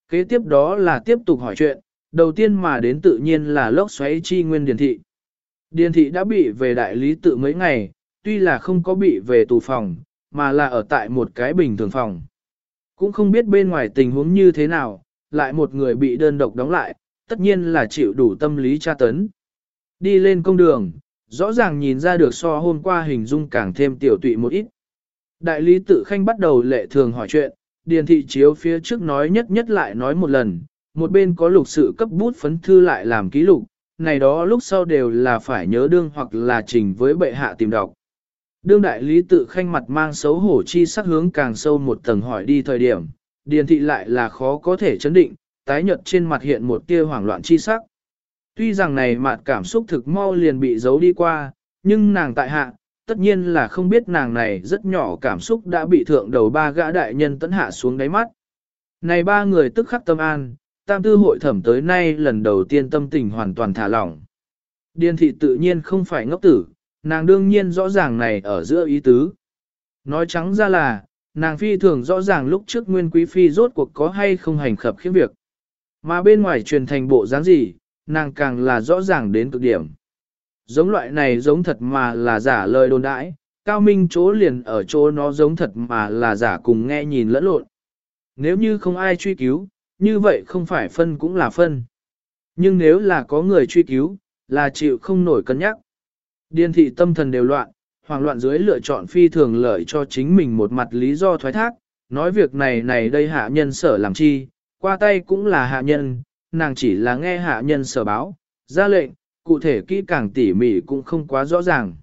Kế tiếp đó là tiếp tục hỏi chuyện, đầu tiên mà đến tự nhiên là lốc xoáy chi nguyên điền thị. Điền thị đã bị về đại lý tự mấy ngày, tuy là không có bị về tù phòng, mà là ở tại một cái bình thường phòng. Cũng không biết bên ngoài tình huống như thế nào, lại một người bị đơn độc đóng lại, tất nhiên là chịu đủ tâm lý tra tấn. Đi lên công đường, rõ ràng nhìn ra được so hôm qua hình dung càng thêm tiểu tụy một ít. Đại lý tự khanh bắt đầu lệ thường hỏi chuyện, điền thị chiếu phía trước nói nhất nhất lại nói một lần, một bên có lục sự cấp bút phấn thư lại làm ký lục, này đó lúc sau đều là phải nhớ đương hoặc là trình với bệ hạ tìm đọc. Đương đại lý tự khanh mặt mang xấu hổ chi sắc hướng càng sâu một tầng hỏi đi thời điểm, điền thị lại là khó có thể chấn định, tái nhợt trên mặt hiện một tia hoảng loạn chi sắc. Tuy rằng này mạt cảm xúc thực mau liền bị giấu đi qua, nhưng nàng tại hạ, tất nhiên là không biết nàng này rất nhỏ cảm xúc đã bị thượng đầu ba gã đại nhân tấn hạ xuống đáy mắt. Này ba người tức khắc tâm an, tam tư hội thẩm tới nay lần đầu tiên tâm tình hoàn toàn thả lỏng. Điên thị tự nhiên không phải ngốc tử, nàng đương nhiên rõ ràng này ở giữa ý tứ. Nói trắng ra là, nàng phi thường rõ ràng lúc trước nguyên quý phi rốt cuộc có hay không hành khập khiếm việc. Mà bên ngoài truyền thành bộ dáng gì, nàng càng là rõ ràng đến cực điểm. Giống loại này giống thật mà là giả lời đồn đãi, cao minh chỗ liền ở chỗ nó giống thật mà là giả cùng nghe nhìn lẫn lộn. Nếu như không ai truy cứu, như vậy không phải phân cũng là phân. Nhưng nếu là có người truy cứu, là chịu không nổi cân nhắc. Điên thị tâm thần đều loạn, hoàng loạn dưới lựa chọn phi thường lợi cho chính mình một mặt lý do thoái thác, nói việc này này đây hạ nhân sở làm chi, qua tay cũng là hạ nhân, nàng chỉ là nghe hạ nhân sở báo, ra lệnh, cụ thể kỹ càng tỉ mỉ cũng không quá rõ ràng.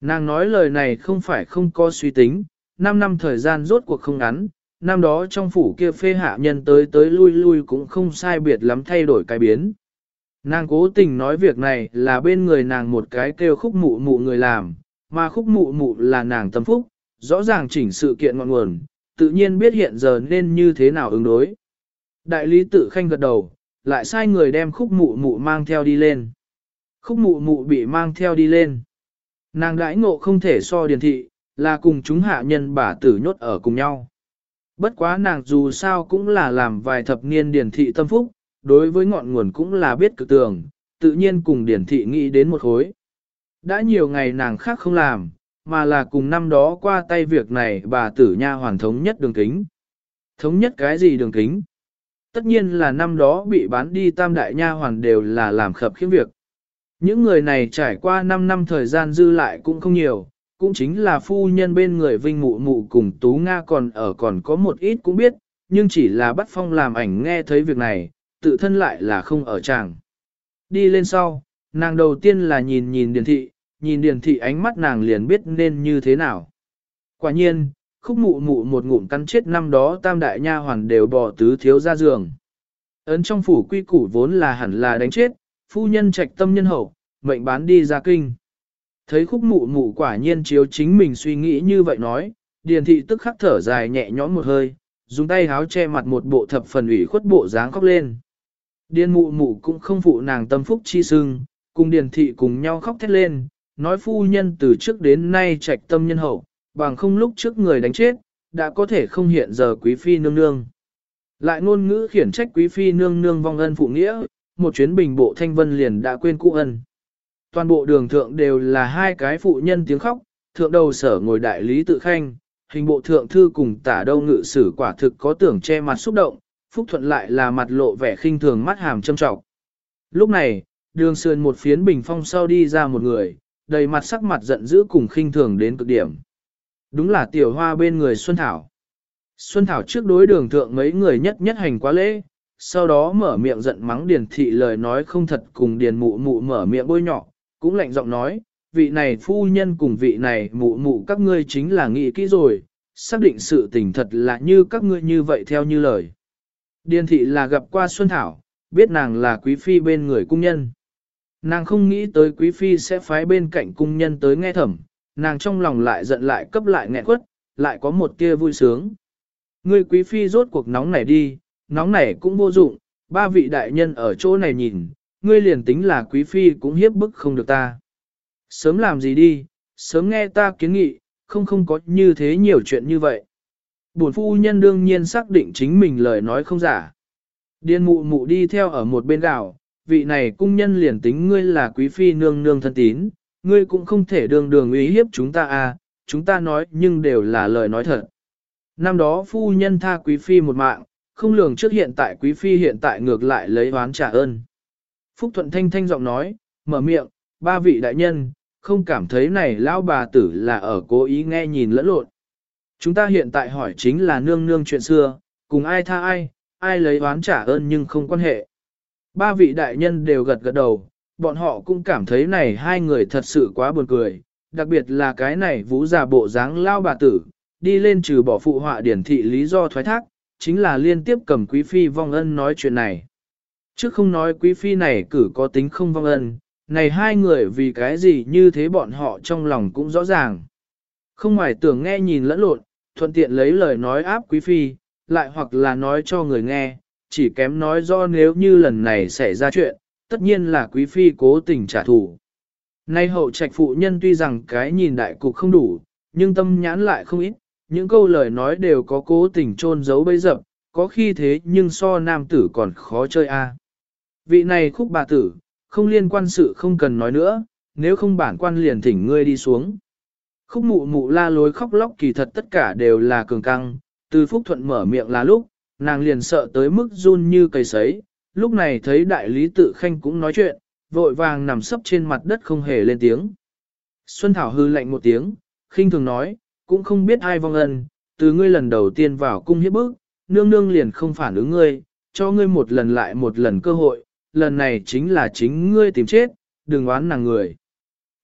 Nàng nói lời này không phải không có suy tính, 5 năm thời gian rốt cuộc không ngắn, năm đó trong phủ kia phê hạ nhân tới tới lui lui cũng không sai biệt lắm thay đổi cái biến. Nàng cố tình nói việc này là bên người nàng một cái kêu khúc mụ mụ người làm, mà khúc mụ mụ là nàng tâm phúc, rõ ràng chỉnh sự kiện ngọn nguồn, tự nhiên biết hiện giờ nên như thế nào ứng đối. Đại lý tự khanh gật đầu, lại sai người đem khúc mụ mụ mang theo đi lên. Khúc mụ mụ bị mang theo đi lên. Nàng đãi ngộ không thể so điền thị, là cùng chúng hạ nhân bà tử nhốt ở cùng nhau. Bất quá nàng dù sao cũng là làm vài thập niên điển thị tâm phúc, đối với ngọn nguồn cũng là biết cực tường, tự nhiên cùng điển thị nghĩ đến một khối. Đã nhiều ngày nàng khác không làm, mà là cùng năm đó qua tay việc này bà tử nha hoàn thống nhất đường kính. Thống nhất cái gì đường kính? Tất nhiên là năm đó bị bán đi tam đại nha hoàn đều là làm khập khiếm việc. Những người này trải qua 5 năm thời gian dư lại cũng không nhiều, cũng chính là phu nhân bên người Vinh Mụ Mụ cùng Tú Nga còn ở còn có một ít cũng biết, nhưng chỉ là bắt phong làm ảnh nghe thấy việc này, tự thân lại là không ở chàng. Đi lên sau, nàng đầu tiên là nhìn nhìn điền thị, nhìn điền thị ánh mắt nàng liền biết nên như thế nào. Quả nhiên, khúc mụ mụ một ngụm cắn chết năm đó tam đại nha hoàn đều bỏ tứ thiếu ra giường. Ấn trong phủ quy củ vốn là hẳn là đánh chết, phu nhân trạch tâm nhân hậu, mệnh bán đi ra kinh. Thấy khúc mụ mụ quả nhiên chiếu chính mình suy nghĩ như vậy nói, điền thị tức khắc thở dài nhẹ nhõm một hơi, dùng tay háo che mặt một bộ thập phần ủy khuất bộ dáng khóc lên. Điền mụ mụ cũng không phụ nàng tâm phúc chi sưng, cùng điền thị cùng nhau khóc thét lên, nói phu nhân từ trước đến nay trạch tâm nhân hậu, bằng không lúc trước người đánh chết, đã có thể không hiện giờ quý phi nương nương. Lại ngôn ngữ khiển trách quý phi nương nương vong ân phụ nghĩa, một chuyến bình bộ thanh vân liền đã quên cũ ân. Toàn bộ đường thượng đều là hai cái phụ nhân tiếng khóc, thượng đầu sở ngồi đại lý tự khanh, hình bộ thượng thư cùng tả đâu ngự sử quả thực có tưởng che mặt xúc động, phúc thuận lại là mặt lộ vẻ khinh thường mắt hàm châm trọng. Lúc này, đường sườn một phiến bình phong sau đi ra một người, đầy mặt sắc mặt giận dữ cùng khinh thường đến cực điểm. Đúng là tiểu hoa bên người Xuân Thảo. Xuân Thảo trước đối đường thượng mấy người nhất nhất hành quá lễ, sau đó mở miệng giận mắng điền thị lời nói không thật cùng điền mụ mụ mở miệng bôi nhọ, cũng lạnh giọng nói, vị này phu nhân cùng vị này mụ mụ các ngươi chính là nghĩ kỹ rồi, xác định sự tình thật là như các ngươi như vậy theo như lời. Điền thị là gặp qua Xuân Thảo, biết nàng là quý phi bên người cung nhân. Nàng không nghĩ tới quý phi sẽ phái bên cạnh cung nhân tới nghe thẩm, nàng trong lòng lại giận lại cấp lại nghẹn quất, lại có một tia vui sướng. Ngươi quý phi rốt cuộc nóng này đi, nóng này cũng vô dụng, ba vị đại nhân ở chỗ này nhìn, ngươi liền tính là quý phi cũng hiếp bức không được ta. Sớm làm gì đi, sớm nghe ta kiến nghị, không không có như thế nhiều chuyện như vậy. Bổn phu nhân đương nhiên xác định chính mình lời nói không giả. Điên mụ mụ đi theo ở một bên gạo, vị này cung nhân liền tính ngươi là quý phi nương nương thân tín, ngươi cũng không thể đường đường ý hiếp chúng ta à, chúng ta nói nhưng đều là lời nói thật. Năm đó phu nhân tha quý phi một mạng, không lường trước hiện tại quý phi hiện tại ngược lại lấy oán trả ơn. Phúc Thuận Thanh Thanh giọng nói, mở miệng, ba vị đại nhân, không cảm thấy này lão bà tử là ở cố ý nghe nhìn lẫn lộn. Chúng ta hiện tại hỏi chính là nương nương chuyện xưa, cùng ai tha ai, ai lấy oán trả ơn nhưng không quan hệ. Ba vị đại nhân đều gật gật đầu, bọn họ cũng cảm thấy này hai người thật sự quá buồn cười, đặc biệt là cái này vũ già bộ dáng lao bà tử, đi lên trừ bỏ phụ họa điển thị lý do thoái thác, chính là liên tiếp cầm quý phi vong ân nói chuyện này. Chứ không nói quý phi này cử có tính không vong ân, này hai người vì cái gì như thế bọn họ trong lòng cũng rõ ràng. Không ngoài tưởng nghe nhìn lẫn lộn, thuận tiện lấy lời nói áp quý phi, lại hoặc là nói cho người nghe, chỉ kém nói do nếu như lần này xảy ra chuyện, tất nhiên là quý phi cố tình trả thù. Nay hậu trạch phụ nhân tuy rằng cái nhìn đại cục không đủ, nhưng tâm nhãn lại không ít, những câu lời nói đều có cố tình trôn giấu bấy dập, có khi thế nhưng so nam tử còn khó chơi a. Vị này khúc bà tử, không liên quan sự không cần nói nữa, nếu không bản quan liền thỉnh ngươi đi xuống. Khúc mụ mụ la lối khóc lóc kỳ thật tất cả đều là cường căng, từ phúc thuận mở miệng là lúc, nàng liền sợ tới mức run như cây sấy, lúc này thấy đại lý tự khanh cũng nói chuyện, vội vàng nằm sấp trên mặt đất không hề lên tiếng. Xuân Thảo hư lạnh một tiếng, khinh thường nói, cũng không biết ai vong ân, từ ngươi lần đầu tiên vào cung hiếp bức, nương nương liền không phản ứng ngươi, cho ngươi một lần lại một lần cơ hội, lần này chính là chính ngươi tìm chết, đừng oán nàng người.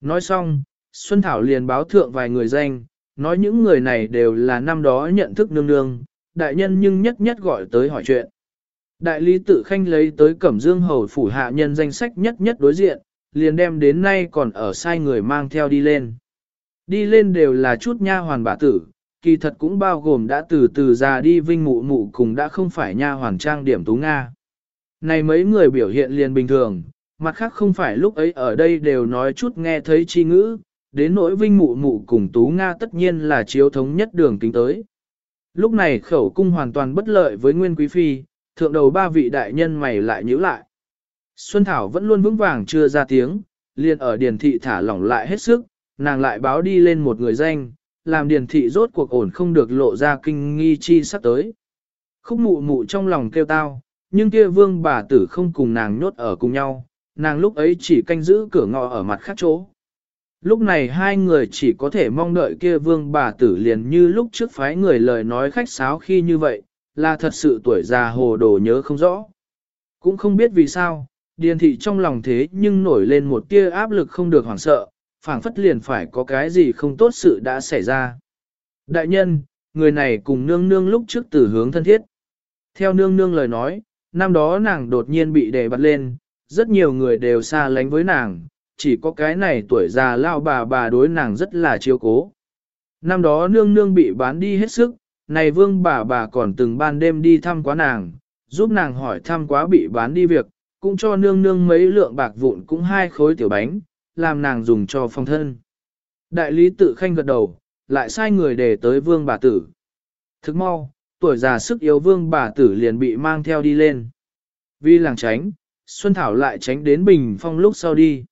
Nói xong, Xuân Thảo liền báo thượng vài người danh, nói những người này đều là năm đó nhận thức nương nương, đại nhân nhưng nhất nhất gọi tới hỏi chuyện. Đại lý tự khanh lấy tới Cẩm Dương Hầu phủ hạ nhân danh sách nhất nhất đối diện, liền đem đến nay còn ở sai người mang theo đi lên. Đi lên đều là chút nha hoàn bà tử, kỳ thật cũng bao gồm đã từ từ già đi vinh mụ mụ cùng đã không phải nha hoàn trang điểm tú Nga. Này mấy người biểu hiện liền bình thường, mặt khác không phải lúc ấy ở đây đều nói chút nghe thấy chi ngữ, đến nỗi vinh mụ mụ cùng tú Nga tất nhiên là chiếu thống nhất đường tính tới. Lúc này khẩu cung hoàn toàn bất lợi với Nguyên Quý Phi, thượng đầu ba vị đại nhân mày lại nhíu lại. Xuân Thảo vẫn luôn vững vàng chưa ra tiếng, liền ở điền thị thả lỏng lại hết sức, nàng lại báo đi lên một người danh, làm điền thị rốt cuộc ổn không được lộ ra kinh nghi chi sắp tới. Khúc mụ mụ trong lòng kêu tao, nhưng kia vương bà tử không cùng nàng nhốt ở cùng nhau, nàng lúc ấy chỉ canh giữ cửa ngõ ở mặt khác chỗ. lúc này hai người chỉ có thể mong đợi kia vương bà tử liền như lúc trước phái người lời nói khách sáo khi như vậy, là thật sự tuổi già hồ đồ nhớ không rõ. Cũng không biết vì sao, điền thị trong lòng thế nhưng nổi lên một tia áp lực không được hoảng sợ, phảng phất liền phải có cái gì không tốt sự đã xảy ra. Đại nhân, người này cùng nương nương lúc trước từ hướng thân thiết. Theo nương nương lời nói, năm đó nàng đột nhiên bị đề bật lên, rất nhiều người đều xa lánh với nàng, chỉ có cái này tuổi già lao bà bà đối nàng rất là chiếu cố. Năm đó nương nương bị bán đi hết sức, này vương bà bà còn từng ban đêm đi thăm quá nàng, giúp nàng hỏi thăm quá bị bán đi việc, cũng cho nương nương mấy lượng bạc vụn cũng hai khối tiểu bánh, làm nàng dùng cho phong thân. Đại lý tự khanh gật đầu, lại sai người để tới vương bà tử. Thức mau, tuổi già sức yếu vương bà tử liền bị mang theo đi lên. Vì làng tránh, Xuân Thảo lại tránh đến bình phong lúc sau đi.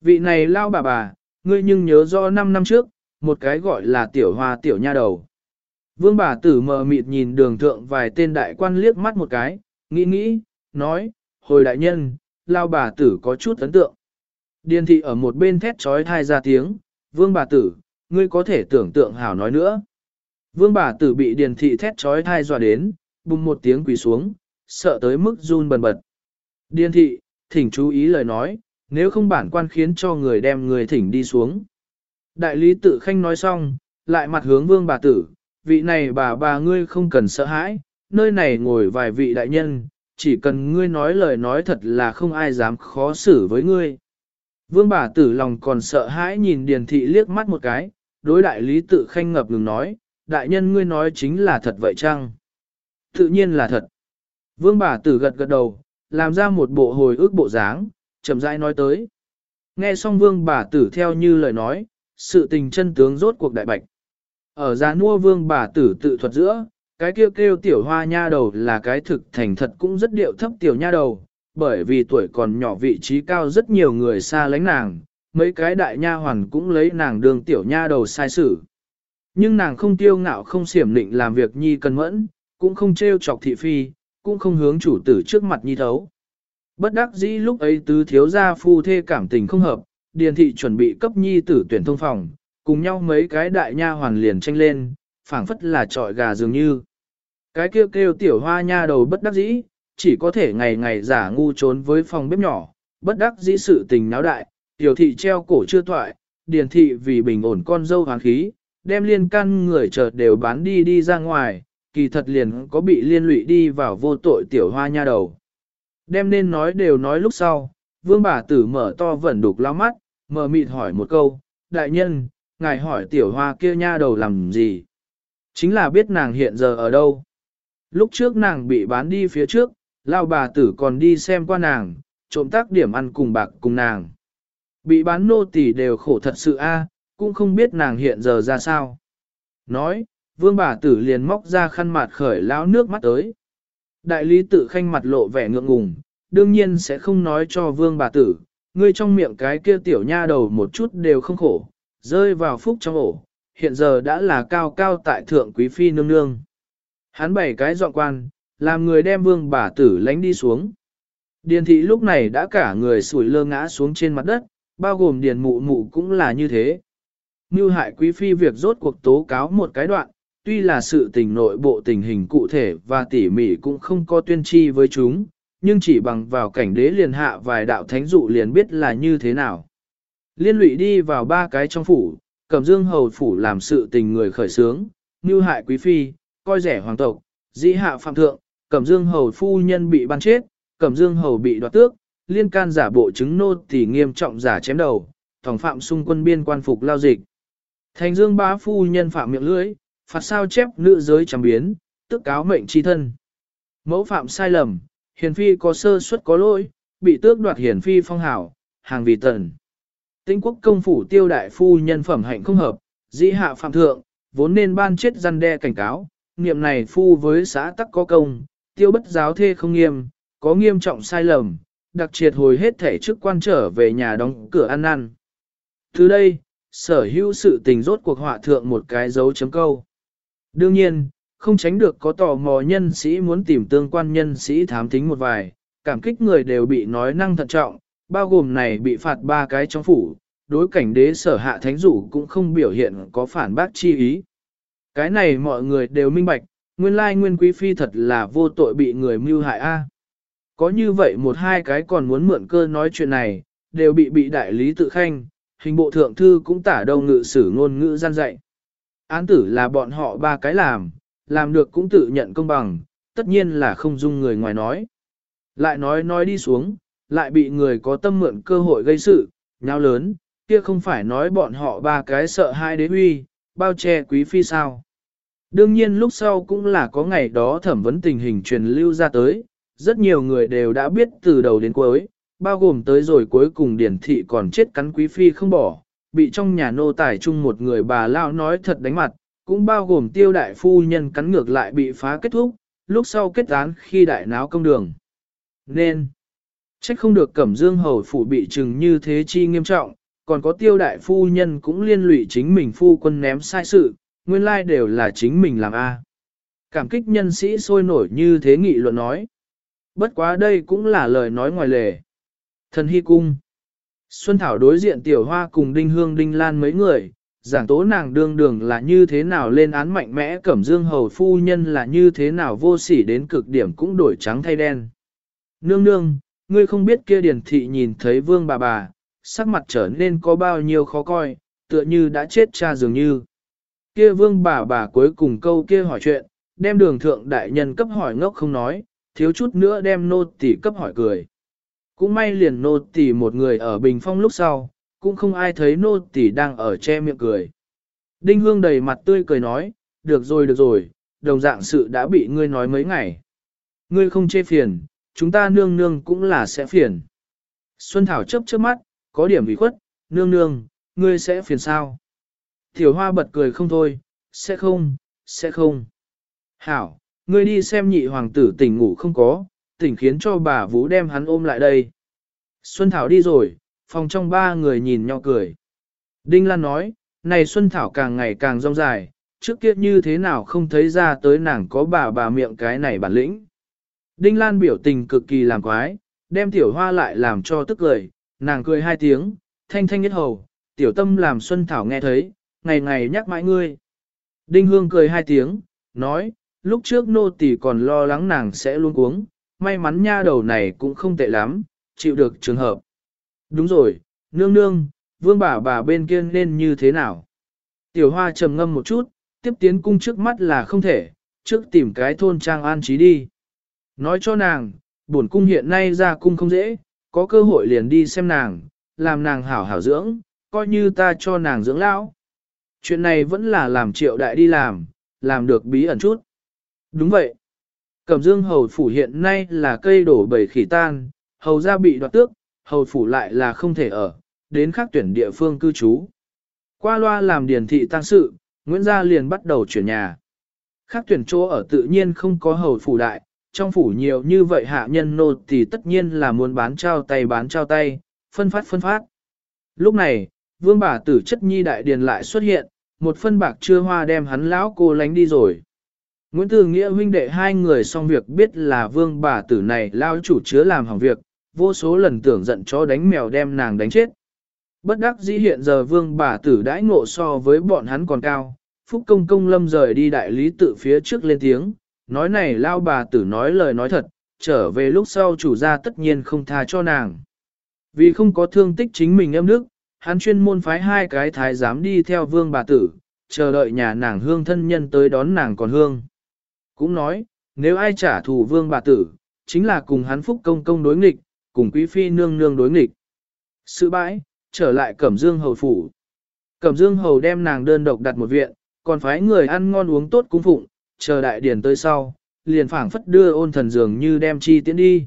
Vị này lao bà bà, ngươi nhưng nhớ rõ 5 năm trước, một cái gọi là tiểu hoa tiểu nha đầu. Vương bà tử mờ mịt nhìn đường thượng vài tên đại quan liếc mắt một cái, nghĩ nghĩ, nói, hồi đại nhân, lao bà tử có chút ấn tượng. Điền thị ở một bên thét trói thai ra tiếng, vương bà tử, ngươi có thể tưởng tượng hảo nói nữa. Vương bà tử bị điền thị thét trói thai dọa đến, bùng một tiếng quỳ xuống, sợ tới mức run bần bật. Điền thị, thỉnh chú ý lời nói, nếu không bản quan khiến cho người đem người thỉnh đi xuống. Đại lý tự khanh nói xong, lại mặt hướng vương bà tử, vị này bà bà ngươi không cần sợ hãi, nơi này ngồi vài vị đại nhân, chỉ cần ngươi nói lời nói thật là không ai dám khó xử với ngươi. Vương bà tử lòng còn sợ hãi nhìn điền thị liếc mắt một cái, đối đại lý tự khanh ngập ngừng nói, đại nhân ngươi nói chính là thật vậy chăng? Tự nhiên là thật. Vương bà tử gật gật đầu, làm ra một bộ hồi ức bộ dáng, chậm rãi nói tới. Nghe xong vương bà tử theo như lời nói, sự tình chân tướng rốt cuộc đại bạch. Ở giá nua vương bà tử tự thuật giữa, cái kêu kêu tiểu hoa nha đầu là cái thực thành thật cũng rất điệu thấp tiểu nha đầu, bởi vì tuổi còn nhỏ vị trí cao rất nhiều người xa lánh nàng, mấy cái đại nha hoàn cũng lấy nàng đường tiểu nha đầu sai xử. Nhưng nàng không tiêu ngạo không xiểm định làm việc nhi cần mẫn, cũng không trêu chọc thị phi, cũng không hướng chủ tử trước mặt nhi thấu. Bất đắc dĩ lúc ấy tứ thiếu gia phu thê cảm tình không hợp, điền thị chuẩn bị cấp nhi tử tuyển thông phòng, cùng nhau mấy cái đại nha hoàn liền tranh lên, phảng phất là trọi gà dường như. Cái kêu kêu tiểu hoa nha đầu bất đắc dĩ, chỉ có thể ngày ngày giả ngu trốn với phòng bếp nhỏ, bất đắc dĩ sự tình náo đại, tiểu thị treo cổ chưa thoại, điền thị vì bình ổn con dâu hoàng khí, đem liên căn người chợt đều bán đi đi ra ngoài, kỳ thật liền có bị liên lụy đi vào vô tội tiểu hoa nha đầu. Đem nên nói đều nói lúc sau, vương bà tử mở to vẫn đục lao mắt, mở mịt hỏi một câu, đại nhân, ngài hỏi tiểu hoa kia nha đầu làm gì? Chính là biết nàng hiện giờ ở đâu. Lúc trước nàng bị bán đi phía trước, lao bà tử còn đi xem qua nàng, trộm tác điểm ăn cùng bạc cùng nàng. Bị bán nô tỳ đều khổ thật sự a, cũng không biết nàng hiện giờ ra sao. Nói, vương bà tử liền móc ra khăn mặt khởi lão nước mắt tới. Đại lý tự khanh mặt lộ vẻ ngượng ngùng, đương nhiên sẽ không nói cho vương bà tử, ngươi trong miệng cái kia tiểu nha đầu một chút đều không khổ, rơi vào phúc trong ổ, hiện giờ đã là cao cao tại thượng quý phi nương nương. Hắn bảy cái dọn quan, làm người đem vương bà tử lánh đi xuống. Điền thị lúc này đã cả người sủi lơ ngã xuống trên mặt đất, bao gồm điền mụ mụ cũng là như thế. Như hại quý phi việc rốt cuộc tố cáo một cái đoạn, tuy là sự tình nội bộ tình hình cụ thể và tỉ mỉ cũng không có tuyên tri với chúng, nhưng chỉ bằng vào cảnh đế liền hạ vài đạo thánh dụ liền biết là như thế nào. Liên lụy đi vào ba cái trong phủ, cầm dương hầu phủ làm sự tình người khởi sướng, như hại quý phi, coi rẻ hoàng tộc, dĩ hạ phạm thượng, cầm dương hầu phu nhân bị ban chết, cầm dương hầu bị đoạt tước, liên can giả bộ chứng nô tỳ nghiêm trọng giả chém đầu, thỏng phạm xung quân biên quan phục lao dịch. Thành dương bá phu nhân phạm miệng lưỡi, phạt sao chép nữ giới chẳng biến, tức cáo mệnh chi thân. Mẫu phạm sai lầm, hiền phi có sơ suất có lỗi, bị tước đoạt hiền phi phong hảo, hàng vì tần. Tinh quốc công phủ tiêu đại phu nhân phẩm hạnh không hợp, dĩ hạ phạm thượng, vốn nên ban chết răn đe cảnh cáo, niệm này phu với xã tắc có công, tiêu bất giáo thê không nghiêm, có nghiêm trọng sai lầm, đặc triệt hồi hết thể chức quan trở về nhà đóng cửa ăn năn. Từ đây, sở hữu sự tình rốt cuộc họa thượng một cái dấu chấm câu. Đương nhiên, không tránh được có tò mò nhân sĩ muốn tìm tương quan nhân sĩ thám thính một vài, cảm kích người đều bị nói năng thận trọng, bao gồm này bị phạt ba cái trong phủ, đối cảnh đế sở hạ thánh dụ cũng không biểu hiện có phản bác chi ý. Cái này mọi người đều minh bạch, nguyên lai nguyên quý phi thật là vô tội bị người mưu hại a. Có như vậy một hai cái còn muốn mượn cơ nói chuyện này, đều bị bị đại lý tự khanh, hình bộ thượng thư cũng tả đầu ngự sử ngôn ngữ gian dạy. Án tử là bọn họ ba cái làm, làm được cũng tự nhận công bằng, tất nhiên là không dung người ngoài nói. Lại nói nói đi xuống, lại bị người có tâm mượn cơ hội gây sự, nhau lớn, kia không phải nói bọn họ ba cái sợ hai đế huy bao che quý phi sao. Đương nhiên lúc sau cũng là có ngày đó thẩm vấn tình hình truyền lưu ra tới, rất nhiều người đều đã biết từ đầu đến cuối, bao gồm tới rồi cuối cùng điển thị còn chết cắn quý phi không bỏ, bị trong nhà nô tài chung một người bà lao nói thật đánh mặt, cũng bao gồm tiêu đại phu nhân cắn ngược lại bị phá kết thúc, lúc sau kết án khi đại náo công đường. Nên, trách không được cẩm dương hầu phủ bị trừng như thế chi nghiêm trọng, còn có tiêu đại phu nhân cũng liên lụy chính mình phu quân ném sai sự, nguyên lai đều là chính mình làm A. Cảm kích nhân sĩ sôi nổi như thế nghị luận nói. Bất quá đây cũng là lời nói ngoài lề. Thần hy cung. Xuân Thảo đối diện tiểu hoa cùng đinh hương đinh lan mấy người, giảng tố nàng đương đường là như thế nào lên án mạnh mẽ cẩm dương hầu phu nhân là như thế nào vô sỉ đến cực điểm cũng đổi trắng thay đen. Nương nương, ngươi không biết kia điển thị nhìn thấy vương bà bà, sắc mặt trở nên có bao nhiêu khó coi, tựa như đã chết cha dường như. Kia vương bà bà cuối cùng câu kia hỏi chuyện, đem đường thượng đại nhân cấp hỏi ngốc không nói, thiếu chút nữa đem nô tỷ cấp hỏi cười. Cũng may liền nô tỷ một người ở bình phong lúc sau, cũng không ai thấy nô tỷ đang ở che miệng cười. Đinh hương đầy mặt tươi cười nói, được rồi được rồi, đồng dạng sự đã bị ngươi nói mấy ngày. Ngươi không chê phiền, chúng ta nương nương cũng là sẽ phiền. Xuân Thảo chớp chớp mắt, có điểm bị khuất, nương nương, ngươi sẽ phiền sao? Tiểu hoa bật cười không thôi, sẽ không, sẽ không. Hảo, ngươi đi xem nhị hoàng tử tỉnh ngủ không có, tỉnh khiến cho bà Vũ đem hắn ôm lại đây. Xuân Thảo đi rồi, phòng trong ba người nhìn nhau cười. Đinh Lan nói, này Xuân Thảo càng ngày càng rong dài, trước kia như thế nào không thấy ra tới nàng có bà bà miệng cái này bản lĩnh. Đinh Lan biểu tình cực kỳ làm quái, đem tiểu hoa lại làm cho tức cười, nàng cười hai tiếng, thanh thanh nhất hầu, tiểu tâm làm Xuân Thảo nghe thấy, ngày ngày nhắc mãi ngươi. Đinh Hương cười hai tiếng, nói, lúc trước nô tỳ còn lo lắng nàng sẽ luôn cuống, may mắn nha đầu này cũng không tệ lắm, chịu được trường hợp. Đúng rồi, nương nương, vương bà bà bên kia nên như thế nào? Tiểu hoa trầm ngâm một chút, tiếp tiến cung trước mắt là không thể, trước tìm cái thôn trang an trí đi. Nói cho nàng, bổn cung hiện nay ra cung không dễ, có cơ hội liền đi xem nàng, làm nàng hảo hảo dưỡng, coi như ta cho nàng dưỡng lão. Chuyện này vẫn là làm triệu đại đi làm, làm được bí ẩn chút. Đúng vậy. Cẩm dương hầu phủ hiện nay là cây đổ bầy khỉ tan, hầu ra bị đoạt tước, hầu phủ lại là không thể ở, đến khác tuyển địa phương cư trú. Qua loa làm điền thị tăng sự, Nguyễn Gia liền bắt đầu chuyển nhà. Khác tuyển chỗ ở tự nhiên không có hầu phủ đại, trong phủ nhiều như vậy hạ nhân nô thì tất nhiên là muốn bán trao tay bán trao tay, phân phát phân phát. Lúc này, vương bà tử chất nhi đại điền lại xuất hiện, một phân bạc chưa hoa đem hắn lão cô lánh đi rồi. Nguyễn Tư Nghĩa huynh đệ hai người xong việc biết là vương bà tử này lao chủ chứa làm hỏng việc, vô số lần tưởng giận cho đánh mèo đem nàng đánh chết. Bất đắc dĩ hiện giờ vương bà tử đãi ngộ so với bọn hắn còn cao, Phúc Công Công Lâm rời đi đại lý tự phía trước lên tiếng, nói này lao bà tử nói lời nói thật, trở về lúc sau chủ gia tất nhiên không tha cho nàng. Vì không có thương tích chính mình em đức, hắn chuyên môn phái hai cái thái giám đi theo vương bà tử, chờ đợi nhà nàng hương thân nhân tới đón nàng còn hương. Cũng nói, nếu ai trả thù vương bà tử, chính là cùng hắn phúc công công đối nghịch, cùng quý phi nương nương đối nghịch. Sự bãi, trở lại Cẩm Dương Hầu Phủ. Cẩm Dương Hầu đem nàng đơn độc đặt một viện, còn phái người ăn ngon uống tốt cung phụng, chờ đại điển tới sau, liền phảng phất đưa ôn thần dường như đem chi tiến đi.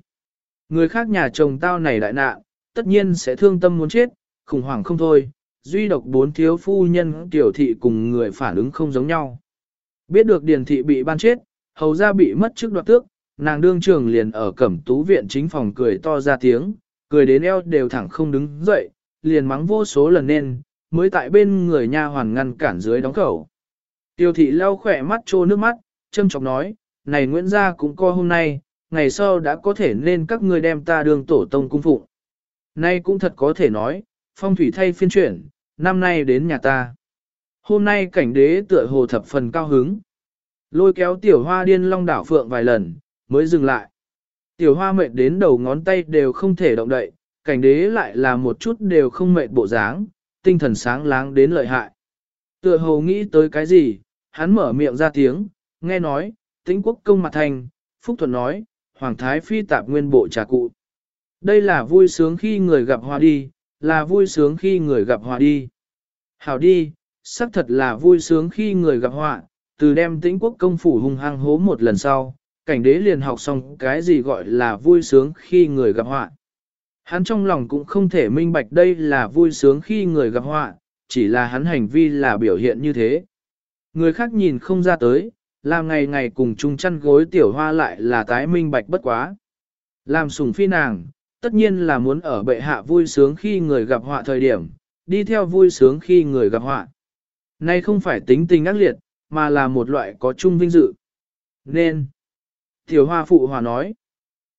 Người khác nhà chồng tao này đại nạn, tất nhiên sẽ thương tâm muốn chết, khủng hoảng không thôi, duy độc bốn thiếu phu nhân tiểu thị cùng người phản ứng không giống nhau. Biết được điền thị bị ban chết, hầu ra bị mất trước đoạt tước, nàng đương trường liền ở cẩm tú viện chính phòng cười to ra tiếng, cười đến eo đều thẳng không đứng dậy, liền mắng vô số lần nên, mới tại bên người nha hoàn ngăn cản dưới đóng khẩu. Tiêu thị lau khỏe mắt trô nước mắt, châm chọc nói, này Nguyễn gia cũng coi hôm nay, ngày sau đã có thể nên các ngươi đem ta đường tổ tông cung phụng. Nay cũng thật có thể nói, phong thủy thay phiên chuyển, năm nay đến nhà ta. Hôm nay cảnh đế tựa hồ thập phần cao hứng. Lôi kéo tiểu hoa điên long đảo phượng vài lần, mới dừng lại. Tiểu hoa mệt đến đầu ngón tay đều không thể động đậy, cảnh đế lại là một chút đều không mệt bộ dáng, tinh thần sáng láng đến lợi hại. Tựa hồ nghĩ tới cái gì, hắn mở miệng ra tiếng, nghe nói, tĩnh quốc công mặt thành, Phúc Thuận nói, Hoàng Thái Phi tạp nguyên bộ trà cụ. Đây là vui sướng khi người gặp hòa đi, là vui sướng khi người gặp hòa đi. Hảo đi, xác thật là vui sướng khi người gặp họa, từ đem tĩnh quốc công phủ hung hăng hố một lần sau, cảnh đế liền học xong cái gì gọi là vui sướng khi người gặp họa. Hắn trong lòng cũng không thể minh bạch đây là vui sướng khi người gặp họa, chỉ là hắn hành vi là biểu hiện như thế. Người khác nhìn không ra tới, làm ngày ngày cùng chung chăn gối tiểu hoa lại là tái minh bạch bất quá. Làm sùng phi nàng, tất nhiên là muốn ở bệ hạ vui sướng khi người gặp họa thời điểm, đi theo vui sướng khi người gặp họa. Nay không phải tính tình ác liệt, mà là một loại có chung vinh dự. Nên, tiểu hoa phụ hòa nói,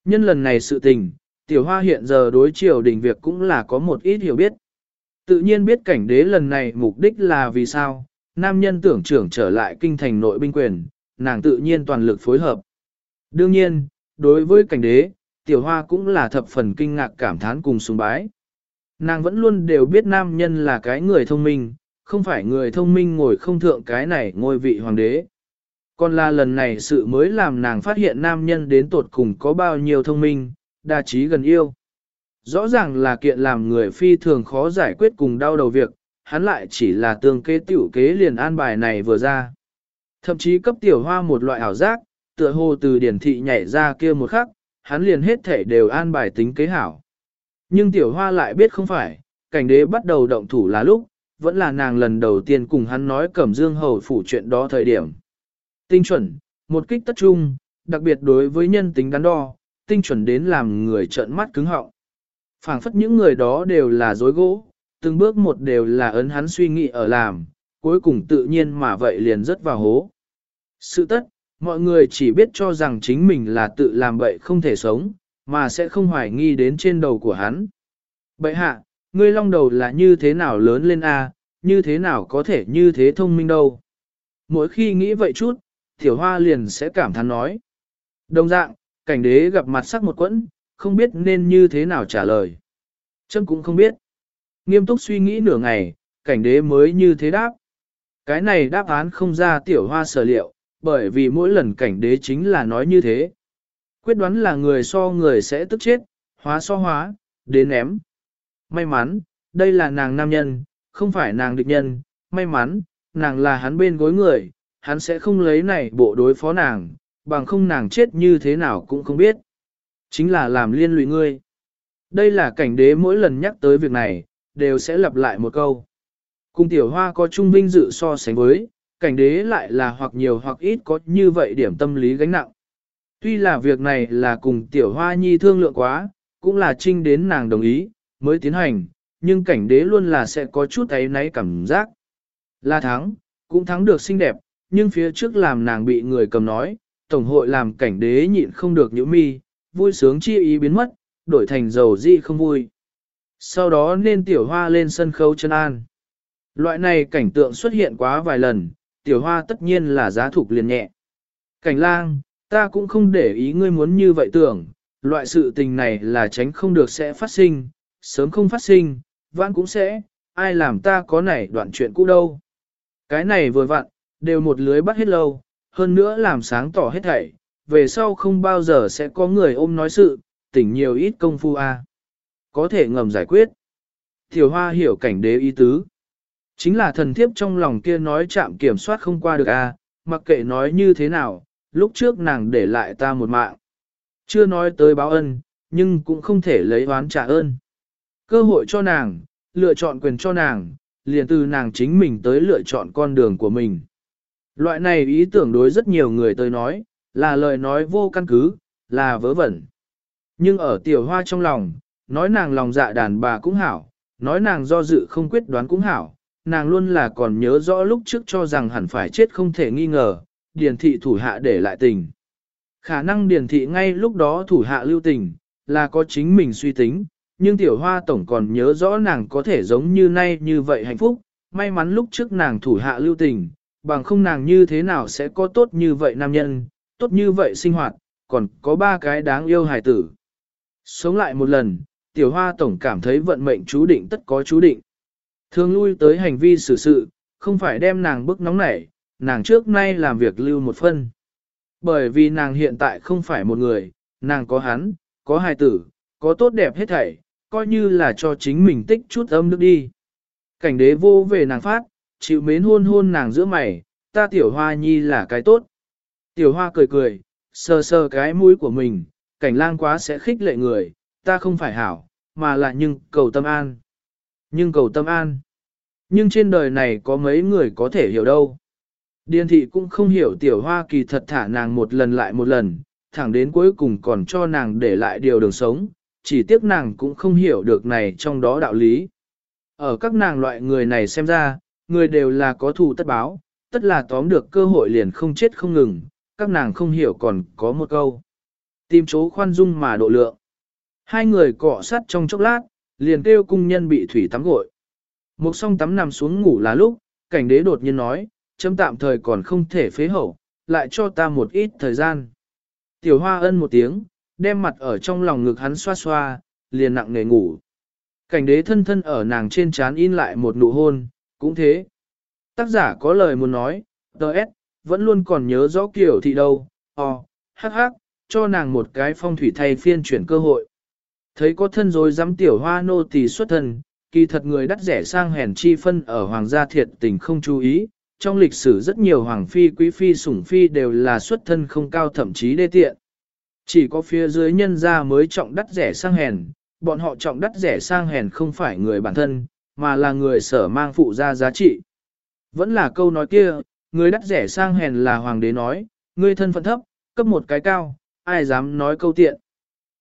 nhân lần này sự tình, tiểu hoa hiện giờ đối triều đình việc cũng là có một ít hiểu biết. Tự nhiên biết cảnh đế lần này mục đích là vì sao, nam nhân tưởng trưởng trở lại kinh thành nội binh quyền, nàng tự nhiên toàn lực phối hợp. Đương nhiên, đối với cảnh đế, tiểu hoa cũng là thập phần kinh ngạc cảm thán cùng sùng bái. Nàng vẫn luôn đều biết nam nhân là cái người thông minh, không phải người thông minh ngồi không thượng cái này ngôi vị hoàng đế. Còn là lần này sự mới làm nàng phát hiện nam nhân đến tột cùng có bao nhiêu thông minh, đa trí gần yêu. Rõ ràng là kiện làm người phi thường khó giải quyết cùng đau đầu việc, hắn lại chỉ là tương kế tiểu kế liền an bài này vừa ra. Thậm chí cấp tiểu hoa một loại ảo giác, tựa hồ từ điển thị nhảy ra kia một khắc, hắn liền hết thể đều an bài tính kế hảo. Nhưng tiểu hoa lại biết không phải, cảnh đế bắt đầu động thủ là lúc, vẫn là nàng lần đầu tiên cùng hắn nói cẩm dương hầu phủ chuyện đó thời điểm. Tinh chuẩn, một kích tất trung, đặc biệt đối với nhân tính đắn đo, tinh chuẩn đến làm người trợn mắt cứng họng. phảng phất những người đó đều là dối gỗ, từng bước một đều là ấn hắn suy nghĩ ở làm, cuối cùng tự nhiên mà vậy liền rất vào hố. Sự tất, mọi người chỉ biết cho rằng chính mình là tự làm bậy không thể sống, mà sẽ không hoài nghi đến trên đầu của hắn. Bậy hạ, ngươi long đầu là như thế nào lớn lên a, như thế nào có thể như thế thông minh đâu. Mỗi khi nghĩ vậy chút, tiểu hoa liền sẽ cảm thán nói. Đồng dạng, cảnh đế gặp mặt sắc một quẫn, không biết nên như thế nào trả lời. Chân cũng không biết. Nghiêm túc suy nghĩ nửa ngày, cảnh đế mới như thế đáp. Cái này đáp án không ra tiểu hoa sở liệu, bởi vì mỗi lần cảnh đế chính là nói như thế. Quyết đoán là người so người sẽ tức chết, hóa so hóa, đến ném. May mắn, đây là nàng nam nhân, không phải nàng địch nhân, may mắn, nàng là hắn bên gối người, hắn sẽ không lấy này bộ đối phó nàng, bằng không nàng chết như thế nào cũng không biết. Chính là làm liên lụy ngươi. Đây là cảnh đế mỗi lần nhắc tới việc này, đều sẽ lặp lại một câu. Cùng tiểu hoa có trung vinh dự so sánh với, cảnh đế lại là hoặc nhiều hoặc ít có như vậy điểm tâm lý gánh nặng. Tuy là việc này là cùng tiểu hoa nhi thương lượng quá, cũng là trinh đến nàng đồng ý, mới tiến hành, nhưng cảnh đế luôn là sẽ có chút ấy náy cảm giác. Là thắng, cũng thắng được xinh đẹp, nhưng phía trước làm nàng bị người cầm nói, tổng hội làm cảnh đế nhịn không được nhũ mi, vui sướng chi ý biến mất, đổi thành dầu dị không vui. Sau đó nên tiểu hoa lên sân khấu chân an. Loại này cảnh tượng xuất hiện quá vài lần, tiểu hoa tất nhiên là giá thục liền nhẹ. Cảnh lang, ta cũng không để ý ngươi muốn như vậy tưởng, loại sự tình này là tránh không được sẽ phát sinh, sớm không phát sinh, vãn cũng sẽ, ai làm ta có này đoạn chuyện cũ đâu. Cái này vừa vặn, đều một lưới bắt hết lâu, hơn nữa làm sáng tỏ hết thảy, về sau không bao giờ sẽ có người ôm nói sự, tỉnh nhiều ít công phu a Có thể ngầm giải quyết. Tiểu hoa hiểu cảnh đế ý tứ. Chính là thần thiếp trong lòng kia nói chạm kiểm soát không qua được a mặc kệ nói như thế nào, lúc trước nàng để lại ta một mạng. Chưa nói tới báo ân, nhưng cũng không thể lấy oán trả ơn. Cơ hội cho nàng, lựa chọn quyền cho nàng, liền từ nàng chính mình tới lựa chọn con đường của mình. Loại này ý tưởng đối rất nhiều người tới nói, là lời nói vô căn cứ, là vớ vẩn. Nhưng ở tiểu hoa trong lòng, nói nàng lòng dạ đàn bà cũng hảo, nói nàng do dự không quyết đoán cũng hảo, nàng luôn là còn nhớ rõ lúc trước cho rằng hẳn phải chết không thể nghi ngờ, điền thị thủ hạ để lại tình. Khả năng điền thị ngay lúc đó thủ hạ lưu tình, là có chính mình suy tính, nhưng tiểu hoa tổng còn nhớ rõ nàng có thể giống như nay như vậy hạnh phúc, may mắn lúc trước nàng thủ hạ lưu tình, bằng không nàng như thế nào sẽ có tốt như vậy nam nhân, tốt như vậy sinh hoạt, còn có ba cái đáng yêu hài tử. Sống lại một lần, tiểu hoa tổng cảm thấy vận mệnh chú định tất có chú định. Thường lui tới hành vi xử sự, không phải đem nàng bức nóng nảy, nàng trước nay làm việc lưu một phân. Bởi vì nàng hiện tại không phải một người, nàng có hắn, có hài tử, có tốt đẹp hết thảy, coi như là cho chính mình tích chút âm nước đi. Cảnh đế vô về nàng phát, chịu mến hôn hôn nàng giữa mày, ta tiểu hoa nhi là cái tốt. Tiểu hoa cười cười, sờ sờ cái mũi của mình, cảnh lang quá sẽ khích lệ người, ta không phải hảo, mà là nhưng cầu tâm an. Nhưng cầu tâm an. Nhưng trên đời này có mấy người có thể hiểu đâu. Điền thị cũng không hiểu tiểu hoa kỳ thật thả nàng một lần lại một lần, thẳng đến cuối cùng còn cho nàng để lại điều đường sống, chỉ tiếc nàng cũng không hiểu được này trong đó đạo lý. Ở các nàng loại người này xem ra, người đều là có thù tất báo, tất là tóm được cơ hội liền không chết không ngừng, các nàng không hiểu còn có một câu. Tìm chỗ khoan dung mà độ lượng. Hai người cọ sát trong chốc lát, liền kêu cung nhân bị thủy tắm gội. Một song tắm nằm xuống ngủ là lúc, cảnh đế đột nhiên nói, chấm tạm thời còn không thể phế hậu, lại cho ta một ít thời gian. Tiểu hoa ân một tiếng, đem mặt ở trong lòng ngực hắn xoa xoa, liền nặng nề ngủ. Cảnh đế thân thân ở nàng trên trán in lại một nụ hôn, cũng thế. Tác giả có lời muốn nói, tờ S, vẫn luôn còn nhớ rõ kiểu thị đâu, o, hắc hắc, cho nàng một cái phong thủy thay phiên chuyển cơ hội. Thấy có thân rồi dám tiểu hoa nô tỳ xuất thân, kỳ thật người đắt rẻ sang hèn chi phân ở hoàng gia thiệt tình không chú ý. Trong lịch sử rất nhiều hoàng phi quý phi sủng phi đều là xuất thân không cao thậm chí đê tiện. Chỉ có phía dưới nhân gia mới trọng đắt rẻ sang hèn, bọn họ trọng đắt rẻ sang hèn không phải người bản thân, mà là người sở mang phụ gia giá trị. Vẫn là câu nói kia, người đắt rẻ sang hèn là hoàng đế nói, người thân phận thấp, cấp một cái cao, ai dám nói câu tiện.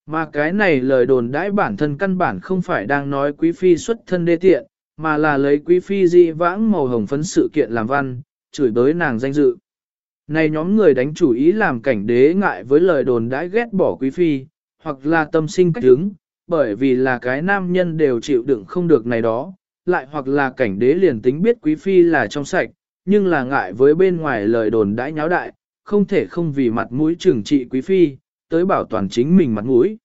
Mà cái này lời đồn đãi bản thân căn bản không phải đang nói quý phi xuất thân đê tiện, mà là lấy quý phi di vãng màu hồng phấn sự kiện làm văn, chửi bới nàng danh dự. Này nhóm người đánh chủ ý làm cảnh đế ngại với lời đồn đãi ghét bỏ quý phi, hoặc là tâm sinh cách hướng, bởi vì là cái nam nhân đều chịu đựng không được này đó, lại hoặc là cảnh đế liền tính biết quý phi là trong sạch, nhưng là ngại với bên ngoài lời đồn đãi nháo đại, không thể không vì mặt mũi trừng trị quý phi, tới bảo toàn chính mình mặt mũi.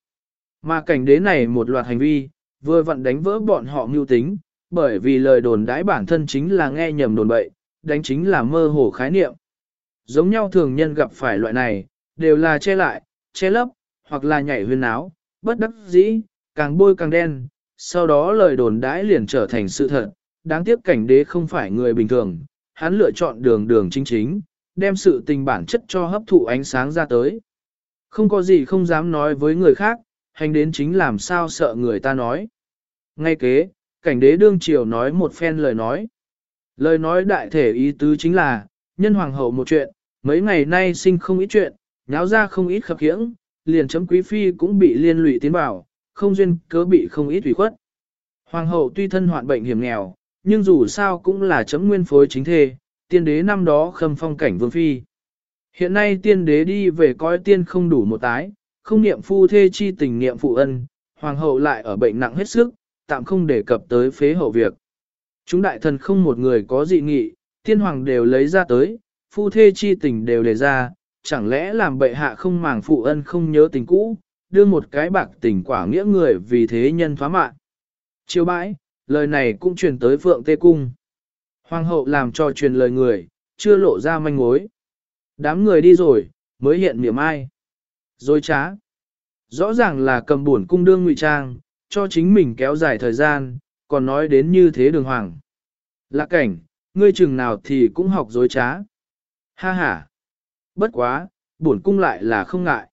Mà cảnh đế này một loạt hành vi, vừa vặn đánh vỡ bọn họ mưu tính, bởi vì lời đồn đãi bản thân chính là nghe nhầm đồn bậy, đánh chính là mơ hồ khái niệm. Giống nhau thường nhân gặp phải loại này, đều là che lại, che lấp, hoặc là nhảy huyên áo, bất đắc dĩ, càng bôi càng đen, sau đó lời đồn đãi liền trở thành sự thật. Đáng tiếc cảnh đế không phải người bình thường, hắn lựa chọn đường đường chính chính, đem sự tình bản chất cho hấp thụ ánh sáng ra tới. Không có gì không dám nói với người khác, hành đến chính làm sao sợ người ta nói. Ngay kế, cảnh đế đương triều nói một phen lời nói. Lời nói đại thể ý tứ chính là, nhân hoàng hậu một chuyện, mấy ngày nay sinh không ít chuyện, nháo ra không ít khập khiễng, liền chấm quý phi cũng bị liên lụy tiến bảo, không duyên cớ bị không ít ủy khuất. Hoàng hậu tuy thân hoạn bệnh hiểm nghèo, nhưng dù sao cũng là chấm nguyên phối chính thê, tiên đế năm đó khâm phong cảnh vương phi. Hiện nay tiên đế đi về coi tiên không đủ một tái, không niệm phu thê chi tình niệm phụ ân, hoàng hậu lại ở bệnh nặng hết sức, tạm không đề cập tới phế hậu việc. Chúng đại thần không một người có dị nghị, tiên hoàng đều lấy ra tới, phu thê chi tình đều đề ra, chẳng lẽ làm bệ hạ không màng phụ ân không nhớ tình cũ, đưa một cái bạc tình quả nghĩa người vì thế nhân thoá mạng. Chiêu bãi, lời này cũng truyền tới Phượng Tê Cung. Hoàng hậu làm cho truyền lời người, chưa lộ ra manh mối. Đám người đi rồi, mới hiện miệng ai. Rồi trá. Rõ ràng là cầm buồn cung đương ngụy trang, cho chính mình kéo dài thời gian, còn nói đến như thế đường hoàng. Lạc cảnh, ngươi chừng nào thì cũng học dối trá. Ha ha. Bất quá, buồn cung lại là không ngại.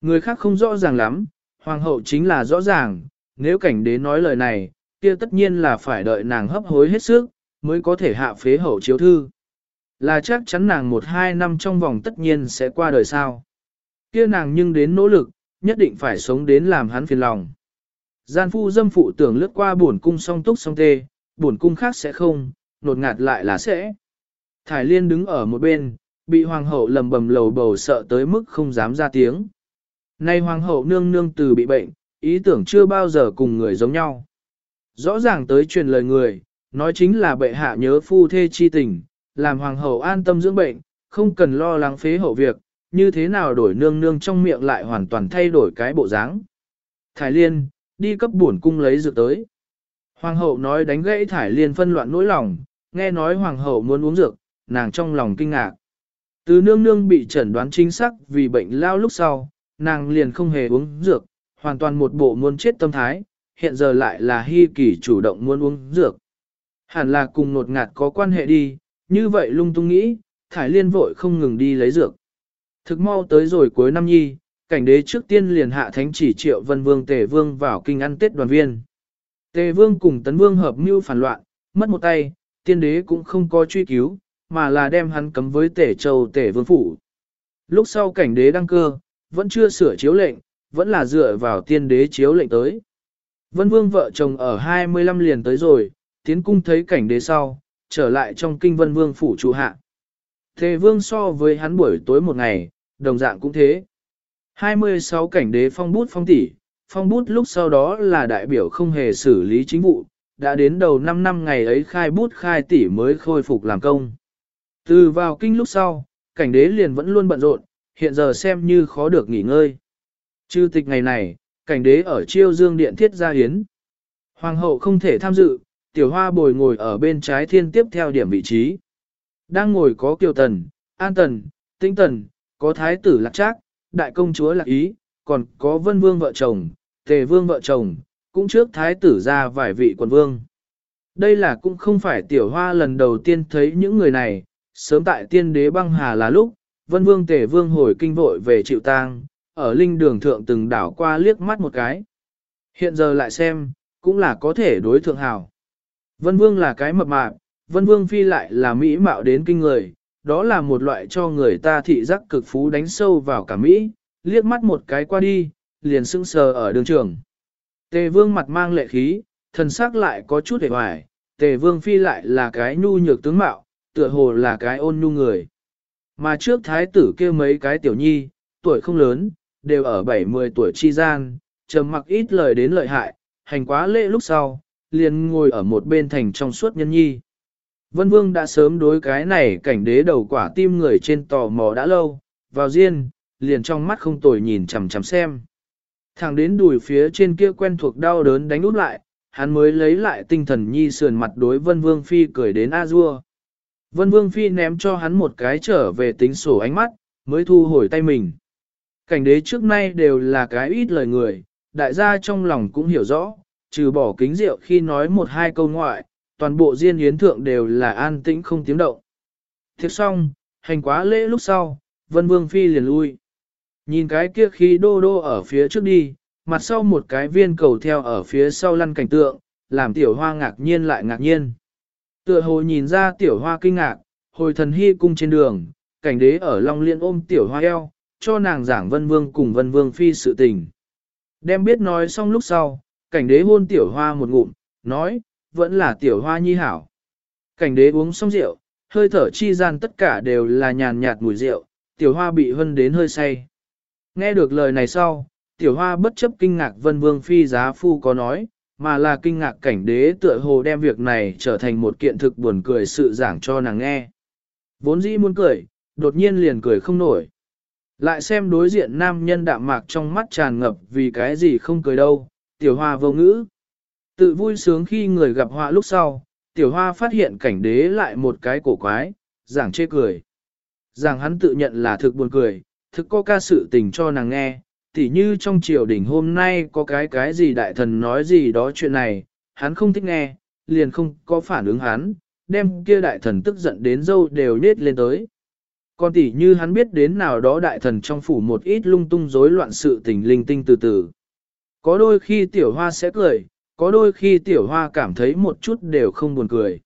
Người khác không rõ ràng lắm, hoàng hậu chính là rõ ràng, nếu cảnh đế nói lời này, kia tất nhiên là phải đợi nàng hấp hối hết sức, mới có thể hạ phế hậu chiếu thư. Là chắc chắn nàng một hai năm trong vòng tất nhiên sẽ qua đời sao. Kia nàng nhưng đến nỗ lực, nhất định phải sống đến làm hắn phiền lòng. Gian phu dâm phụ tưởng lướt qua buồn cung song túc song tê, buồn cung khác sẽ không, nột ngạt lại là sẽ. Thải liên đứng ở một bên, bị hoàng hậu lầm bầm lầu bầu sợ tới mức không dám ra tiếng. Nay hoàng hậu nương nương từ bị bệnh, ý tưởng chưa bao giờ cùng người giống nhau. Rõ ràng tới truyền lời người, nói chính là bệ hạ nhớ phu thê chi tình, làm hoàng hậu an tâm dưỡng bệnh, không cần lo lắng phế hậu việc, như thế nào đổi nương nương trong miệng lại hoàn toàn thay đổi cái bộ dáng. Thải liên, đi cấp bổn cung lấy dược tới. Hoàng hậu nói đánh gãy thải liên phân loạn nỗi lòng, nghe nói hoàng hậu muốn uống dược, nàng trong lòng kinh ngạc. Từ nương nương bị chẩn đoán chính xác vì bệnh lao lúc sau, nàng liền không hề uống dược, hoàn toàn một bộ muốn chết tâm thái, hiện giờ lại là hy kỳ chủ động muốn uống dược. Hẳn là cùng nột ngạt có quan hệ đi, như vậy lung tung nghĩ, thải liên vội không ngừng đi lấy dược. Thực mau tới rồi cuối năm nhi, cảnh đế trước tiên liền hạ thánh chỉ triệu vân vương tề vương vào kinh ăn tết đoàn viên. Tề vương cùng tấn vương hợp mưu phản loạn, mất một tay, tiên đế cũng không có truy cứu, mà là đem hắn cấm với tể châu tể vương phủ. Lúc sau cảnh đế đăng cơ, vẫn chưa sửa chiếu lệnh, vẫn là dựa vào tiên đế chiếu lệnh tới. Vân vương vợ chồng ở 25 liền tới rồi, tiến cung thấy cảnh đế sau, trở lại trong kinh vân vương phủ trụ hạ. thế vương so với hắn buổi tối một ngày, đồng dạng cũng thế. 26 cảnh đế phong bút phong tỷ, phong bút lúc sau đó là đại biểu không hề xử lý chính vụ, đã đến đầu 5 năm ngày ấy khai bút khai tỷ mới khôi phục làm công. Từ vào kinh lúc sau, cảnh đế liền vẫn luôn bận rộn, hiện giờ xem như khó được nghỉ ngơi. Chư tịch ngày này, cảnh đế ở chiêu dương điện thiết gia hiến. Hoàng hậu không thể tham dự, tiểu hoa bồi ngồi ở bên trái thiên tiếp theo điểm vị trí. Đang ngồi có kiều tần, an tần, tinh tần, có thái tử lạc trác, đại công chúa lạc ý, còn có vân vương vợ chồng, tề vương vợ chồng, cũng trước thái tử ra vài vị quần vương. Đây là cũng không phải tiểu hoa lần đầu tiên thấy những người này, sớm tại tiên đế băng hà là lúc, vân vương tề vương hồi kinh vội về chịu tang, ở linh đường thượng từng đảo qua liếc mắt một cái. Hiện giờ lại xem, cũng là có thể đối thượng hảo. Vân vương là cái mập mạp, vân vương phi lại là mỹ mạo đến kinh người, đó là một loại cho người ta thị giác cực phú đánh sâu vào cả Mỹ, liếc mắt một cái qua đi, liền sững sờ ở đường trường. Tề vương mặt mang lệ khí, thần sắc lại có chút hề hoài, tề vương phi lại là cái nhu nhược tướng mạo, tựa hồ là cái ôn nhu người. Mà trước thái tử kêu mấy cái tiểu nhi, tuổi không lớn, đều ở 70 tuổi chi gian, trầm mặc ít lời đến lợi hại, hành quá lễ lúc sau, liền ngồi ở một bên thành trong suốt nhân nhi. Vân Vương đã sớm đối cái này cảnh đế đầu quả tim người trên tò mò đã lâu, vào riêng, liền trong mắt không tồi nhìn chằm chằm xem. Thẳng đến đùi phía trên kia quen thuộc đau đớn đánh út lại, hắn mới lấy lại tinh thần nhi sườn mặt đối Vân Vương Phi cười đến A-dua. Vân Vương Phi ném cho hắn một cái trở về tính sổ ánh mắt, mới thu hồi tay mình. Cảnh đế trước nay đều là cái ít lời người, đại gia trong lòng cũng hiểu rõ, trừ bỏ kính rượu khi nói một hai câu ngoại, toàn bộ diên yến thượng đều là an tĩnh không tiếng động. Thiệt xong, hành quá lễ lúc sau, Vân Vương Phi liền lui. Nhìn cái kia khi đô đô ở phía trước đi, mặt sau một cái viên cầu theo ở phía sau lăn cảnh tượng, làm tiểu hoa ngạc nhiên lại ngạc nhiên. Tựa hồ nhìn ra tiểu hoa kinh ngạc, hồi thần hy cung trên đường, cảnh đế ở Long Liên ôm tiểu hoa eo, cho nàng giảng vân vương cùng vân vương phi sự tình. Đem biết nói xong lúc sau, cảnh đế hôn tiểu hoa một ngụm, nói, vẫn là tiểu hoa nhi hảo. Cảnh đế uống xong rượu, hơi thở chi gian tất cả đều là nhàn nhạt mùi rượu, tiểu hoa bị hân đến hơi say. Nghe được lời này sau, tiểu hoa bất chấp kinh ngạc vân vương phi giá phu có nói, mà là kinh ngạc cảnh đế tựa hồ đem việc này trở thành một kiện thực buồn cười sự giảng cho nàng nghe. Vốn dĩ muốn cười, đột nhiên liền cười không nổi. Lại xem đối diện nam nhân đạm mạc trong mắt tràn ngập vì cái gì không cười đâu, tiểu hoa vô ngữ. Tự vui sướng khi người gặp họa lúc sau, tiểu hoa phát hiện cảnh đế lại một cái cổ quái, giảng chê cười. Giảng hắn tự nhận là thực buồn cười, thực có ca sự tình cho nàng nghe, tỉ như trong triều đình hôm nay có cái cái gì đại thần nói gì đó chuyện này, hắn không thích nghe, liền không có phản ứng hắn, đem kia đại thần tức giận đến dâu đều nết lên tới. Còn tỉ như hắn biết đến nào đó đại thần trong phủ một ít lung tung rối loạn sự tình linh tinh từ từ. Có đôi khi tiểu hoa sẽ cười, có đôi khi tiểu hoa cảm thấy một chút đều không buồn cười.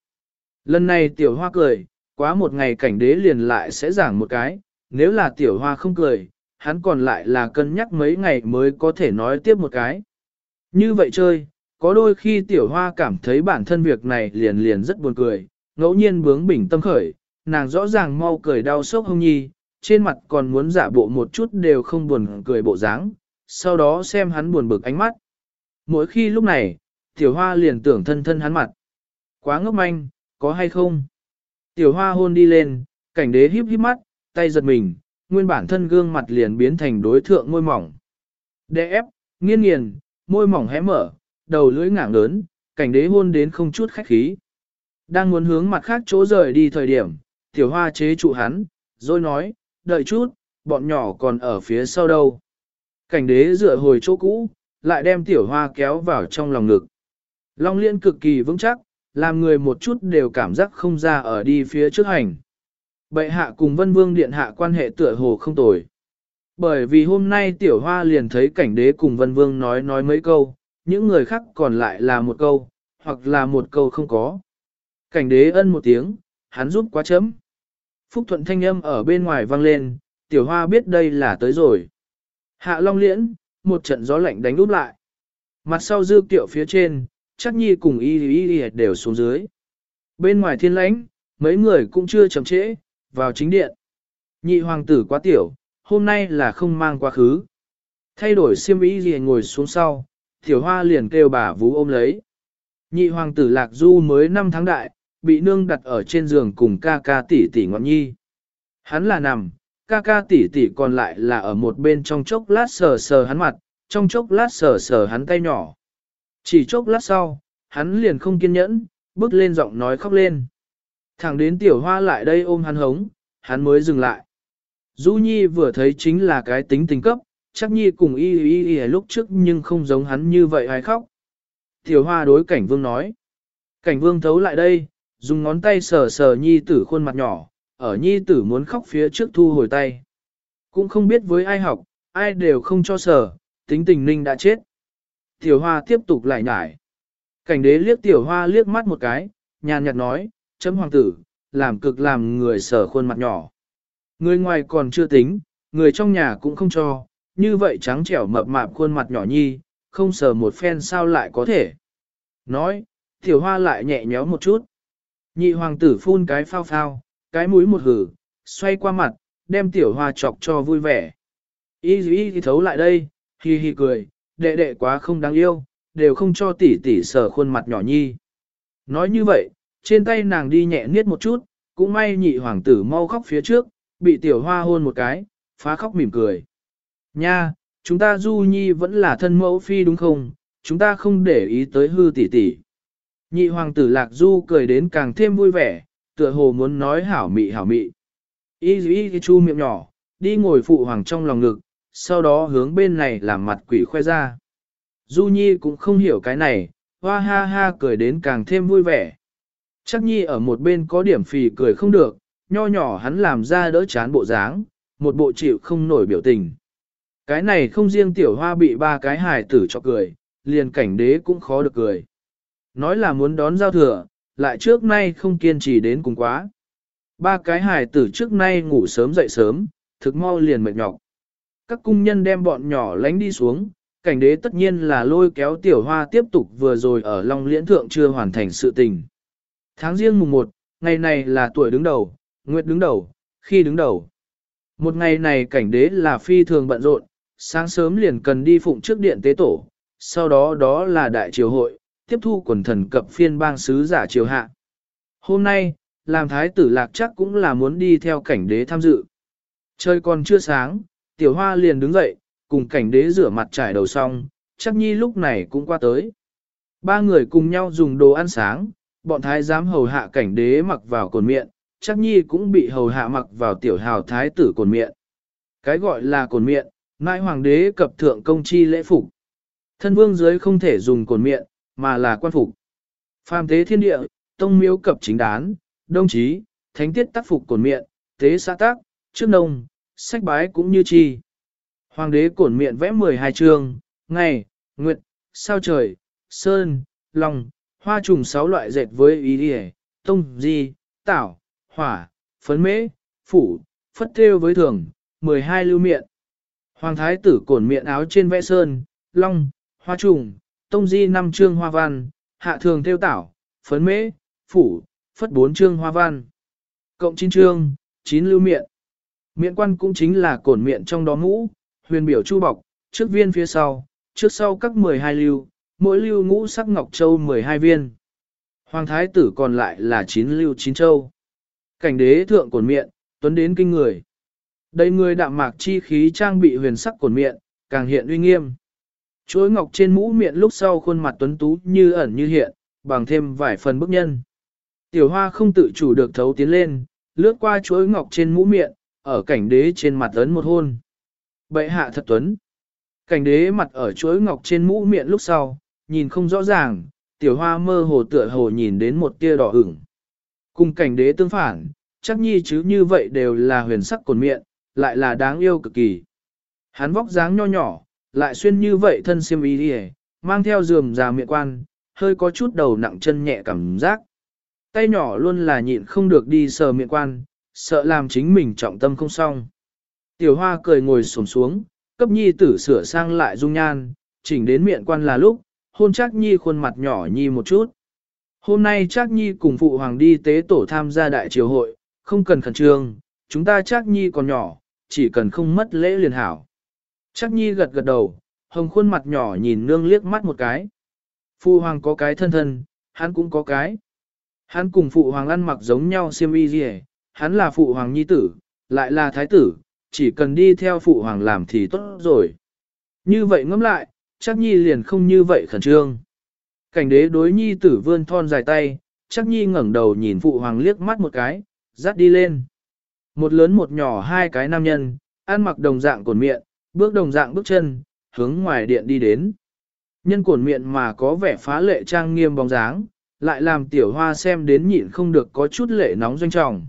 Lần này tiểu hoa cười, quá một ngày cảnh đế liền lại sẽ giảng một cái, nếu là tiểu hoa không cười, hắn còn lại là cân nhắc mấy ngày mới có thể nói tiếp một cái. Như vậy chơi, có đôi khi tiểu hoa cảm thấy bản thân việc này liền liền rất buồn cười, ngẫu nhiên bướng bỉnh tâm khởi, nàng rõ ràng mau cười đau sốc hông nhi, trên mặt còn muốn giả bộ một chút đều không buồn cười bộ dáng, sau đó xem hắn buồn bực ánh mắt, mỗi khi lúc này, tiểu hoa liền tưởng thân thân hắn mặt. Quá ngốc manh, có hay không? Tiểu hoa hôn đi lên, cảnh đế híp híp mắt, tay giật mình, nguyên bản thân gương mặt liền biến thành đối thượng môi mỏng. Đe ép, nghiên nghiền, môi mỏng hé mở, đầu lưỡi ngảng lớn, cảnh đế hôn đến không chút khách khí. Đang muốn hướng mặt khác chỗ rời đi thời điểm, tiểu hoa chế trụ hắn, rồi nói, đợi chút, bọn nhỏ còn ở phía sau đâu. Cảnh đế dựa hồi chỗ cũ, lại đem tiểu hoa kéo vào trong lòng ngực. Long liên cực kỳ vững chắc, làm người một chút đều cảm giác không ra ở đi phía trước hành. Bệ hạ cùng vân vương điện hạ quan hệ tựa hồ không tồi. Bởi vì hôm nay tiểu hoa liền thấy cảnh đế cùng vân vương nói nói mấy câu, những người khác còn lại là một câu, hoặc là một câu không có. Cảnh đế ân một tiếng, hắn giúp quá chấm. Phúc thuận thanh âm ở bên ngoài vang lên, tiểu hoa biết đây là tới rồi. Hạ long liễn, một trận gió lạnh đánh úp lại. Mặt sau dư kiệu phía trên, chắc nhi cùng y y y đều xuống dưới. Bên ngoài thiên lãnh, mấy người cũng chưa chậm trễ, vào chính điện. Nhị hoàng tử quá tiểu, hôm nay là không mang quá khứ. Thay đổi xiêm y y ngồi xuống sau, tiểu hoa liền kêu bà vú ôm lấy. Nhị hoàng tử lạc du mới 5 tháng đại, bị nương đặt ở trên giường cùng ca ca tỷ tỷ ngọn nhi. Hắn là nằm, ca ca tỷ tỷ còn lại là ở một bên trong chốc lát sờ sờ hắn mặt, trong chốc lát sờ sờ hắn tay nhỏ. Chỉ chốc lát sau, hắn liền không kiên nhẫn, bước lên giọng nói khóc lên. Thẳng đến tiểu hoa lại đây ôm hắn hống, hắn mới dừng lại. Du Nhi vừa thấy chính là cái tính tình cấp, chắc Nhi cùng y y y lúc trước nhưng không giống hắn như vậy hay khóc. Tiểu hoa đối cảnh vương nói. Cảnh vương thấu lại đây, dùng ngón tay sờ sờ Nhi tử khuôn mặt nhỏ, ở Nhi tử muốn khóc phía trước thu hồi tay. Cũng không biết với ai học, ai đều không cho sờ, tính tình ninh đã chết. Tiểu hoa tiếp tục lại nhải. Cảnh đế liếc tiểu hoa liếc mắt một cái, nhàn nhạt nói, chấm hoàng tử, làm cực làm người sở khuôn mặt nhỏ. Người ngoài còn chưa tính, người trong nhà cũng không cho, như vậy trắng trẻo mập mạp khuôn mặt nhỏ nhi, không sờ một phen sao lại có thể. Nói, tiểu hoa lại nhẹ nhéo một chút. Nhị hoàng tử phun cái phao phao, cái mũi một hử, xoay qua mặt, đem tiểu hoa chọc cho vui vẻ. Y y thì thấu lại đây, hi hi cười, đệ đệ quá không đáng yêu, đều không cho tỷ tỷ sờ khuôn mặt nhỏ nhi. Nói như vậy, trên tay nàng đi nhẹ niết một chút, cũng may nhị hoàng tử mau khóc phía trước, bị tiểu hoa hôn một cái, phá khóc mỉm cười. Nha, chúng ta du nhi vẫn là thân mẫu phi đúng không, chúng ta không để ý tới hư tỷ tỷ. Nhị hoàng tử lạc du cười đến càng thêm vui vẻ, tựa hồ muốn nói hảo mị hảo mị. Y y chu miệng nhỏ, đi ngồi phụ hoàng trong lòng ngực, sau đó hướng bên này làm mặt quỷ khoe ra. Du Nhi cũng không hiểu cái này, hoa ha ha cười đến càng thêm vui vẻ. Chắc Nhi ở một bên có điểm phì cười không được, nho nhỏ hắn làm ra đỡ chán bộ dáng, một bộ chịu không nổi biểu tình. Cái này không riêng tiểu hoa bị ba cái hài tử cho cười, liền cảnh đế cũng khó được cười. Nói là muốn đón giao thừa, lại trước nay không kiên trì đến cùng quá. Ba cái hài tử trước nay ngủ sớm dậy sớm, thực mau liền mệt nhọc. Các cung nhân đem bọn nhỏ lánh đi xuống, cảnh đế tất nhiên là lôi kéo tiểu hoa tiếp tục vừa rồi ở Long Liễn Thượng chưa hoàn thành sự tình. Tháng riêng mùng 1, ngày này là tuổi đứng đầu, nguyệt đứng đầu, khi đứng đầu. Một ngày này cảnh đế là phi thường bận rộn, sáng sớm liền cần đi phụng trước điện tế tổ, sau đó đó là đại triều hội, tiếp thu quần thần cập phiên bang sứ giả triều hạ. Hôm nay, làm thái tử lạc chắc cũng là muốn đi theo cảnh đế tham dự. Trời còn chưa sáng, tiểu hoa liền đứng dậy, cùng cảnh đế rửa mặt trải đầu xong, chắc nhi lúc này cũng qua tới. Ba người cùng nhau dùng đồ ăn sáng, bọn thái giám hầu hạ cảnh đế mặc vào cồn miệng, chắc nhi cũng bị hầu hạ mặc vào tiểu hào thái tử cồn miệng. Cái gọi là cồn miệng, mai hoàng đế cập thượng công chi lễ phục. Thân vương dưới không thể dùng cồn miệng, mà là quan phục. Phàm tế thiên địa, tông miếu cập chính đán, đồng chí, thánh tiết tác phục cổn miệng, tế xã tác, trước nông, sách bái cũng như chi. Hoàng đế cổn miệng vẽ 12 chương, ngày, nguyệt, sao trời, sơn, lòng, hoa trùng 6 loại dệt với ý địa, tông, di, tảo, hỏa, phấn mễ, phủ, phất theo với thường, 12 lưu miệng. Hoàng thái tử cổn miệng áo trên vẽ sơn, long, hoa trùng, tông di năm chương hoa văn, hạ thường theo tảo, phấn mễ, phủ, phất bốn chương hoa văn. Cộng chín chương, chín lưu miệng. Miệng quan cũng chính là cổn miệng trong đó ngũ huyền biểu chu bọc, trước viên phía sau, trước sau các 12 lưu, mỗi lưu ngũ sắc ngọc châu 12 viên. Hoàng thái tử còn lại là 9 lưu 9 châu. Cảnh đế thượng cổn miệng, tuấn đến kinh người. Đây người đạm mạc chi khí trang bị huyền sắc cổn miệng, càng hiện uy nghiêm. Chuối ngọc trên mũ miệng lúc sau khuôn mặt tuấn tú như ẩn như hiện, bằng thêm vài phần bức nhân. Tiểu hoa không tự chủ được thấu tiến lên, lướt qua chuối ngọc trên mũ miệng, ở cảnh đế trên mặt ấn một hôn. Bệ hạ thật tuấn. Cảnh đế mặt ở chuối ngọc trên mũ miệng lúc sau, nhìn không rõ ràng, tiểu hoa mơ hồ tựa hồ nhìn đến một tia đỏ ửng. Cùng cảnh đế tương phản, chắc nhi chứ như vậy đều là huyền sắc cồn miệng, lại là đáng yêu cực kỳ. Hắn vóc dáng nho nhỏ, lại xuyên như vậy thân xiêm y đi mang theo giường già miệng quan, hơi có chút đầu nặng chân nhẹ cảm giác. Tay nhỏ luôn là nhịn không được đi sờ miệng quan, sợ làm chính mình trọng tâm không xong. Tiểu hoa cười ngồi xổm xuống, cấp nhi tử sửa sang lại dung nhan, chỉnh đến miệng quan là lúc, hôn chắc nhi khuôn mặt nhỏ nhi một chút. Hôm nay chắc nhi cùng phụ hoàng đi tế tổ tham gia đại triều hội, không cần khẩn trương, chúng ta chắc nhi còn nhỏ, chỉ cần không mất lễ liền hảo. Chắc nhi gật gật đầu, hồng khuôn mặt nhỏ nhìn nương liếc mắt một cái. Phụ hoàng có cái thân thân, hắn cũng có cái. Hắn cùng phụ hoàng ăn mặc giống nhau xiêm y gì hắn là phụ hoàng nhi tử, lại là thái tử, chỉ cần đi theo phụ hoàng làm thì tốt rồi. Như vậy ngẫm lại, chắc nhi liền không như vậy khẩn trương. Cảnh đế đối nhi tử vươn thon dài tay, chắc nhi ngẩng đầu nhìn phụ hoàng liếc mắt một cái, dắt đi lên. Một lớn một nhỏ hai cái nam nhân, ăn mặc đồng dạng cồn miệng, bước đồng dạng bước chân, hướng ngoài điện đi đến. Nhân cuộn miệng mà có vẻ phá lệ trang nghiêm bóng dáng, lại làm tiểu hoa xem đến nhịn không được có chút lệ nóng doanh trọng.